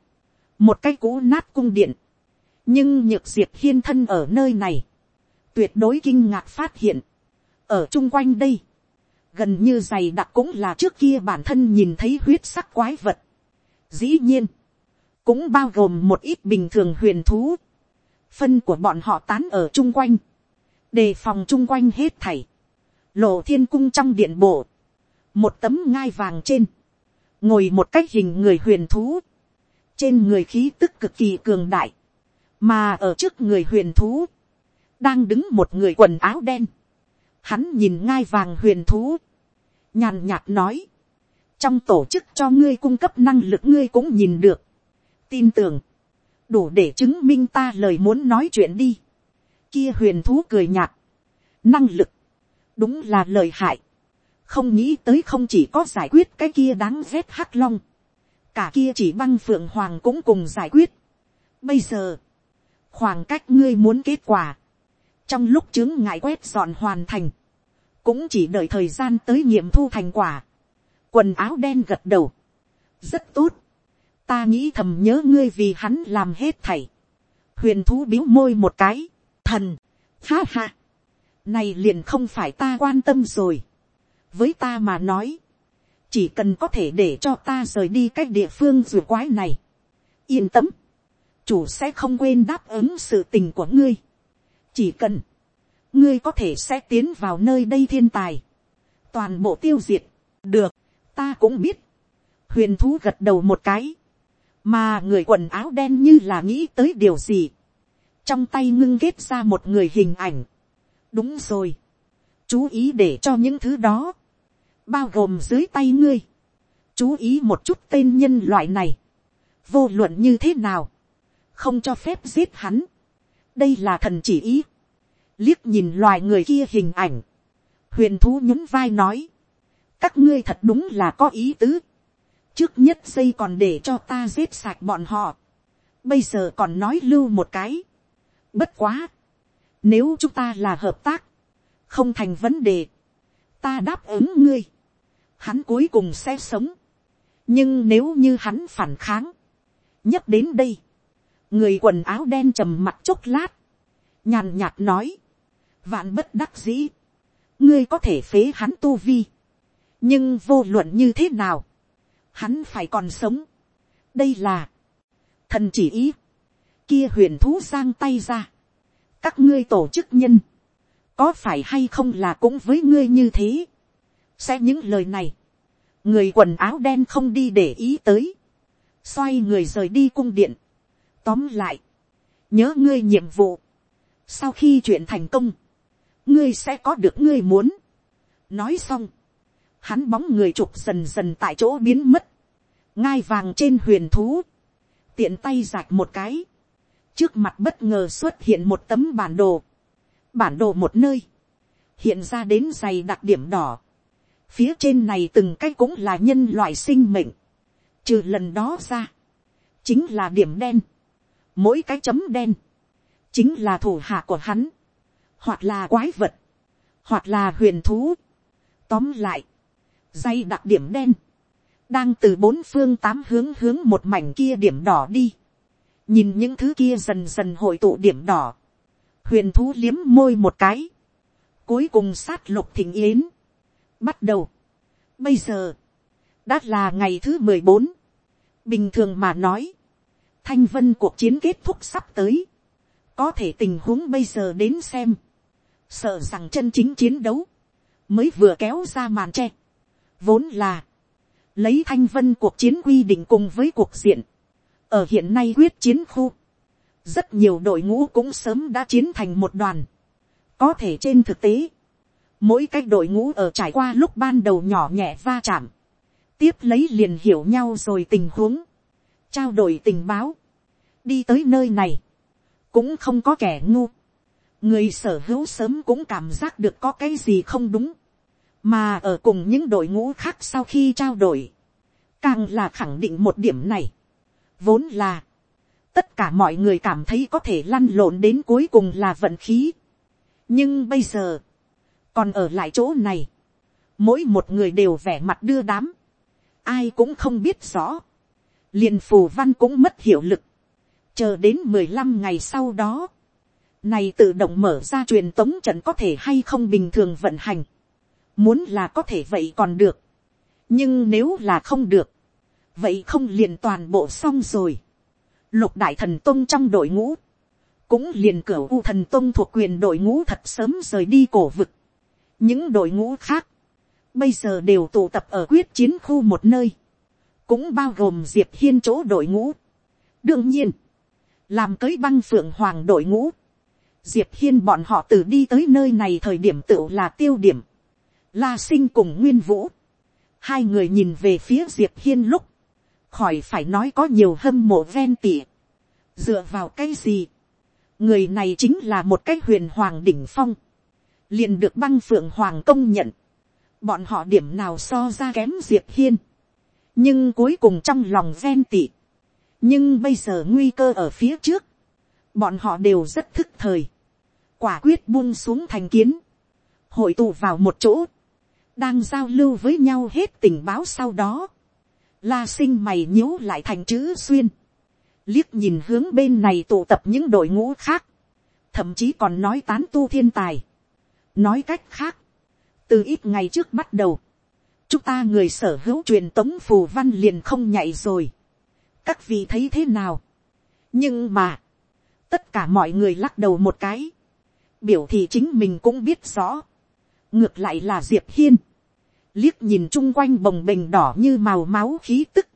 một cái cũ nát cung điện, nhưng nhược diệt hiên thân ở nơi này, tuyệt đối kinh ngạc phát hiện, ở chung quanh đây, gần như dày đặc cũng là trước kia bản thân nhìn thấy huyết sắc quái vật. Dĩ nhiên, cũng bao gồm một ít bình thường huyền thú, phân của bọn họ tán ở chung quanh, đề phòng chung quanh hết thảy, lộ thiên cung trong điện bộ, một tấm ngai vàng trên, ngồi một cách hình người huyền thú, trên người khí tức cực kỳ cường đại, mà ở trước người huyền thú, đang đứng một người quần áo đen, hắn nhìn ngai vàng huyền thú, nhàn nhạt nói, trong tổ chức cho ngươi cung cấp năng lực ngươi cũng nhìn được, tin tưởng, đủ để chứng minh ta lời muốn nói chuyện đi. Kia huyền thú cười nhạt, năng lực, đúng là lời hại, không nghĩ tới không chỉ có giải quyết cái kia đáng rét hắc long, cả kia chỉ băng phượng hoàng cũng cùng giải quyết. Bây giờ, khoảng cách ngươi muốn kết quả, trong lúc chứng ngại quét dọn hoàn thành, cũng chỉ đợi thời gian tới nghiệm thu thành quả. quần áo đen gật đầu, rất tốt, ta nghĩ thầm nhớ ngươi vì hắn làm hết thảy. huyền thú biếu môi một cái, thần, ha ha, này liền không phải ta quan tâm rồi. với ta mà nói, chỉ cần có thể để cho ta rời đi cách địa phương rùa quái này. yên tâm, chủ sẽ không quên đáp ứng sự tình của ngươi chỉ cần, ngươi có thể sẽ tiến vào nơi đây thiên tài, toàn bộ tiêu diệt, được, ta cũng biết, huyền thú gật đầu một cái, mà người quần áo đen như là nghĩ tới điều gì, trong tay ngưng kết ra một người hình ảnh, đúng rồi, chú ý để cho những thứ đó, bao gồm dưới tay ngươi, chú ý một chút tên nhân loại này, vô luận như thế nào, không cho phép giết hắn, đây là thần chỉ ý, liếc nhìn loài người kia hình ảnh, huyền thú nhún vai nói, các ngươi thật đúng là có ý tứ, trước nhất xây còn để cho ta giết sạch bọn họ, bây giờ còn nói lưu một cái, bất quá, nếu chúng ta là hợp tác, không thành vấn đề, ta đáp ứng ngươi, hắn cuối cùng sẽ sống, nhưng nếu như hắn phản kháng, nhất đến đây, người quần áo đen trầm mặt chốc lát, nhàn nhạt nói, vạn bất đắc dĩ, ngươi có thể phế hắn tu vi, nhưng vô luận như thế nào, hắn phải còn sống. đây là, thần chỉ ý, kia huyền thú giang tay ra, các ngươi tổ chức nhân, có phải hay không là cũng với ngươi như thế, sẽ những lời này, người quần áo đen không đi để ý tới, xoay người rời đi cung điện, tóm lại, nhớ ngươi nhiệm vụ, sau khi chuyện thành công, ngươi sẽ có được ngươi muốn. nói xong, hắn bóng người trục dần dần tại chỗ biến mất, ngai vàng trên huyền thú, tiện tay giạch một cái, trước mặt bất ngờ xuất hiện một tấm bản đồ, bản đồ một nơi, hiện ra đến dày đặc điểm đỏ, phía trên này từng cái cũng là nhân loại sinh mệnh, trừ lần đó ra, chính là điểm đen, mỗi cái chấm đen, chính là thủ hạ của hắn, hoặc là quái vật, hoặc là huyền thú. Tóm lại, dây đặc điểm đen, đang từ bốn phương tám hướng hướng một mảnh kia điểm đỏ đi. nhìn những thứ kia dần dần hội tụ điểm đỏ, huyền thú liếm môi một cái, cuối cùng sát lục thỉnh yến, bắt đầu. Bây giờ, đã là ngày thứ mười bốn, bình thường mà nói, thanh vân cuộc chiến kết thúc sắp tới, có thể tình huống bây giờ đến xem, sợ rằng chân chính chiến đấu, mới vừa kéo ra màn tre. Vốn là, lấy thanh vân cuộc chiến quy định cùng với cuộc diện, ở hiện nay quyết chiến khu, rất nhiều đội ngũ cũng sớm đã chiến thành một đoàn, có thể trên thực tế, mỗi cách đội ngũ ở trải qua lúc ban đầu nhỏ nhẹ va chạm, tiếp lấy liền hiểu nhau rồi tình huống, trao đổi tình báo, đi tới nơi này, cũng không có kẻ ngu, người sở hữu sớm cũng cảm giác được có cái gì không đúng, mà ở cùng những đội ngũ khác sau khi trao đổi, càng là khẳng định một điểm này, vốn là, tất cả mọi người cảm thấy có thể lăn lộn đến cuối cùng là vận khí, nhưng bây giờ, còn ở lại chỗ này, mỗi một người đều vẻ mặt đưa đám, ai cũng không biết rõ, liền phù văn cũng mất hiệu lực, chờ đến mười lăm ngày sau đó, này tự động mở ra truyền tống trận có thể hay không bình thường vận hành, muốn là có thể vậy còn được, nhưng nếu là không được, vậy không liền toàn bộ xong rồi, lục đại thần tông trong đội ngũ, cũng liền cửa u thần tông thuộc quyền đội ngũ thật sớm rời đi cổ vực, những đội ngũ khác, bây giờ đều tụ tập ở quyết chiến khu một nơi, cũng bao gồm diệp hiên chỗ đội ngũ. đương nhiên, làm tới băng phượng hoàng đội ngũ, diệp hiên bọn họ từ đi tới nơi này thời điểm tựu là tiêu điểm, la sinh cùng nguyên vũ, hai người nhìn về phía diệp hiên lúc, khỏi phải nói có nhiều hâm mộ ven tỉa, dựa vào cái gì, người này chính là một cái huyền hoàng đỉnh phong, liền được băng phượng hoàng công nhận, bọn họ điểm nào so ra kém diệp hiên, nhưng cuối cùng trong lòng ven tị, nhưng bây giờ nguy cơ ở phía trước, bọn họ đều rất thức thời, quả quyết buông xuống thành kiến, hội tụ vào một chỗ, đang giao lưu với nhau hết tình báo sau đó, la sinh mày nhíu lại thành chữ xuyên, liếc nhìn hướng bên này tụ tập những đội ngũ khác, thậm chí còn nói tán tu thiên tài, nói cách khác, từ ít ngày trước bắt đầu, chúng ta người sở hữu truyền tống phù văn liền không nhảy rồi. các vị thấy thế nào. nhưng mà, tất cả mọi người lắc đầu một cái, biểu thì chính mình cũng biết rõ. ngược lại là diệp hiên, liếc nhìn chung quanh bồng bềnh đỏ như màu máu khí tức,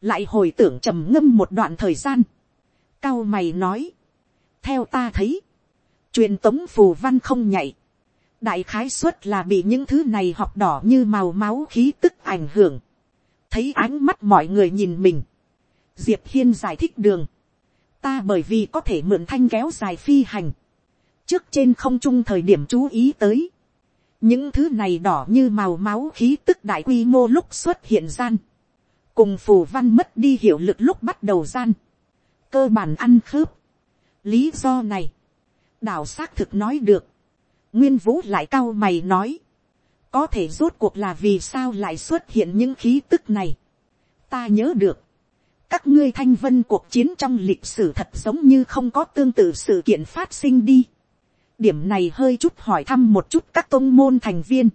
lại hồi tưởng trầm ngâm một đoạn thời gian. cao mày nói, theo ta thấy, truyền tống phù văn không nhảy, đại khái suất là bị những thứ này học đỏ như màu máu khí tức ảnh hưởng. thấy ánh mắt mọi người nhìn mình. diệp hiên giải thích đường. ta bởi vì có thể mượn thanh kéo dài phi hành. trước trên không trung thời điểm chú ý tới. những thứ này đỏ như màu máu khí tức đại quy mô lúc xuất hiện gian. cùng phù văn mất đi hiệu lực lúc bắt đầu gian. cơ bản ăn khớp. lý do này, đảo xác thực nói được nguyên vũ lại cao mày nói, có thể rốt cuộc là vì sao lại xuất hiện những khí tức này. ta nhớ được, các ngươi thanh vân cuộc chiến trong lịch sử thật giống như không có tương tự sự kiện phát sinh đi. điểm này hơi chút hỏi thăm một chút các tôn môn thành viên,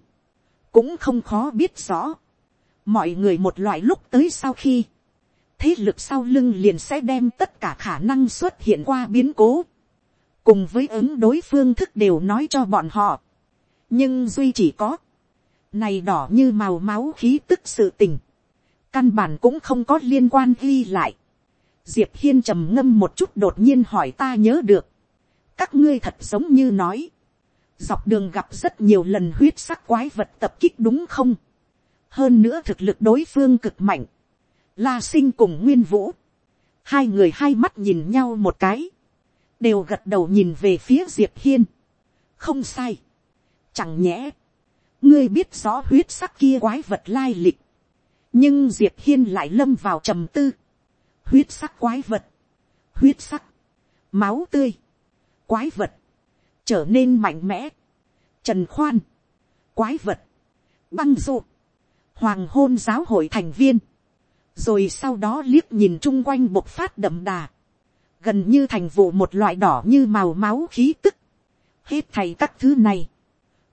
cũng không khó biết rõ. mọi người một loại lúc tới sau khi, thế lực sau lưng liền sẽ đem tất cả khả năng xuất hiện qua biến cố cùng với ứng đối phương thức đều nói cho bọn họ. nhưng duy chỉ có, này đỏ như màu máu khí tức sự tình, căn bản cũng không có liên quan ghi lại. diệp hiên trầm ngâm một chút đột nhiên hỏi ta nhớ được, các ngươi thật giống như nói, dọc đường gặp rất nhiều lần huyết sắc quái vật tập kích đúng không, hơn nữa thực lực đối phương cực mạnh, la sinh cùng nguyên vũ, hai người hai mắt nhìn nhau một cái, đều gật đầu nhìn về phía diệp hiên. không sai. chẳng nhẽ, ngươi biết rõ huyết sắc kia quái vật lai lịch. nhưng diệp hiên lại lâm vào trầm tư. huyết sắc quái vật, huyết sắc, máu tươi, quái vật, trở nên mạnh mẽ. trần khoan, quái vật, băng rụ, hoàng hôn giáo hội thành viên, rồi sau đó liếc nhìn chung quanh bộc phát đậm đà gần như thành vụ một loại đỏ như màu máu khí tức. hết thầy các thứ này,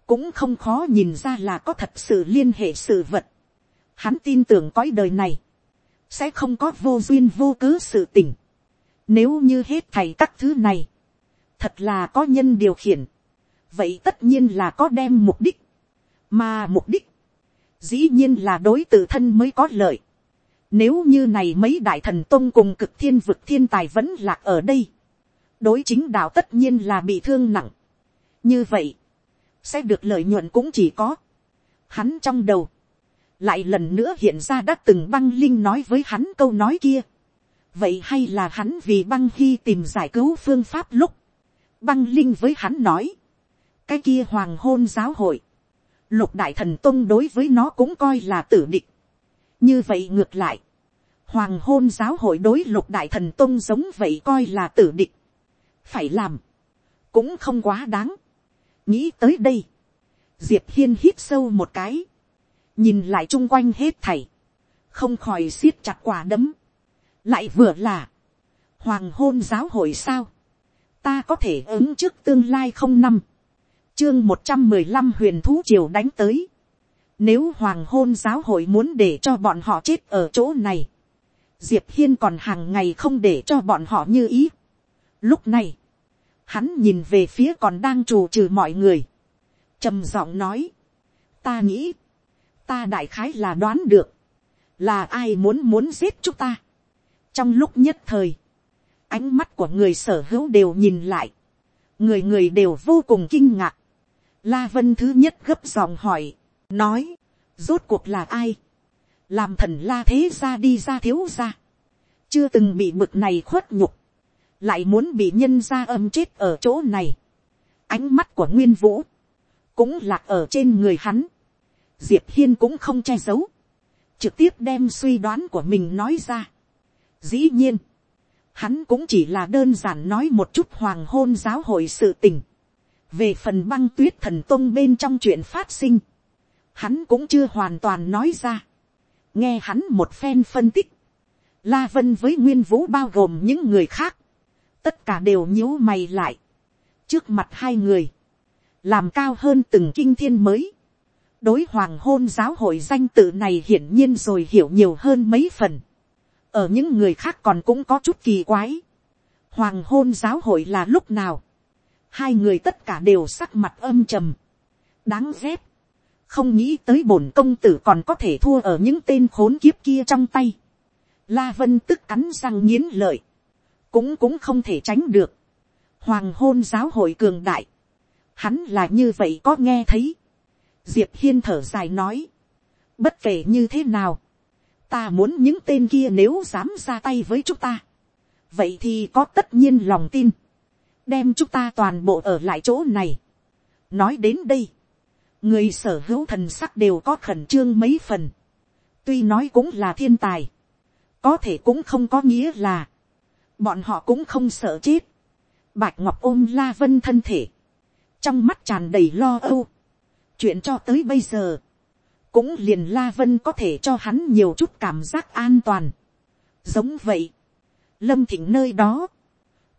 cũng không khó nhìn ra là có thật sự liên hệ sự vật. Hắn tin tưởng cõi đời này, sẽ không có vô duyên vô cớ sự tình. Nếu như hết thầy các thứ này, thật là có nhân điều khiển, vậy tất nhiên là có đem mục đích, mà mục đích, dĩ nhiên là đối t thân mới có lợi. Nếu như này mấy đại thần tông cùng cực thiên vực thiên tài vẫn lạc ở đây. Đối chính đạo tất nhiên là bị thương nặng. như vậy, sẽ được lợi nhuận cũng chỉ có. Hắn trong đầu, lại lần nữa hiện ra đã từng băng linh nói với hắn câu nói kia. vậy hay là hắn vì băng khi tìm giải cứu phương pháp lúc, băng linh với hắn nói, cái kia hoàng hôn giáo hội, lục đại thần tông đối với nó cũng coi là tử địch. như vậy ngược lại, hoàng hôn giáo hội đối lục đại thần tôn giống vậy coi là tử địch. phải làm, cũng không quá đáng. nghĩ tới đây, diệp hiên hít sâu một cái, nhìn lại chung quanh hết thảy, không khỏi siết chặt quả đấm, lại vừa là, hoàng hôn giáo hội sao, ta có thể ứng trước tương lai không năm, chương một trăm mười lăm huyền thú triều đánh tới, nếu hoàng hôn giáo hội muốn để cho bọn họ chết ở chỗ này, diệp hiên còn hàng ngày không để cho bọn họ như ý. lúc này, hắn nhìn về phía còn đang trù trừ mọi người, trầm giọng nói, ta nghĩ, ta đại khái là đoán được, là ai muốn muốn giết chúng ta. trong lúc nhất thời, ánh mắt của người sở hữu đều nhìn lại, người người đều vô cùng kinh ngạc. La vân thứ nhất gấp giọng hỏi, nói, rốt cuộc là ai, làm thần la thế ra đi ra thiếu ra, chưa từng bị mực này khuất nhục, lại muốn bị nhân ra âm chết ở chỗ này. ánh mắt của nguyên vũ, cũng lạc ở trên người hắn, diệp hiên cũng không che giấu, trực tiếp đem suy đoán của mình nói ra. dĩ nhiên, hắn cũng chỉ là đơn giản nói một chút hoàng hôn giáo hội sự tình, về phần băng tuyết thần tông bên trong chuyện phát sinh, hắn cũng chưa hoàn toàn nói ra nghe hắn một phen phân tích, la vân với nguyên vũ bao gồm những người khác, tất cả đều nhíu mày lại, trước mặt hai người, làm cao hơn từng kinh thiên mới, đối hoàng hôn giáo hội danh tự này hiển nhiên rồi hiểu nhiều hơn mấy phần. ở những người khác còn cũng có chút kỳ quái. hoàng hôn giáo hội là lúc nào. hai người tất cả đều sắc mặt âm trầm. đáng ghét không nghĩ tới bổn công tử còn có thể thua ở những tên khốn kiếp kia trong tay. la vân tức cắn răng nghiến lợi. cũng cũng không thể tránh được. hoàng hôn giáo hội cường đại. hắn là như vậy có nghe thấy diệp hiên thở dài nói, bất kể như thế nào, ta muốn những tên kia nếu dám ra tay với chúng ta, vậy thì có tất nhiên lòng tin, đem chúng ta toàn bộ ở lại chỗ này. nói đến đây, người sở hữu thần sắc đều có khẩn trương mấy phần, tuy nói cũng là thiên tài, có thể cũng không có nghĩa là, bọn họ cũng không sợ chết. Bạch ngọc ôm la vân thân thể, trong mắt tràn đầy lo âu, chuyện cho tới bây giờ, cũng liền la vân có thể cho hắn nhiều chút cảm giác an toàn. giống vậy, lâm thịnh nơi đó,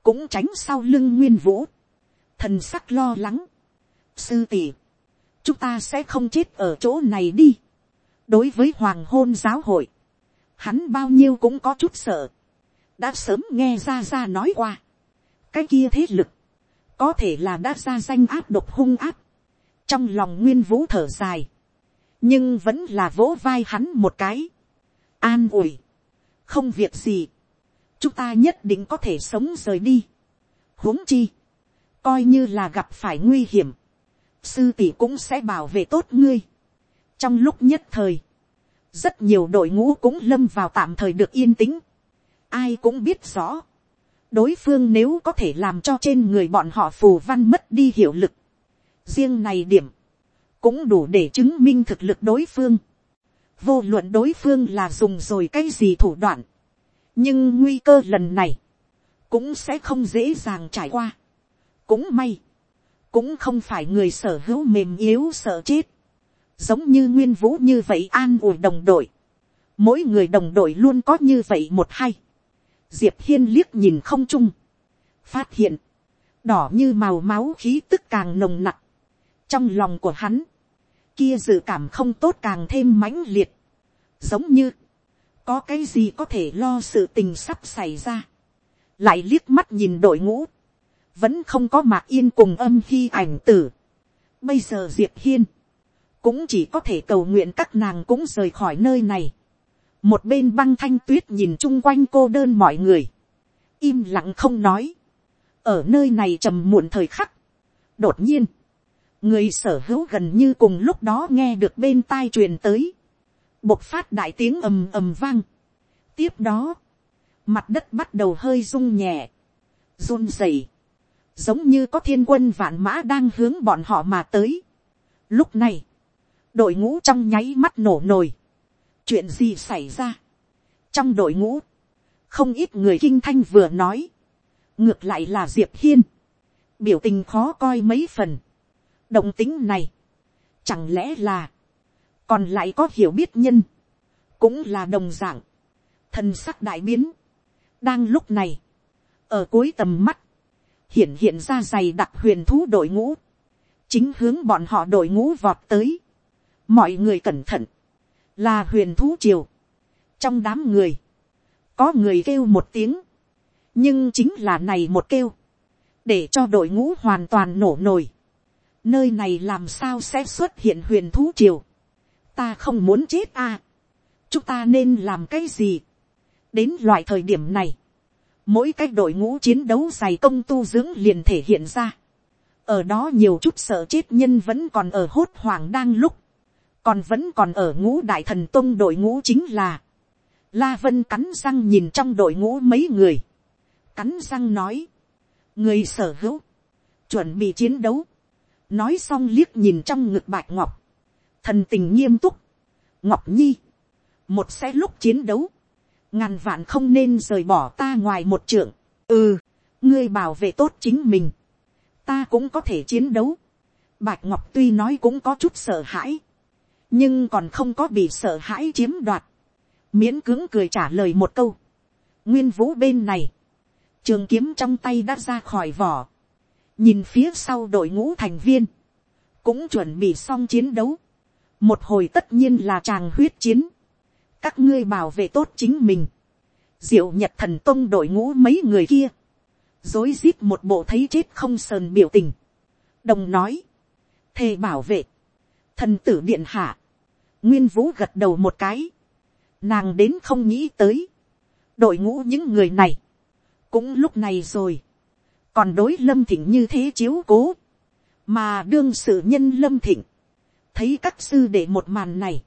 cũng tránh sau lưng nguyên vũ, thần sắc lo lắng. sư tỷ, chúng ta sẽ không chết ở chỗ này đi. đối với hoàng hôn giáo hội, hắn bao nhiêu cũng có chút sợ, đã sớm nghe ra ra nói qua. cái kia thế lực, có thể là đã ra danh áp độc hung áp, trong lòng nguyên vũ thở dài, nhưng vẫn là vỗ vai hắn một cái, an ủi, không việc gì, chúng ta nhất định có thể sống rời đi, huống chi, coi như là gặp phải nguy hiểm, sư tỷ cũng sẽ bảo vệ tốt ngươi. trong lúc nhất thời, rất nhiều đội ngũ cũng lâm vào tạm thời được yên tĩnh, ai cũng biết rõ, đối phương nếu có thể làm cho trên người bọn họ phù văn mất đi hiệu lực, riêng này điểm, cũng đủ để chứng minh thực lực đối phương. vô luận đối phương là dùng rồi cái gì thủ đoạn. nhưng nguy cơ lần này, cũng sẽ không dễ dàng trải qua. cũng may, cũng không phải người sở hữu mềm yếu sợ chết. giống như nguyên vũ như vậy an ủi đồng đội. mỗi người đồng đội luôn có như vậy một hay. diệp hiên liếc nhìn không trung. phát hiện, đỏ như màu máu khí tức càng nồng nặc trong lòng của hắn, kia dự cảm không tốt càng thêm mãnh liệt, giống như, có cái gì có thể lo sự tình sắp xảy ra, lại liếc mắt nhìn đội ngũ, vẫn không có mạc yên cùng âm khi ảnh tử. Bây giờ diệp hiên, cũng chỉ có thể cầu nguyện các nàng cũng rời khỏi nơi này. một bên băng thanh tuyết nhìn chung quanh cô đơn mọi người, im lặng không nói, ở nơi này trầm muộn thời khắc, đột nhiên, người sở hữu gần như cùng lúc đó nghe được bên tai truyền tới, bộc phát đại tiếng ầm ầm vang. tiếp đó, mặt đất bắt đầu hơi rung nhẹ, run rẩy, giống như có thiên quân vạn mã đang hướng bọn họ mà tới. lúc này, đội ngũ trong nháy mắt nổ nồi, chuyện gì xảy ra, trong đội ngũ, không ít người kinh thanh vừa nói, ngược lại là diệp hiên, biểu tình khó coi mấy phần, động tính này, chẳng lẽ là, còn lại có hiểu biết nhân, cũng là đồng dạng, thân sắc đại biến, đang lúc này, ở cuối tầm mắt, hiện hiện ra dày đặc huyền thú đội ngũ, chính hướng bọn họ đội ngũ vọt tới, mọi người cẩn thận, là huyền thú triều, trong đám người, có người kêu một tiếng, nhưng chính là này một kêu, để cho đội ngũ hoàn toàn nổ nổi, nơi này làm sao sẽ xuất hiện huyền thú triều, ta không muốn chết à, chúng ta nên làm cái gì, đến loại thời điểm này, mỗi cái đội ngũ chiến đấu dày công tu dưỡng liền thể hiện ra, ở đó nhiều chút sợ chết nhân vẫn còn ở hốt hoảng đang lúc, còn vẫn còn ở ngũ đại thần tông đội ngũ chính là, la vân cắn răng nhìn trong đội ngũ mấy người, cắn răng nói, người sở hữu, chuẩn bị chiến đấu, nói xong liếc nhìn trong ngực bạch ngọc, thần tình nghiêm túc, ngọc nhi, một xe lúc chiến đấu, ngàn vạn không nên rời bỏ ta ngoài một trượng, ừ, ngươi bảo vệ tốt chính mình, ta cũng có thể chiến đấu, bạch ngọc tuy nói cũng có chút sợ hãi, nhưng còn không có bị sợ hãi chiếm đoạt, miễn cưỡng cười trả lời một câu, nguyên vũ bên này, trường kiếm trong tay đã ra khỏi vỏ, nhìn phía sau đội ngũ thành viên, cũng chuẩn bị xong chiến đấu, một hồi tất nhiên là tràng huyết chiến, các ngươi bảo vệ tốt chính mình, diệu nhật thần tông đội ngũ mấy người kia, dối rít một bộ thấy chết không sờn biểu tình, đồng nói, thề bảo vệ, thần tử điện hạ, nguyên vũ gật đầu một cái, nàng đến không nghĩ tới, đội ngũ những người này, cũng lúc này rồi, còn đối lâm thịnh như thế chiếu cố, mà đương sự nhân lâm thịnh, thấy các sư để một màn này,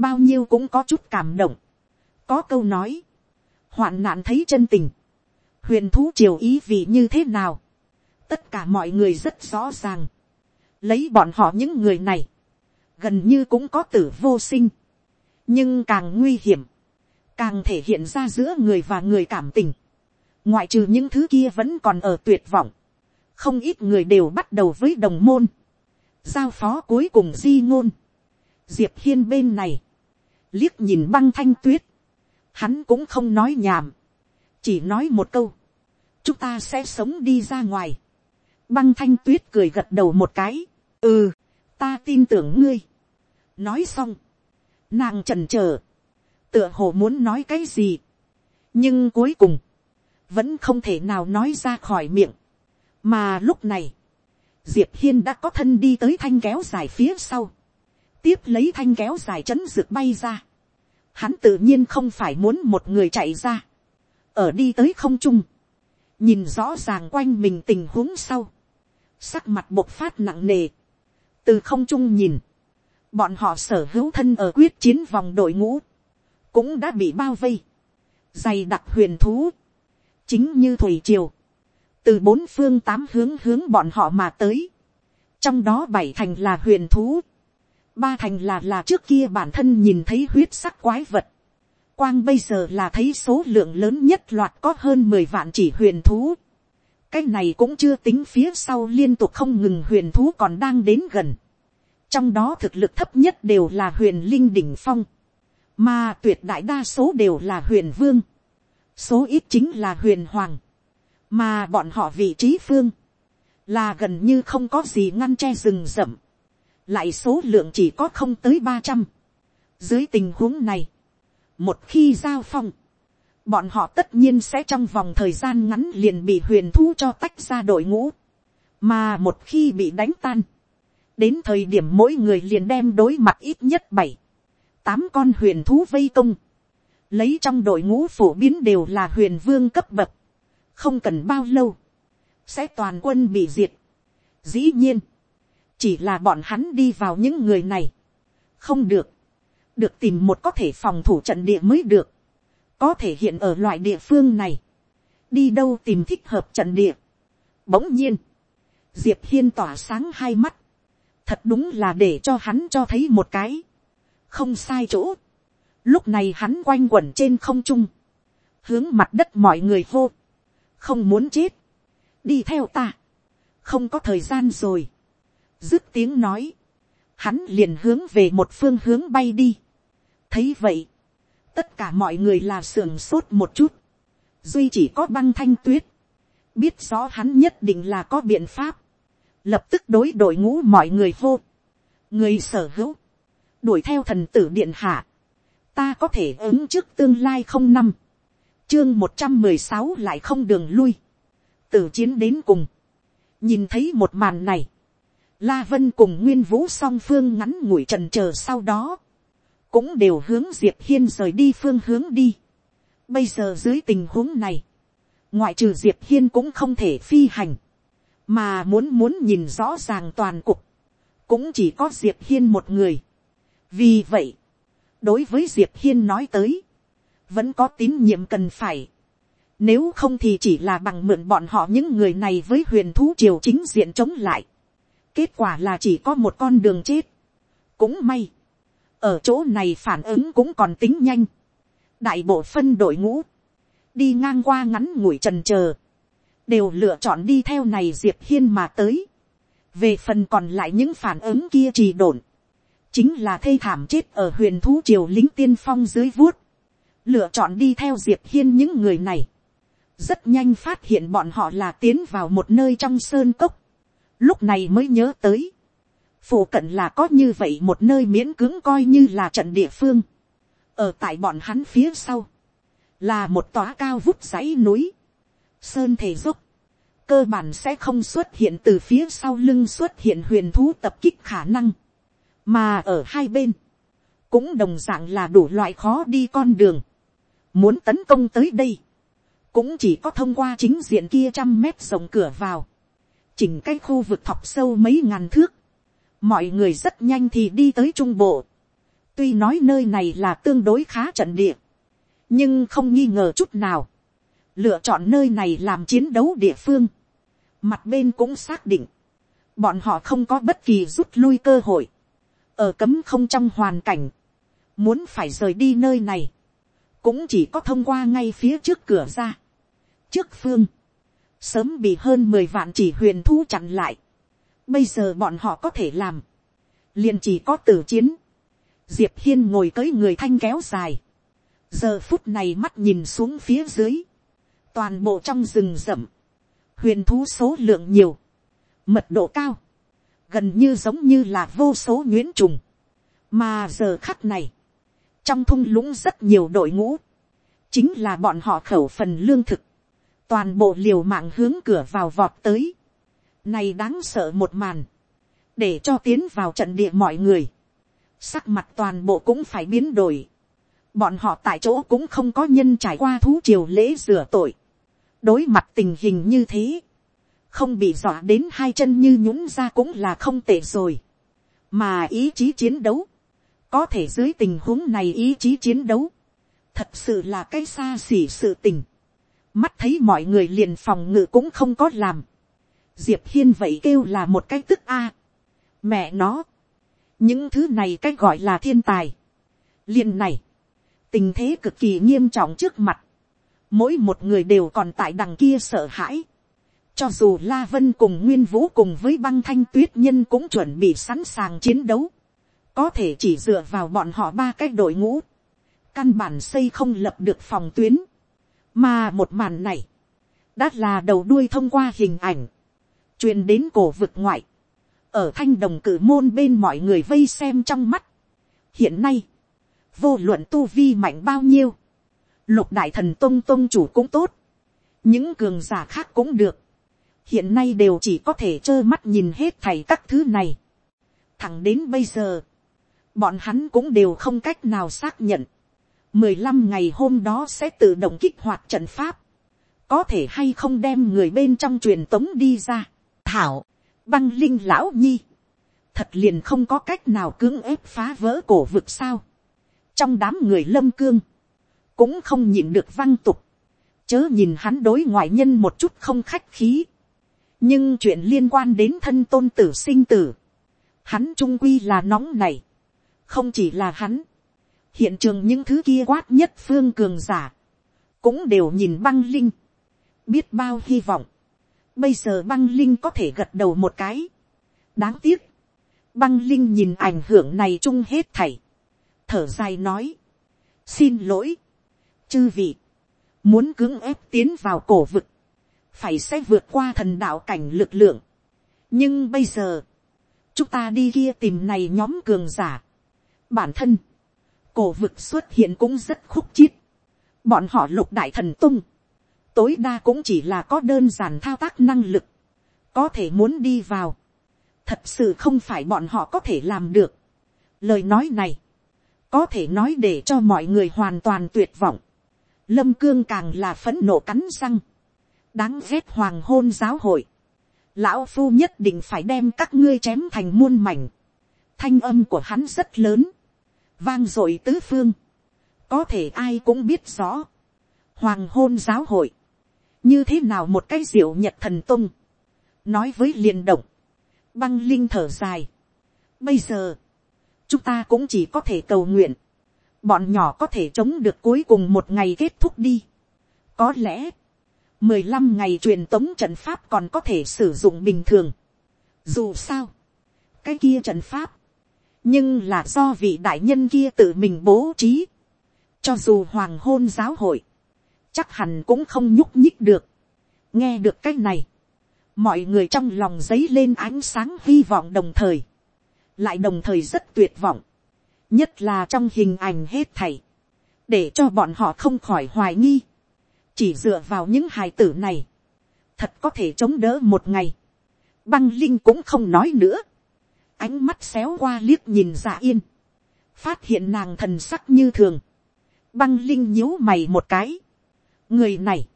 bao nhiêu cũng có chút cảm động, có câu nói, hoạn nạn thấy chân tình, huyền thú triều ý vị như thế nào, tất cả mọi người rất rõ ràng, lấy bọn họ những người này, gần như cũng có tử vô sinh, nhưng càng nguy hiểm, càng thể hiện ra giữa người và người cảm tình, ngoại trừ những thứ kia vẫn còn ở tuyệt vọng, không ít người đều bắt đầu với đồng môn, giao phó cuối cùng di ngôn, diệp hiên bên này, liếc nhìn băng thanh tuyết, hắn cũng không nói nhảm, chỉ nói một câu, chúng ta sẽ sống đi ra ngoài, băng thanh tuyết cười gật đầu một cái, ừ, ta tin tưởng ngươi, nói xong, nàng trần c h ờ tựa hồ muốn nói cái gì, nhưng cuối cùng, vẫn không thể nào nói ra khỏi miệng, mà lúc này, diệp hiên đã có thân đi tới thanh kéo dài phía sau, tiếp lấy thanh kéo dài chấn rực bay ra, hắn tự nhiên không phải muốn một người chạy ra, ở đi tới không trung, nhìn rõ ràng quanh mình tình huống sau, sắc mặt bộc phát nặng nề, từ không trung nhìn, bọn họ sở hữu thân ở quyết chiến vòng đội ngũ, cũng đã bị bao vây, dày đặc huyền thú, chính như thủy triều, từ bốn phương tám hướng hướng bọn họ mà tới, trong đó bảy thành là huyền thú, ba thành là là trước kia bản thân nhìn thấy huyết sắc quái vật, quang bây giờ là thấy số lượng lớn nhất loạt có hơn mười vạn chỉ huyền thú, cái này cũng chưa tính phía sau liên tục không ngừng huyền thú còn đang đến gần. Trong đó thực lực thấp nhất đều là huyền linh đỉnh phong, mà tuyệt đại đa số đều là huyền vương, số ít chính là huyền hoàng, mà bọn họ vị trí phương, là gần như không có gì ngăn che rừng rậm, lại số lượng chỉ có không tới ba trăm. dưới tình huống này, một khi giao phong, bọn họ tất nhiên sẽ trong vòng thời gian ngắn liền bị huyền thu cho tách ra đội ngũ, mà một khi bị đánh tan, đến thời điểm mỗi người liền đem đối mặt ít nhất bảy, tám con huyền thú vây công, lấy trong đội ngũ phổ biến đều là huyền vương cấp bậc, không cần bao lâu, sẽ toàn quân bị diệt. Dĩ nhiên, chỉ là bọn hắn đi vào những người này, không được, được tìm một có thể phòng thủ trận địa mới được, có thể hiện ở loại địa phương này, đi đâu tìm thích hợp trận địa. Bỗng nhiên, diệp hiên tỏa sáng hai mắt, thật đúng là để cho hắn cho thấy một cái, không sai chỗ. Lúc này hắn quanh quẩn trên không trung, hướng mặt đất mọi người hô, không muốn chết, đi theo ta, không có thời gian rồi, dứt tiếng nói, hắn liền hướng về một phương hướng bay đi. thấy vậy, tất cả mọi người là sưởng sốt một chút, duy chỉ có băng thanh tuyết, biết rõ hắn nhất định là có biện pháp, lập tức đối đội ngũ mọi người hô, người sở hữu, đuổi theo thần tử điện hạ, ta có thể ứng trước tương lai không năm, chương một trăm mười sáu lại không đường lui, từ chiến đến cùng, nhìn thấy một màn này, la vân cùng nguyên vũ song phương ngắn ngủi trần chờ sau đó, cũng đều hướng diệp hiên rời đi phương hướng đi. bây giờ dưới tình huống này, ngoại trừ diệp hiên cũng không thể phi hành, mà muốn muốn nhìn rõ ràng toàn cục, cũng chỉ có diệp hiên một người. vì vậy, đối với diệp hiên nói tới, vẫn có tín nhiệm cần phải. Nếu không thì chỉ là bằng mượn bọn họ những người này với huyền thú triều chính diện chống lại. Kết quả là chỉ có một con đường chết. Cũng may. Ở chỗ này phản ứng cũng còn tính nhanh. Đại bộ phân đội ngũ. Đi ngang qua ngắn ngủi trần chờ Đều lựa chọn đi theo này Diệp Hiên mà tới. Về phần còn lại những phản ứng kia trì độn. Chính là thê thảm chết ở huyền thú triều lính tiên phong dưới vuốt lựa chọn đi theo diệp hiên những người này, rất nhanh phát hiện bọn họ là tiến vào một nơi trong sơn cốc, lúc này mới nhớ tới, phủ cận là có như vậy một nơi miễn cưỡng coi như là trận địa phương, ở tại bọn hắn phía sau, là một tòa cao vút dãy núi, sơn thể dốc, cơ bản sẽ không xuất hiện từ phía sau lưng xuất hiện huyền thú tập kích khả năng, mà ở hai bên, cũng đồng d ạ n g là đủ loại khó đi con đường, muốn tấn công tới đây, cũng chỉ có thông qua chính diện kia trăm mét rộng cửa vào, chỉnh cái khu vực thọc sâu mấy ngàn thước, mọi người rất nhanh thì đi tới trung bộ, tuy nói nơi này là tương đối khá trận địa, nhưng không nghi ngờ chút nào, lựa chọn nơi này làm chiến đấu địa phương, mặt bên cũng xác định, bọn họ không có bất kỳ rút lui cơ hội, ở cấm không trong hoàn cảnh, muốn phải rời đi nơi này, cũng chỉ có thông qua ngay phía trước cửa ra. trước phương, sớm bị hơn mười vạn chỉ huyền thú chặn lại. bây giờ bọn họ có thể làm, liền chỉ có tử chiến. diệp hiên ngồi tới người thanh kéo dài. giờ phút này mắt nhìn xuống phía dưới, toàn bộ trong rừng rậm, huyền thú số lượng nhiều, mật độ cao, gần như giống như là vô số nhuyễn trùng. mà giờ khắc này, trong thung lũng rất nhiều đội ngũ, chính là bọn họ khẩu phần lương thực, toàn bộ liều mạng hướng cửa vào vọt tới, này đáng sợ một màn, để cho tiến vào trận địa mọi người, sắc mặt toàn bộ cũng phải biến đổi, bọn họ tại chỗ cũng không có nhân trải qua thú triều lễ rửa tội, đối mặt tình hình như thế, không bị dọa đến hai chân như nhũng ra cũng là không tệ rồi, mà ý chí chiến đấu, có thể dưới tình huống này ý chí chiến đấu, thật sự là cái xa xỉ sự tình, mắt thấy mọi người liền phòng ngự cũng không có làm, diệp hiên vậy kêu là một cái tức a, mẹ nó, những thứ này cái gọi là thiên tài, liền này, tình thế cực kỳ nghiêm trọng trước mặt, mỗi một người đều còn tại đằng kia sợ hãi, cho dù La Vân cùng Nguyên Vũ cùng với băng thanh tuyết nhân cũng chuẩn bị sẵn sàng chiến đấu. Có thể chỉ dựa vào bọn họ ba cái đội ngũ, căn bản xây không lập được phòng tuyến, mà một màn này, đã là đầu đuôi thông qua hình ảnh, truyền đến cổ vực ngoại, ở thanh đồng cử môn bên mọi người vây xem trong mắt. hiện nay, vô luận tu vi mạnh bao nhiêu, lục đại thần tôn tôn chủ cũng tốt, những cường giả khác cũng được, hiện nay đều chỉ có thể trơ mắt nhìn hết thảy các thứ này. thẳng đến bây giờ, bọn hắn cũng đều không cách nào xác nhận, mười lăm ngày hôm đó sẽ tự động kích hoạt trận pháp, có thể hay không đem người bên trong truyền tống đi ra, thảo, băng linh lão nhi, thật liền không có cách nào cưỡng ép phá vỡ cổ vực sao. trong đám người lâm cương, cũng không nhịn được văng tục, chớ nhìn hắn đối ngoại nhân một chút không khách khí. nhưng chuyện liên quan đến thân tôn tử sinh tử, hắn trung quy là nóng này, không chỉ là hắn, hiện trường những thứ kia quát nhất phương cường giả, cũng đều nhìn băng linh, biết bao hy vọng, bây giờ băng linh có thể gật đầu một cái, đáng tiếc, băng linh nhìn ảnh hưởng này chung hết thảy, thở dài nói, xin lỗi, chư vị, muốn cưỡng ép tiến vào cổ vực, phải sẽ vượt qua thần đạo cảnh lực lượng. nhưng bây giờ, chúng ta đi kia tìm này nhóm cường giả. bản thân, cổ vực xuất hiện cũng rất khúc chiết. bọn họ lục đại thần tung, tối đa cũng chỉ là có đơn giản thao tác năng lực, có thể muốn đi vào, thật sự không phải bọn họ có thể làm được. lời nói này, có thể nói để cho mọi người hoàn toàn tuyệt vọng. lâm cương càng là phấn nộ cắn răng, đáng ghét hoàng hôn giáo hội, lão phu nhất định phải đem các ngươi chém thành muôn mảnh. thanh âm của hắn rất lớn, vang dội tứ phương, có thể ai cũng biết rõ, hoàng hôn giáo hội, như thế nào một cái diệu nhật thần tung, nói với liền động, băng linh thở dài. Bây giờ, chúng ta cũng chỉ có thể cầu nguyện, bọn nhỏ có thể chống được cuối cùng một ngày kết thúc đi. có lẽ, mười lăm ngày truyền tống trận pháp còn có thể sử dụng bình thường. dù sao, cái kia trận pháp, nhưng là do vị đại nhân kia tự mình bố trí. cho dù hoàng hôn giáo hội, chắc hẳn cũng không nhúc nhích được. nghe được cái này, mọi người trong lòng giấy lên ánh sáng hy vọng đồng thời, lại đồng thời rất tuyệt vọng, nhất là trong hình ảnh hết thảy, để cho bọn họ không khỏi hoài nghi, chỉ dựa vào những hài tử này, thật có thể chống đỡ một ngày, băng linh cũng không nói nữa, ánh mắt xéo qua liếc nhìn dạ yên, phát hiện nàng thần sắc như thường, băng linh nhíu mày một cái, người này,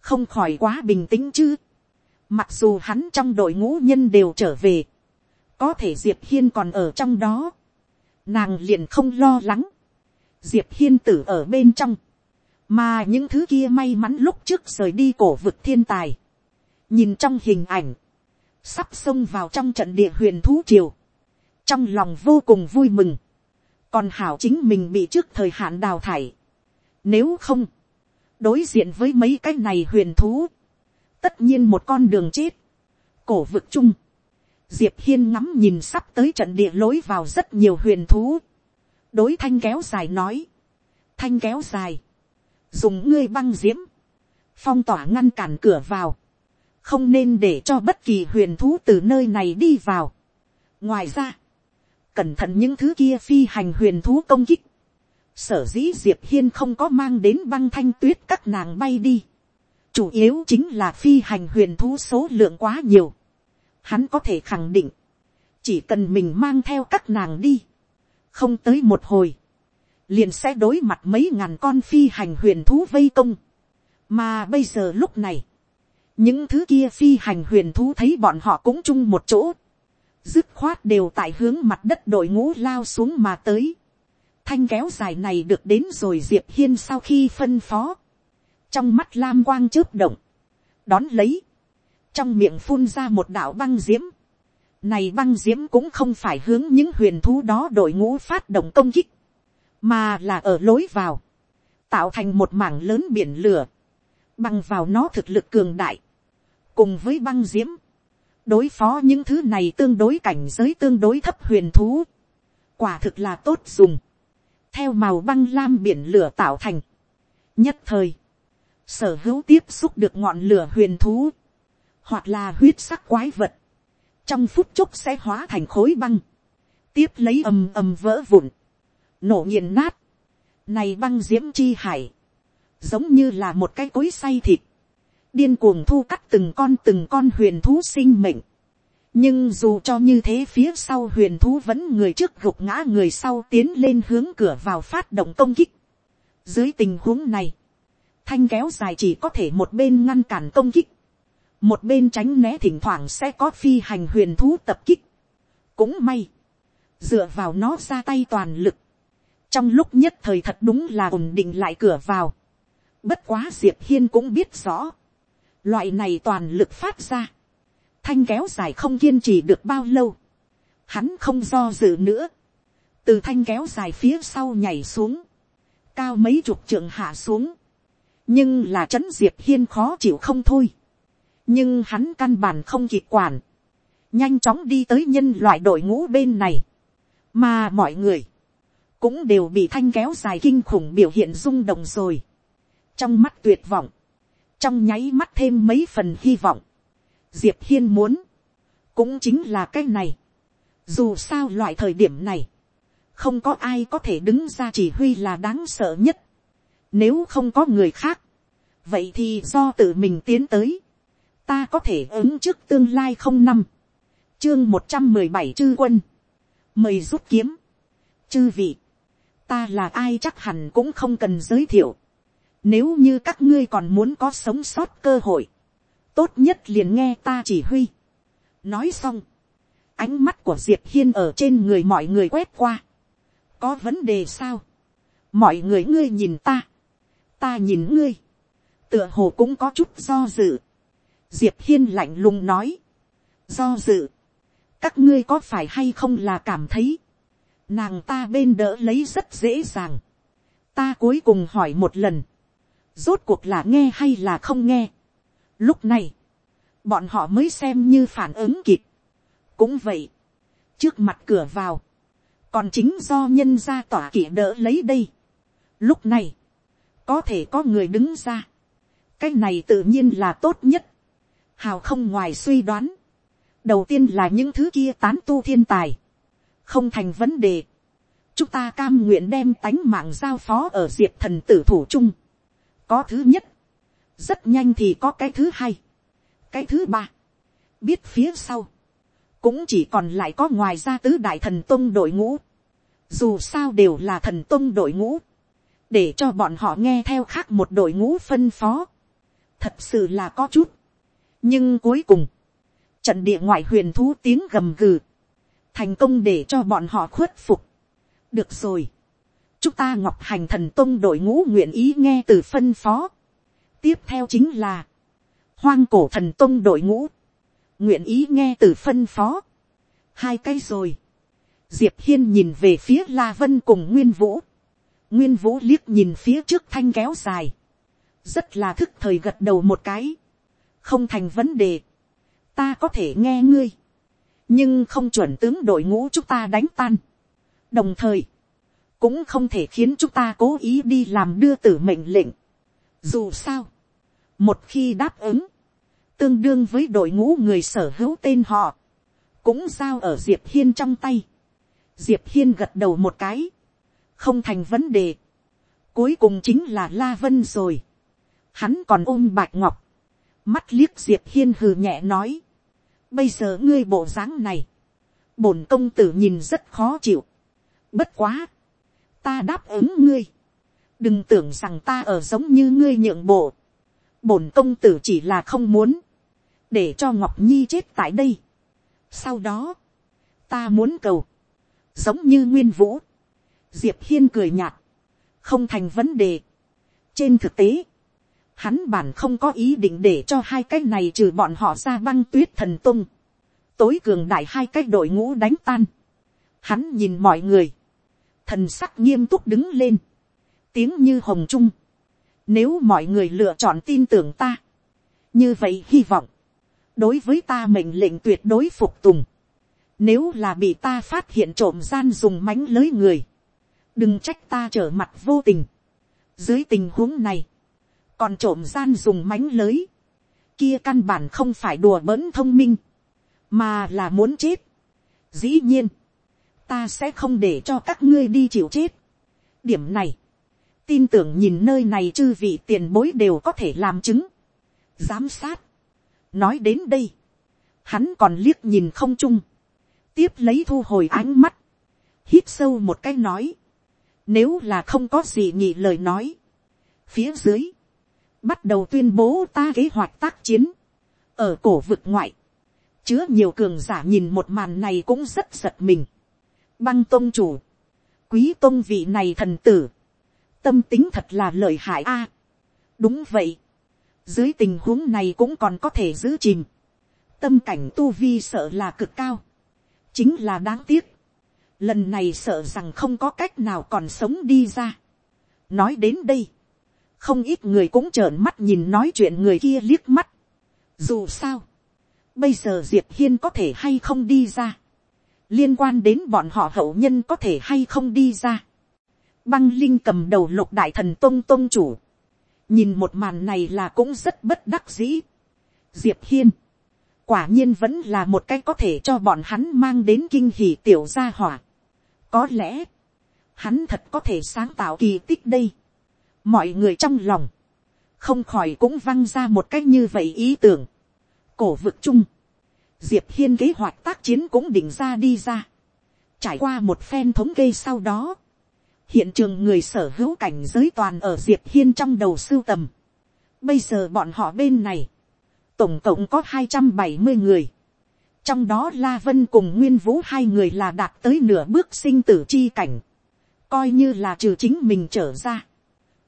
không khỏi quá bình tĩnh chứ, Mặc dù hắn trong đội ngũ nhân đều trở về. Có thể Diệp Hiên còn ở trong đó. Nàng liền không lo lắng. Diệp Hiên tử ở bên trong. Mà những thứ kia may mắn lúc trước rời đi cổ vực thiên tài. Nhìn trong hình ảnh. Sắp xông vào trong trận địa huyền thú triều. Trong lòng vô cùng vui mừng. Còn hảo chính mình bị trước thời hạn đào thải. Nếu không. Đối diện với mấy cái này huyền thú tất nhiên một con đường chết, cổ vực chung, diệp hiên ngắm nhìn sắp tới trận địa lối vào rất nhiều huyền thú, đối thanh kéo dài nói, thanh kéo dài, dùng ngươi băng diễm, phong tỏa ngăn cản cửa vào, không nên để cho bất kỳ huyền thú từ nơi này đi vào. ngoài ra, cẩn thận những thứ kia phi hành huyền thú công kích, sở dĩ diệp hiên không có mang đến băng thanh tuyết các nàng bay đi, chủ yếu chính là phi hành huyền thú số lượng quá nhiều. Hắn có thể khẳng định, chỉ cần mình mang theo các nàng đi, không tới một hồi, liền sẽ đối mặt mấy ngàn con phi hành huyền thú vây công. mà bây giờ lúc này, những thứ kia phi hành huyền thú thấy bọn họ cũng chung một chỗ, dứt khoát đều tại hướng mặt đất đội ngũ lao xuống mà tới. thanh kéo dài này được đến rồi diệp hiên sau khi phân phó, trong mắt lam quang chớp động, đón lấy, trong miệng phun ra một đạo băng diễm, này băng diễm cũng không phải hướng những huyền thú đó đội ngũ phát động công kích, mà là ở lối vào, tạo thành một mảng lớn biển lửa, băng vào nó thực lực cường đại, cùng với băng diễm, đối phó những thứ này tương đối cảnh giới tương đối thấp huyền thú, quả thực là tốt dùng, theo màu băng lam biển lửa tạo thành, nhất thời, sở hữu tiếp xúc được ngọn lửa huyền thú, hoặc là huyết sắc quái vật, trong phút chốc sẽ hóa thành khối băng, tiếp lấy ầm ầm vỡ vụn, nổ nghiền nát, này băng diễm chi hải, giống như là một cái cối say thịt, điên cuồng thu cắt từng con từng con huyền thú sinh mệnh. nhưng dù cho như thế phía sau huyền thú vẫn người trước gục ngã người sau tiến lên hướng cửa vào phát động công kích. dưới tình huống này, thanh kéo dài chỉ có thể một bên ngăn cản công kích, một bên tránh né thỉnh thoảng sẽ có phi hành huyền thú tập kích, cũng may, dựa vào nó ra tay toàn lực, trong lúc nhất thời thật đúng là ổn định lại cửa vào, bất quá diệp hiên cũng biết rõ, loại này toàn lực phát ra, thanh kéo dài không kiên trì được bao lâu, hắn không do dự nữa, từ thanh kéo dài phía sau nhảy xuống, cao mấy chục trượng hạ xuống, nhưng là trấn diệp hiên khó chịu không thôi, nhưng hắn căn bản không kịp quản, nhanh chóng đi tới nhân loại đội ngũ bên này, mà mọi người, cũng đều bị thanh kéo dài kinh khủng biểu hiện rung động rồi, trong mắt tuyệt vọng, trong nháy mắt thêm mấy phần hy vọng, diệp hiên muốn, cũng chính là cái này, dù sao loại thời điểm này, không có ai có thể đứng ra chỉ huy là đáng sợ nhất, nếu không có người khác, vậy thì do tự mình tiến tới, ta có thể ứng trước tương lai không năm, chương một trăm mười bảy chư quân, mời rút kiếm, chư vị, ta là ai chắc hẳn cũng không cần giới thiệu, nếu như các ngươi còn muốn có sống sót cơ hội, tốt nhất liền nghe ta chỉ huy. nói xong, ánh mắt của diệp hiên ở trên người mọi người quét qua. có vấn đề sao, mọi người ngươi nhìn ta, ta nhìn ngươi, tựa hồ cũng có chút do dự. diệp hiên lạnh lùng nói, do dự, các ngươi có phải hay không là cảm thấy, nàng ta bên đỡ lấy rất dễ dàng. ta cuối cùng hỏi một lần, rốt cuộc là nghe hay là không nghe. lúc này, bọn họ mới xem như phản ứng kịp. cũng vậy, trước mặt cửa vào, còn chính do nhân gia tỏa kỷ đỡ lấy đây. lúc này, có thể có người đứng ra. cái này tự nhiên là tốt nhất. hào không ngoài suy đoán. đầu tiên là những thứ kia tán tu thiên tài. không thành vấn đề. chúng ta cam nguyện đem tánh mạng giao phó ở diệp thần tử thủ chung có thứ nhất. rất nhanh thì có cái thứ hai. cái thứ ba. biết phía sau. cũng chỉ còn lại có ngoài ra tứ đại thần tông đội ngũ. dù sao đều là thần tông đội ngũ để cho bọn họ nghe theo khác một đội ngũ phân phó, thật sự là có chút. nhưng cuối cùng, trận địa ngoại huyền thú tiếng gầm gừ, thành công để cho bọn họ khuất phục. được rồi, chúng ta ngọc hành thần tông đội ngũ nguyện ý nghe từ phân phó. tiếp theo chính là, hoang cổ thần tông đội ngũ, nguyện ý nghe từ phân phó. hai cái rồi, diệp hiên nhìn về phía la vân cùng nguyên vũ, Nguyên vũ liếc nhìn phía trước thanh kéo dài. Rất là thức thời gật đầu một cái. Không thành vấn đề. Ta có thể nghe ngươi. Nhưng không chuẩn tướng đội ngũ chúng ta đánh tan. Đồng thời. Cũng không thể khiến chúng ta cố ý đi làm đưa tử mệnh lệnh. Dù sao. Một khi đáp ứng. Tương đương với đội ngũ người sở hữu tên họ. Cũng giao ở Diệp Hiên trong tay. Diệp Hiên gật đầu một cái không thành vấn đề. Cuối cùng chính là La Vân rồi. Hắn còn ôm bạch ngọc. Mắt liếc Diệp Hiên hừ nhẹ nói. Bây giờ ngươi bộ dáng này. Bổn công tử nhìn rất khó chịu. Bất quá. Ta đáp ứng ngươi. Đừng tưởng rằng ta ở giống như ngươi nhượng bộ. Bổn công tử chỉ là không muốn. Để cho Ngọc Nhi chết tại đây. Sau đó. Ta muốn cầu. Giống như Nguyên Vũ diệp hiên cười nhạt, không thành vấn đề. trên thực tế, hắn bản không có ý định để cho hai cái này trừ bọn họ ra băng tuyết thần tung, tối cường đại hai cái đội ngũ đánh tan. hắn nhìn mọi người, thần sắc nghiêm túc đứng lên, tiếng như hồng trung. nếu mọi người lựa chọn tin tưởng ta, như vậy hy vọng, đối với ta mệnh lệnh tuyệt đối phục tùng. Nếu là bị ta phát hiện trộm gian dùng mánh lưới người, đừng trách ta trở mặt vô tình. dưới tình huống này, còn trộm gian dùng mánh lưới, kia căn bản không phải đùa bỡn thông minh, mà là muốn chết. dĩ nhiên, ta sẽ không để cho các ngươi đi chịu chết. điểm này, tin tưởng nhìn nơi này chư vị tiền bối đều có thể làm chứng, giám sát. nói đến đây, hắn còn liếc nhìn không chung, tiếp lấy thu hồi ánh mắt, hít sâu một cái nói, nếu là không có gì nhị lời nói. Phía dưới. Bắt đầu tuyên bố ta kế hoạch tác chiến. Ở cổ vực ngoại. chứa nhiều cường giả nhìn một màn này cũng rất giật mình băng tôn chủ, quý tôn vị này thần tử, tâm tính thật là lợi hại a. đúng vậy, dưới tình huống này cũng còn có thể giữ chìm, tâm cảnh tu vi sợ là cực cao, chính là đáng tiếc, lần này sợ rằng không có cách nào còn sống đi ra. nói đến đây, không ít người cũng trợn mắt nhìn nói chuyện người kia liếc mắt. dù sao, bây giờ diệp hiên có thể hay không đi ra, liên quan đến bọn họ hậu nhân có thể hay không đi ra. băng linh cầm đầu lục đại thần tôn tôn chủ, nhìn một màn này là cũng rất bất đắc dĩ. diệp hiên, quả nhiên vẫn là một cái có thể cho bọn hắn mang đến kinh hỉ tiểu gia hỏa. có lẽ, hắn thật có thể sáng tạo kỳ tích đây. mọi người trong lòng, không khỏi cũng văng ra một cách như vậy ý tưởng. cổ vực chung, diệp hiên kế hoạch tác chiến cũng định ra đi ra. trải qua một phen thống kê sau đó, hiện trường người sở hữu cảnh giới toàn ở diệp hiên trong đầu sưu tầm. bây giờ bọn họ bên này, tổng cộng có hai trăm bảy mươi người. trong đó la vân cùng nguyên vũ hai người là đạt tới nửa bước sinh tử chi cảnh. coi như là trừ chính mình trở ra.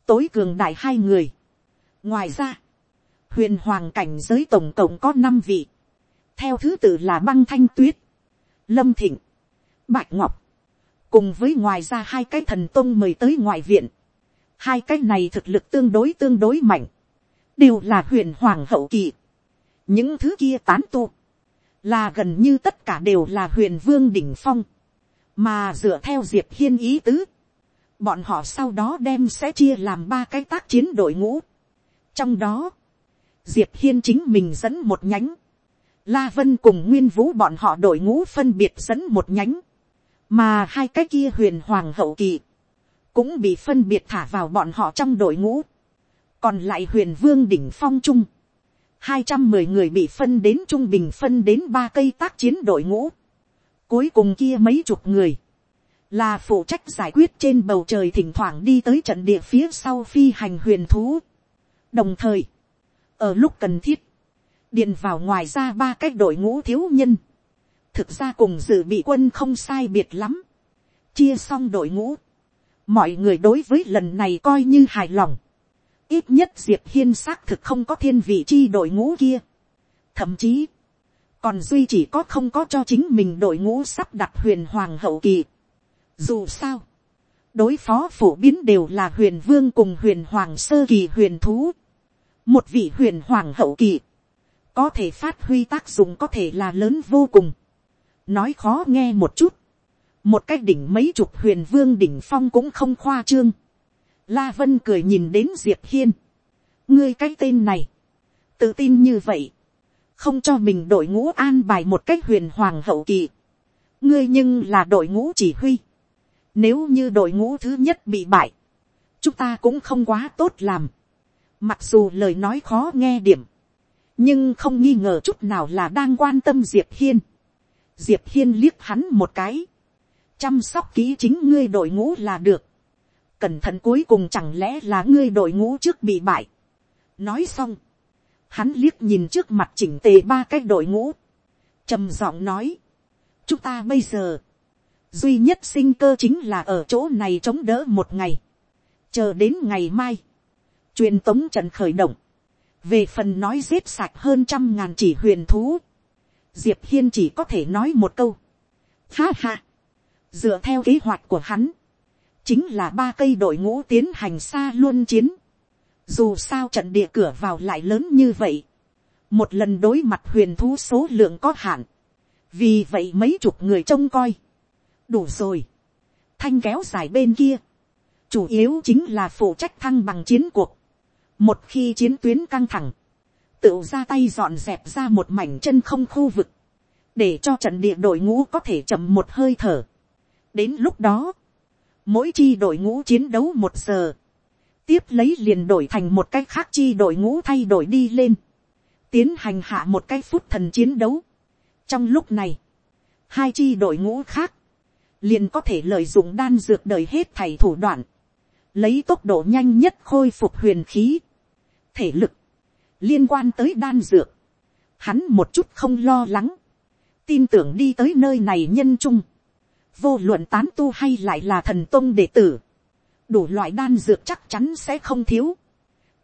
tối cường đại hai người. ngoài ra, huyền hoàng cảnh giới tổng cộng có năm vị theo thứ tự là băng thanh tuyết, lâm thịnh, bạch ngọc, cùng với ngoài ra hai cái thần tôn mời tới ngoại viện. hai cái này thực lực tương đối tương đối mạnh, đều là huyền hoàng hậu kỳ. Những thứ kia tán tu, là gần như tất cả đều là huyền vương đỉnh phong, mà dựa theo diệp hiên ý tứ, bọn họ sau đó đem sẽ chia làm ba cái tác chiến đội ngũ. trong đó, diệp hiên chính mình dẫn một nhánh, la vân cùng nguyên vũ bọn họ đội ngũ phân biệt dẫn một nhánh, mà hai cái kia huyền hoàng hậu kỳ, cũng bị phân biệt thả vào bọn họ trong đội ngũ, còn lại huyền vương đỉnh phong trung, hai trăm mười người bị phân đến trung bình phân đến ba cây tác chiến đội ngũ. Cuối cùng kia mấy chục người, là phụ trách giải quyết trên bầu trời thỉnh thoảng đi tới trận địa phía sau phi hành huyền thú. Đồng thời, ở lúc cần thiết, điền vào ngoài ra ba cái đội ngũ thiếu nhân. Thực ra cùng dự bị quân không sai biệt lắm. Chia xong đội ngũ. Mọi người đối với lần này coi như hài lòng ít nhất diệp hiên xác thực không có thiên vị chi đội ngũ kia. thậm chí, còn duy chỉ có không có cho chính mình đội ngũ sắp đặt huyền hoàng hậu kỳ. dù sao, đối phó phổ biến đều là huyền vương cùng huyền hoàng sơ kỳ huyền thú. một vị huyền hoàng hậu kỳ, có thể phát huy tác dụng có thể là lớn vô cùng. nói khó nghe một chút, một cái đỉnh mấy chục huyền vương đỉnh phong cũng không khoa trương La Vân cười nhìn đến Diệp Hiên. Ngươi cái tên này. Tự tin như vậy. Không cho mình đội ngũ an bài một cách huyền hoàng hậu kỳ. Ngươi nhưng là đội ngũ chỉ huy. Nếu như đội ngũ thứ nhất bị bại. Chúng ta cũng không quá tốt làm. Mặc dù lời nói khó nghe điểm. Nhưng không nghi ngờ chút nào là đang quan tâm Diệp Hiên. Diệp Hiên liếc hắn một cái. Chăm sóc kỹ chính ngươi đội ngũ là được cẩn thận cuối cùng chẳng lẽ là ngươi đội ngũ trước bị bại. nói xong, hắn liếc nhìn trước mặt chỉnh tề ba cái đội ngũ, trầm giọng nói, chúng ta bây giờ, duy nhất sinh cơ chính là ở chỗ này chống đỡ một ngày, chờ đến ngày mai, truyền tống trận khởi động, về phần nói giết sạch hơn trăm ngàn chỉ huyền thú, diệp hiên chỉ có thể nói một câu, ha ha, dựa theo kế hoạch của hắn, chính là ba cây đội ngũ tiến hành xa luôn chiến. Dù sao trận địa cửa vào lại lớn như vậy. Một lần đối mặt huyền thú số lượng có hạn. Vì vậy mấy chục người trông coi. Đủ rồi. Thanh kéo dài bên kia. Chủ yếu chính là phụ trách thăng bằng chiến cuộc. Một khi chiến tuyến căng thẳng. Tự ra tay dọn dẹp ra một mảnh chân không khu vực. Để cho trận địa đội ngũ có thể chậm một hơi thở. Đến lúc đó mỗi chi đội ngũ chiến đấu một giờ, tiếp lấy liền đổi thành một cái khác chi đội ngũ thay đổi đi lên, tiến hành hạ một cái phút thần chiến đấu. trong lúc này, hai chi đội ngũ khác, liền có thể lợi dụng đan dược đời hết thầy thủ đoạn, lấy tốc độ nhanh nhất khôi phục huyền khí, thể lực, liên quan tới đan dược, hắn một chút không lo lắng, tin tưởng đi tới nơi này nhân trung, vô luận tán tu hay lại là thần tôn đệ tử, đủ loại đan dược chắc chắn sẽ không thiếu,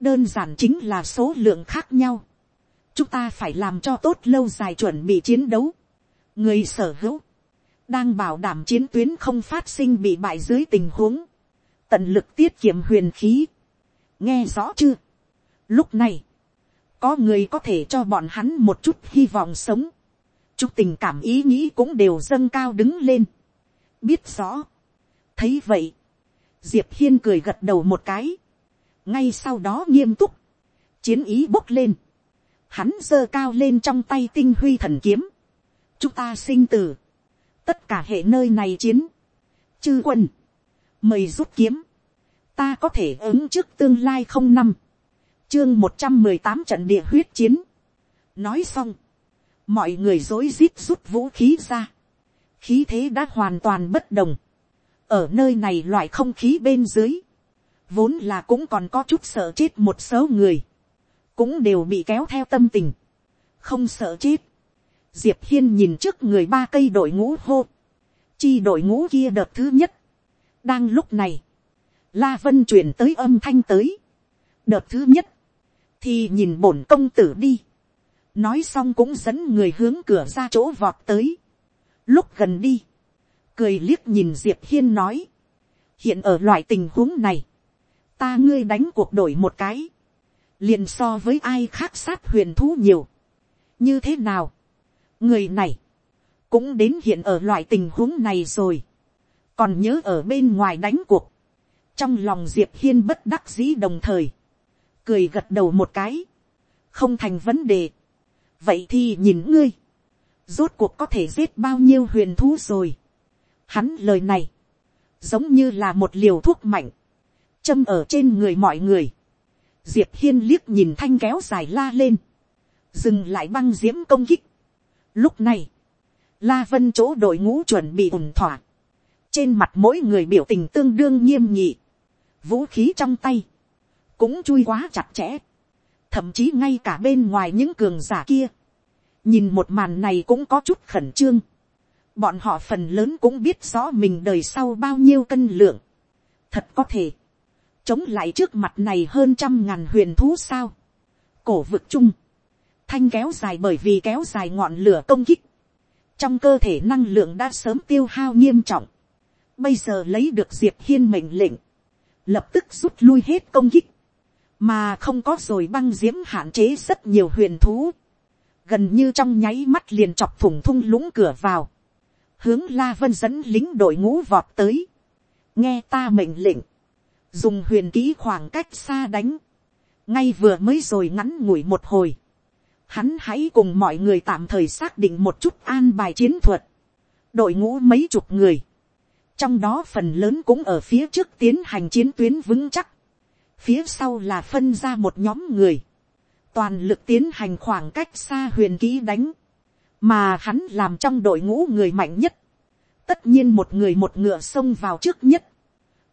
đơn giản chính là số lượng khác nhau, chúng ta phải làm cho tốt lâu dài chuẩn bị chiến đấu, người sở hữu, đang bảo đảm chiến tuyến không phát sinh bị bại dưới tình huống, tận lực tiết kiệm huyền khí, nghe rõ chưa, lúc này, có người có thể cho bọn hắn một chút hy vọng sống, chút tình cảm ý nghĩ cũng đều dâng cao đứng lên, biết rõ, thấy vậy, diệp hiên cười gật đầu một cái, ngay sau đó nghiêm túc, chiến ý bốc lên, hắn giơ cao lên trong tay tinh huy thần kiếm, chúng ta sinh tử, tất cả hệ nơi này chiến, chư quân, mời rút kiếm, ta có thể ứng trước tương lai không năm, chương một trăm mười tám trận địa huyết chiến, nói xong, mọi người dối rít rút vũ khí ra, khí thế đã hoàn toàn bất đồng, ở nơi này loại không khí bên dưới, vốn là cũng còn có chút sợ chết một số người, cũng đều bị kéo theo tâm tình, không sợ chết. Diệp hiên nhìn trước người ba cây đội ngũ hô, chi đội ngũ kia đợt thứ nhất. đang lúc này, la vân chuyển tới âm thanh tới, đợt thứ nhất, thì nhìn bổn công tử đi, nói xong cũng dẫn người hướng cửa ra chỗ vọt tới, lúc gần đi, cười liếc nhìn diệp hiên nói, hiện ở loại tình huống này, ta ngươi đánh cuộc đổi một cái, liền so với ai khác sát huyền thú nhiều. như thế nào, người này, cũng đến hiện ở loại tình huống này rồi, còn nhớ ở bên ngoài đánh cuộc, trong lòng diệp hiên bất đắc dĩ đồng thời, cười gật đầu một cái, không thành vấn đề, vậy thì nhìn ngươi, rốt cuộc có thể giết bao nhiêu huyền thú rồi. Hắn lời này, giống như là một liều thuốc mạnh, châm ở trên người mọi người. Diệp hiên liếc nhìn thanh kéo dài la lên, dừng lại băng diễm công kích. Lúc này, la vân chỗ đội ngũ chuẩn bị ủng thỏa, trên mặt mỗi người biểu tình tương đương nghiêm nhị, vũ khí trong tay, cũng chui quá chặt chẽ, thậm chí ngay cả bên ngoài những cường giả kia, nhìn một màn này cũng có chút khẩn trương, bọn họ phần lớn cũng biết rõ mình đời sau bao nhiêu cân lượng, thật có thể, chống lại trước mặt này hơn trăm ngàn huyền thú sao, cổ vực chung, thanh kéo dài bởi vì kéo dài ngọn lửa công kích, trong cơ thể năng lượng đã sớm tiêu hao nghiêm trọng, bây giờ lấy được diệp hiên mệnh lệnh, lập tức rút lui hết công kích, mà không có rồi băng diễm hạn chế rất nhiều huyền thú, gần như trong nháy mắt liền chọc thủng thung lũng cửa vào, hướng la vân dẫn lính đội ngũ vọt tới, nghe ta mệnh lệnh, dùng huyền ký khoảng cách xa đánh, ngay vừa mới rồi ngắn ngủi một hồi, hắn hãy cùng mọi người tạm thời xác định một chút an bài chiến thuật, đội ngũ mấy chục người, trong đó phần lớn cũng ở phía trước tiến hành chiến tuyến vững chắc, phía sau là phân ra một nhóm người, toàn lực tiến hành khoảng cách xa huyền ký đánh, mà hắn làm trong đội ngũ người mạnh nhất, tất nhiên một người một ngựa xông vào trước nhất,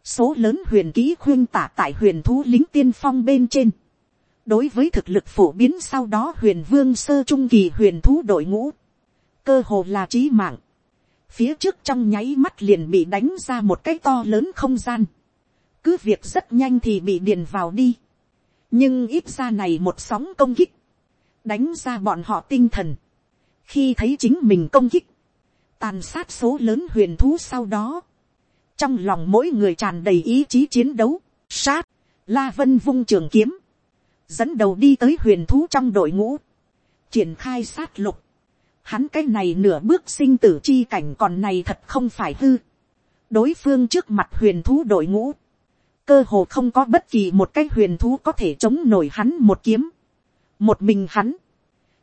số lớn huyền ký khuyên tả tại huyền thú lính tiên phong bên trên, đối với thực lực phổ biến sau đó huyền vương sơ trung kỳ huyền thú đội ngũ, cơ hồ là trí mạng, phía trước trong nháy mắt liền bị đánh ra một cái to lớn không gian, cứ việc rất nhanh thì bị điền vào đi, nhưng ít ra này một sóng công kích, đánh ra bọn họ tinh thần, khi thấy chính mình công kích, tàn sát số lớn huyền thú sau đó, trong lòng mỗi người tràn đầy ý chí chiến đấu, sát, la vân vung trường kiếm, dẫn đầu đi tới huyền thú trong đội ngũ, triển khai sát lục, hắn cái này nửa bước sinh tử chi cảnh còn này thật không phải hư, đối phương trước mặt huyền thú đội ngũ, cơ hồ không có bất kỳ một cái huyền thú có thể chống nổi hắn một kiếm, một mình hắn,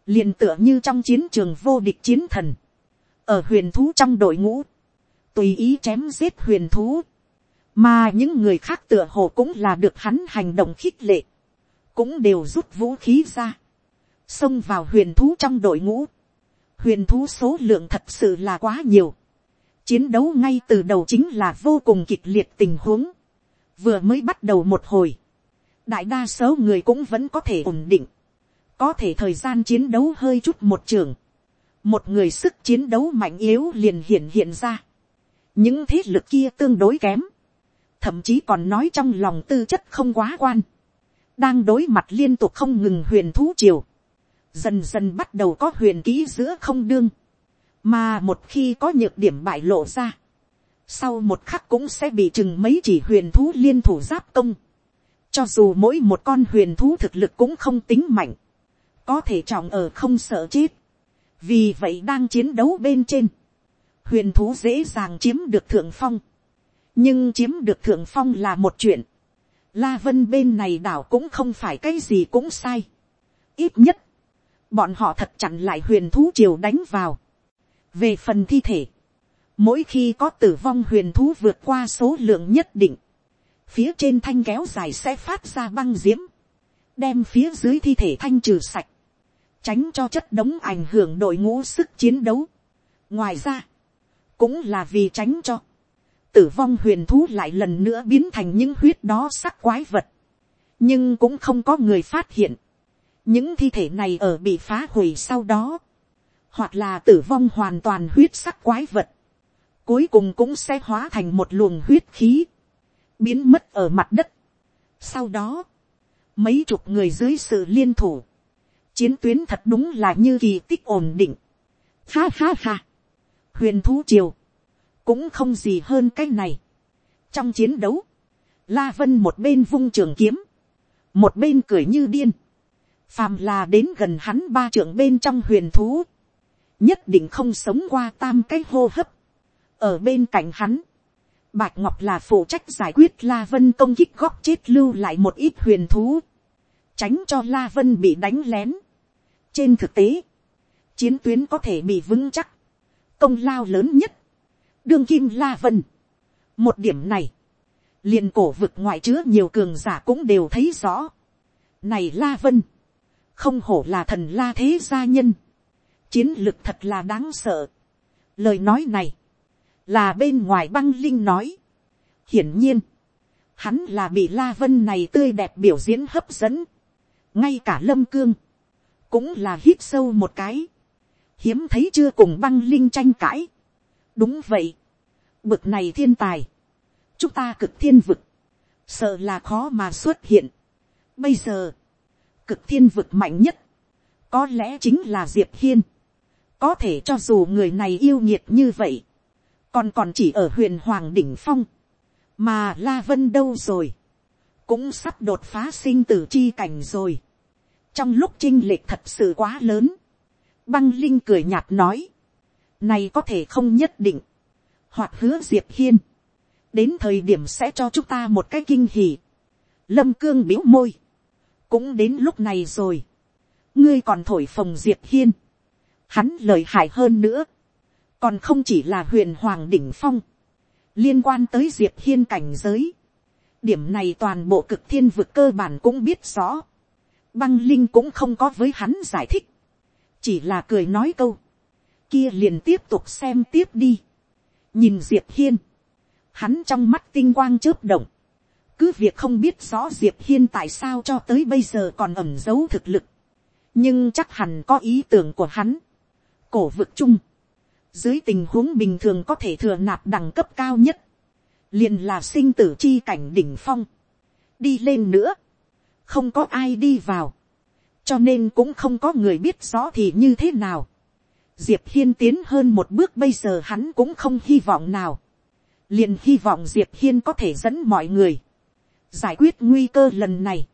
liền tựa như trong chiến trường vô địch chiến thần, ở huyền thú trong đội ngũ, tùy ý chém giết huyền thú, mà những người khác tựa hồ cũng là được hắn hành động khích lệ, cũng đều rút vũ khí ra, xông vào huyền thú trong đội ngũ, huyền thú số lượng thật sự là quá nhiều, chiến đấu ngay từ đầu chính là vô cùng kịch liệt tình huống, vừa mới bắt đầu một hồi, đại đa số người cũng vẫn có thể ổn định, có thể thời gian chiến đấu hơi chút một trường, một người sức chiến đấu mạnh yếu liền hiện hiện ra. những thế lực kia tương đối kém, thậm chí còn nói trong lòng tư chất không quá quan, đang đối mặt liên tục không ngừng huyền thú triều, dần dần bắt đầu có huyền kỹ giữa không đương, mà một khi có nhược điểm bại lộ ra, sau một khắc cũng sẽ bị chừng mấy chỉ huyền thú liên thủ giáp công, cho dù mỗi một con huyền thú thực lực cũng không tính mạnh, có thể trọng ở không sợ chết, vì vậy đang chiến đấu bên trên, huyền thú dễ dàng chiếm được thượng phong, nhưng chiếm được thượng phong là một chuyện, la vân bên này đảo cũng không phải cái gì cũng sai, ít nhất, bọn họ thật chặn lại huyền thú triều đánh vào, về phần thi thể, mỗi khi có tử vong huyền thú vượt qua số lượng nhất định, phía trên thanh kéo dài sẽ phát ra băng diễm, đem phía dưới thi thể thanh trừ sạch, tránh cho chất đống ảnh hưởng đội ngũ sức chiến đấu. ngoài ra, cũng là vì tránh cho, tử vong huyền thú lại lần nữa biến thành những huyết đó sắc quái vật. nhưng cũng không có người phát hiện, những thi thể này ở bị phá hủy sau đó, hoặc là tử vong hoàn toàn huyết sắc quái vật, cuối cùng cũng sẽ hóa thành một luồng huyết khí, biến mất ở mặt đất. Sau đó, mấy chục người dưới sự liên thủ, chiến tuyến thật đúng là như kỳ tích ổn định. Ha ha ha, huyền thú triều, cũng không gì hơn cái này. trong chiến đấu, la vân một bên vung trường kiếm, một bên cười như điên, phàm là đến gần hắn ba trưởng bên trong huyền thú, nhất định không sống qua tam cái hô hấp ở bên cạnh hắn, bạch ngọc là phụ trách giải quyết la vân công kích góc chết lưu lại một ít huyền thú, tránh cho la vân bị đánh lén. trên thực tế, chiến tuyến có thể bị vững chắc, công lao lớn nhất, đương kim la vân. một điểm này, liền cổ vực ngoại chứa nhiều cường giả cũng đều thấy rõ. này la vân, không hổ là thần la thế gia nhân, chiến lực thật là đáng sợ. lời nói này, là bên ngoài băng linh nói. hiển nhiên, hắn là bị la vân này tươi đẹp biểu diễn hấp dẫn. ngay cả lâm cương, cũng là hít sâu một cái. hiếm thấy chưa cùng băng linh tranh cãi. đúng vậy, bực này thiên tài, chúng ta cực thiên vực, sợ là khó mà xuất hiện. bây giờ, cực thiên vực mạnh nhất, có lẽ chính là diệp hiên. có thể cho dù người này yêu nhiệt như vậy, còn còn chỉ ở huyền hoàng đỉnh phong, mà la vân đâu rồi, cũng sắp đột phá sinh tử chi cảnh rồi. trong lúc chinh lệch thật sự quá lớn, băng linh cười nhạt nói, này có thể không nhất định, hoặc hứa diệp hiên, đến thời điểm sẽ cho chúng ta một cái kinh hỉ. lâm cương biếu môi, cũng đến lúc này rồi, ngươi còn thổi phồng diệp hiên, hắn lời hại hơn nữa, còn không chỉ là huyền hoàng đỉnh phong, liên quan tới diệp hiên cảnh giới, điểm này toàn bộ cực thiên vực cơ bản cũng biết rõ, băng linh cũng không có với hắn giải thích, chỉ là cười nói câu, kia liền tiếp tục xem tiếp đi, nhìn diệp hiên, hắn trong mắt tinh quang chớp động, cứ việc không biết rõ diệp hiên tại sao cho tới bây giờ còn ẩm giấu thực lực, nhưng chắc hẳn có ý tưởng của hắn, cổ vực chung, dưới tình huống bình thường có thể thừa nạp đẳng cấp cao nhất, liền là sinh tử chi cảnh đỉnh phong, đi lên nữa, không có ai đi vào, cho nên cũng không có người biết rõ thì như thế nào. Diệp hiên tiến hơn một bước bây giờ hắn cũng không hy vọng nào, liền hy vọng diệp hiên có thể dẫn mọi người, giải quyết nguy cơ lần này.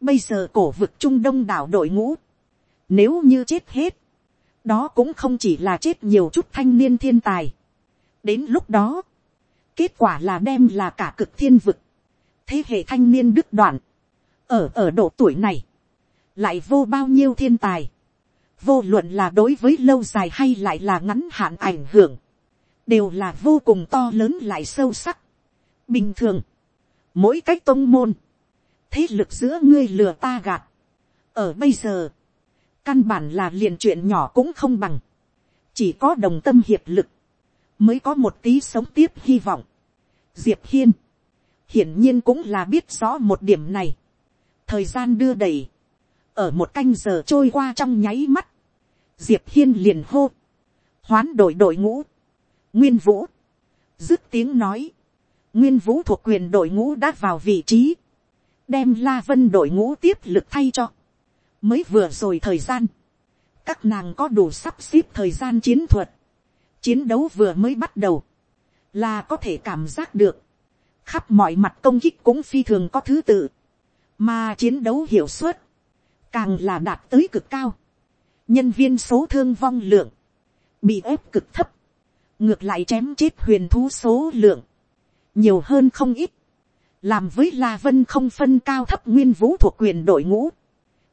Bây giờ cổ vực trung đông đảo đội ngũ, nếu như chết hết, đó cũng không chỉ là chết nhiều chút thanh niên thiên tài. đến lúc đó, kết quả là đem là cả cực thiên vực, thế hệ thanh niên đức đoạn, ở ở độ tuổi này, lại vô bao nhiêu thiên tài, vô luận là đối với lâu dài hay lại là ngắn hạn ảnh hưởng, đều là vô cùng to lớn lại sâu sắc. bình thường, mỗi cách tôn môn, thế lực giữa ngươi lừa ta gạt, ở bây giờ, căn bản là liền chuyện nhỏ cũng không bằng, chỉ có đồng tâm hiệp lực, mới có một tí sống tiếp hy vọng. Diệp hiên, hiển nhiên cũng là biết rõ một điểm này. thời gian đưa đẩy, ở một canh giờ trôi qua trong nháy mắt, diệp hiên liền hô, hoán đổi đội ngũ, nguyên vũ, dứt tiếng nói, nguyên vũ thuộc quyền đội ngũ đã vào vị trí, đem la vân đội ngũ tiếp lực thay cho, mới vừa rồi thời gian, các nàng có đủ sắp xếp thời gian chiến thuật, chiến đấu vừa mới bắt đầu, là có thể cảm giác được, khắp mọi mặt công kích cũng phi thường có thứ tự, mà chiến đấu hiệu suất, càng là đạt tới cực cao, nhân viên số thương vong lượng, bị ép cực thấp, ngược lại chém chết huyền thú số lượng, nhiều hơn không ít, làm với la vân không phân cao thấp nguyên vũ thuộc quyền đội ngũ,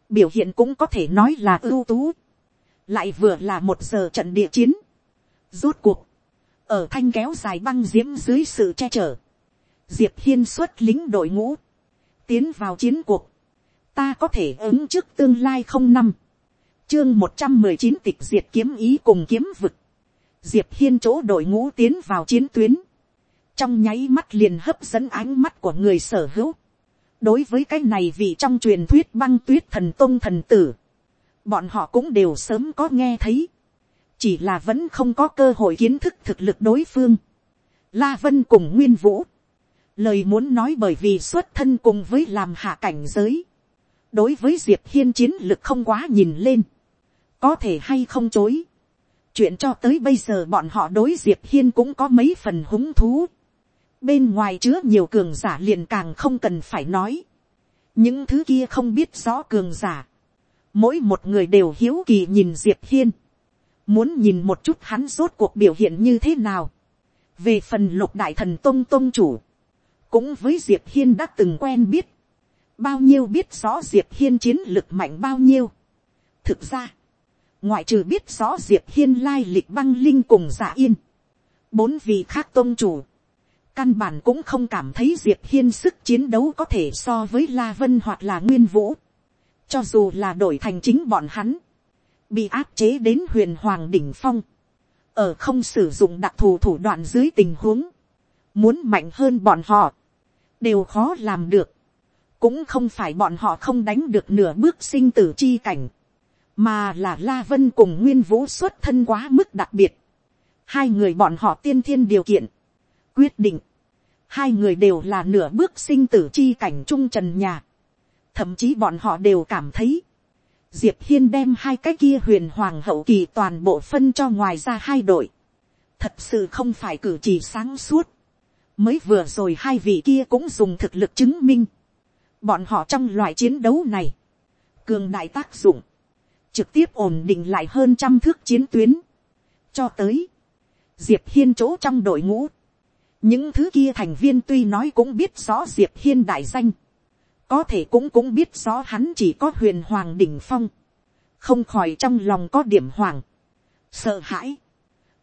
biểu hiện cũng có thể nói là ưu tú, lại vừa là một giờ trận địa chiến, rốt cuộc, ở thanh kéo dài băng diễm dưới sự che chở, diệp hiên xuất lính đội ngũ, tiến vào chiến cuộc, ta có thể ứng trước tương lai không năm, chương một trăm mười chín tịch diệt kiếm ý cùng kiếm vực, diệp hiên chỗ đội ngũ tiến vào chiến tuyến, trong nháy mắt liền hấp dẫn ánh mắt của người sở hữu đối với cái này vì trong truyền thuyết băng tuyết thần tôn thần tử, bọn họ cũng đều sớm có nghe thấy, chỉ là vẫn không có cơ hội kiến thức thực lực đối phương. La vân cùng nguyên vũ, lời muốn nói bởi vì xuất thân cùng với làm hạ cảnh giới, đối với diệp hiên chiến lực không quá nhìn lên, có thể hay không chối. chuyện cho tới bây giờ bọn họ đối diệp hiên cũng có mấy phần hứng thú bên ngoài chứa nhiều cường giả liền càng không cần phải nói. những thứ kia không biết rõ cường giả. mỗi một người đều hiếu kỳ nhìn diệp hiên. muốn nhìn một chút hắn rốt cuộc biểu hiện như thế nào. về phần lục đại thần tôn tôn chủ, cũng với diệp hiên đã từng quen biết bao nhiêu biết rõ diệp hiên chiến lực mạnh bao nhiêu. thực ra, ngoại trừ biết rõ diệp hiên lai lịch băng linh cùng giả yên, bốn vị khác tôn chủ, căn bản cũng không cảm thấy diệp hiên sức chiến đấu có thể so với la vân hoặc là nguyên vũ, cho dù là đổi thành chính bọn hắn, bị áp chế đến huyền hoàng đỉnh phong, ở không sử dụng đặc thù thủ đoạn dưới tình huống, muốn mạnh hơn bọn họ, đều khó làm được cũng không phải bọn họ không đánh được nửa bước sinh tử chi cảnh, mà là la vân cùng nguyên vũ xuất thân quá mức đặc biệt. hai người bọn họ tiên thiên điều kiện, quyết định, hai người đều là nửa bước sinh tử chi cảnh trung trần nhà. thậm chí bọn họ đều cảm thấy, diệp hiên đem hai cái kia huyền hoàng hậu kỳ toàn bộ phân cho ngoài ra hai đội. thật sự không phải cử chỉ sáng suốt. mới vừa rồi hai vị kia cũng dùng thực lực chứng minh Bọn họ trong loại chiến đấu này, cường đại tác dụng, trực tiếp ổn định lại hơn trăm thước chiến tuyến. Cho tới, Diệp Hiên chỗ trong đội ngũ, những thứ kia thành viên tuy nói cũng biết rõ Diệp Hiên đại danh, có thể cũng cũng biết rõ hắn chỉ có huyền hoàng đỉnh phong, không khỏi trong lòng có điểm hoàng, sợ hãi,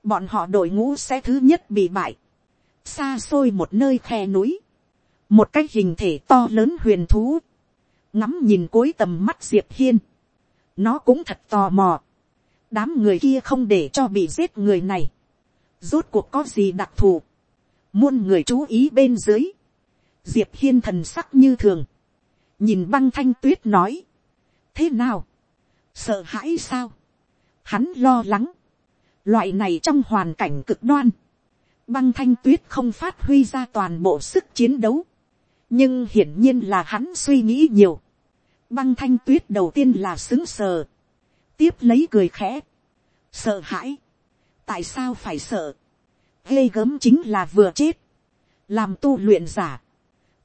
bọn họ đội ngũ sẽ thứ nhất bị bại, xa xôi một nơi khe núi, một cái hình thể to lớn huyền thú, ngắm nhìn cuối tầm mắt diệp hiên, nó cũng thật tò mò, đám người kia không để cho bị giết người này, rốt cuộc có gì đặc thù, muôn người chú ý bên dưới, diệp hiên thần sắc như thường, nhìn băng thanh tuyết nói, thế nào, sợ hãi sao, hắn lo lắng, loại này trong hoàn cảnh cực đoan, băng thanh tuyết không phát huy ra toàn bộ sức chiến đấu, nhưng hiển nhiên là hắn suy nghĩ nhiều. băng thanh tuyết đầu tiên là xứng sờ, tiếp lấy cười khẽ, sợ hãi, tại sao phải sợ, ghê gớm chính là vừa chết, làm tu luyện giả,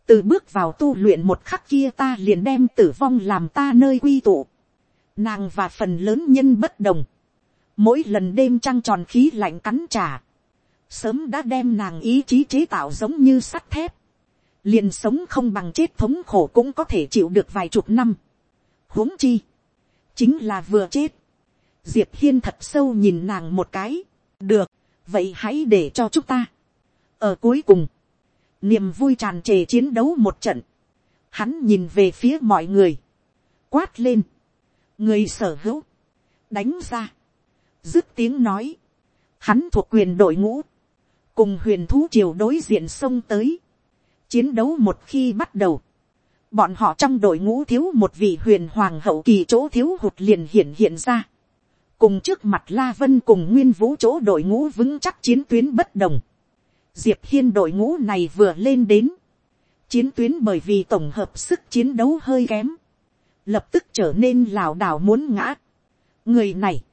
từ bước vào tu luyện một khắc kia ta liền đem tử vong làm ta nơi quy tụ, nàng và phần lớn nhân bất đồng, mỗi lần đêm trăng tròn khí lạnh cắn trà. sớm đã đem nàng ý chí chế tạo giống như sắt thép, liền sống không bằng chết thống khổ cũng có thể chịu được vài chục năm. huống chi, chính là vừa chết. diệp hiên thật sâu nhìn nàng một cái, được, vậy hãy để cho chúng ta. ở cuối cùng, niềm vui tràn trề chiến đấu một trận, hắn nhìn về phía mọi người, quát lên, người sở hữu, đánh ra, dứt tiếng nói, hắn thuộc quyền đội ngũ, cùng huyền thú triều đối diện sông tới, Chiến đấu một khi bắt đầu. Bọn họ trong đội ngũ thiếu một vị huyền hoàng hậu kỳ chỗ thiếu hụt liền hiện hiện ra cùng trước mặt la vân cùng nguyên vũ chỗ đội ngũ vững chắc chiến tuyến bất đồng. diệp hiên đội ngũ này vừa lên đến, chiến tuyến bởi vì tổng hợp sức chiến đấu hơi kém, lập tức trở nên lảo đảo muốn ngã. người này,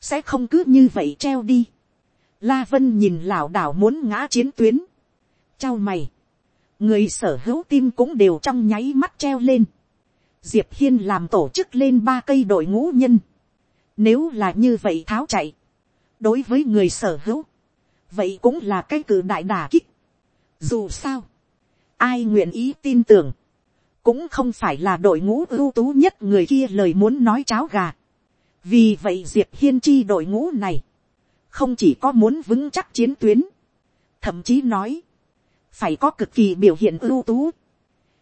sẽ không cứ như vậy treo đi. La vân nhìn lảo đảo muốn ngã chiến tuyến, trao mày, người sở hữu tim cũng đều trong nháy mắt treo lên. Diệp hiên làm tổ chức lên ba cây đội ngũ nhân, nếu là như vậy tháo chạy, đối với người sở hữu, vậy cũng là cái cử đại đà kích. Dù sao, ai nguyện ý tin tưởng, cũng không phải là đội ngũ ưu tú nhất người kia lời muốn nói cháo gà. vì vậy diệp hiên chi đội ngũ này, không chỉ có muốn vững chắc chiến tuyến, thậm chí nói, phải có cực kỳ biểu hiện ưu tú,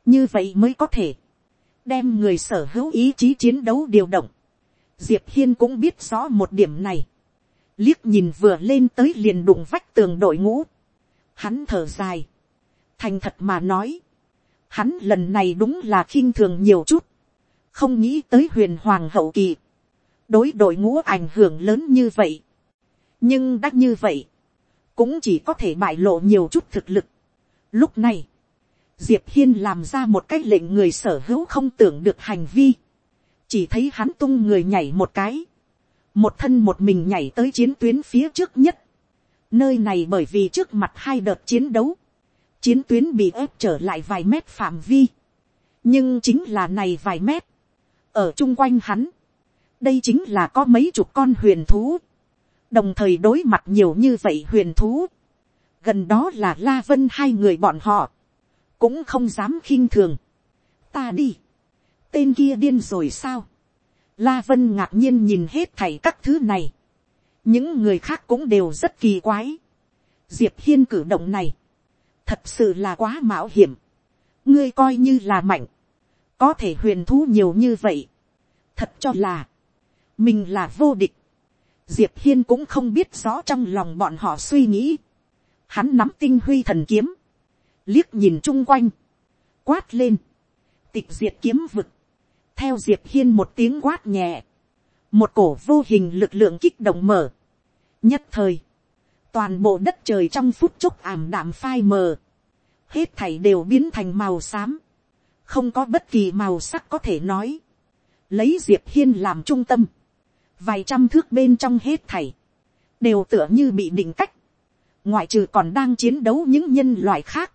như vậy mới có thể, đem người sở hữu ý chí chiến đấu điều động. Diệp hiên cũng biết rõ một điểm này, liếc nhìn vừa lên tới liền đụng vách tường đội ngũ, hắn thở dài, thành thật mà nói, hắn lần này đúng là khinh thường nhiều chút, không nghĩ tới huyền hoàng hậu kỳ, đối đội ngũ ảnh hưởng lớn như vậy, nhưng đã như vậy, cũng chỉ có thể bại lộ nhiều chút thực lực. Lúc này, diệp hiên làm ra một cách lệnh người sở hữu không tưởng được hành vi, chỉ thấy hắn tung người nhảy một cái, một thân một mình nhảy tới chiến tuyến phía trước nhất. Nơi này bởi vì trước mặt hai đợt chiến đấu, chiến tuyến bị ép trở lại vài mét phạm vi. nhưng chính là này vài mét, ở chung quanh hắn, đây chính là có mấy chục con huyền thú, đồng thời đối mặt nhiều như vậy huyền thú. gần đó là la vân hai người bọn họ, cũng không dám khinh thường. ta đi, tên kia điên rồi sao. la vân ngạc nhiên nhìn hết thảy các thứ này. những người khác cũng đều rất kỳ quái. diệp hiên cử động này, thật sự là quá mạo hiểm. ngươi coi như là mạnh, có thể huyền thú nhiều như vậy. thật cho là, mình là vô địch. diệp hiên cũng không biết rõ trong lòng bọn họ suy nghĩ. hắn nắm tinh huy thần kiếm, liếc nhìn chung quanh, quát lên, tịch diệt kiếm vực, theo diệp hiên một tiếng quát nhẹ, một cổ vô hình lực lượng kích động mở, nhất thời, toàn bộ đất trời trong phút chốc ảm đạm phai mờ, hết thảy đều biến thành màu xám, không có bất kỳ màu sắc có thể nói, lấy diệp hiên làm trung tâm, vài trăm thước bên trong hết thảy, đều tựa như bị định cách, ngoại trừ còn đang chiến đấu những nhân loại khác,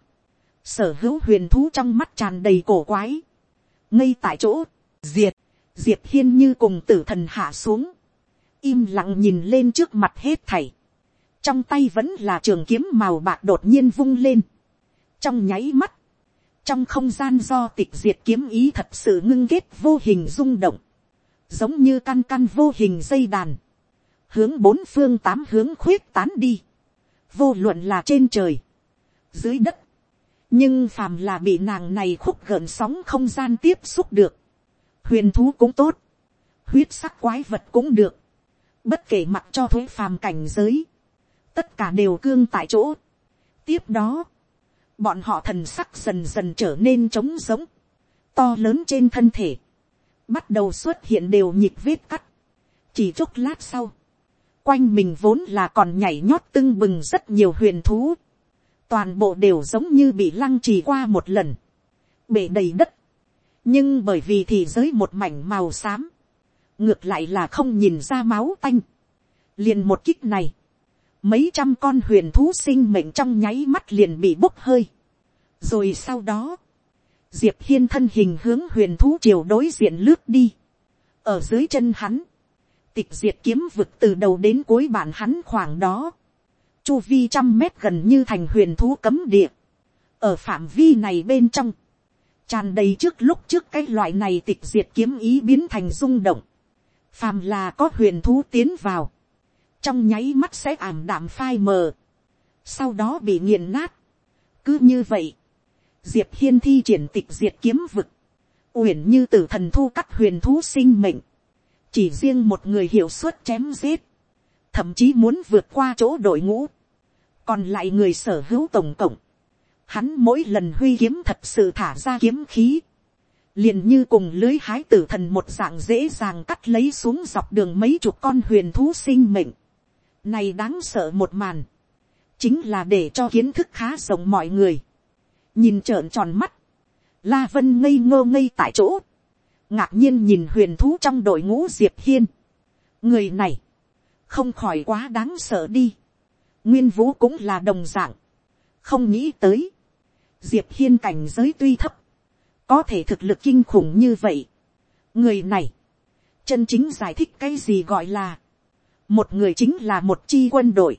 sở hữu huyền thú trong mắt tràn đầy cổ quái, ngay tại chỗ, diệt, diệp hiên như cùng tử thần hạ xuống, im lặng nhìn lên trước mặt hết thảy, trong tay vẫn là trường kiếm màu bạc đột nhiên vung lên, trong nháy mắt, trong không gian do tịch diệt kiếm ý thật sự ngưng kết vô hình rung động, giống như căn căn vô hình dây đàn, hướng bốn phương tám hướng khuyết tán đi, vô luận là trên trời, dưới đất, nhưng phàm là bị nàng này khúc gợn sóng không gian tiếp xúc được, huyền thú cũng tốt, huyết sắc quái vật cũng được, bất kể mặt cho thuế phàm cảnh giới, tất cả đều cương tại chỗ. tiếp đó, bọn họ thần sắc dần dần trở nên trống giống, to lớn trên thân thể, bắt đầu xuất hiện đều nhịp vết cắt, chỉ chốc lát sau, quanh mình vốn là còn nhảy nhót tưng bừng rất nhiều huyền thú, toàn bộ đều giống như bị lăng trì qua một lần, bể đầy đất, nhưng bởi vì thì giới một mảnh màu xám, ngược lại là không nhìn ra máu tanh, liền một kích này, mấy trăm con huyền thú sinh mệnh trong nháy mắt liền bị bốc hơi, rồi sau đó, diệp hiên thân hình hướng huyền thú triều đối diện lướt đi, ở dưới chân hắn, tịch diệt kiếm vực từ đầu đến cuối bản hắn khoảng đó, chu vi trăm mét gần như thành huyền thú cấm địa, ở phạm vi này bên trong, tràn đầy trước lúc trước cái loại này tịch diệt kiếm ý biến thành rung động, phàm là có huyền thú tiến vào, trong nháy mắt sẽ ảm đạm phai mờ, sau đó bị nghiền nát. cứ như vậy, diệp hiên thi triển tịch diệt kiếm vực, uyển như t ử thần thu cắt huyền thú sinh mệnh, chỉ riêng một người hiệu suất chém giết, thậm chí muốn vượt qua chỗ đội ngũ, còn lại người sở hữu tổng cộng, hắn mỗi lần huy kiếm thật sự thả ra kiếm khí, liền như cùng lưới hái tử thần một dạng dễ dàng cắt lấy xuống dọc đường mấy chục con huyền thú sinh mệnh. Này đáng sợ một màn. Chính là để cho kiến thức khá rộng mọi người. Nhìn trợn tròn mắt. La Vân ngây ngô ngây tại chỗ. Ngạc nhiên nhìn huyền thú trong đội ngũ Diệp Hiên. Người này. Không khỏi quá đáng sợ đi. Nguyên vũ cũng là đồng dạng. Không nghĩ tới. Diệp Hiên cảnh giới tuy thấp có thể thực lực kinh khủng như vậy. người này, chân chính giải thích cái gì gọi là, một người chính là một chi quân đội,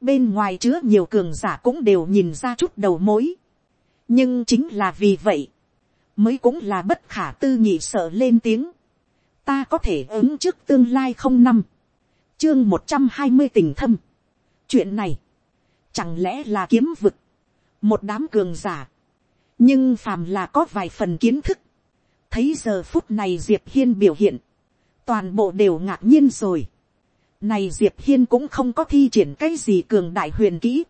bên ngoài chứa nhiều cường giả cũng đều nhìn ra chút đầu mối, nhưng chính là vì vậy, mới cũng là bất khả tư nhị sợ lên tiếng, ta có thể ứng trước tương lai không năm, chương một trăm hai mươi tình thâm, chuyện này, chẳng lẽ là kiếm vực, một đám cường giả, nhưng phàm là có vài phần kiến thức, thấy giờ phút này diệp hiên biểu hiện, toàn bộ đều ngạc nhiên rồi. Này diệp hiên cũng không có thi triển cái gì cường đại huyền kỹ,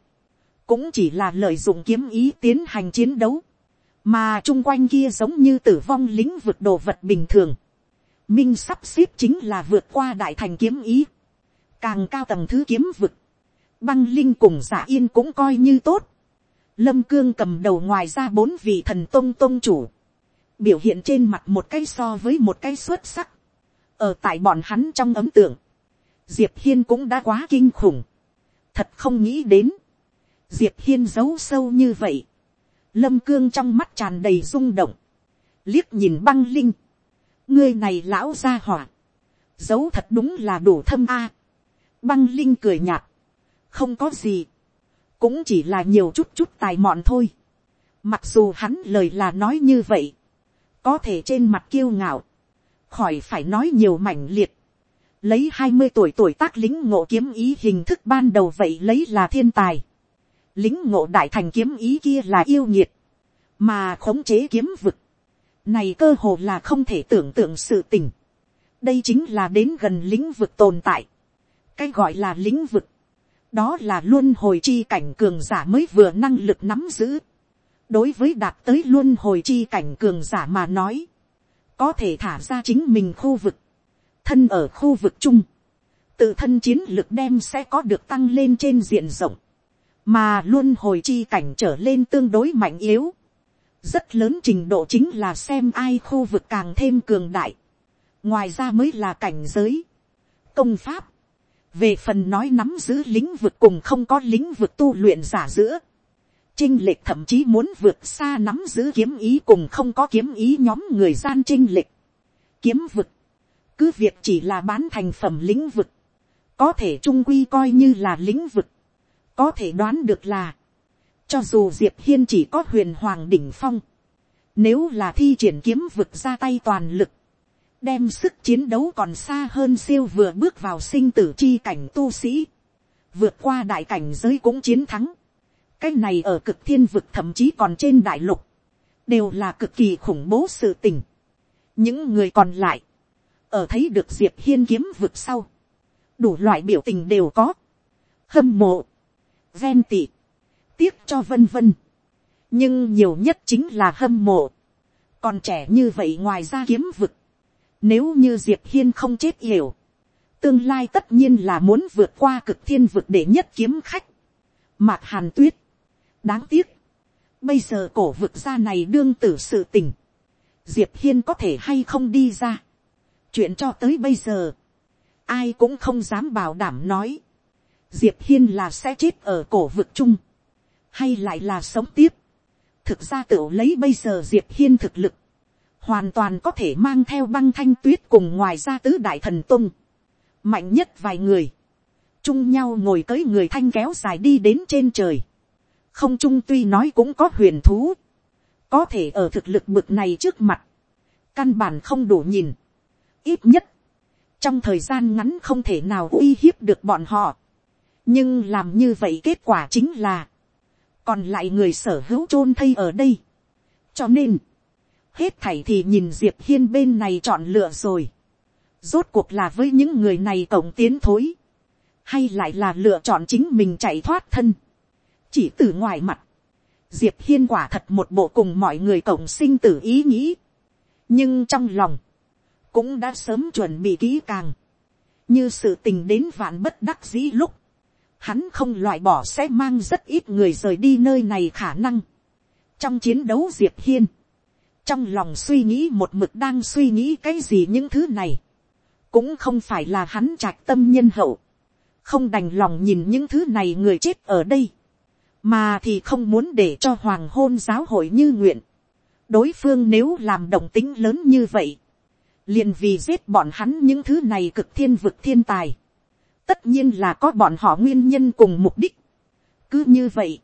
cũng chỉ là lợi dụng kiếm ý tiến hành chiến đấu, mà chung quanh kia giống như tử vong lính vượt đồ vật bình thường. Minh sắp xếp chính là vượt qua đại thành kiếm ý, càng cao tầng thứ kiếm vực, băng linh cùng giả yên cũng coi như tốt, Lâm Cương cầm đầu ngoài ra bốn vị thần tông tông chủ. Biểu hiện trên mặt một cái so với một cái xuất sắc. Ở tại bọn hắn trong ấm tượng. Diệp Hiên cũng đã quá kinh khủng. Thật không nghĩ đến. Diệp Hiên giấu sâu như vậy. Lâm Cương trong mắt tràn đầy rung động. Liếc nhìn băng linh. Ngươi này lão ra hỏa. Giấu thật đúng là đủ thâm a. Băng linh cười nhạt. Không có gì cũng chỉ là nhiều chút chút tài mọn thôi. Mặc dù hắn lời là nói như vậy, có thể trên mặt kiêu ngạo, khỏi phải nói nhiều mảnh liệt. Lấy hai mươi tuổi tuổi tác lính ngộ kiếm ý hình thức ban đầu vậy lấy là thiên tài. Lính ngộ đại thành kiếm ý kia là yêu nhiệt, mà khống chế kiếm vực. Này cơ hồ là không thể tưởng tượng sự tình. Đây chính là đến gần lĩnh vực tồn tại. Cái gọi là lĩnh vực đó là luôn hồi chi cảnh cường giả mới vừa năng lực nắm giữ. đối với đạt tới luôn hồi chi cảnh cường giả mà nói, có thể thả ra chính mình khu vực, thân ở khu vực chung, tự thân chiến lực đem sẽ có được tăng lên trên diện rộng, mà luôn hồi chi cảnh trở lên tương đối mạnh yếu. rất lớn trình độ chính là xem ai khu vực càng thêm cường đại, ngoài ra mới là cảnh giới, công pháp, về phần nói nắm giữ lĩnh vực cùng không có lĩnh vực tu luyện giả giữa, trinh lệch thậm chí muốn vượt xa nắm giữ kiếm ý cùng không có kiếm ý nhóm người gian trinh lệch. kiếm vực, cứ việc chỉ là bán thành phẩm lĩnh vực, có thể trung quy coi như là lĩnh vực, có thể đoán được là, cho dù diệp hiên chỉ có huyền hoàng đỉnh phong, nếu là thi triển kiếm vực ra tay toàn lực, đem sức chiến đấu còn xa hơn siêu vừa bước vào sinh tử chi cảnh tu sĩ, vượt qua đại cảnh giới cũng chiến thắng. cái này ở cực thiên vực thậm chí còn trên đại lục, đều là cực kỳ khủng bố sự tình. những người còn lại, ở thấy được diệp hiên kiếm vực sau, đủ loại biểu tình đều có, hâm mộ, ghen tị, tiếc cho vân vân. nhưng nhiều nhất chính là hâm mộ, còn trẻ như vậy ngoài ra kiếm vực, nếu như Diệp Hiên không chết hiểu. Tương lai tất nhiên là muốn vượt qua cực thiên vực để nhất kiếm khách. Mạc Hàn Tuyết. Đáng tiếc. Bây giờ cổ vực ra này đương tử sự tình. Diệp Hiên có thể hay không đi ra. Chuyện cho tới bây giờ. Ai cũng không dám bảo đảm nói. Diệp Hiên là sẽ chết ở cổ vực chung. Hay lại là sống tiếp. Thực ra tự lấy bây giờ Diệp Hiên thực lực hoàn toàn có thể mang theo băng thanh tuyết cùng ngoài ra tứ đại thần tung, mạnh nhất vài người, chung nhau ngồi tới người thanh kéo dài đi đến trên trời, không trung tuy nói cũng có huyền thú, có thể ở thực lực bực này trước mặt, căn bản không đủ nhìn, ít nhất, trong thời gian ngắn không thể nào uy hiếp được bọn họ, nhưng làm như vậy kết quả chính là, còn lại người sở hữu chôn thây ở đây, cho nên, hết thảy thì nhìn diệp hiên bên này chọn lựa rồi. rốt cuộc là với những người này tổng tiến thối, hay lại là lựa chọn chính mình chạy thoát thân. chỉ từ ngoài mặt, diệp hiên quả thật một bộ cùng mọi người cộng sinh tử ý nghĩ. nhưng trong lòng, cũng đã sớm chuẩn bị kỹ càng, như sự tình đến vạn bất đắc dĩ lúc, hắn không loại bỏ sẽ mang rất ít người rời đi nơi này khả năng. trong chiến đấu diệp hiên, trong lòng suy nghĩ một mực đang suy nghĩ cái gì những thứ này, cũng không phải là hắn trạch tâm nhân hậu, không đành lòng nhìn những thứ này người chết ở đây, mà thì không muốn để cho hoàng hôn giáo hội như nguyện. đối phương nếu làm động tính lớn như vậy, liền vì giết bọn hắn những thứ này cực thiên vực thiên tài, tất nhiên là có bọn họ nguyên nhân cùng mục đích. cứ như vậy,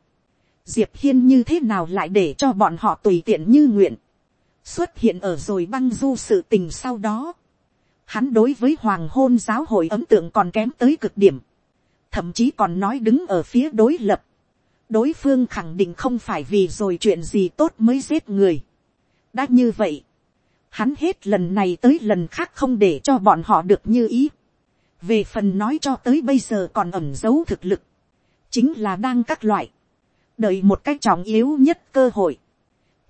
diệp hiên như thế nào lại để cho bọn họ tùy tiện như nguyện, xuất hiện ở rồi băng du sự tình sau đó. Hắn đối với hoàng hôn giáo hội ấn tượng còn kém tới cực điểm, thậm chí còn nói đứng ở phía đối lập. đối phương khẳng định không phải vì rồi chuyện gì tốt mới giết người. đã như vậy, hắn hết lần này tới lần khác không để cho bọn họ được như ý về phần nói cho tới bây giờ còn ẩm giấu thực lực, chính là đang các loại, đợi một cách trọng yếu nhất cơ hội,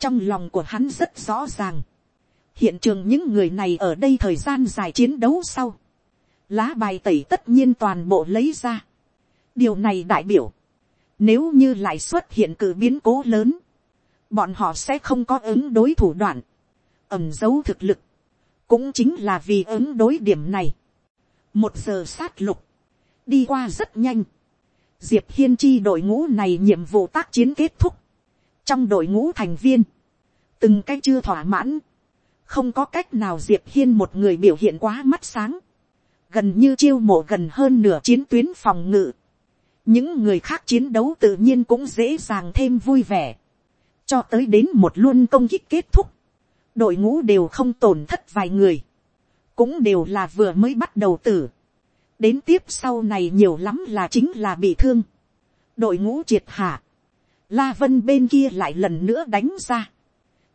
trong lòng của hắn rất rõ ràng, hiện trường những người này ở đây thời gian dài chiến đấu sau, lá bài tẩy tất nhiên toàn bộ lấy ra, điều này đại biểu, nếu như lại xuất hiện cử biến cố lớn, bọn họ sẽ không có ứng đối thủ đoạn, ẩm giấu thực lực, cũng chính là vì ứng đối điểm này, một giờ sát lục, đi qua rất nhanh, diệp hiên chi đội ngũ này nhiệm vụ tác chiến kết thúc, trong đội ngũ thành viên, từng cái chưa thỏa mãn, không có cách nào diệp hiên một người biểu hiện quá mắt sáng, gần như chiêu mộ gần hơn nửa chiến tuyến phòng ngự, những người khác chiến đấu tự nhiên cũng dễ dàng thêm vui vẻ, cho tới đến một luôn công kích kết thúc, đội ngũ đều không tổn thất vài người, cũng đều là vừa mới bắt đầu tử. đến tiếp sau này nhiều lắm là chính là bị thương. đội ngũ triệt hạ la vân bên kia lại lần nữa đánh ra.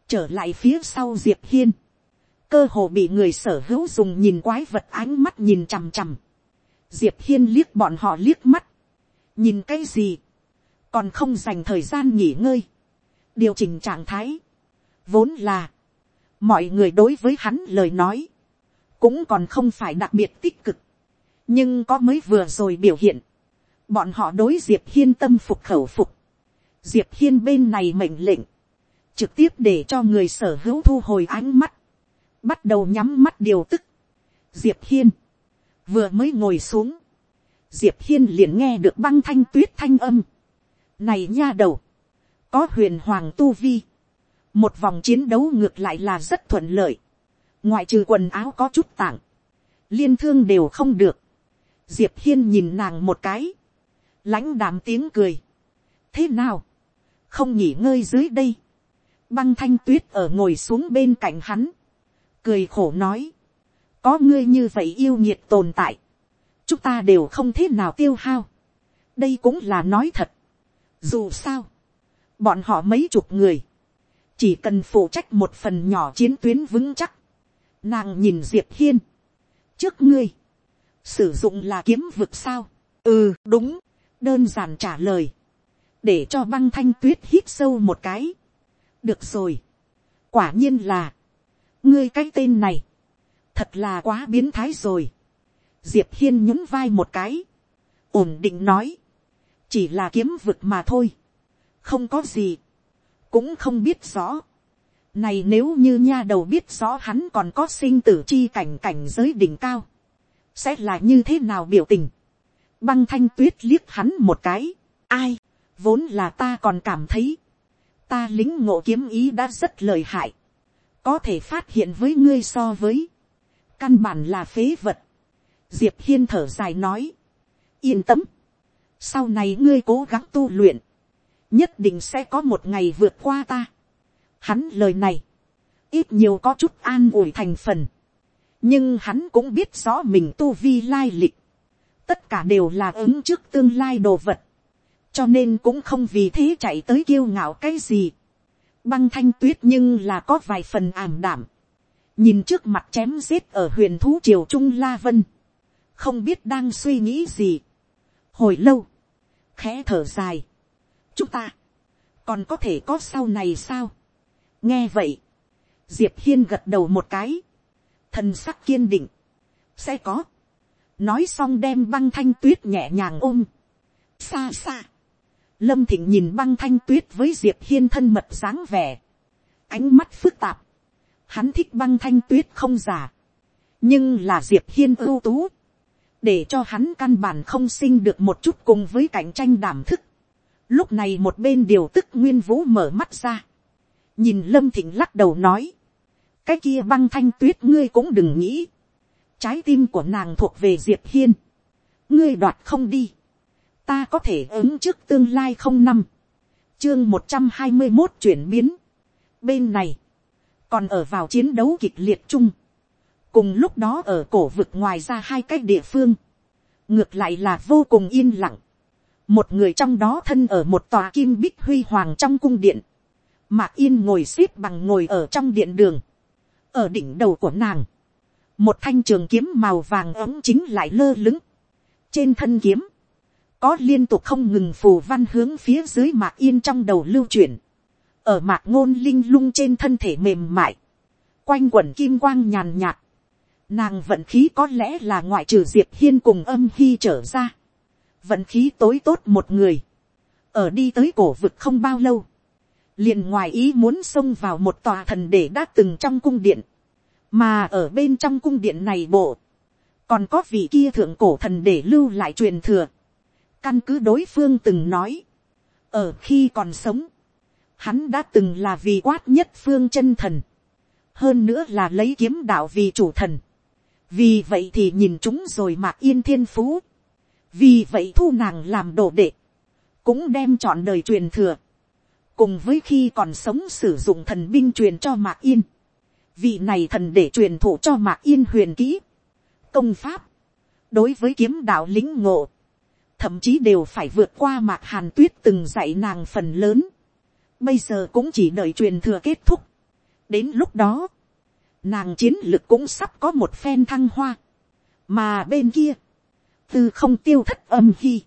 trở lại phía sau diệp hiên. cơ hồ bị người sở hữu dùng nhìn quái vật ánh mắt nhìn chằm chằm. diệp hiên liếc bọn họ liếc mắt. nhìn cái gì. còn không dành thời gian nghỉ ngơi. điều chỉnh trạng thái. vốn là, mọi người đối với hắn lời nói, cũng còn không phải đặc biệt tích cực, nhưng có mới vừa rồi biểu hiện, bọn họ đối diệp hiên tâm phục khẩu phục, diệp hiên bên này mệnh lệnh, trực tiếp để cho người sở hữu thu hồi ánh mắt, bắt đầu nhắm mắt điều tức. diệp hiên, vừa mới ngồi xuống, diệp hiên liền nghe được băng thanh tuyết thanh âm. này nha đầu, có huyền hoàng tu vi, một vòng chiến đấu ngược lại là rất thuận lợi ngoại trừ quần áo có chút tảng, liên thương đều không được, diệp hiên nhìn nàng một cái, lãnh đạm tiếng cười, thế nào, không nghỉ ngơi dưới đây, băng thanh tuyết ở ngồi xuống bên cạnh hắn, cười khổ nói, có ngươi như vậy yêu nhiệt tồn tại, chúng ta đều không thế nào tiêu hao, đây cũng là nói thật, dù sao, bọn họ mấy chục người, chỉ cần phụ trách một phần nhỏ chiến tuyến vững chắc, Nàng nhìn Diệp Hiên. Trước ngươi. Sử dụng là kiếm vực sao? Ừ đúng. Đơn giản trả lời. Để cho băng thanh tuyết hít sâu một cái. Được rồi. Quả nhiên là. Ngươi cái tên này. Thật là quá biến thái rồi. Diệp Hiên nhún vai một cái. Ổn định nói. Chỉ là kiếm vực mà thôi. Không có gì. Cũng không biết rõ này nếu như nha đầu biết rõ hắn còn có sinh tử chi cảnh cảnh giới đỉnh cao. Sẽ là như thế nào biểu tình. Băng thanh tuyết liếc hắn một cái. Ai. Vốn là ta còn cảm thấy. Ta lính ngộ kiếm ý đã rất lời hại. Có thể phát hiện với ngươi so với. Căn bản là phế vật. Diệp Hiên thở dài nói. Yên tâm. Sau này ngươi cố gắng tu luyện. Nhất định sẽ có một ngày vượt qua ta Hắn lời này, ít nhiều có chút an ủi thành phần. Nhưng hắn cũng biết rõ mình tu vi lai lịch. Tất cả đều là ứng trước tương lai đồ vật. Cho nên cũng không vì thế chạy tới kiêu ngạo cái gì. Băng thanh tuyết nhưng là có vài phần ảm đảm. Nhìn trước mặt chém giết ở huyền thú triều trung La Vân. Không biết đang suy nghĩ gì. Hồi lâu. Khẽ thở dài. Chúng ta. Còn có thể có sau này sao? nghe vậy, diệp hiên gật đầu một cái, thần sắc kiên định, sẽ có, nói xong đem băng thanh tuyết nhẹ nhàng ôm, xa xa, lâm thịnh nhìn băng thanh tuyết với diệp hiên thân mật dáng vẻ, ánh mắt phức tạp, hắn thích băng thanh tuyết không giả, nhưng là diệp hiên ưu tú, để cho hắn căn bản không sinh được một chút cùng với cạnh tranh đảm thức. Lúc này một bên điều tức nguyên vũ mở mắt ra, nhìn lâm thịnh lắc đầu nói, cái kia băng thanh tuyết ngươi cũng đừng nghĩ, trái tim của nàng thuộc về diệp hiên, ngươi đoạt không đi, ta có thể ứng trước tương lai không năm, chương một trăm hai mươi một chuyển biến, bên này, còn ở vào chiến đấu kịch liệt chung, cùng lúc đó ở cổ vực ngoài ra hai cái địa phương, ngược lại là vô cùng yên lặng, một người trong đó thân ở một tòa kim bích huy hoàng trong cung điện, mạc yên ngồi x ế p bằng ngồi ở trong điện đường, ở đỉnh đầu của nàng, một thanh trường kiếm màu vàng ống chính lại lơ lứng, trên thân kiếm, có liên tục không ngừng phù văn hướng phía dưới mạc yên trong đầu lưu chuyển, ở mạc ngôn linh lung trên thân thể mềm mại, quanh quẩn kim quang nhàn nhạt, nàng vận khí có lẽ là ngoại trừ diệp hiên cùng âm hy trở ra, vận khí tối tốt một người, ở đi tới cổ vực không bao lâu, liền ngoài ý muốn xông vào một tòa thần để đã từng trong cung điện, mà ở bên trong cung điện này bộ, còn có vị kia thượng cổ thần để lưu lại truyền thừa, căn cứ đối phương từng nói, ở khi còn sống, hắn đã từng là vì quát nhất phương chân thần, hơn nữa là lấy kiếm đạo vì chủ thần, vì vậy thì nhìn chúng rồi mạc yên thiên phú, vì vậy thu nàng làm đồ đệ, cũng đem chọn đời truyền thừa, cùng với khi còn sống sử dụng thần binh truyền cho mạc yên, vị này thần để truyền thụ cho mạc yên huyền kỹ, công pháp, đối với kiếm đạo lính ngộ, thậm chí đều phải vượt qua mạc hàn tuyết từng dạy nàng phần lớn, bây giờ cũng chỉ đợi truyền thừa kết thúc. đến lúc đó, nàng chiến lực cũng sắp có một phen thăng hoa, mà bên kia, từ không tiêu thất âm hy,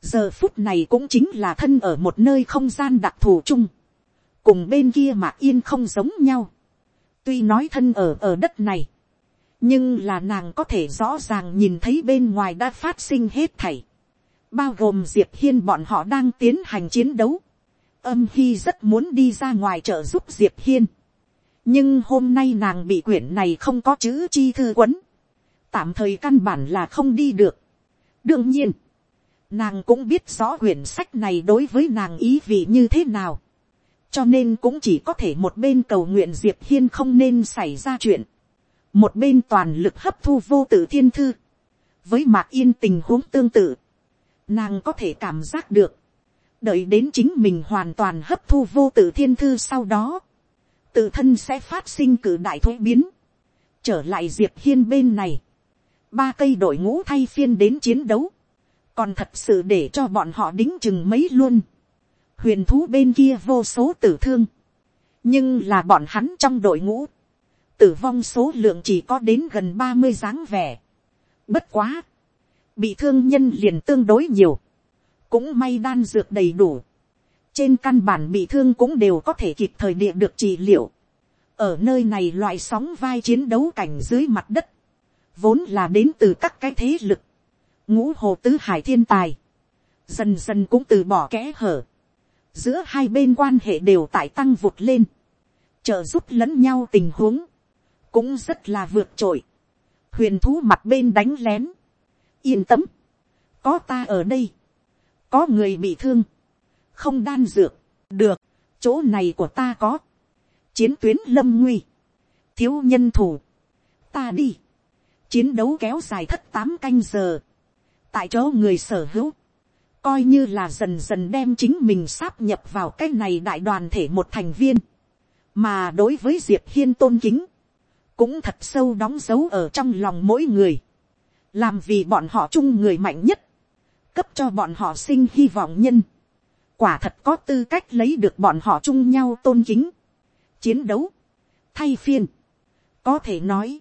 giờ phút này cũng chính là thân ở một nơi không gian đặc thù chung, cùng bên kia mà yên không giống nhau, tuy nói thân ở ở đất này, nhưng là nàng có thể rõ ràng nhìn thấy bên ngoài đã phát sinh hết thảy, bao gồm diệp hiên bọn họ đang tiến hành chiến đấu, âm hy rất muốn đi ra ngoài trợ giúp diệp hiên, nhưng hôm nay nàng bị quyển này không có chữ chi thư quấn, tạm thời căn bản là không đi được. đương nhiên, nàng cũng biết rõ quyển sách này đối với nàng ý vị như thế nào, cho nên cũng chỉ có thể một bên cầu nguyện diệp hiên không nên xảy ra chuyện, một bên toàn lực hấp thu vô tử thiên thư, với mạc yên tình huống tương tự, nàng có thể cảm giác được, đợi đến chính mình hoàn toàn hấp thu vô tử thiên thư sau đó, tự thân sẽ phát sinh cử đại thuế biến, trở lại diệp hiên bên này, ba cây đội ngũ thay phiên đến chiến đấu, còn thật sự để cho bọn họ đính chừng mấy luôn, huyền thú bên kia vô số tử thương, nhưng là bọn hắn trong đội ngũ, tử vong số lượng chỉ có đến gần ba mươi dáng vẻ, bất quá, bị thương nhân liền tương đối nhiều, cũng may đan dược đầy đủ, trên căn bản bị thương cũng đều có thể kịp thời địa được trị liệu. ở nơi này loại sóng vai chiến đấu cảnh dưới mặt đất, vốn là đến từ các cái thế lực, ngũ hồ tứ hải thiên tài, dần dần cũng từ bỏ kẽ hở, giữa hai bên quan hệ đều tại tăng vụt lên, trợ giúp lẫn nhau tình huống, cũng rất là vượt trội, huyền thú mặt bên đánh lén, yên tâm, có ta ở đây, có người bị thương, không đan dược, được, chỗ này của ta có, chiến tuyến lâm nguy, thiếu nhân thủ, ta đi, chiến đấu kéo dài thất tám canh giờ, tại chỗ người sở hữu, coi như là dần dần đem chính mình sáp nhập vào cái này đại đoàn thể một thành viên, mà đối với diệp hiên tôn kính, cũng thật sâu đóng dấu ở trong lòng mỗi người, làm vì bọn họ chung người mạnh nhất, cấp cho bọn họ sinh hy vọng nhân, quả thật có tư cách lấy được bọn họ chung nhau tôn kính, chiến đấu, thay phiên, có thể nói,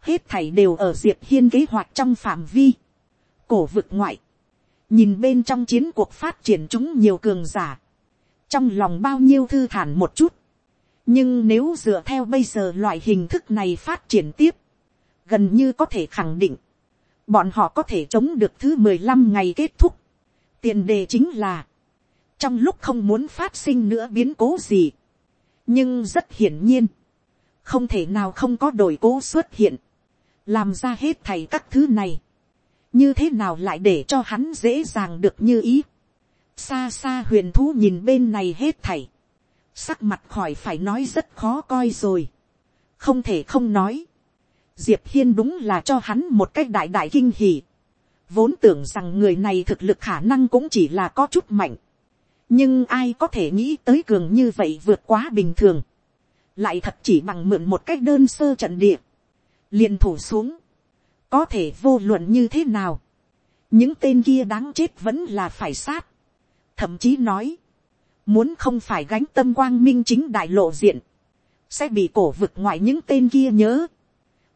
hết thảy đều ở diệp hiên kế hoạch trong phạm vi, cổ vực ngoại, nhìn bên trong chiến cuộc phát triển chúng nhiều cường giả, trong lòng bao nhiêu thư thản một chút, nhưng nếu dựa theo bây giờ loại hình thức này phát triển tiếp, gần như có thể khẳng định, bọn họ có thể chống được thứ mười lăm ngày kết thúc. tiền đề chính là, trong lúc không muốn phát sinh nữa biến cố gì, nhưng rất hiển nhiên, không thể nào không có đổi cố xuất hiện, làm ra hết thầy các thứ này, như thế nào lại để cho hắn dễ dàng được như ý. xa xa huyền thú nhìn bên này hết thầy, sắc mặt khỏi phải nói rất khó coi rồi, không thể không nói, diệp hiên đúng là cho hắn một cách đại đại kinh hỉ, vốn tưởng rằng người này thực lực khả năng cũng chỉ là có chút mạnh, nhưng ai có thể nghĩ tới cường như vậy vượt quá bình thường, lại thật chỉ bằng mượn một cách đơn sơ trận địa, liền thủ xuống, có thể vô luận như thế nào, những tên kia đáng chết vẫn là phải sát, thậm chí nói, muốn không phải gánh tâm quang minh chính đại lộ diện, sẽ bị cổ vực ngoại những tên kia nhớ,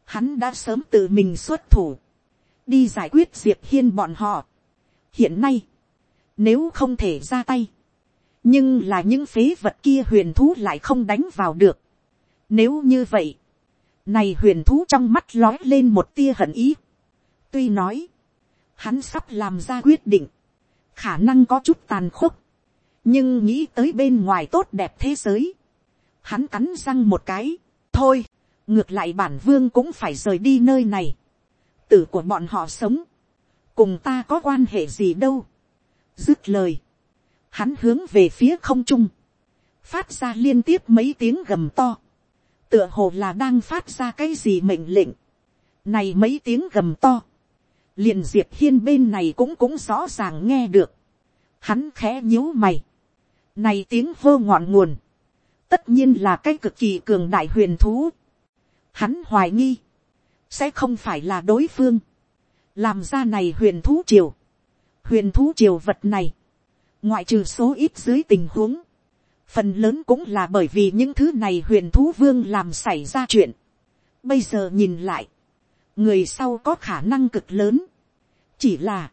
hắn đã sớm tự mình xuất thủ, đi giải quyết diệp hiên bọn họ. hiện nay, nếu không thể ra tay, nhưng là những phế vật kia huyền thú lại không đánh vào được. Nếu như vậy, này huyền thú trong mắt lói lên một tia hận ý. Tuy nói, hắn sắp làm ra quyết định, khả năng có chút tàn khốc, nhưng nghĩ tới bên ngoài tốt đẹp thế giới, hắn cắn răng một cái, thôi, ngược lại bản vương cũng phải rời đi nơi này, tử của bọn họ sống, cùng ta có quan hệ gì đâu, dứt lời, hắn hướng về phía không trung, phát ra liên tiếp mấy tiếng gầm to, tựa hồ là đang phát ra cái gì mệnh lệnh, này mấy tiếng gầm to, liền diệp hiên bên này cũng cũng rõ ràng nghe được, hắn khẽ nhíu mày, này tiếng hô ngọn nguồn, tất nhiên là cái cực kỳ cường đại huyền thú, hắn hoài nghi, sẽ không phải là đối phương, làm ra này huyền thú triều, huyền thú triều vật này, ngoại trừ số ít dưới tình huống, phần lớn cũng là bởi vì những thứ này huyền thú vương làm xảy ra chuyện. Bây giờ nhìn lại, người sau có khả năng cực lớn, chỉ là,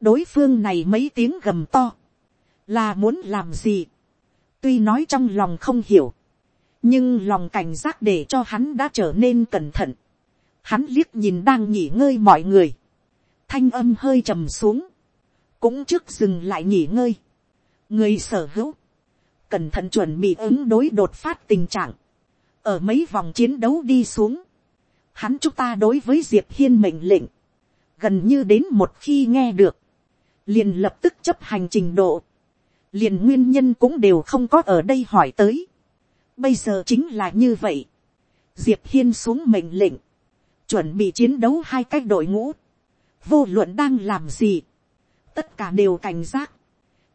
đối phương này mấy tiếng gầm to, là muốn làm gì, tuy nói trong lòng không hiểu, nhưng lòng cảnh giác để cho hắn đã trở nên cẩn thận, hắn liếc nhìn đang nghỉ ngơi mọi người, thanh âm hơi trầm xuống, cũng trước dừng lại nghỉ ngơi. người sở hữu, cẩn thận chuẩn bị ứng đối đột phát tình trạng, ở mấy vòng chiến đấu đi xuống, hắn chúng ta đối với diệp hiên mệnh lệnh, gần như đến một khi nghe được, liền lập tức chấp hành trình độ, liền nguyên nhân cũng đều không có ở đây hỏi tới. Bây giờ chính là như vậy. Diệp Hiên xuống mệnh lệnh. Chuẩn bị chiến đấu hai cách đội ngũ. Vô luận đang làm gì. Tất cả đều cảnh giác,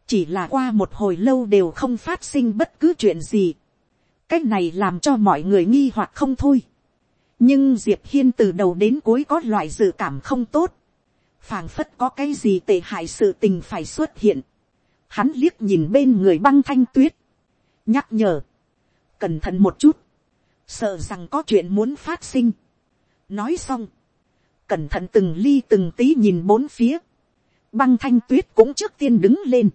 chỉ là qua một hồi lâu đều không phát sinh bất cứ chuyện gì, cái này làm cho mọi người nghi hoặc không thôi, nhưng diệp hiên từ đầu đến cuối có loại dự cảm không tốt, phảng phất có cái gì tệ hại sự tình phải xuất hiện, hắn liếc nhìn bên người băng thanh tuyết, nhắc nhở, cẩn thận một chút, sợ rằng có chuyện muốn phát sinh. nói xong, cẩn thận từng ly từng tí nhìn bốn phía, băng thanh tuyết cũng trước tiên đứng lên,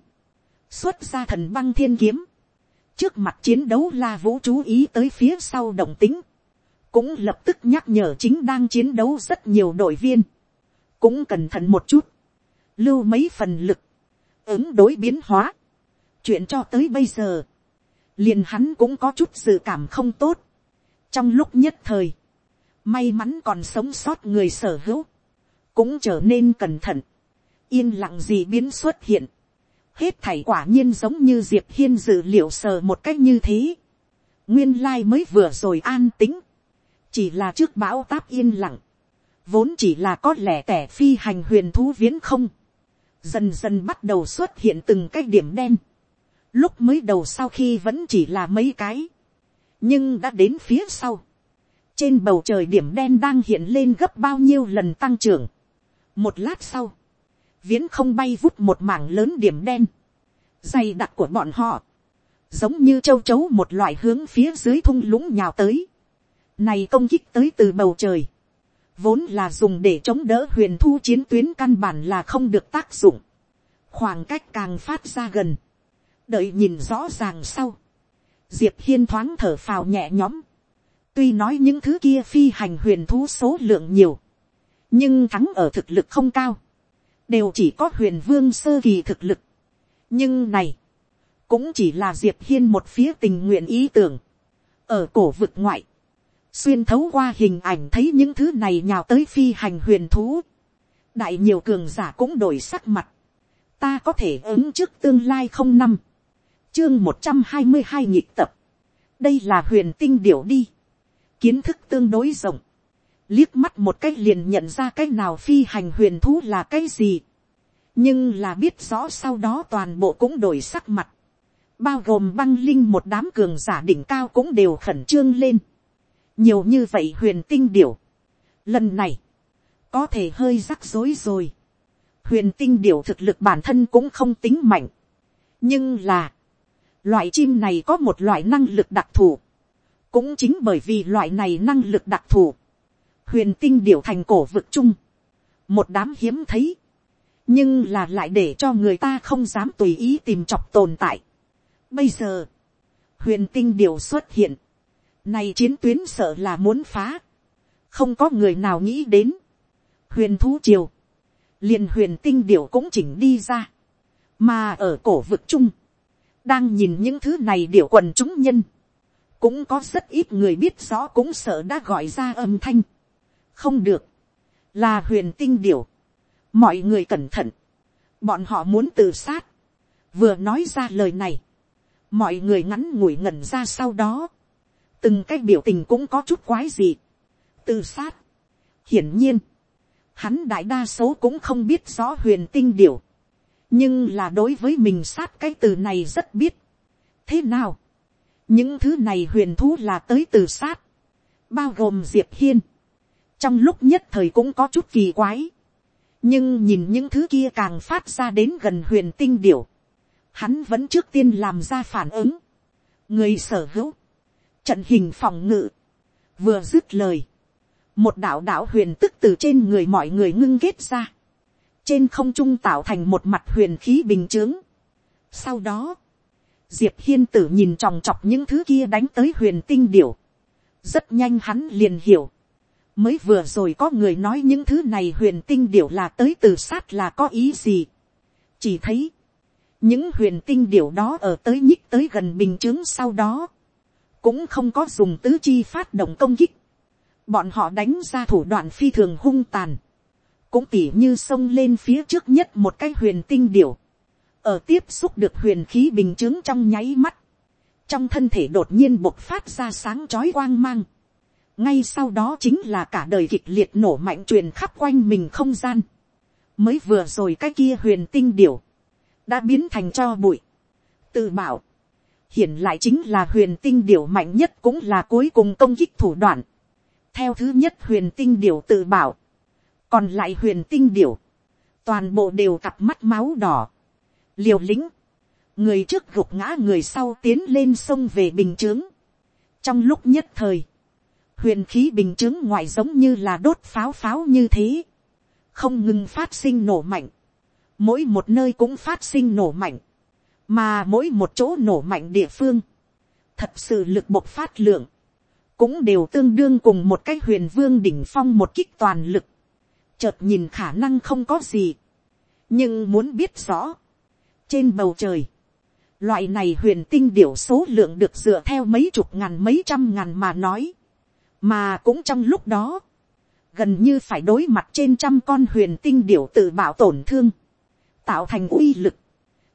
xuất ra thần băng thiên kiếm, trước mặt chiến đấu la vũ chú ý tới phía sau động tính, cũng lập tức nhắc nhở chính đang chiến đấu rất nhiều đội viên, cũng cẩn thận một chút, lưu mấy phần lực, ứng đối biến hóa, chuyện cho tới bây giờ, liền hắn cũng có chút dự cảm không tốt, trong lúc nhất thời, may mắn còn sống sót người sở hữu, cũng trở nên cẩn thận, yên lặng gì biến xuất hiện. Hết thảy quả nhiên giống như Diệp Hiên dự liệu sờ một cách như thế. Nguyên lai mới vừa rồi an tính. Chỉ là trước bão táp yên lặng. Vốn chỉ là có lẽ tẻ phi hành huyền thú viễn không. Dần dần bắt đầu xuất hiện từng cái điểm đen. Lúc mới đầu sau khi vẫn chỉ là mấy cái. Nhưng đã đến phía sau. Trên bầu trời điểm đen đang hiện lên gấp bao nhiêu lần tăng trưởng. Một lát sau viễn không bay vút một mảng lớn điểm đen, dày đặc của bọn họ, giống như châu chấu một loại hướng phía dưới thung lũng nhào tới, này công kích tới từ bầu trời, vốn là dùng để chống đỡ huyền thu chiến tuyến căn bản là không được tác dụng, khoảng cách càng phát ra gần, đợi nhìn rõ ràng sau, diệp hiên thoáng thở phào nhẹ nhõm, tuy nói những thứ kia phi hành huyền thú số lượng nhiều, nhưng thắng ở thực lực không cao, đều chỉ có huyền vương sơ kỳ thực lực. nhưng này, cũng chỉ là diệp hiên một phía tình nguyện ý tưởng, ở cổ vực ngoại, xuyên thấu qua hình ảnh thấy những thứ này nhào tới phi hành huyền thú, đại nhiều cường giả cũng đổi sắc mặt, ta có thể ứng trước tương lai không năm, chương một trăm hai mươi hai nhịp tập, đây là huyền tinh điểu đi, kiến thức tương đối rộng, liếc mắt một cách liền nhận ra cái nào phi hành huyền thú là cái gì, nhưng là biết rõ sau đó toàn bộ cũng đổi sắc mặt, bao gồm băng linh một đám cường giả đỉnh cao cũng đều khẩn trương lên, nhiều như vậy huyền tinh điểu, lần này, có thể hơi rắc rối rồi, huyền tinh điểu thực lực bản thân cũng không tính mạnh, nhưng là, loại chim này có một loại năng lực đặc thù, cũng chính bởi vì loại này năng lực đặc thù, huyền tinh điểu thành cổ vực chung, một đám hiếm thấy, nhưng là lại để cho người ta không dám tùy ý tìm chọc tồn tại. Bây giờ, huyền tinh điểu xuất hiện, này chiến tuyến sợ là muốn phá, không có người nào nghĩ đến, huyền thú triều, liền huyền tinh điểu cũng chỉnh đi ra, mà ở cổ vực chung, đang nhìn những thứ này điệu quần chúng nhân, cũng có rất ít người biết rõ cũng sợ đã gọi ra âm thanh, không được, là huyền tinh điểu, mọi người cẩn thận, bọn họ muốn tự sát, vừa nói ra lời này, mọi người ngắn ngủi ngẩn ra sau đó, từng cái biểu tình cũng có chút quái gì, tự sát, hiển nhiên, hắn đại đa số cũng không biết rõ huyền tinh điểu, nhưng là đối với mình sát cái từ này rất biết. thế nào, những thứ này huyền thú là tới từ sát, bao gồm diệp hiên, trong lúc nhất thời cũng có chút kỳ quái, nhưng nhìn những thứ kia càng phát ra đến gần huyền tinh điểu, hắn vẫn trước tiên làm ra phản ứng, người sở hữu, trận hình phòng ngự, vừa dứt lời, một đạo đạo huyền tức từ trên người mọi người ngưng kết ra, trên không trung tạo thành một mặt huyền khí bình chướng. Sau đó, diệp hiên tử nhìn tròng trọc những thứ kia đánh tới huyền tinh điểu, rất nhanh hắn liền hiểu, mới vừa rồi có người nói những thứ này huyền tinh điểu là tới từ sát là có ý gì. chỉ thấy, những huyền tinh điểu đó ở tới nhích tới gần bình chướng sau đó, cũng không có dùng tứ chi phát động công kích, bọn họ đánh ra thủ đoạn phi thường hung tàn, cũng tỉ như xông lên phía trước nhất một cái huyền tinh điểu, ở tiếp xúc được huyền khí bình chứng trong nháy mắt, trong thân thể đột nhiên bộc phát ra sáng chói quang mang, ngay sau đó chính là cả đời kịch liệt nổ mạnh truyền khắp quanh mình không gian, mới vừa rồi cái kia huyền tinh điểu, đã biến thành cho bụi, tự bảo, hiện lại chính là huyền tinh điểu mạnh nhất cũng là cuối cùng công kích thủ đoạn, theo thứ nhất huyền tinh điểu tự bảo, còn lại huyền tinh điểu, toàn bộ đều cặp mắt máu đỏ, liều lĩnh, người trước gục ngã người sau tiến lên sông về bình chướng. trong lúc nhất thời, huyền khí bình chướng ngoài giống như là đốt pháo pháo như thế, không ngừng phát sinh nổ mạnh, mỗi một nơi cũng phát sinh nổ mạnh, mà mỗi một chỗ nổ mạnh địa phương, thật sự lực bộc phát lượng, cũng đều tương đương cùng một cái huyền vương đỉnh phong một kích toàn lực, chợt nhìn khả năng không có gì, nhưng muốn biết rõ, trên bầu trời, loại này huyền tinh điểu số lượng được dựa theo mấy chục ngàn mấy trăm ngàn mà nói, mà cũng trong lúc đó, gần như phải đối mặt trên trăm con huyền tinh điểu tự bảo tổn thương, tạo thành uy lực,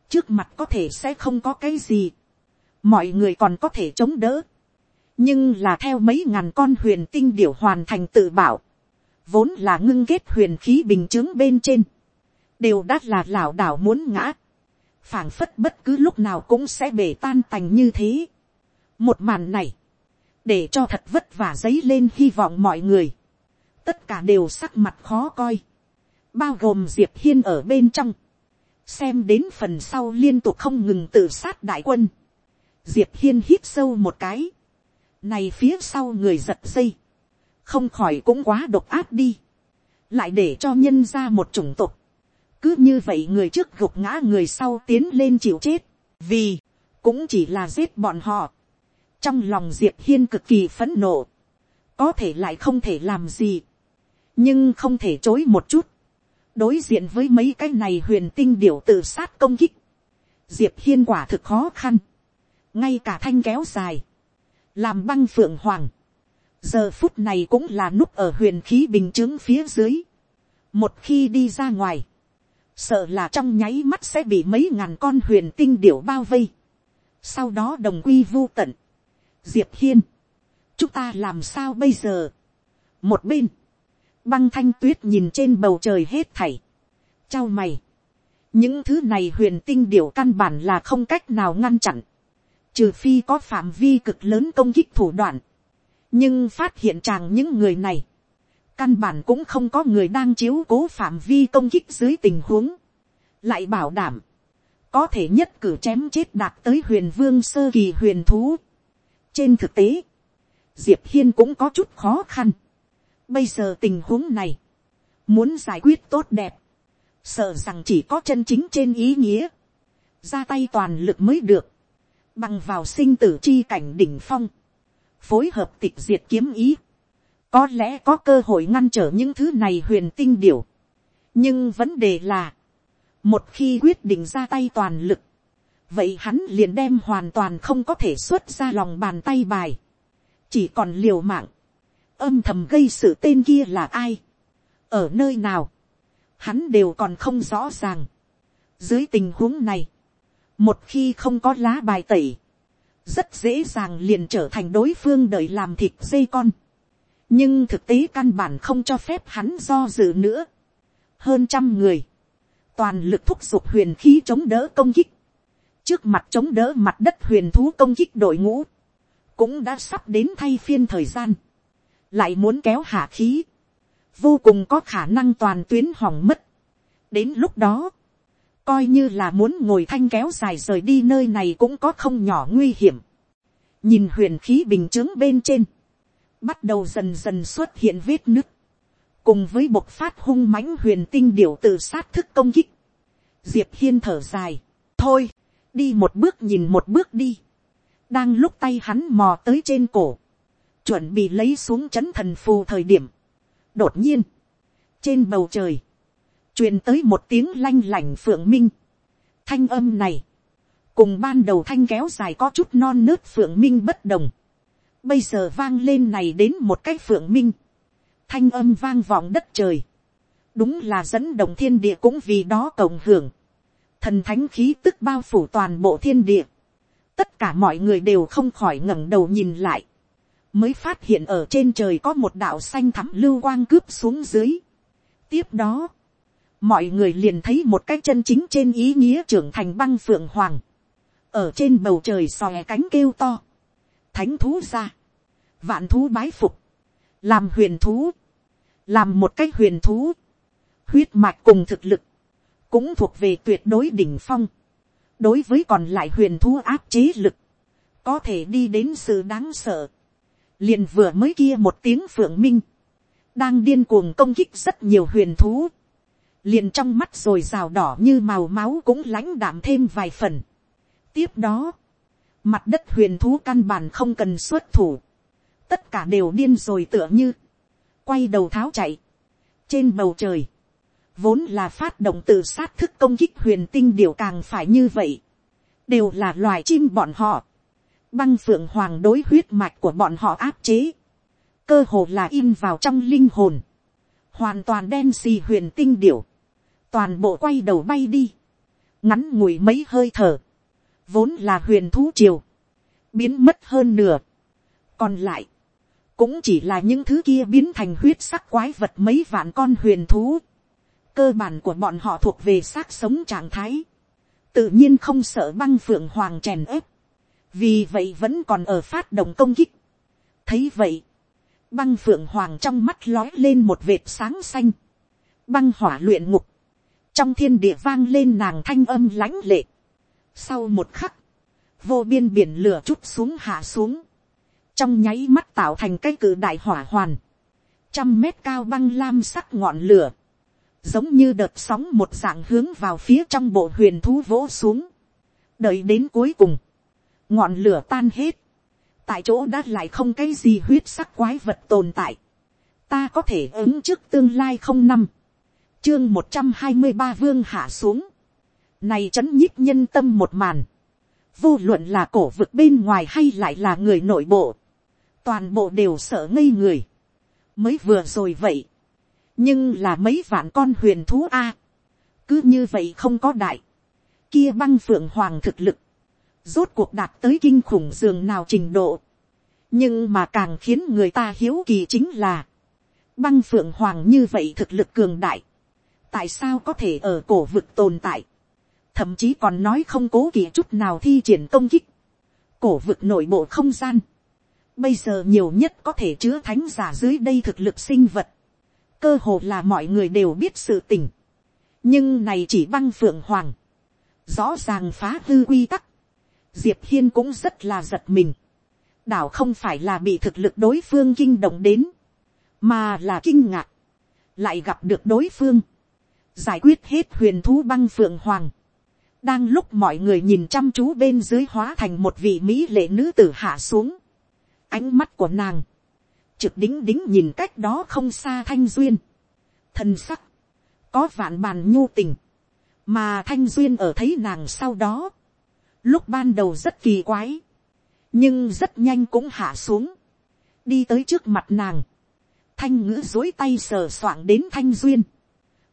trước mặt có thể sẽ không có cái gì, mọi người còn có thể chống đỡ, nhưng là theo mấy ngàn con huyền tinh điểu hoàn thành tự bảo, vốn là ngưng kết huyền khí bình chứng bên trên, đều đắt là lảo đảo muốn ngã, phảng phất bất cứ lúc nào cũng sẽ bể tan tành như thế. một màn này, để cho thật vất vả dấy lên hy vọng mọi người, tất cả đều sắc mặt khó coi, bao gồm diệp hiên ở bên trong, xem đến phần sau liên tục không ngừng tự sát đại quân, diệp hiên hít sâu một cái, này phía sau người giật dây, không khỏi cũng quá độc áp đi, lại để cho nhân ra một chủng tục, cứ như vậy người trước gục ngã người sau tiến lên chịu chết, vì cũng chỉ là giết bọn họ, trong lòng diệp hiên cực kỳ phẫn nộ, có thể lại không thể làm gì, nhưng không thể chối một chút, đối diện với mấy cái này huyền tinh điểu tự sát công kích, diệp hiên quả thực khó khăn, ngay cả thanh kéo dài, làm băng phượng hoàng, giờ phút này cũng là núp ở huyền khí bình chứng phía dưới, một khi đi ra ngoài, sợ là trong nháy mắt sẽ bị mấy ngàn con huyền tinh điểu bao vây, sau đó đồng quy vô tận, diệp hiên, chúng ta làm sao bây giờ, một bên, băng thanh tuyết nhìn trên bầu trời hết thảy, trao mày, những thứ này huyền tinh điểu căn bản là không cách nào ngăn chặn, trừ phi có phạm vi cực lớn công kích thủ đoạn, nhưng phát hiện chàng những người này, căn bản cũng không có người đang chiếu cố phạm vi công kích dưới tình huống, lại bảo đảm, có thể nhất cử chém chết đạt tới huyền vương sơ kỳ huyền thú. trên thực tế, diệp hiên cũng có chút khó khăn. bây giờ tình huống này, muốn giải quyết tốt đẹp, sợ rằng chỉ có chân chính trên ý nghĩa, ra tay toàn lực mới được, bằng vào sinh tử chi cảnh đỉnh phong, phối hợp tịch diệt kiếm ý, có lẽ có cơ hội ngăn trở những thứ này huyền tinh điểu. nhưng vấn đề là, một khi quyết định ra tay toàn lực, vậy hắn liền đem hoàn toàn không có thể xuất ra lòng bàn tay bài, chỉ còn liều mạng, âm thầm gây sự tên kia là ai, ở nơi nào, hắn đều còn không rõ ràng. dưới tình huống này, một khi không có lá bài tẩy, rất dễ dàng liền trở thành đối phương đợi làm thịt dây con. nhưng thực tế căn bản không cho phép hắn do dự nữa. hơn trăm người, toàn lực thúc giục huyền khí chống đỡ công kích, trước mặt chống đỡ mặt đất huyền thú công kích đội ngũ, cũng đã sắp đến thay phiên thời gian, lại muốn kéo hạ khí, vô cùng có khả năng toàn tuyến hỏng mất. đến lúc đó, coi như là muốn ngồi thanh kéo dài rời đi nơi này cũng có không nhỏ nguy hiểm. nhìn huyền khí bình chướng bên trên, bắt đầu dần dần xuất hiện vết nứt, cùng với bộc phát hung mãnh huyền tinh điểu tự sát thức công kích. diệp hiên thở dài, thôi, đi một bước nhìn một bước đi. đang lúc tay hắn mò tới trên cổ, chuẩn bị lấy xuống c h ấ n thần phù thời điểm. đột nhiên, trên bầu trời, truyền tới một tiếng lanh lảnh phượng minh. Thanh âm này, cùng ban đầu thanh kéo dài có chút non nớt phượng minh bất đồng. Bây giờ vang lên này đến một cái phượng minh. Thanh âm vang vọng đất trời. Đúng là dẫn đồng thiên địa cũng vì đó cộng hưởng. Thần thánh khí tức bao phủ toàn bộ thiên địa. Tất cả mọi người đều không khỏi ngẩng đầu nhìn lại. Mới phát hiện ở trên trời có một đạo xanh thắm lưu quang cướp xuống dưới. Tiếp đó mọi người liền thấy một cái chân chính trên ý nghĩa trưởng thành băng phượng hoàng, ở trên bầu trời xòe cánh kêu to, thánh thú ra, vạn thú bái phục, làm huyền thú, làm một cái huyền thú, huyết mạch cùng thực lực, cũng thuộc về tuyệt đối đỉnh phong, đối với còn lại huyền thú áp chế lực, có thể đi đến sự đáng sợ, liền vừa mới kia một tiếng phượng minh, đang điên cuồng công kích rất nhiều huyền thú, liền trong mắt rồi rào đỏ như màu máu cũng lãnh đạm thêm vài phần. tiếp đó, mặt đất huyền thú căn bản không cần xuất thủ, tất cả đều điên rồi tựa như, quay đầu tháo chạy, trên bầu trời, vốn là phát động tự sát thức công kích huyền tinh điều càng phải như vậy, đều là loài chim bọn họ, băng phượng hoàng đối huyết mạch của bọn họ áp chế, cơ hồ là in vào trong linh hồn, hoàn toàn đen xì huyền tinh điểu, toàn bộ quay đầu bay đi, ngắn ngủi mấy hơi thở, vốn là huyền thú triều, biến mất hơn nửa, còn lại, cũng chỉ là những thứ kia biến thành huyết sắc quái vật mấy vạn con huyền thú, cơ bản của bọn họ thuộc về xác sống trạng thái, tự nhiên không sợ băng phượng hoàng chèn ép, vì vậy vẫn còn ở phát động công kích. thấy vậy, băng phượng hoàng trong mắt lói lên một vệt sáng xanh, băng hỏa luyện ngục, trong thiên địa vang lên nàng thanh âm lãnh lệ. Sau một khắc, vô biên biển lửa chút xuống hạ xuống, trong nháy mắt tạo thành cái cử đại hỏa hoàn, trăm mét cao băng lam sắc ngọn lửa, giống như đợt sóng một dạng hướng vào phía trong bộ huyền thú vỗ xuống, đợi đến cuối cùng, ngọn lửa tan hết, tại chỗ đã lại không cái gì huyết sắc quái vật tồn tại, ta có thể ứng trước tương lai không năm, chương một trăm hai mươi ba vương hạ xuống, này chấn nhích nhân tâm một màn, vô luận là cổ vực bên ngoài hay lại là người nội bộ, toàn bộ đều sợ ngây người, mới vừa rồi vậy, nhưng là mấy vạn con huyền thú a, cứ như vậy không có đại, kia băng phượng hoàng thực lực, rốt cuộc đạt tới kinh khủng giường nào trình độ, nhưng mà càng khiến người ta hiếu kỳ chính là, băng phượng hoàng như vậy thực lực cường đại, tại sao có thể ở cổ vực tồn tại, thậm chí còn nói không cố kỳ chút nào thi triển công kích, cổ vực nội bộ không gian, bây giờ nhiều nhất có thể chứa thánh giả dưới đây thực lực sinh vật, cơ hồ là mọi người đều biết sự tình, nhưng này chỉ băng phượng hoàng, rõ ràng phá hư quy tắc, diệp hiên cũng rất là giật mình, đảo không phải là bị thực lực đối phương kinh động đến, mà là kinh ngạc, lại gặp được đối phương, giải quyết hết huyền thú băng phượng hoàng, đang lúc mọi người nhìn chăm chú bên dưới hóa thành một vị mỹ lệ nữ tử hạ xuống, ánh mắt của nàng, trực đính đính nhìn cách đó không xa thanh duyên, thân sắc, có vạn bàn nhu tình, mà thanh duyên ở thấy nàng sau đó, lúc ban đầu rất kỳ quái, nhưng rất nhanh cũng hạ xuống, đi tới trước mặt nàng, thanh ngữ dối tay sờ soạng đến thanh duyên,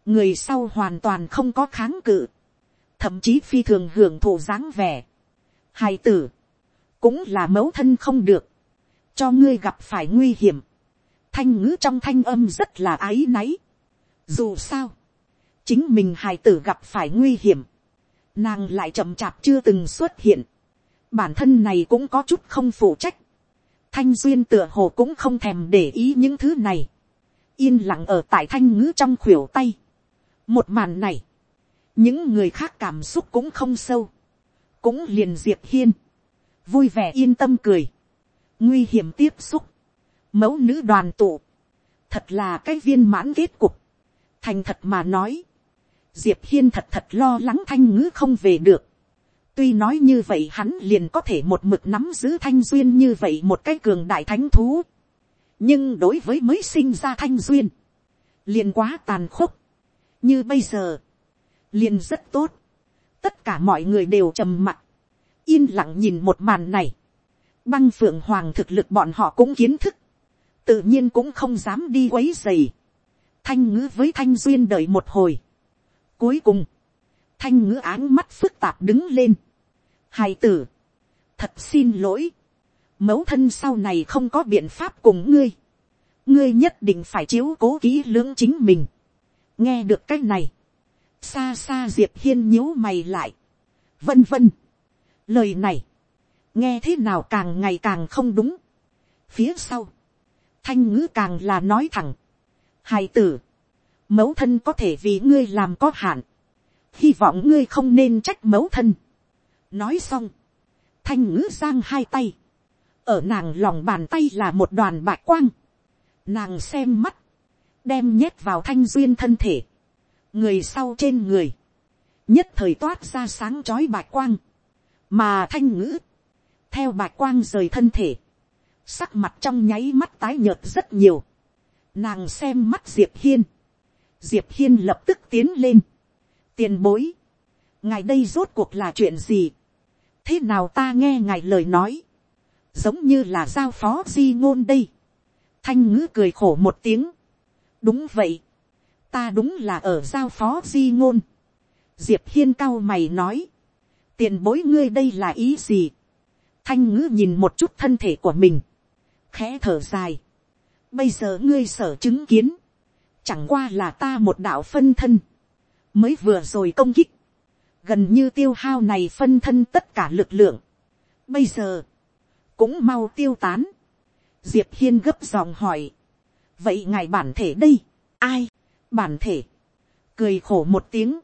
người sau hoàn toàn không có kháng cự, thậm chí phi thường hưởng thụ dáng vẻ, hài tử, cũng là mẫu thân không được, cho ngươi gặp phải nguy hiểm, thanh ngữ trong thanh âm rất là áy náy, dù sao, chính mình hài tử gặp phải nguy hiểm, nàng lại chậm chạp chưa từng xuất hiện, bản thân này cũng có chút không phụ trách, thanh duyên tựa hồ cũng không thèm để ý những thứ này, yên lặng ở tại thanh ngữ trong khuỷu tay một màn này, những người khác cảm xúc cũng không sâu, cũng liền diệp hiên, vui vẻ yên tâm cười, nguy hiểm tiếp xúc, mẫu nữ đoàn tụ, thật là cái viên mãn kết cục, thành thật mà nói, diệp hiên thật thật lo lắng thanh ngữ không về được, tuy nói như vậy hắn liền có thể một mực nắm giữ thanh duyên như vậy một cái cường đại thánh thú, nhưng đối với mới sinh ra thanh duyên, liền quá tàn khốc, như bây giờ, liền rất tốt, tất cả mọi người đều trầm mặc, yên lặng nhìn một màn này, băng phượng hoàng thực lực bọn họ cũng kiến thức, tự nhiên cũng không dám đi quấy dày, thanh ngữ với thanh duyên đợi một hồi, cuối cùng, thanh ngữ áng mắt phức tạp đứng lên, hài tử, thật xin lỗi, mẫu thân sau này không có biện pháp cùng ngươi, ngươi nhất định phải chiếu cố kỹ lưỡng chính mình, nghe được cái này, xa xa diệp hiên nhíu mày lại, vân vân, lời này, nghe thế nào càng ngày càng không đúng, phía sau, thanh ngữ càng là nói thẳng, hài tử, mẫu thân có thể vì ngươi làm có hạn, hy vọng ngươi không nên trách mẫu thân. nói xong, thanh ngữ giang hai tay, ở nàng lòng bàn tay là một đoàn bạc quang, nàng xem mắt, đem nhét vào thanh duyên thân thể, người sau trên người, nhất thời toát ra sáng chói bạch quang, mà thanh ngữ, theo bạch quang rời thân thể, sắc mặt trong nháy mắt tái nhợt rất nhiều, nàng xem mắt diệp hiên, diệp hiên lập tức tiến lên, tiền bối, ngài đây rốt cuộc là chuyện gì, thế nào ta nghe ngài lời nói, giống như là giao phó di ngôn đây, thanh ngữ cười khổ một tiếng, đúng vậy, ta đúng là ở giao phó di ngôn, diệp hiên cao mày nói, tiền bối ngươi đây là ý gì, thanh ngữ nhìn một chút thân thể của mình, khẽ thở dài, bây giờ ngươi sở chứng kiến, chẳng qua là ta một đạo phân thân, mới vừa rồi công kích, gần như tiêu hao này phân thân tất cả lực lượng. Bây giờ, cũng mau tiêu tán. Diệp hiên gấp giọng hỏi, vậy ngài bản thể đây, ai, bản thể, cười khổ một tiếng,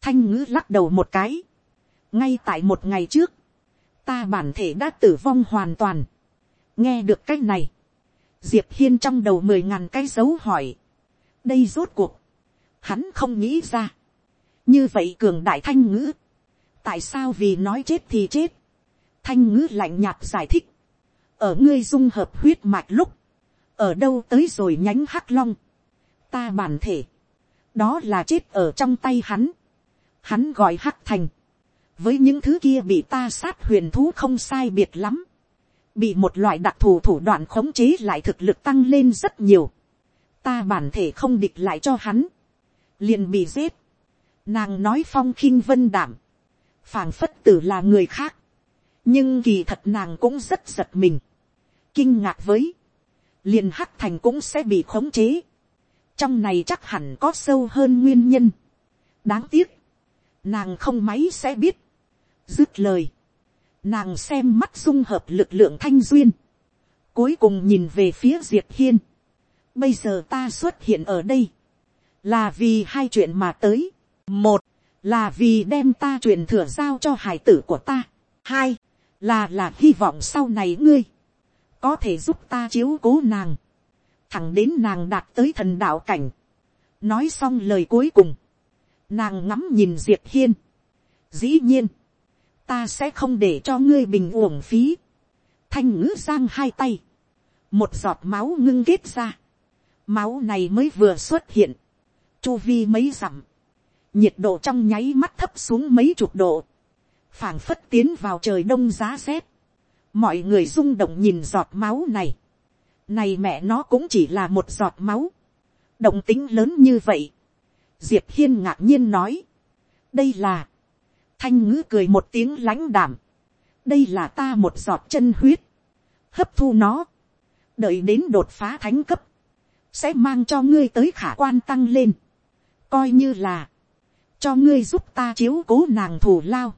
thanh ngữ lắc đầu một cái, ngay tại một ngày trước, ta bản thể đã tử vong hoàn toàn, nghe được cái này, diệp hiên trong đầu mười ngàn cái dấu hỏi, đây rốt cuộc, hắn không nghĩ ra, như vậy cường đại thanh ngữ, tại sao vì nói chết thì chết, thanh ngữ lạnh nhạt giải thích, ở ngươi dung hợp huyết mạch lúc, ở đâu tới rồi nhánh hắc long, ta bản thể, đó là chết ở trong tay hắn, hắn gọi hắc thành, với những thứ kia bị ta sát huyền thú không sai biệt lắm, bị một loại đặc thù thủ đoạn khống chế lại thực lực tăng lên rất nhiều, ta bản thể không địch lại cho hắn, liền bị giết, nàng nói phong khinh vân đảm, phảng phất tử là người khác, nhưng kỳ thật nàng cũng rất giật mình, kinh ngạc với, liền hắc thành cũng sẽ bị khống chế, trong này chắc hẳn có sâu hơn nguyên nhân, đáng tiếc, nàng không máy sẽ biết, dứt lời, nàng xem mắt dung hợp lực lượng thanh duyên, cuối cùng nhìn về phía diệp hiên, bây giờ ta xuất hiện ở đây, là vì hai chuyện mà tới, một, là vì đem ta truyền thừa giao cho hải tử của ta, hai, là là hy vọng sau này ngươi, có thể giúp ta chiếu cố nàng, thẳng đến nàng đạt tới thần đạo cảnh, nói xong lời cuối cùng, nàng ngắm nhìn diệp hiên, dĩ nhiên, ta sẽ không để cho ngươi bình uổng phí, thanh ngữ giang hai tay, một giọt máu ngưng kết ra, máu này mới vừa xuất hiện, chu vi mấy dặm, nhiệt độ trong nháy mắt thấp xuống mấy chục độ, phảng phất tiến vào trời đông giá rét, mọi người rung động nhìn giọt máu này, này mẹ nó cũng chỉ là một giọt máu, động tính lớn như vậy, diệp hiên ngạc nhiên nói, đây là, thanh ngữ cười một tiếng lãnh đảm, đây là ta một giọt chân huyết, hấp thu nó, đợi đến đột phá thánh cấp, sẽ mang cho ngươi tới khả quan tăng lên, coi như là, cho ngươi giúp ta chiếu cố nàng thù lao,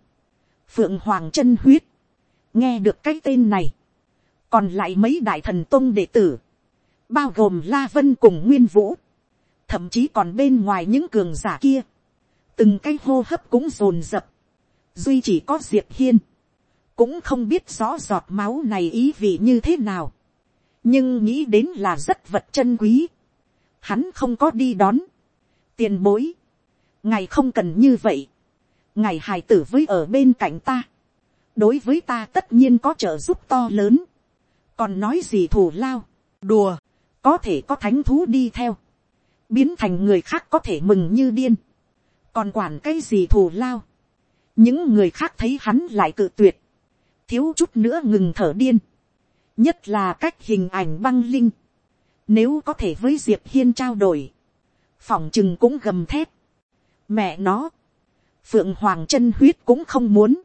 phượng hoàng chân huyết, nghe được cái tên này, còn lại mấy đại thần tôn đệ tử, bao gồm la vân cùng nguyên vũ, thậm chí còn bên ngoài những cường giả kia, từng cái hô hấp cũng rồn rập, duy chỉ có diệp hiên, cũng không biết rõ giọt máu này ý vị như thế nào, nhưng nghĩ đến là rất vật chân quý, hắn không có đi đón, tiền bối, ngài không cần như vậy, ngài hài tử với ở bên cạnh ta, đối với ta tất nhiên có trợ giúp to lớn, còn nói gì thù lao, đùa, có thể có thánh thú đi theo, biến thành người khác có thể mừng như điên, còn quản cái gì thù lao, những người khác thấy hắn lại cự tuyệt, thiếu chút nữa ngừng thở điên, nhất là cách hình ảnh băng linh, nếu có thể với diệp hiên trao đổi, phỏng chừng cũng gầm thép, mẹ nó, phượng hoàng chân huyết cũng không muốn,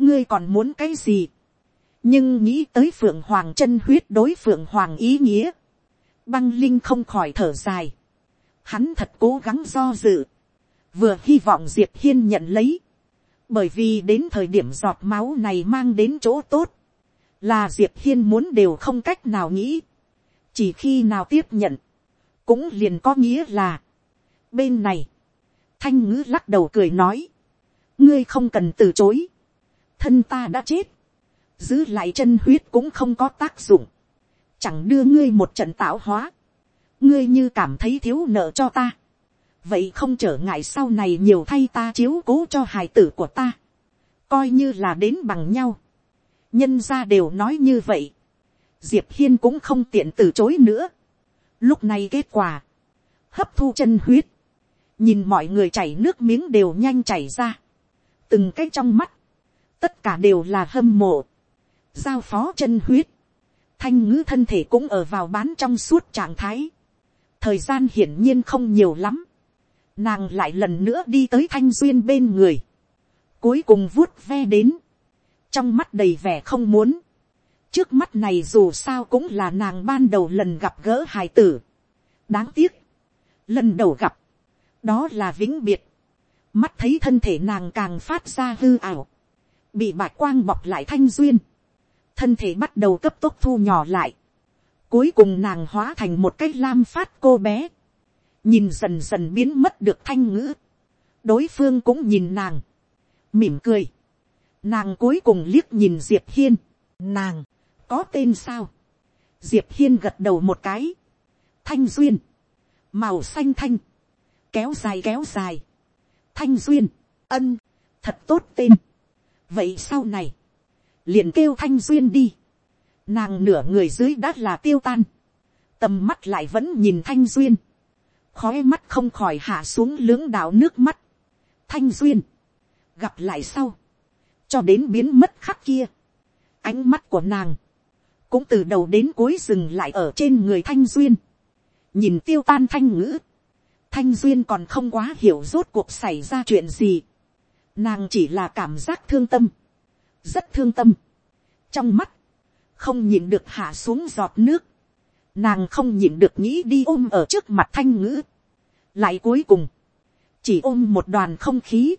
ngươi còn muốn cái gì, nhưng nghĩ tới phượng hoàng chân huyết đối phượng hoàng ý nghĩa, băng linh không khỏi thở dài, hắn thật cố gắng do dự, vừa hy vọng diệp hiên nhận lấy, bởi vì đến thời điểm giọt máu này mang đến chỗ tốt, là diệp hiên muốn đều không cách nào nghĩ, chỉ khi nào tiếp nhận, cũng liền có nghĩa là, bên này, thanh ngữ lắc đầu cười nói, ngươi không cần từ chối, thân ta đã chết, giữ lại chân huyết cũng không có tác dụng, chẳng đưa ngươi một trận tạo hóa, ngươi như cảm thấy thiếu nợ cho ta, vậy không trở ngại sau này nhiều thay ta chiếu cố cho hài tử của ta, coi như là đến bằng nhau, nhân ra đều nói như vậy, diệp hiên cũng không tiện từ chối nữa, lúc này kết quả, hấp thu chân huyết, nhìn mọi người chảy nước miếng đều nhanh chảy ra, từng cái trong mắt, tất cả đều là hâm mộ, giao phó chân huyết, thanh ngữ thân thể cũng ở vào bán trong suốt trạng thái, thời gian hiển nhiên không nhiều lắm, nàng lại lần nữa đi tới thanh duyên bên người, cuối cùng vuốt ve đến, trong mắt đầy vẻ không muốn, trước mắt này dù sao cũng là nàng ban đầu lần gặp gỡ hài tử, đáng tiếc, lần đầu gặp, đó là vĩnh biệt, mắt thấy thân thể nàng càng phát ra hư ảo, bị bạch quang bọc lại thanh duyên, thân thể bắt đầu cấp tốc thu nhỏ lại, cuối cùng nàng hóa thành một cái lam phát cô bé, nhìn dần dần biến mất được thanh ngữ, đối phương cũng nhìn nàng, mỉm cười, nàng cuối cùng liếc nhìn diệp hiên, nàng, có tên sao, diệp hiên gật đầu một cái, thanh duyên, màu xanh thanh, kéo dài kéo dài, thanh duyên, ân, thật tốt tên, vậy sau này, liền kêu thanh duyên đi, nàng nửa người dưới đã là tiêu tan, tầm mắt lại vẫn nhìn thanh duyên, khói mắt không khỏi hạ xuống lưỡng đạo nước mắt, thanh duyên, gặp lại sau, cho đến biến mất khắc kia, ánh mắt của nàng, cũng từ đầu đến cuối dừng lại ở trên người thanh duyên, nhìn tiêu tan thanh ngữ, thanh duyên còn không quá hiểu rốt cuộc xảy ra chuyện gì, nàng chỉ là cảm giác thương tâm, rất thương tâm, trong mắt, không nhìn được hạ xuống giọt nước, nàng không nhìn được nghĩ đi ôm ở trước mặt thanh ngữ, lại cuối cùng, chỉ ôm một đoàn không khí,